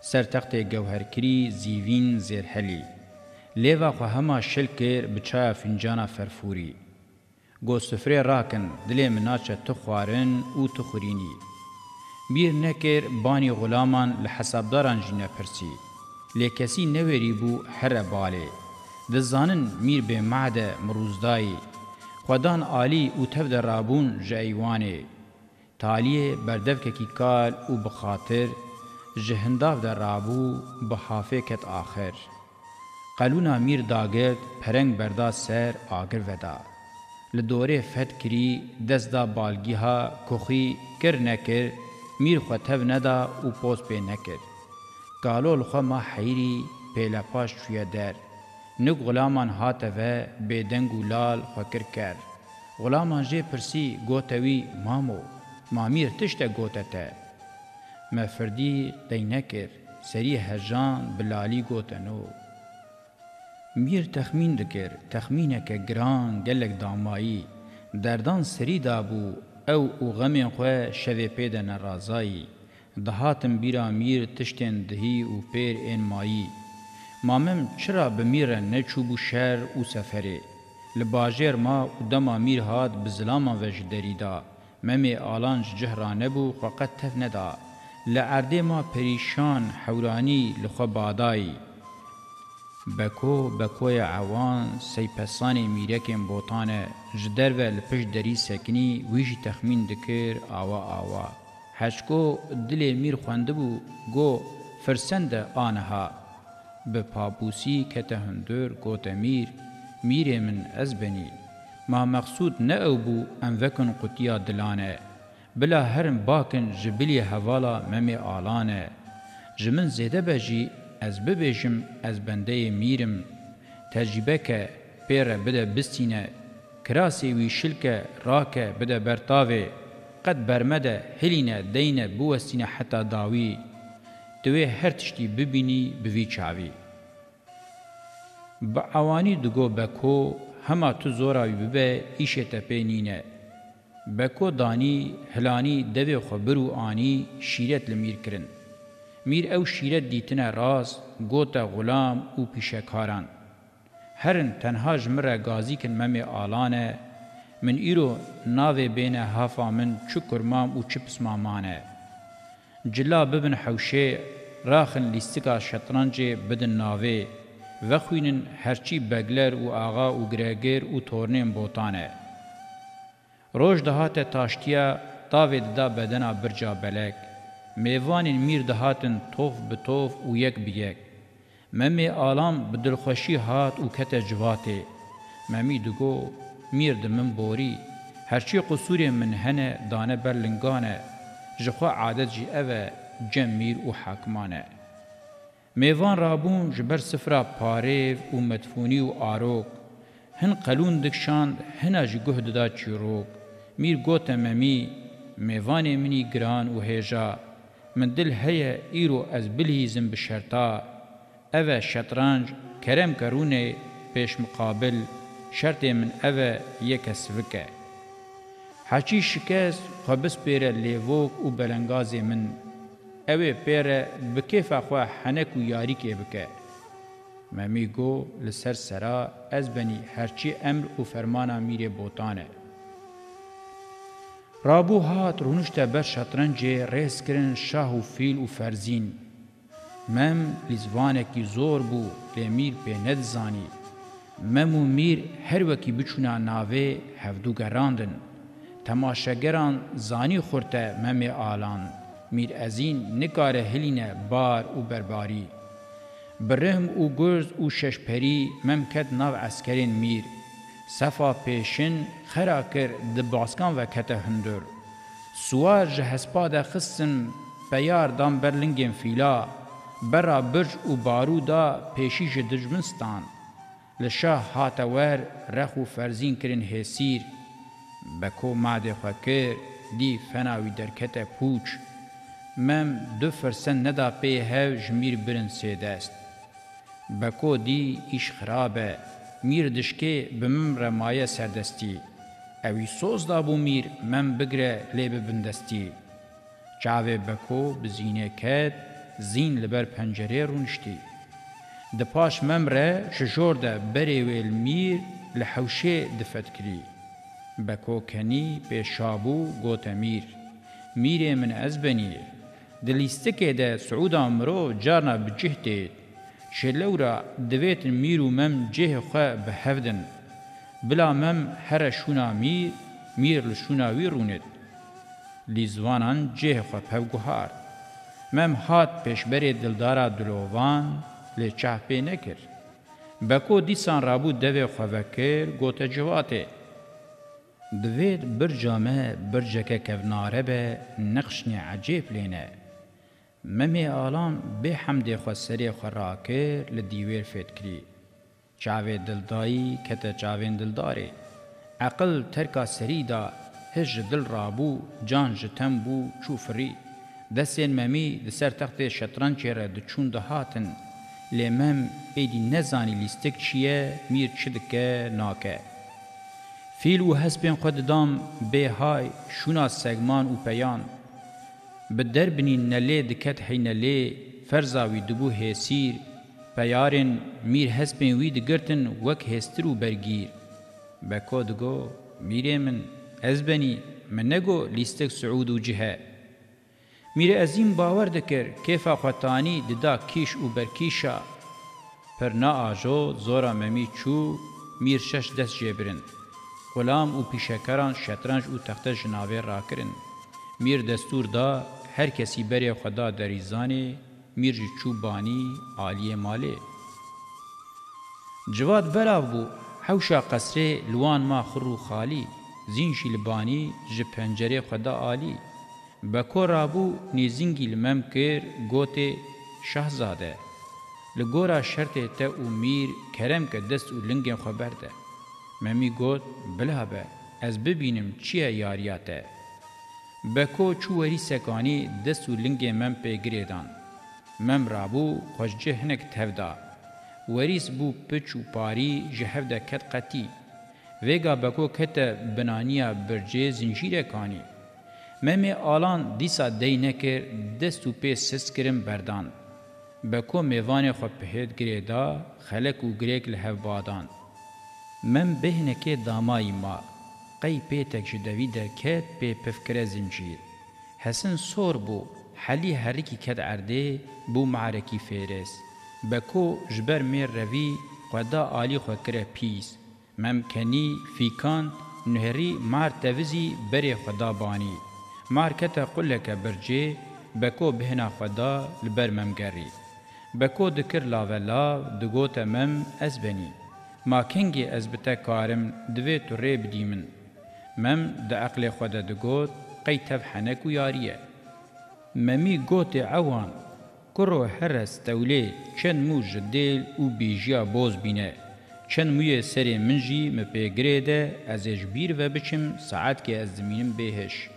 سر تخت گوهرکری زیوین زیرحلی لیوا خو هما شلکر بچا فنجانا فرفوری گو سفره راکن دلی مناچه تخوارن او تخورینی بیر نکر بانی غلامان لحسابداران جنه پرسی لکسی نوری بو هر باله دزانن میر به معده مروزدای خدان عالی او تف درابون جایوانه تالیه بردف کی کال او بخاطر جهنداف درابو بحافه کت آخر قلونا میر داگرد پرنگ بردا سر آگر ودا لدوره فت کری دزدا بالگیها کخی کر نکر میر خوتو ندا او پوز پی نکر گالول خو ما حیری پیلا پاش شویا در نو غلامان هاتوه بدنگ و لال فکر کر غلامان جه پرسی گوتوی مامو مامیر تشت گوتته مفردی دینکر سری هجان بلالی گوتنو میر تخمین دکر تخمینه که گران گلک دامایی دردان سری دابو او او غمین خواه شوی پیدا نرازایی دهاتم بیرا میر تشتن دهی و پیر این مایی مامم چرا بمیره نچوبو شهر و سفره لباجر ما و دما میر هاد بزلاما وج دریدا ممی آلانج جهرانه بو فقط تف ندا لعرده ما پریشان حورانی لخوا بادایی بکو بکوی عوان سیپسان میرکن بوتانه جدر و لپش دری سکنی ویجی تخمین دکر آوا آوا هشکو دل میر خوانده بو گو فرسند آنها به پابوسی کته هندور گوت میر میر من از بنی ما مقصود نه او بو ام وکن قطیا دلانه بلا هرم باکن جبلی حوالا ممی آلانه جمن زیده بجی از ببیشم از بنده میرم تجربه که پیره بده بستینه کراسی وی شلکه راکه بده برتاوه قد برمده هلینه دینه بوستینه حتا داوی دوی هر تشتی ببینی بوی چاوی با اوانی دگو بکو هما تو زوراوی ببه ایشه تپینینه بکو دانی هلانی دوی خو برو آنی شیرت لمیر کرن میر او شیرت دیتنه راز گوتا غلام او پیشکاران هرن تنها جمره گازی کن ممی آلانه من ایرو ناوی بین هافا من چو کرمام و چو پسمامانه. جلا ببن حوشه راخن لیستکا شطرنج بدن ناوی وخوینن هرچی بگلر و آغا و گرگر و تورنین بوتانه. روش دهات تاشتیا تاوی دا بدنا برجا بلک. میوانین میر دهاتن توف به توف و یک بیک. ممی آلام بدلخوشی هات و کت جواته. ممی دگو میر دمن بوري هرچی قصور من هنه دانه برلنگانه جخوا عادت جی اوه جم میر و حاکمانه. میوان رابون جبر سفرا پاریو و مدفونی و آروک هن قلون دکشان هنه جی گهد دا چیروک میر گوت ممی میوان منی گران و هیجا من دل هیا ایرو از بلهیزم بشرطا اوه شطرانج کرم کرونه پیش مقابل شرطی من اوه یکس وکه. حچی شکست خبس پیره لیووک و بلنگاز من اوه پیره بکیف اخوه حنک و یاری که بکه. ممی گو لسر سرا از بنی هرچی امر و فرمانا میره بوتانه. رابو هات رونشت بر شطرنج ریس کرن شاه و فیل و فرزین. مم لیزوانکی زور بو لیمیر پی ندزانی. ممو میر هر وکی بچونا ناوه هفدو گراندن تماشاگران زانی خورته مم آلان میر ازین نکاره هلینه بار و برباری برهم او گرز او ششپری ممکت ناو عسکرین میر صفا پیشن خرا کر د باسکان و کته هندور سوار جهسپا ده خستن بیار دان برلنگین فیلا برا برج و بارودا پیشی جدجمنستان لشاه هاتوار رخو فرزین کرن هسیر بکو ماده فکر دی فناوی درکت پوچ مم دو فرسن ندا پی هف جمیر برن سیدست بکو دی ایش خرابه میر دشکه بمم رمایه سردستی اوی سوز دابو میر من بگره لیب بندستی چاوه بکو بزینه کد زین لبر پنجره رونشتی د پاش ممره شجور ده بری ویل میر لحوشه دفت کری بکوکنی به شابو گوت میر میر من از بنیه دلیستکه ده سعود امرو جانا بجه دید شلورا دویت میر و مم جه خواه بهفدن بلا مم هر شونا میر میر لشوناوی روند لیزوانان جه خواه پوگوهار مم هات پیشبری دلدارا دلووان لێ چاه پێی نەکرد بە کۆ دیسان ڕابوو دەوێ خەڤەکر گۆتە جواتێ دوێت برجامە برجەکە کەڤنارە بە نەخشنی عجێب لێنە مەمێ ئالان بێ حەمدێ خۆسەرێ خەڕاکر لە دیوێر فێتکری چاوێ دڵدایی کەتە چاوێن دڵدارێ عقل تەرکا سەریدا هێژ دڵ ڕابوو جان ji تەم بوو چوو فری دەسێن مەمی دەسەر تەختێ شەترەنجێرە دچوون دەهاتن لمم ایدی نزانی لیستک چیه میر چی دکه ناکه. فیل و هسپین خود دام به های شونا سگمان و پیان. به دربنی نلی دکت حی نلی فرزاوی دبو هسیر پیارن میر هسپین وی دگرتن وک هستر و برگیر. بکو دگو میره من از بنی من نگو لیستک سعود و جهه. میره از این باور دکر کیفا خوتانی ددا کیش و برکیشا پرنا آجو زورا ممی چو میر شش دست جبرن غلام و پیشکران شطرنج و تخت جناوه را کرن میر دستور دا هر کسی بری خدا دریزانی میر چو بانی عالی مالی جواد براو بو حوشا قصره لوان ما خرو خالی زین شیلبانی جپنجره خدا عالی بکورابو نیزنگی لمم کر گوته شهزاده لگورا شرط تا او میر کرم که دست او لنگم خبر ده ممی گوت بله به از ببینم چیه یاریاته بکو چوری سکانی دست و لنگ من پیگریدان مم رابو خوش جهنک تفدا وریس بو پچ و پاری جهف ده کت قطی ویگا بکو کت بنانیا برجه زنجیره کانی ممی آلان دیسا دینه که دست و پیس سس کرم بردان. بکو میوان خو پهید گری دا خلق و گریک لحو بادان. من بهنه که دامای ما قی پیتک جدوی درکت پی پفکر زنجیر. حسن سور بو حلی هرکی کد عرده بو معرکی فیرس. بکو جبر میر روی قدا آلی خو کره پیس. ممکنی فیکان نهری مار توزی بری خدا بانی. مارکتا قلک برجی بکو بهنا خدا لبر ممگری بکو دکر لاولا دگوت مم از بنی ما کنگی از بتا کارم دوی تو ری بدیمن مم د عقل خدا دگوت قی تفحنک و یاریه ممی گوت عوان کرو هرس تولی چن مو جدیل و بیجیا بوز بینه چن موی سری منجی مپیگریده ازش بیر و بچم ساعت که از زمینم بهش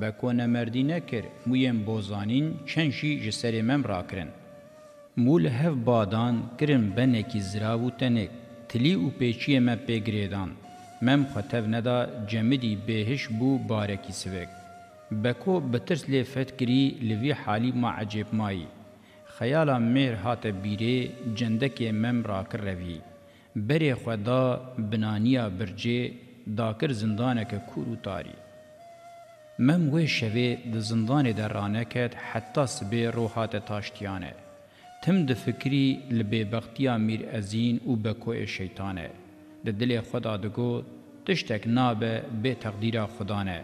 بکونه مردی نکر مویم بوزانین چن جی جسر مم را کرن. مول هف بادان کرن بنکی زراو تنک تلی و پیچی مم پیگریدان. مم خطف ندا جمدی بهش بو بارکی سوک. بکو بترس لی فت کری لوی حالی ما عجب مایی. خیالا مهر هات بیره جندک مم را کر روی. بری خدا بنانیا برجه داکر زندانک کورو تاری. مم وی شوی د زندان در رانکت حتی سبی روحات تاشتیانه تم د فکری لبی بختیا میر ازین او بکو شیطانه د دل خدا دگو تشتک نابه به تقدیر خدانه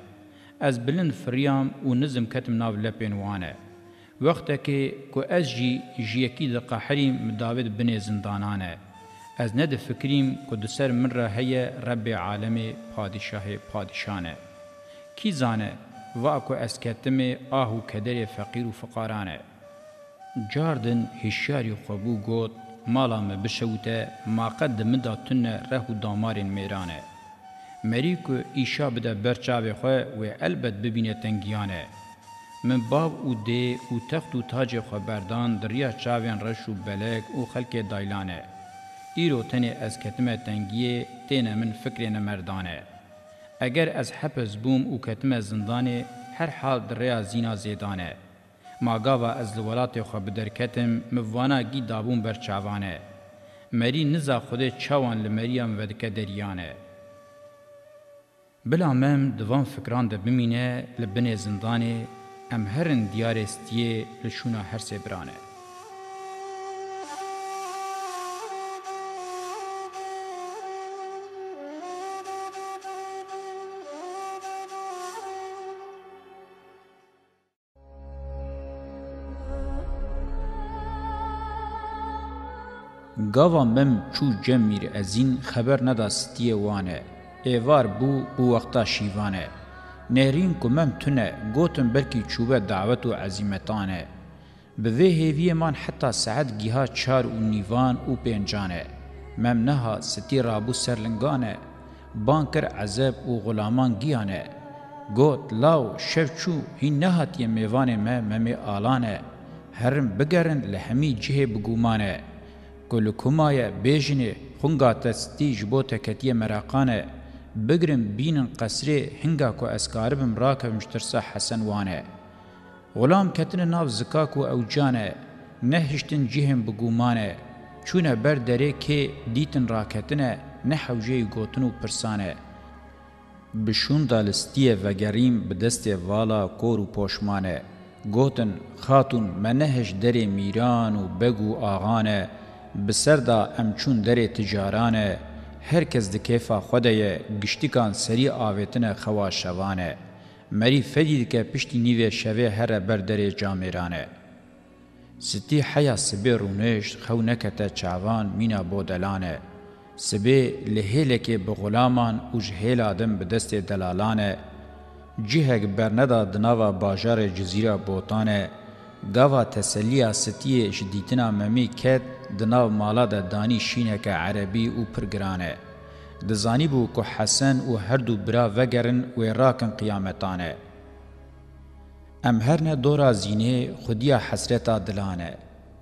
از بلند فریام و نظم کتم ناو لپین وانه وقته کې کو از جی جیکی د قحری مداوید بن زندانانه از نه د فکریم کو د سر من را هي رب عالم پادشاه پادشانه کی زانه و اكو اسكتم آهو كدر فقير و فقارانه جاردن هشياري خبو گوت مالا ما بشوته ما قد مدا تنه رهو دامارين ميرانه مریکو ایشا بده برچاوی خواه و البت ببینه تنگیانه. من باب او دی او تخت و تاج خو بردان دریا چاوین رش و بلک او خلک دایلانه ایرو تنه از کتمه تنگیه تینه من فکرین مردانه اگر از حبس بوم او کتم زندانه هر حال دریا زینا زیدانه ماگاوا از لولات خو بدرکتم موانا گی دابون بر چاوانه مری نزا خود چاوان لمریم ودکه دریانه بلا مم دوان فکران ده بمینه لبنه زندانه ام هرن دیارستیه لشونا هر سبرانه گاوا مم چو جم میر ازین خبر نداستی وانه ایوار بو بو وقتا شیوانه نهرین کو مم تونه گوتم برکی چوبه دعوت و عزیمتانه به وی هیوی من حتی ساعت گیها چار و نیوان و پینجانه مم نها ستی رابو سرلنگانه بانکر عذاب و غلامان گیانه گوت لاو شف چو هین نهات یه میوان مم مم آلانه هرم بگرن لهمی جه بگومانه گل کمای بیژنی خونگا تستی جبو تکتی مراقانه بگرم بینن قصری هنگا کو اسکاربم راکم مشترسا حسن وانه غلام کتن ناو زکاکو او جانه نهشتن جهم بگومانه چونه بر دره که دیتن راکتنه نه حوجه گوتن و پرسانه بشون دالستیه و گریم به دست والا کور و پشمانه گوتن خاتون منهش در میران و بگو آغانه بسردا امچون درې تجارانه هر کس د کیفا خدای گشتیکان سری آویتنه خوا شوانه مری فدید که پشتی نیوه شوه هر بر درې جامیرانه ستی حیا سبی رونش خو نکته چاوان مینا بودلانه سبی لهله کې بغلامان او جهل ادم به دست دلالانه جهک برندا دناوا باجار جزیره بوتانه گاوا تسلیه ستی شدیتنا ممی کت دناو مالا ده دانی شینک عربی او پرگرانه. دزانی بو که حسن او هر دو برا وگرن و راکن قیامتانه. ام هر نه دورا زینه خودیا حسرتا دلانه.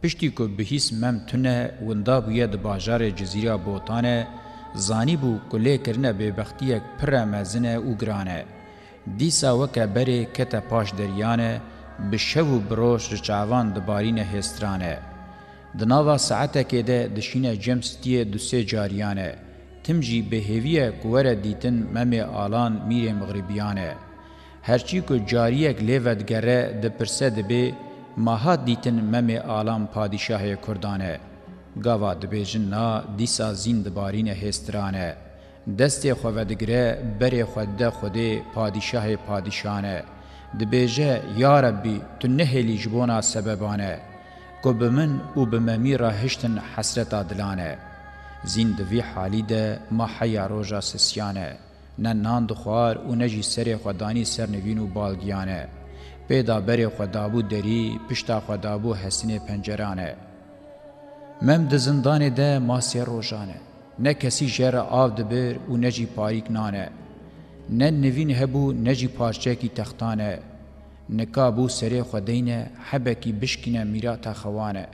پشتی که بهیس ممتونه وندا بویه ده باجار جزیره بوتانه زانی بو کلی کرنه ببختیک پرمزنه او گرانه. دیسا وکه بره کته پاش دریانه بشو بروش رچاوان دبارین هسترانه. دناوا ساعته کې ده د شینه جمستیه د سه جاریانه تمجی بهویه قوره دیتن ممی آلان میر مغربیانه هرچی کو جاریک لیود گره د پرسه ده به ماها دیتن ممی آلان پادشاه کردانه گاوا دبیجن نا دیسا زیند بارین هسترانه دست خودگره بر خود خود پادشاه پادشانه دبیجه یا ربی تو نهلی جبونا سببانه که به من و به ممی را هشتن حسرت عدلانه زین دوی حالی ده ما حیا روژا سسیانه نه نان دخوار و نه جی سر خدانی سرنوین و بالگیانه پیدا بر خدابو دری پشتا خدابو حسین پنجرانه مم د زندان ده ما سه روزانه نه کسی جره آو دبر و نه جی پاریک نانه نه نوین هبو نه جی پارچه کی تختانه نکابو سری خودین حبکی بشکنه میرا تا خوانه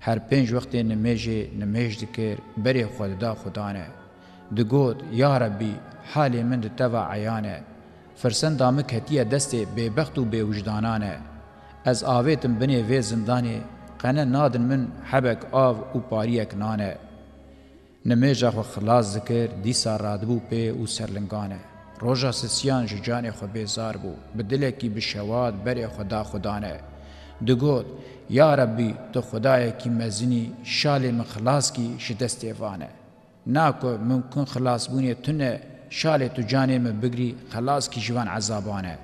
هر پنج وخت نمیجه نمیج دکر بری خود دا خدانه دگود یا ربی حال من دتوا عیانه فرسن دامک هتیه دست بیبخت و بیوجدانانه از آویتم بنی وی زندانه قنه نادن من حبک آو و پاریک نانه نمیجه خو خلاص ذکر دیسا رادبو پی و سرلنگانه روژا سسیان جی جان خو بیزار بو بدلکی بشواد بری خدا خدانه دگود یا ربی تو خدای کی مزنی شال مخلاص کی شدست ایوانه ناکو ممکن خلاص بونی تنه شال تو جانه من بگری خلاص کی جوان عذابانه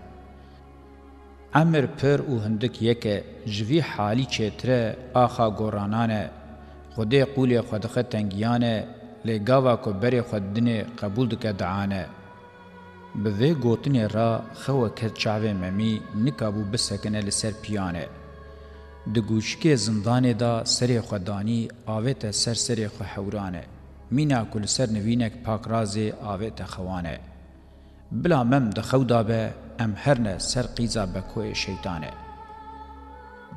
امر پر او هندک یکه جوی حالی چتره آخا گورانانه خدای قولی خدخه تنگیانه لگاوا کو بری خود دنه قبول دکه دعانه بوی گوتنی را خوا کت چاوه ممی نکابو بسکنه لسر پیانه. د گوشکی زندانه دا سری خودانی آوه تا سر سری خو حورانه. مینا کل سر نوینک پاک رازی آوه تا خوانه. بلا مم د خودا به ام هرنه سر قیزا بکوه شیطانه.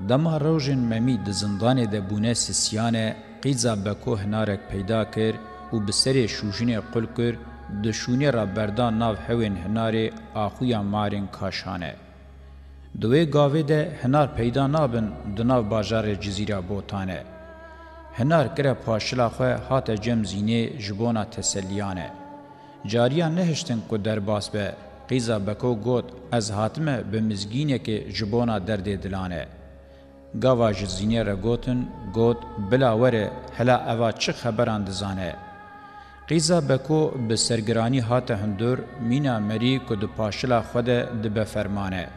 دما روژن ممی د زندانه ده بونه سیسیانه قیزا بکوه نارک پیدا کر و بسری شوشنه قل کرد دشونه را بردان ناو حوین هناری آخویا مارین کاشانه. دوی گاوی ده هنار پیدا نابن دناو باجار جزیره بوتانه. هنار کره پاشلا خو هات جم زینه جبونا تسلیانه. جاریا نهشتن کو درباس به قیزا بکو گوت از هاتمه به مزگینه که جبونا درد دلانه. گاوا جزینه را گوتن گوت بلاوره هلا اوا چه خبران دزانه. قیزا بکو به سرگرانی هات هندور مینا مری کو د پاشلا خود د به فرمانه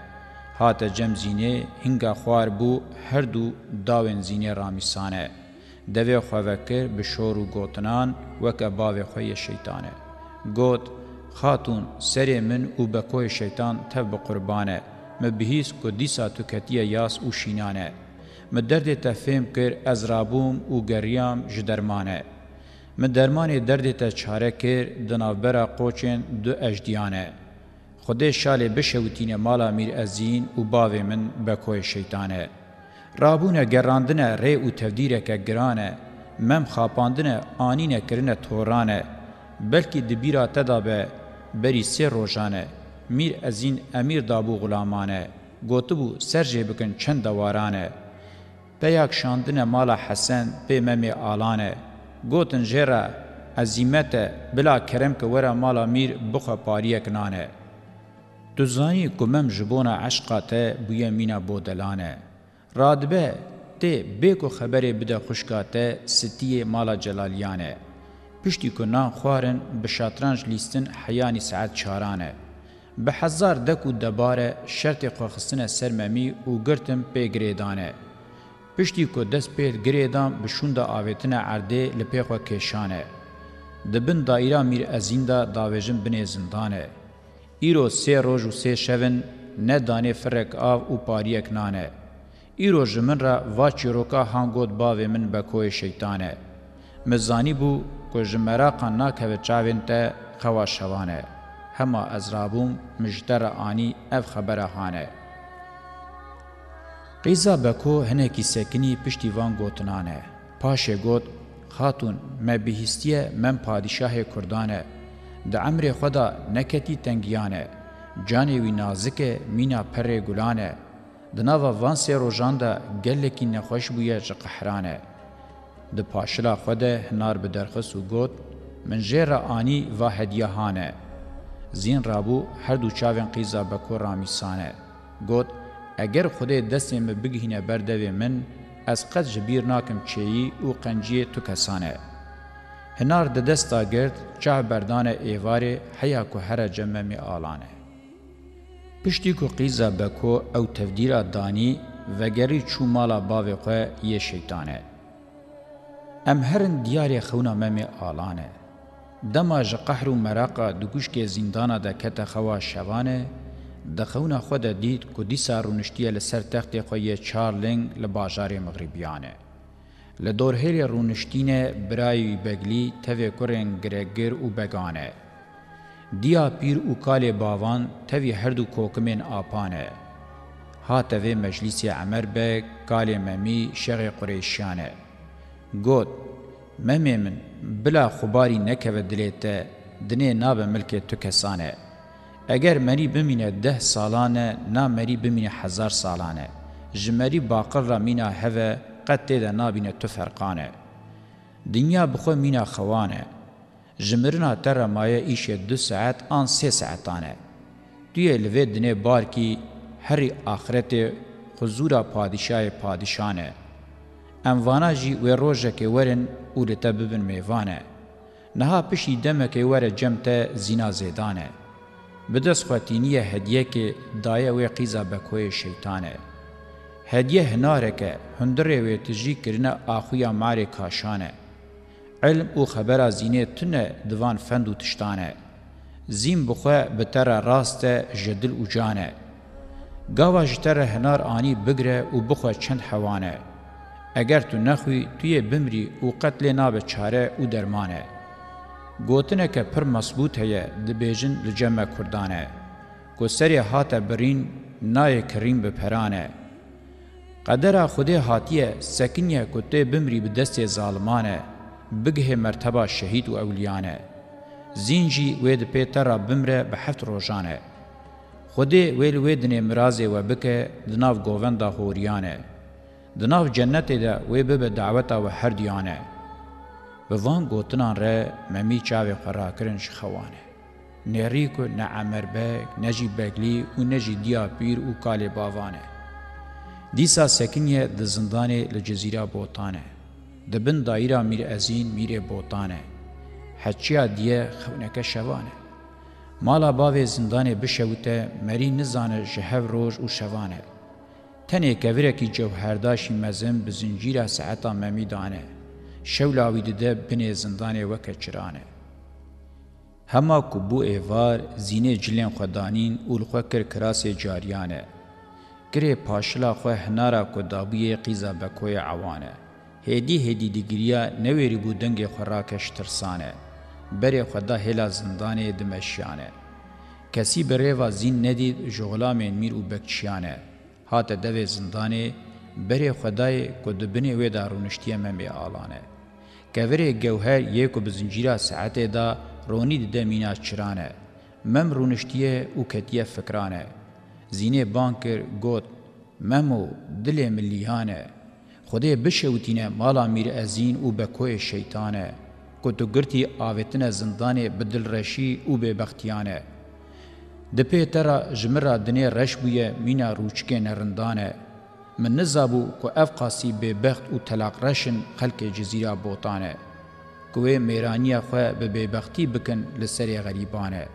هات جم زینه هنگا خوار بو هر دو داون زینه رامیسانه دوی خوکر به شور و گوتنان وک باو خوی شیطانه گوت خاتون سری من او بکوی شیطان تب قربانه مبهیس کو دیسا تو کتیه یاس او شینانه مدرد تفهم کر از رابوم او گریام جدرمانه من درمانی دردی تا چاره کر دنابرا قوچین دو اجدیانه. خود شال بشوتین مالا میر ازین و باوی من بکوی شیطانه. رابونه گراندنه ری و تودیره که گرانه. مم خاپاندنه آنینه کرنه تورانه. بلکی دبیرا تدابه بری سه روشانه. میر ازین امیر دابو غلامانه. گوتبو سرجه بکن چند دوارانه. پیاک شاندنه مالا حسن پی ممی آلانه. گوتن جرا عزیمت بلا کرم که ورا مالا میر بخوا پاریک نانه. تو زانی کمم جبون عشقا ته بویا مینا بودلانه. رادبه ته بیکو خبری بده خوشکا ته ستیه مالا جلالیانه. پشتی کنان خوارن به شطرنج لیستن حیانی ساعت چارانه. به هزار دکو دباره شرط خواخستن سرممی و گرتم پیگریدانه. پشتی کو دست پید گریدان بشوند آویتن عرده لپیخوا کشانه. دبن دایرا میر ازین دا داویجن بنه زندانه. ایرو سه روژ و سه شون نه دانه فرک آو و پاریک نانه. ایرو جمن را واچی روکا هنگود باوی من بکوی شیطانه. مزانی بو که جمرا قنا که چاوین تا خواش شوانه. هما ازرابوم مجدر آنی اف خبره هانه. قیزا بکو هنکی سکنی پشتی وان گوتنانه. پاشه گوت خاتون ما بهستیه من پادشاه کردانه. د امر خدا نکتی تنگیانه. جانی وی نازکه مینا پر گلانه. د ناوا وان سه روزان ده گلکی نخوش بویا چ قهرانه. د پاشلا خدا هنار به درخص و گوت من جیر آنی و هدیهانه. زین رابو هر دو چاوین قیزا بکو رامیسانه. گوت اگر خدای دستی می بگهینه بردوی من از قد جبیر ناکم چیی او قنجی تو کسانه هنار د دستا گرد چه بردان ایواری حیا کو هر جمع می آلانه پشتی کو قیزا بکو او تفدیر دانی وگری چو مالا باوی خواه یه شیطانه ام هرن دیاری خونا ممی آلانه دما ج قهر و مراقه دو گوشک زندانا د کته خوا شوانه د خونه خود دید کو دیسا رونشتیه لسر تخت خوی چارلنگ لباجار مغربیانه. لدور هیلی رونشتینه برای بگلی تاوی کرن گرگر و بگانه. دیا پیر و کال باوان تاوی هردو کوکمین آپانه. ها تاوی مجلیس عمر به کال ممی شغ قریشیانه. گوت ممی من بلا خباری نکوه دلیته دنه ناب ملک تو کسانه. ئەگەر مەری بمینە ده ساڵانە نامەری بمینە هزار ساڵانە ژمەری باقڕ مینا هەوە قەت تێدا نابینە تو فەرقانە دنیا بخۆی مینا خەوانە ژمرنا تەرەمایە ئیشێک دو سعات ئان سێ سعتانە دوێ لەوێ دنێ بارکی هەری ئاخرەتێ حزورا پادیشایە پادیشانە ئەموانا ژی وێ ڕۆژەکێ وەرن و لەتە ببن مێوانە نەها پشی دەمەکەی وەرە جەمتە زینا زێدانە بدست خواتینیه هدیه که دایه وی قیزا بکوی شیطانه. هدیه هناره که هندره وی تجی کرنه آخویا ماری کاشانه. علم او خبر زینه تنه دوان فند و تشتانه. زین بخواه بتر راسته جدل و جانه. گاوا جتر هنار آنی بگره و بخواه چند حوانه. اگر تو نخوی توی بمری و قتل نابه چاره و درمانه. گوتنەکە پڕ مەسبوت هەیە دەبێژن لە جەمە کوردانە گۆسەری هاتە برین نایە کڕین بە پەرانە قەدەرا خودێ هاتیە سەکنیە کوتێ بمری بە دەستێ زاڵمانە بگهێ مەرتەبا شەهید و ئەولیانە زینجی وێ دپێ تەرا بمرە بە حەفت ڕۆژانە خودێ وێل وێ دنێ مرازێ وە بکە دناو گۆڤەندا هۆریانە دناو جەنەتێدا وێ ببە داوەتا وە هەردیانە به وان گوتنان ره ممی چاوی خراکرن شخوانه. نریکو نه عمر بگ، نجی بگلی و نجی دیا پیر و کالی باوانه. دیسا سکنیه ده زندانه لجزیره بوتانه. ده بن دایره میر ازین میر بوتانه. حچیا دیه خونکه شوانه. مالا باوی زندانه بشوته مری نزانه جهو روش و شوانه. تنه کوره کی جوهرداشی مزم بزنجیره ساعتا ممی دانه. شەولاوی ددە بنێ زندانێ وەکە چرانێ هەما کو بوو ئێوار زینێ جلێن خۆدانین ئولخوا کرد کراسێ جاریانە گرێ پاشلا خۆ هەنارا کۆدابیە قیزا بەکۆی ئەوانە هێدی هێدی دیگریا نەوێری بوو دەنگێ خۆراکەش ترسانە بەرێ خۆدا هێلا زندانێ دمەشیانە کەسی بەڕێوا زین نەدید ژۆغلامێن میر و بەکچیانە هاتە دەوێ زندانێ بەرێ خۆدای کۆ دبنێ وێدا ڕوونشتیە مەمێ ئاڵانە کوري گوهر یکو بزنجیره ساعته دا رونی د مینا چرانه مم رونشتیه او کتیه فکرانه زینه بانکر گوت ممو دل ملیانه خدای بشوتینه مالا میر ازین او بکوی شیطانه کتو گرتی آویتن زندانه بدل رشی او ببختیانه دپی ترا جمرا دنه رش بویه مینا روچکه نرندانه من نزابو کو اف قاسی به بخت او طلاق رشن خلک جزیره بوتانه کوه میرانی خو به بختی بکن لسری غریبانه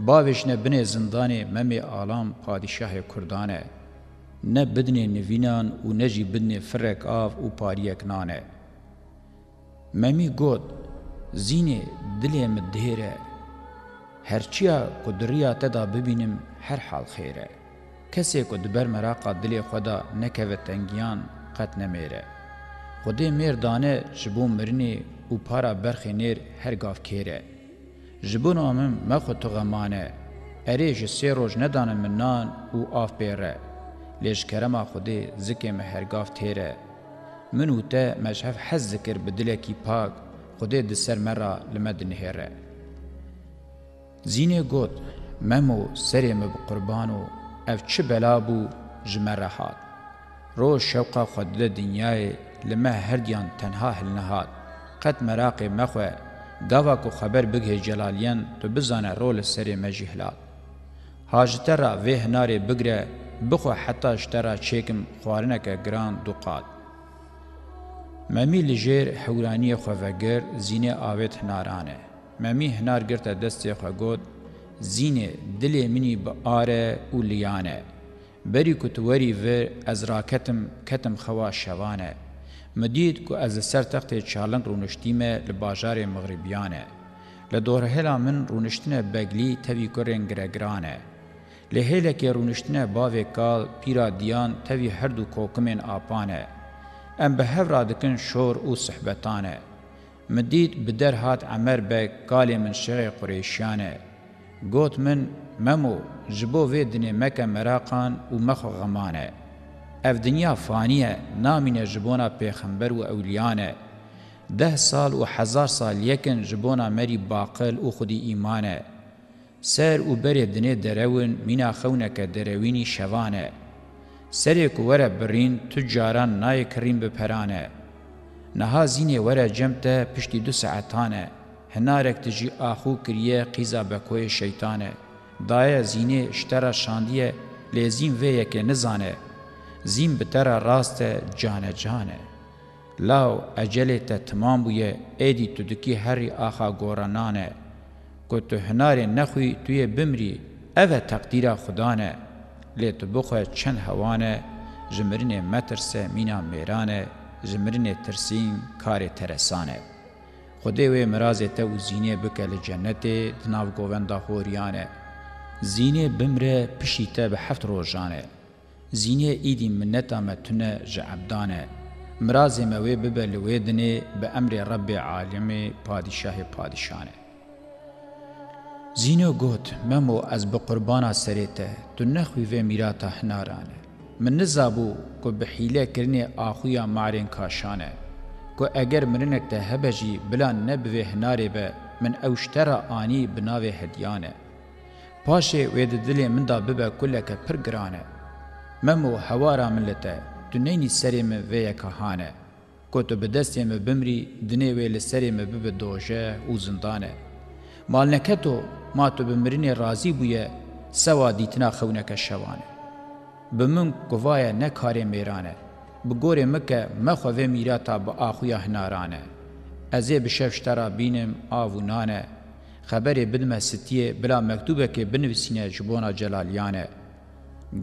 باوشنه بنه زندان ممی آلام پادشاه کردانه نه بدنه نوینان و نجی بدنه فرق آف و پاریک نانه ممی گوت زینه دلیم دهره هرچیا قدریا تدا ببینم هر حال خیره کسی که دبر مراقا دلی خدا نکوه تنگیان قط نمیره. خودی میر دانه جبو مرنی و پارا برخی نیر هر گاف کیره. جبو نامم مخو تو غمانه. اری جی سی روش ندانم منان و آف بیره. لیش کرما خودی زکیم هر گاف تیره. منو ته مشهف حز ذکر بدلکی پاک خودی دسر مرا لمدن هیره. زینه گوت ممو سریم بقربانو ev çi bela bû ji me re hat roj şewqa xwe dide dinyayê li me herdiyan tenha hilnihat qet meraqê me xwe gava ku xeber bigihê celaliyan tu bizane ro li serê me jî hilat ha ji te ra vê hinarê bigire bixwe heta ji te ra çêkim xwarineke giran du qat memî li jêr hewraniyê xwe vegir zînê avêt hinaran e memî hinar girte destê xwe got زینه دلی منی به آره و لیانه بری کتوری و از راکتم کتم خوا شوانه مدید که از سر تخت چالند رونشتیم لباجار مغربیانه لدور هلا من رونشتنه بگلی توی کرن گرگرانه لهله که رونشتنه باوی کال پیرا دیان توی هر دو کوکمین آپانه ام به هفرا دکن شور او صحبتانه مدید بدر هات عمر به کالی من شغی قریشیانه گوت من ممو جبو وی دنی مکه مراقان و مخو غمانه اف دنیا فانیه نامینه جبونا پیغمبر و اولیانه ده سال و هزار سال یکن جبونا مری باقل و خودی ایمانه سر و بر دنی درون مینا خونک دروینی شوانه سر کو وره برین تجاران نای کریم بپرانه نها زینه وره جمته پشتی دو ساعتانه هنارک تجی آخو کریه قیزا بکوی شیطانه دایه زینه شتره شاندیه لیزین ویه که نزانه زین بتره راست جانه جانه لاو اجله ته تمام بویه ایدی تو دکی هری آخا گورانانه که تو هناره نخوی توی بمری اوه تقدیر خدانه لی تو بخواه چند هوانه جمرین مترسه مینا میرانه جمرین ترسین کار ترسانه خودی و مرازه ته و زینه بکه لجنته دناو گووندا خوریانه زینه بمره پشیته به هفت روزانه زینه ایدی منتا متونه جعبدانه مرازه موی ببلوی دنه به امر رب عالم پادشاه پادشانه زینو گوت ممو از به قربانا سریته تو نخوی و میراتا هنارانه من نزابو که به حیله کرنه آخویا مارین کاشانه که اگر مرنک ده هبجی بلان نبوه هناره به من اوشترا آنی بناوه هدیانه. پاشه وید دلی من دا ببه کلک پرگرانه. ممو هوارا من لته دنینی سریم ویه کهانه. که تو بدستیم بمری دنی وی لسریم ببه دوشه و زندانه. مال نکتو ما تو بمرین رازی بویه سوا دیتنا خونک شوانه. بمن قوایه نکاره میرانه. بگوره مکه مخوه میراتا با آخویا هنارانه ازه بشفشترا بینم آوونانه خبر بدم ستیه بلا مکتوبه که بنویسینه جبونا جلالیانه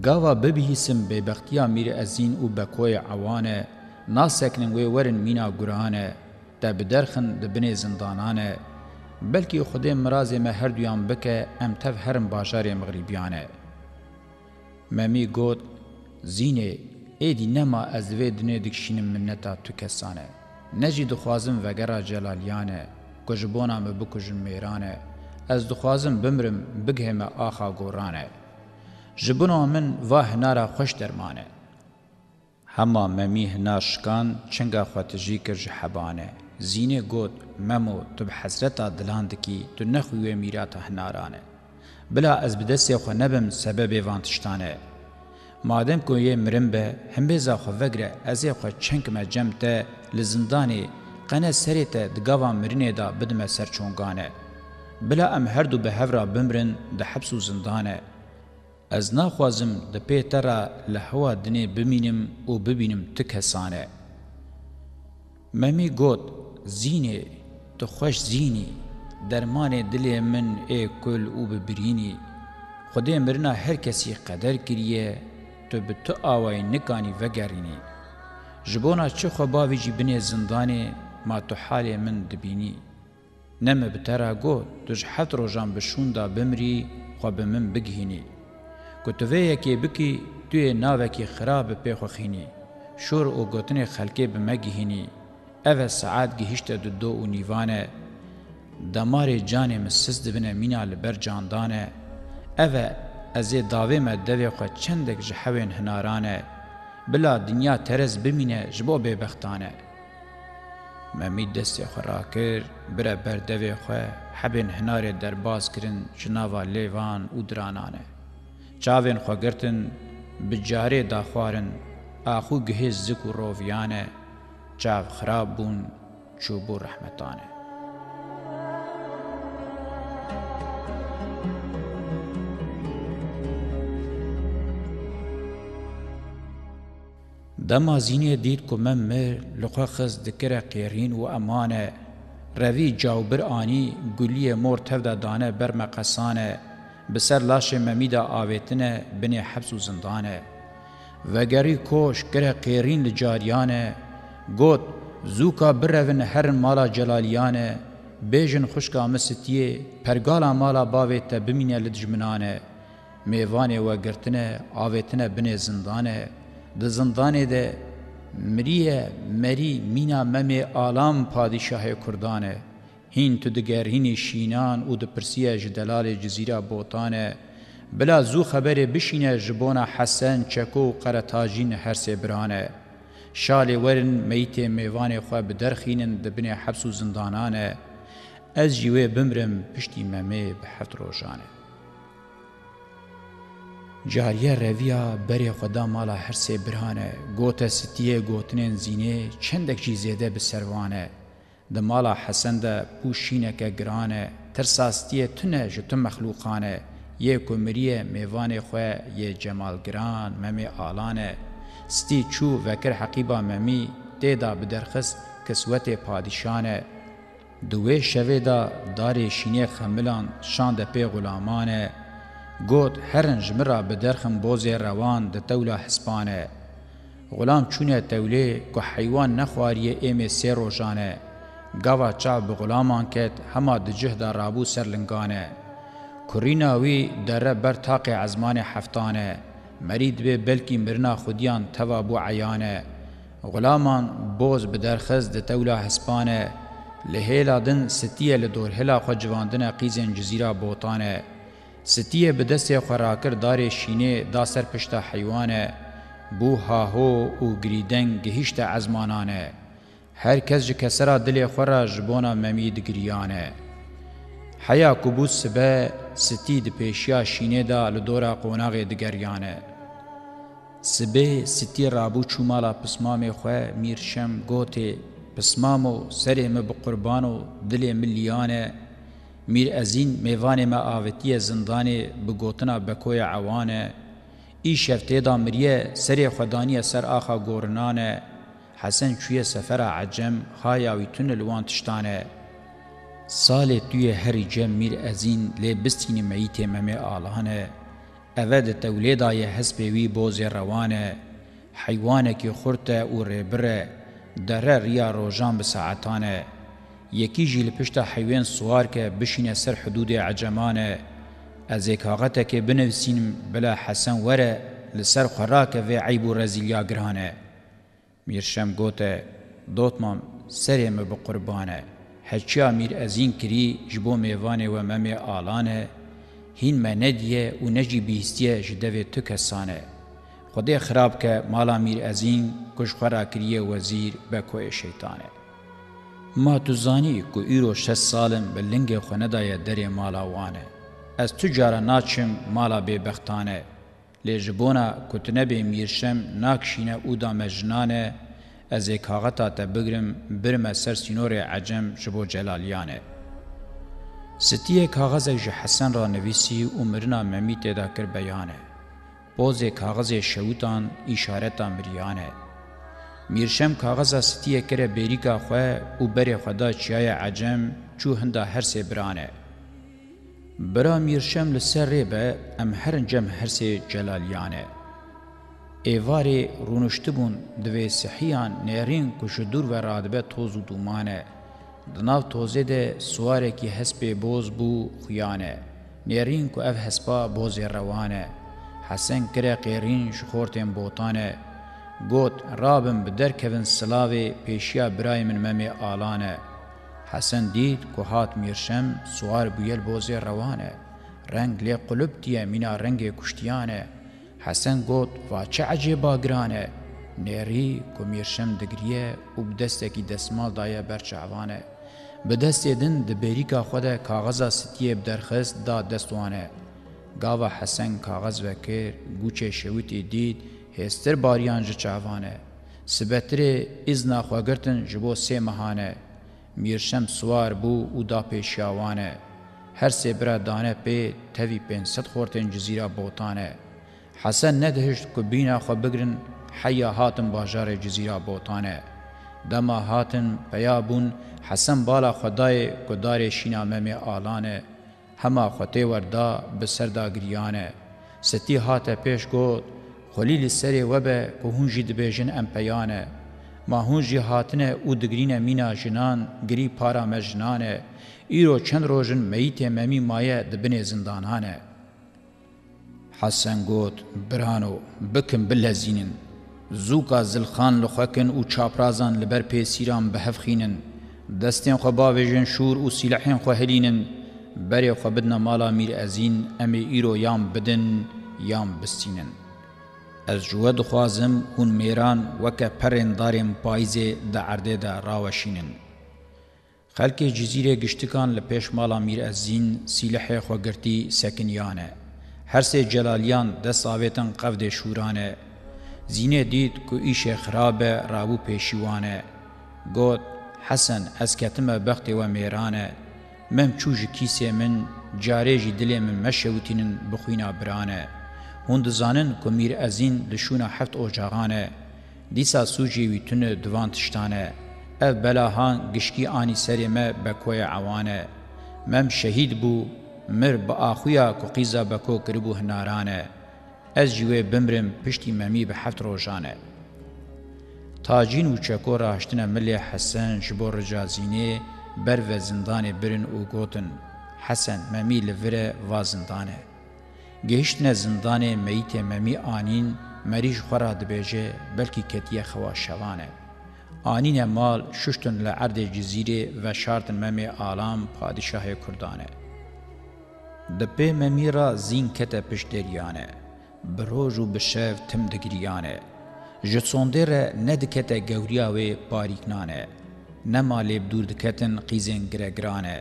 گاوا ببیسم به بختیا میر ازین او بکوی عوانه ناسکنن وی ورن مینا گرانه ده بدرخن ده بنی زندانانه بلکی خودی مرازی ما هر دویان بکه ام تف هرم باجار مغربیانه ممی گوت زینه ایدی نما از وی دنه دکشینم منتا تو کسانه نجی دخوازم وگرا جلالیانه کجبونا مه بکجن میرانه از دخوازم بمرم بگهم آخا گورانه جبونا من واه نارا خوش درمانه هما ممیه ناشکان چنگا خواتجی کر جحبانه زینه گوت ممو تو به حسرتا دلاند کی تو نخوی میراتا هنارانه بلا از بدستی خو نبم سبب وانتشتانه مادم کو یې مرم به هم زه خو وګره از خو چنک ما جمته لزندانی قنه سری ته د گاوا مرینه دا بدمه سر چونګانه بلا ام هر دو به هورا بمرن د حبس و زندانه از ناخوازم د پیترا له هوا دنی بمینم او ببینم تک حسانه ممی گوت زینه تو خوش زینی درمان دل من ای کل او ببرینی خدای مرنا هر کسی قدر کریه تو به تو آوائی نکانی وگرینی جبونا چه خواباوی جی بنی زندانی ما تو حال من دبینی نمه بترا گو تج حت روژان بشون دا بمری خواب من بگهینی کتوه یکی بکی توی ناوکی خراب پیخوخینی شور او گوتن خلکی بمگهینی اوه ساعت گهشت دو دو و نیوانه دمار جانم سز دبنه مینا لبر جاندانه اوه از داوی ما دوی خو چندک جحوین هنارانه بلا دنیا ترز بمینه جبو ببختانه ممی دستی خو را کر بره بر دوی خو حبین هنار درباز کرن جناوا لیوان و درانانه چاوین خو گرتن بجاره دا خوارن آخو گهیز زکو روویانه چاو خراب بون چوبو رحمتانه دما زینه دید که مم لقه خز دکره قیرین و امانه روی جاوبر آنی گلی مور تف دا دانه بر مقصانه بسر لاش ممی دا آویتنه بنی حبس و زندانه وگری کوش کره قیرین لجاریانه گوت زوکا برون هر مالا جلالیانه بیژن خوشکا مستیه پرگالا مالا باویت بمینه لدجمنانه میوانه و گرتنه آویتنه بنی زندانه د زندان ده مریه مری مینا ممی عالم پادشاه کردانه هین تو دگر هین شینان او د پرسیه جدلال جزیره بوتانه بلا زو خبر بشینه جبونا حسن چکو قرتاجین هر سه برانه شال ورن میت میوان خو به درخینن دبن حبس و زندانانه از جیوه بمرم پشتی ممی به هفت روزانه جاریه رویا بری خدا مالا هر سه برهانه گوت ستیه گوتنین زینه چندک جی زیده بسروانه د مالا حسن ده پوشینه که گرانه ترساستیه تنه جتو مخلوقانه یه کمریه میوان خواه یه جمال گران ممی آلانه ستی چو وکر حقیبا ممی تیدا بدرخست کسوت پادشانه دوی شوه دا داری شینه خملان شان ده پی غلامانه گوت هرن جمرا به درخم بوز روان د توله حسپانه غلام چونه توله کو حیوان نخواریه ایم سی روزانه گاوا چا به غلامان کت هما د جهدا رابو سرلنگانه کریناوی در بر تاق عزمان هفتانه مرید به بلکی مرنا خودیان توا بو عیانه غلامان بوز به درخز د توله حسپانه لهیلا دن ستیه لدور هلا خو جواندنه قیزن جزیره بوتانه ستیه به دست خوراکر داره شینه دا سر پشت حیوانه بو هاهو او گریدن گهیشت عزمانانه هر کس جه کسرا دل خورا جبونا ممید گریانه حیا کبوس به ستی د پیشیا شینه دا لدورا قوناغ دگریانه سبه ستی رابو چومالا پسمام خواه میرشم گوته پسمامو سره مبقربانو دل ملیانه میر ازین میوان ما آوتی زندانی بگوتنا بکوی عوانه ای شفته دا مریه سری خدانی سر آخا گورنانه حسن چوی سفر عجم خایاوی تون لوان تشتانه سال توی هری جم میر ازین لی بستین میت ممه آلانه اود تولیدای حسبوی بوز روانه حیوانه که خورته و ریبره دره ریا روژان به ساعتانه یکی جیل پشتا حیوین سوار که بشینه سر حدود عجمانه از اکاغتا که بنویسین بلا حسن وره لسر خورا که وی عیب و رزیلیا گرانه میرشم گوته دوتمام سرم بقربانه هچیا میر ازین کری جبو میوانه و ممی آلانه هین مندیه و نجی بیستیه جدوه تو کسانه خدای خراب که مالا میر ازین کش خورا کریه وزیر بکوه شیطانه ما تو زانی کو ایرو شش سالم به لنگ خوندای دری مالا وانه از تو جارا ناچم مالا بی بختانه لیجبونا کتنه بی میرشم ناکشینه او دا مجنانه از یک کاغتا تا بگرم برم سر سینور عجم شبو جلالیانه ستیه کاغذ جه حسن را نویسی و مرنا ممی تیدا کر بیانه بوز کاغذ شوتان اشارتا مریانه میرشم کاغذا ستیه کره بریکا خواه و بری خدا چیای عجم چو هنده هر سه برانه. برا میرشم لسر ریبه ام هر انجم هر سه جلالیانه. ایواری رونشتی بون دوی سحیان نیرین کشدور و رادبه توز و دومانه. دناو توزه ده سواره کی حسب بوز بو خویانه. نیرین کو اف حسبا بوز روانه. حسن کره قیرین شخورتن بوتانه. گوت رابم به درکوین سلاوی پیشیا برای من ممی آلانه. حسن دید که هات میرشم سوار بویل بوزی روانه. رنگ لی قلوب دیه مینا رنگ کشتیانه. حسن گوت و چه عجیبا گرانه. نری که میرشم دگریه و بدستکی دستمال دایه برچعوانه. بدستی دن دبریکا خود کاغذا ستیه بدرخست دا دستوانه. گاوه حسن کاغذ وکر گوچه شویتی دید هستر باریان جه چاوانه سبتری ازنا خواگرتن جبو سه مهانه میرشم سوار بو او دا پیشیاوانه هر سه برا دانه پی تاوی پین ست خورتن جزیره بوتانه حسن ندهشت که بینا خوا بگرن حیا هاتن باجار جزیره بوتانه دما هاتن پیابون حسن بالا خدای کدار شینامم آلانه هما خطه وردا بسردا گریانه ستی هات پیش گوت خلیل سری و به که هون جی دبیجن ام پیانه ما هون جی هاتنه او دگرینه مینا جنان گری پارا مجنانه ایرو چند روژن میت ممی مایه دبنه زندانانه حسن گوت برانو بکم بلزینن زوکا زلخان لخوکن او چاپرازان لبر پیسیران بهفخینن دستین خو باویژن شور او سلاحین خو هلینن بری خو بدنا مالا میر ازین امی ایرو یام بدن یام بستینن از جوه دخوازم هون میران وکه پرین داریم پایزه ده عرده ده راوشینن. خلک جزیره گشتکان لپیش مالا میر از زین سیلح خوگرتی سکنیانه. هر سه جلالیان ده ثابتن قفد شورانه. زینه دید که ایش خرابه رابو پیشیوانه. گوت حسن از کتم بخت و میرانه. مم چوج کیسه من جاره جی دل من مشوتینن بخوینا برانه. هون دزانن که میر ازین لشونه هفت اوجاغانه دیسا سوجی ویتونه دوان تشتانه اف بلاهان گشکی آنی سری ما بکوی عوانه مم شهید بو مر با آخویا که قیزا بکو کربو هنارانه از جوی بمرم پشتی ممی به هفت روزانه تاجین و چکو راهشتنه ملی حسن جبو رجازینه بر و زندان برن او گوتن حسن ممی لوره و زندانه گەیشتنە زندانێ مەیتێ مەمی ئانین مەریژ خۆرا دەبێژێ بەلکی کەتیە خەوا شەوانە. ئانینە ماڵ شوشتن لە ئەردێ جززیرێ و شارتن مەمێ ئالام پادشاهێ کوردانە. دەپێ مەمیرا زین کەتە پشتێریانە، برۆژ و بشەو تم دەگریانە، ji sondêre nedikete gewriya wê parîknan e. Nema lêb dûr diketin qîzên giregiran e.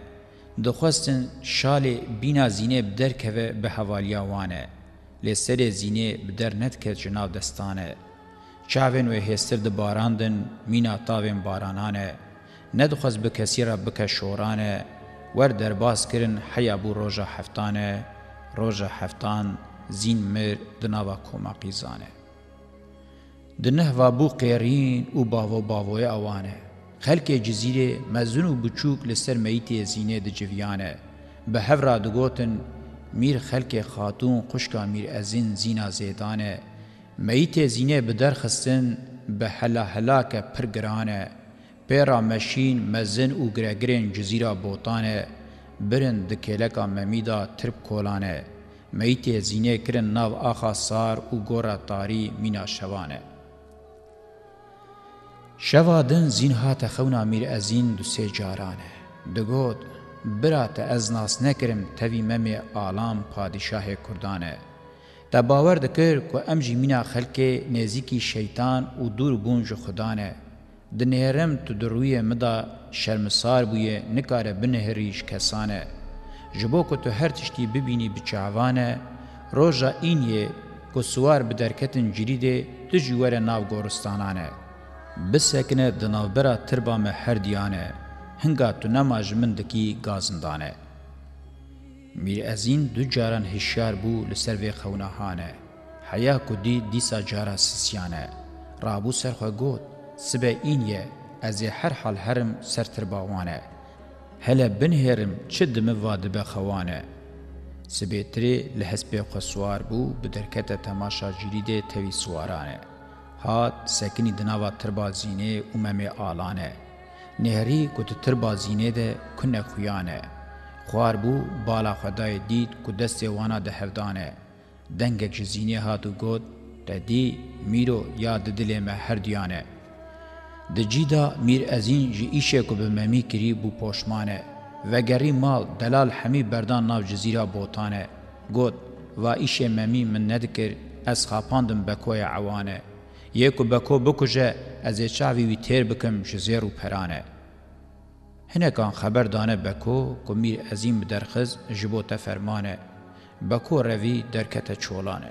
دخواستن شال بینا زینه بدر که به حوالیا وانه لسر زینه بدر ند که جناب دستانه چاوین و هستر د باراندن مینا تاوین بارانانه ندخواست به کسی را بکه شورانه ور در باز کرن حیا بو روژا هفتانه روژا هفتان زین مر دناوا کوماقیزانه دنه و بو قیرین و باو باوی اوانه خلک جزیره مزن و بچوک لسر میتی زینه د جویانه به هفرا دگوتن میر خلک خاتون خوشکا میر ازین زینا زیدانه میت زینه بدر خستن به هلا هلا که پرگرانه پیرا مشین مزن و گرگرین جزیره بوتانه برن دکلکا ممیدا ترب کولانه میت زینه کرن ناو آخا سار و گورا تاری مینا شوانه شوا دن زین هات خونا میر ازین دو سه جارانه دگوت برات از ناس نکرم توی ممی آلام پادشاه کردانه تا باور دکر که ام جیمینا خلک نزیکی شیطان و دور بونج خدانه د نهرم تو دروی مدا شرمسار بویه نکاره بنهریش کسانه جبو که تو هر تشتی ببینی بچعوانه روژا اینیه که سوار بدرکتن جریده تجوار ناو گورستانانه بسکنه د نوبرا تربا مه هر دیانه هنگا تو نماج من دکی گازندانه میر ازین دو جاران هشیار بو لسر وی خونهانه حیا کدی دیسا جارا سسیانه رابو سر خو گوت سبه این یه از هر حال هرم سر ترباوانه هله بنهرم چد مواده بخوانه سبیتری لحسب خسوار بو بدرکت تماشا جریده توی سوارانه hat sekinî dinava tirbazinê û memê alan e. Neherî ku tu tirbazinê de kune xuyan e. Xwar bû bala xwedayê dît ku destê wana di hevdan e. Dengek ji zînê hat û got te dî mîro ya di dilê me her duyan e. Di cîda mîr ezîn ji îşê ku bi memî kirî bû poşman e. Vegerî mal delal hemî berdan nav ji zîra botan e. Got va îşê memî min nedikir ez xapandim bekoya ewan e. یکو بکو بکوجه از چاوی وی تیر بکم شزیر و پرانه. هنکان خبر دانه بکو که میر عظیم درخز جبوت فرمانه بکو روی درکت چولانه.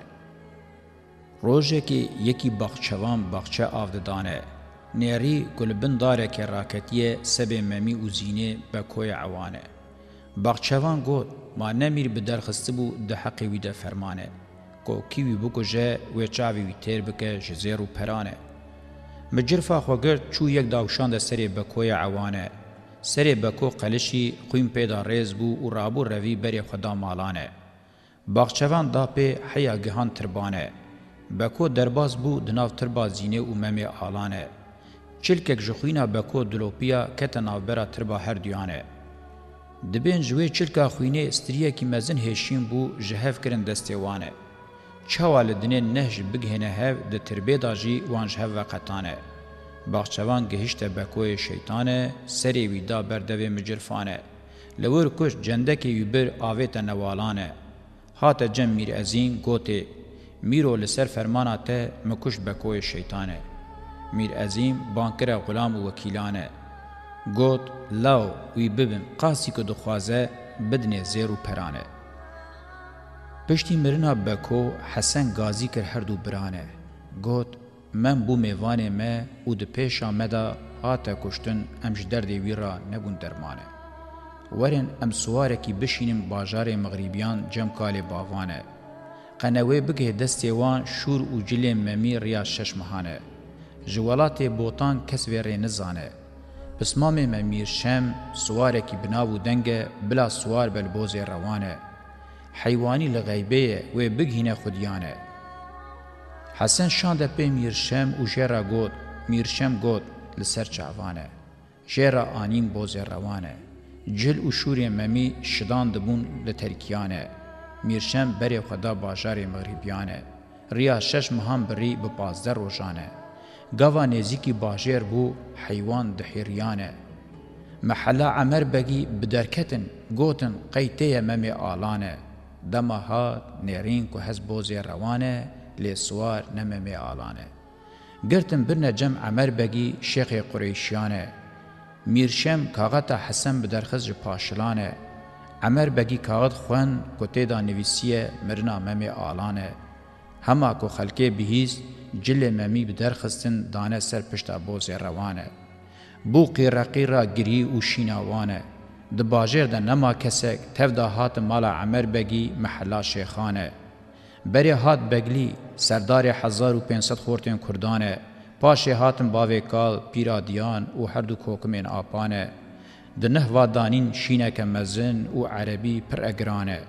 روژه که یکی بخچوان بخچه آفددانه نری گلبن داره که راکتیه سب ممی و زینه بکوی عوانه. بخچوان گوت ما نمیر بدرخسته بو ده حقی وی ده فرمانه. کو کیوی بکوژه و چاوی وی تیر بکه جزیر و پرانه مجرفا خوګر چو یک داوشان د سری بکوی عوانه سری بکو قلشی قیم پیدا ریز بو او رابو روی بری خدا مالانه باغچوان دا په حیا گهان تربانه بکو درباز بو دناو ترباز زینه او ممی آلانه چلکک جخوینا بکو دلوپیا کت ناوبرا تربا هر دیانه دبین جوی چلکا خوینه استریه کی مزن هشین بو جهف کرن دستیوانه چاوا لدنه نهج بگهنه هف ده تربیدا جی وانج هف وقتانه. باخچوان گهشت بکوی شیطانه سری ویدا بردوی مجرفانه. لور کش جندکی یبر آویت نوالانه. هات جم میر ازین گوته میرو لسر فرمانا ته مکش بکوی شیطانه. میر ازیم بانکر غلام و وکیلانه. گوت لاو وی ببم قاسی که دخوازه بدنه زیرو پرانه. پشتی مرنا بکو حسن گازی کر هر دو برانه گوت من بو میوانه ما او د پیشا مدا هاتا کشتن امج دردی ویرا نبون درمانه ورن ام سواره کی بشینم باجار مغربیان جم کال باوانه قنوه بگه دستی وان شور او جلی ممی ریا شش مهانه جوالات بوتان کس ویره نزانه بسمام ممیر شم سواره کی بناو دنگه بلا سوار بلبوز روانه حیوانی لغیبه و بگینه خودیانه. حسن شانده پی میرشم و جرا گود، میرشم گود لسر چاوانه. جرا آنیم بوز روانه. جل و شوری ممی شدان دبون لترکیانه. میرشم بری خدا باجار مغربیانه. ریا شش مهم بری به پازده روشانه. گاوا نزیکی باجر بو حیوان دحیریانه. محله عمر بگی بدرکتن گوتن قیته ممی آلانه. dema hat nêrîn ku hez bozê rewan e lê siwar neme mê alan e girtin birne cem Emer Begî şêxê Qureyşiyan e Mîrşem kaxeta Hesen bi derxiz ji paşilan e Emer Begî kaxet xwen ku têda nivîsiye mirina memê alan e hema ku xelkê bihîst cilê memî bi derxistin dane ser pişta bozê rewan e bû qîreqî ra girî û şîna wan e د باجر د نما کسک تف ده هات مالا عمر بگی محلا شیخانه بری هات بگلی سردار 1500 خورتین کردانه پاشه هاتم باوی کال پیرادیان او هر دو کوکمین آپانه د نه وادانین شینک مزن او عربی پر اگرانه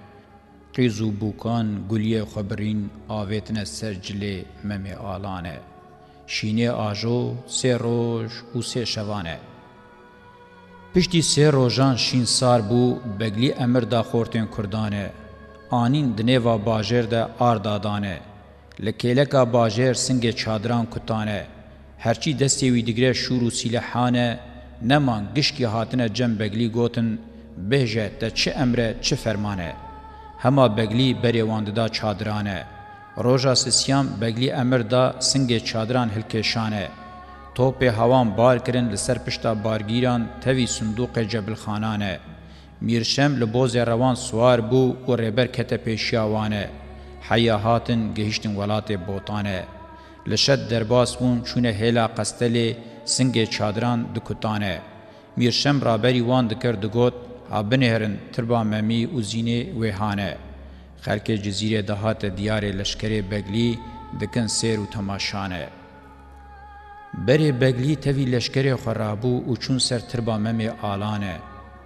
قیز و بوکان گلی خبرین آویتن سرجلی ممی آلانه شینه آجو سه روش و سه شوانه پشتی سه روژان شین سار بو بگلی امر دا خورتین کردانه آنین دنیوا باجر ده آر دادانه لکیلکا باجر سنگ چادران کتانه هرچی دستی وی دیگره شور و سیلحانه نمان گشکی هاتنه جم بگلی گوتن بهجه ده چه امره چه فرمانه هما بگلی بریوانده دا چادرانه روژا سسیام بگلی امر دا سنگ چادران هلکشانه توپ هوان بار کرن لسر پشتا بارگیران توی صندوق جبل خانانه میرشم لبوز روان سوار بو و ریبر کت پیشیاوانه حیا هاتن گهشتن ولات بوتانه لشد درباس بون چونه هیلا قستلی سنگ چادران دکتانه میرشم رابری وان دکر دگوت هابنهرن تربا ممی و زینه ویهانه خلک جزیره دهات دیار لشکر بگلی دکن سیر و تماشانه بری بگلی تەوی لەشکری خەرابوو و چون سەر تربا مەمێ ئالانە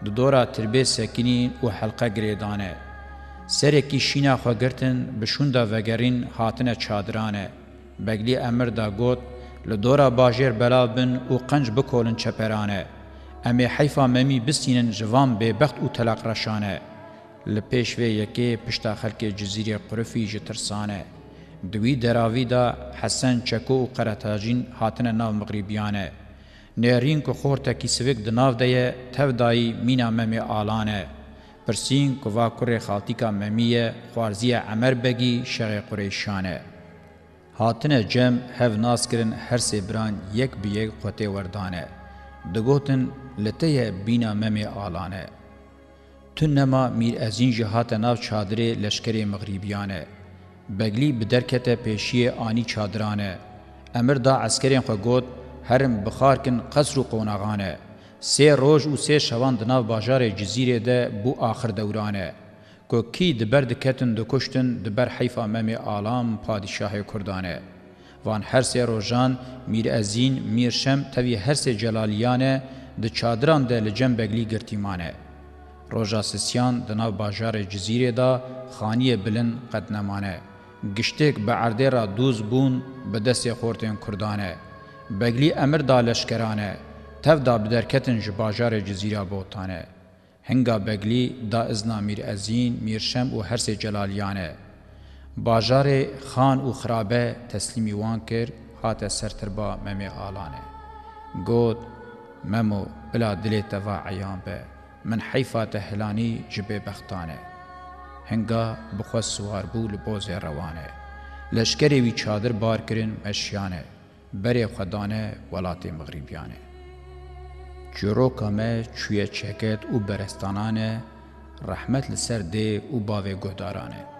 دودۆرا تربێ سەکینین و حەلقە گرێدانە سەرێکی شینا خۆگرتن بشوندا ڤەگەرین هاتنە چادرانە بەگلی ئەمردا گوت لە دۆرا باژێر بەلا بن و قەنج بکۆلن چەپەرانە ئەمێ حیفا مەمی بستینن ژوان بێبەخت و تەلاقڕەشانە لە پێشوێ یەکێ پشتا خەلکێ جززیری قرفی ژ ترسانە دوی دراوی دا حسن چکو و قرتاجین هاتنه ناو مغربیانه. نهرین که خورتا کی سوک دناو دایه تف دایی مینا ممی آلانه. پرسین که واکر خالتیکا ممیه خوارزی عمر بگی شغ قریشانه. هاتنه جم هف ناس کرن هر سی بران یک بیگ قطه وردانه. دگوتن لطه بینا ممی آلانه. تنما میر ازین جهات ناو چادر لشکر مغربیانه. بگلی بدرکته پیشی آنی چادرانه امر دا عسکرین خو گوت هرم بخارکن قصر و قوناغانه سه روز و سه شوان دناو باجار جزیره ده بو آخر دورانه کو کی دبر دکتن دکشتن دبر حیفا ممی آلام پادشاه کردانه وان هر سه روزان میر ازین میر شم توی هر سه جلالیانه د چادران ده لجن بگلی گرتیمانه روزا سسیان دناو باجار جزیره ده خانی بلن قدنمانه گشتێک بە ئەردێرا دووز بوون بە دەستێ خۆرتێن کوردانە بەگلی ئەمردا لەشکرانە تەفدا بدەرکەتن ji bajarê cizîra botane hinga beglî da izna mîr ezîn mîrşem û hersê celaliyan e bajarê xan û xirabe teslîmî wan kir hate sertirba memê alan e got memo bila dilê teva eyan be min heyfa te hilanî ji bêbextan e هنگا بخوا سوار بو لبوز روانه لشکری وی چادر بار کرن مشیانه بری خدانه ولات مغربیانه چروکا مه چویه چکت و برستانانه رحمت لسر دی و باوه گهدارانه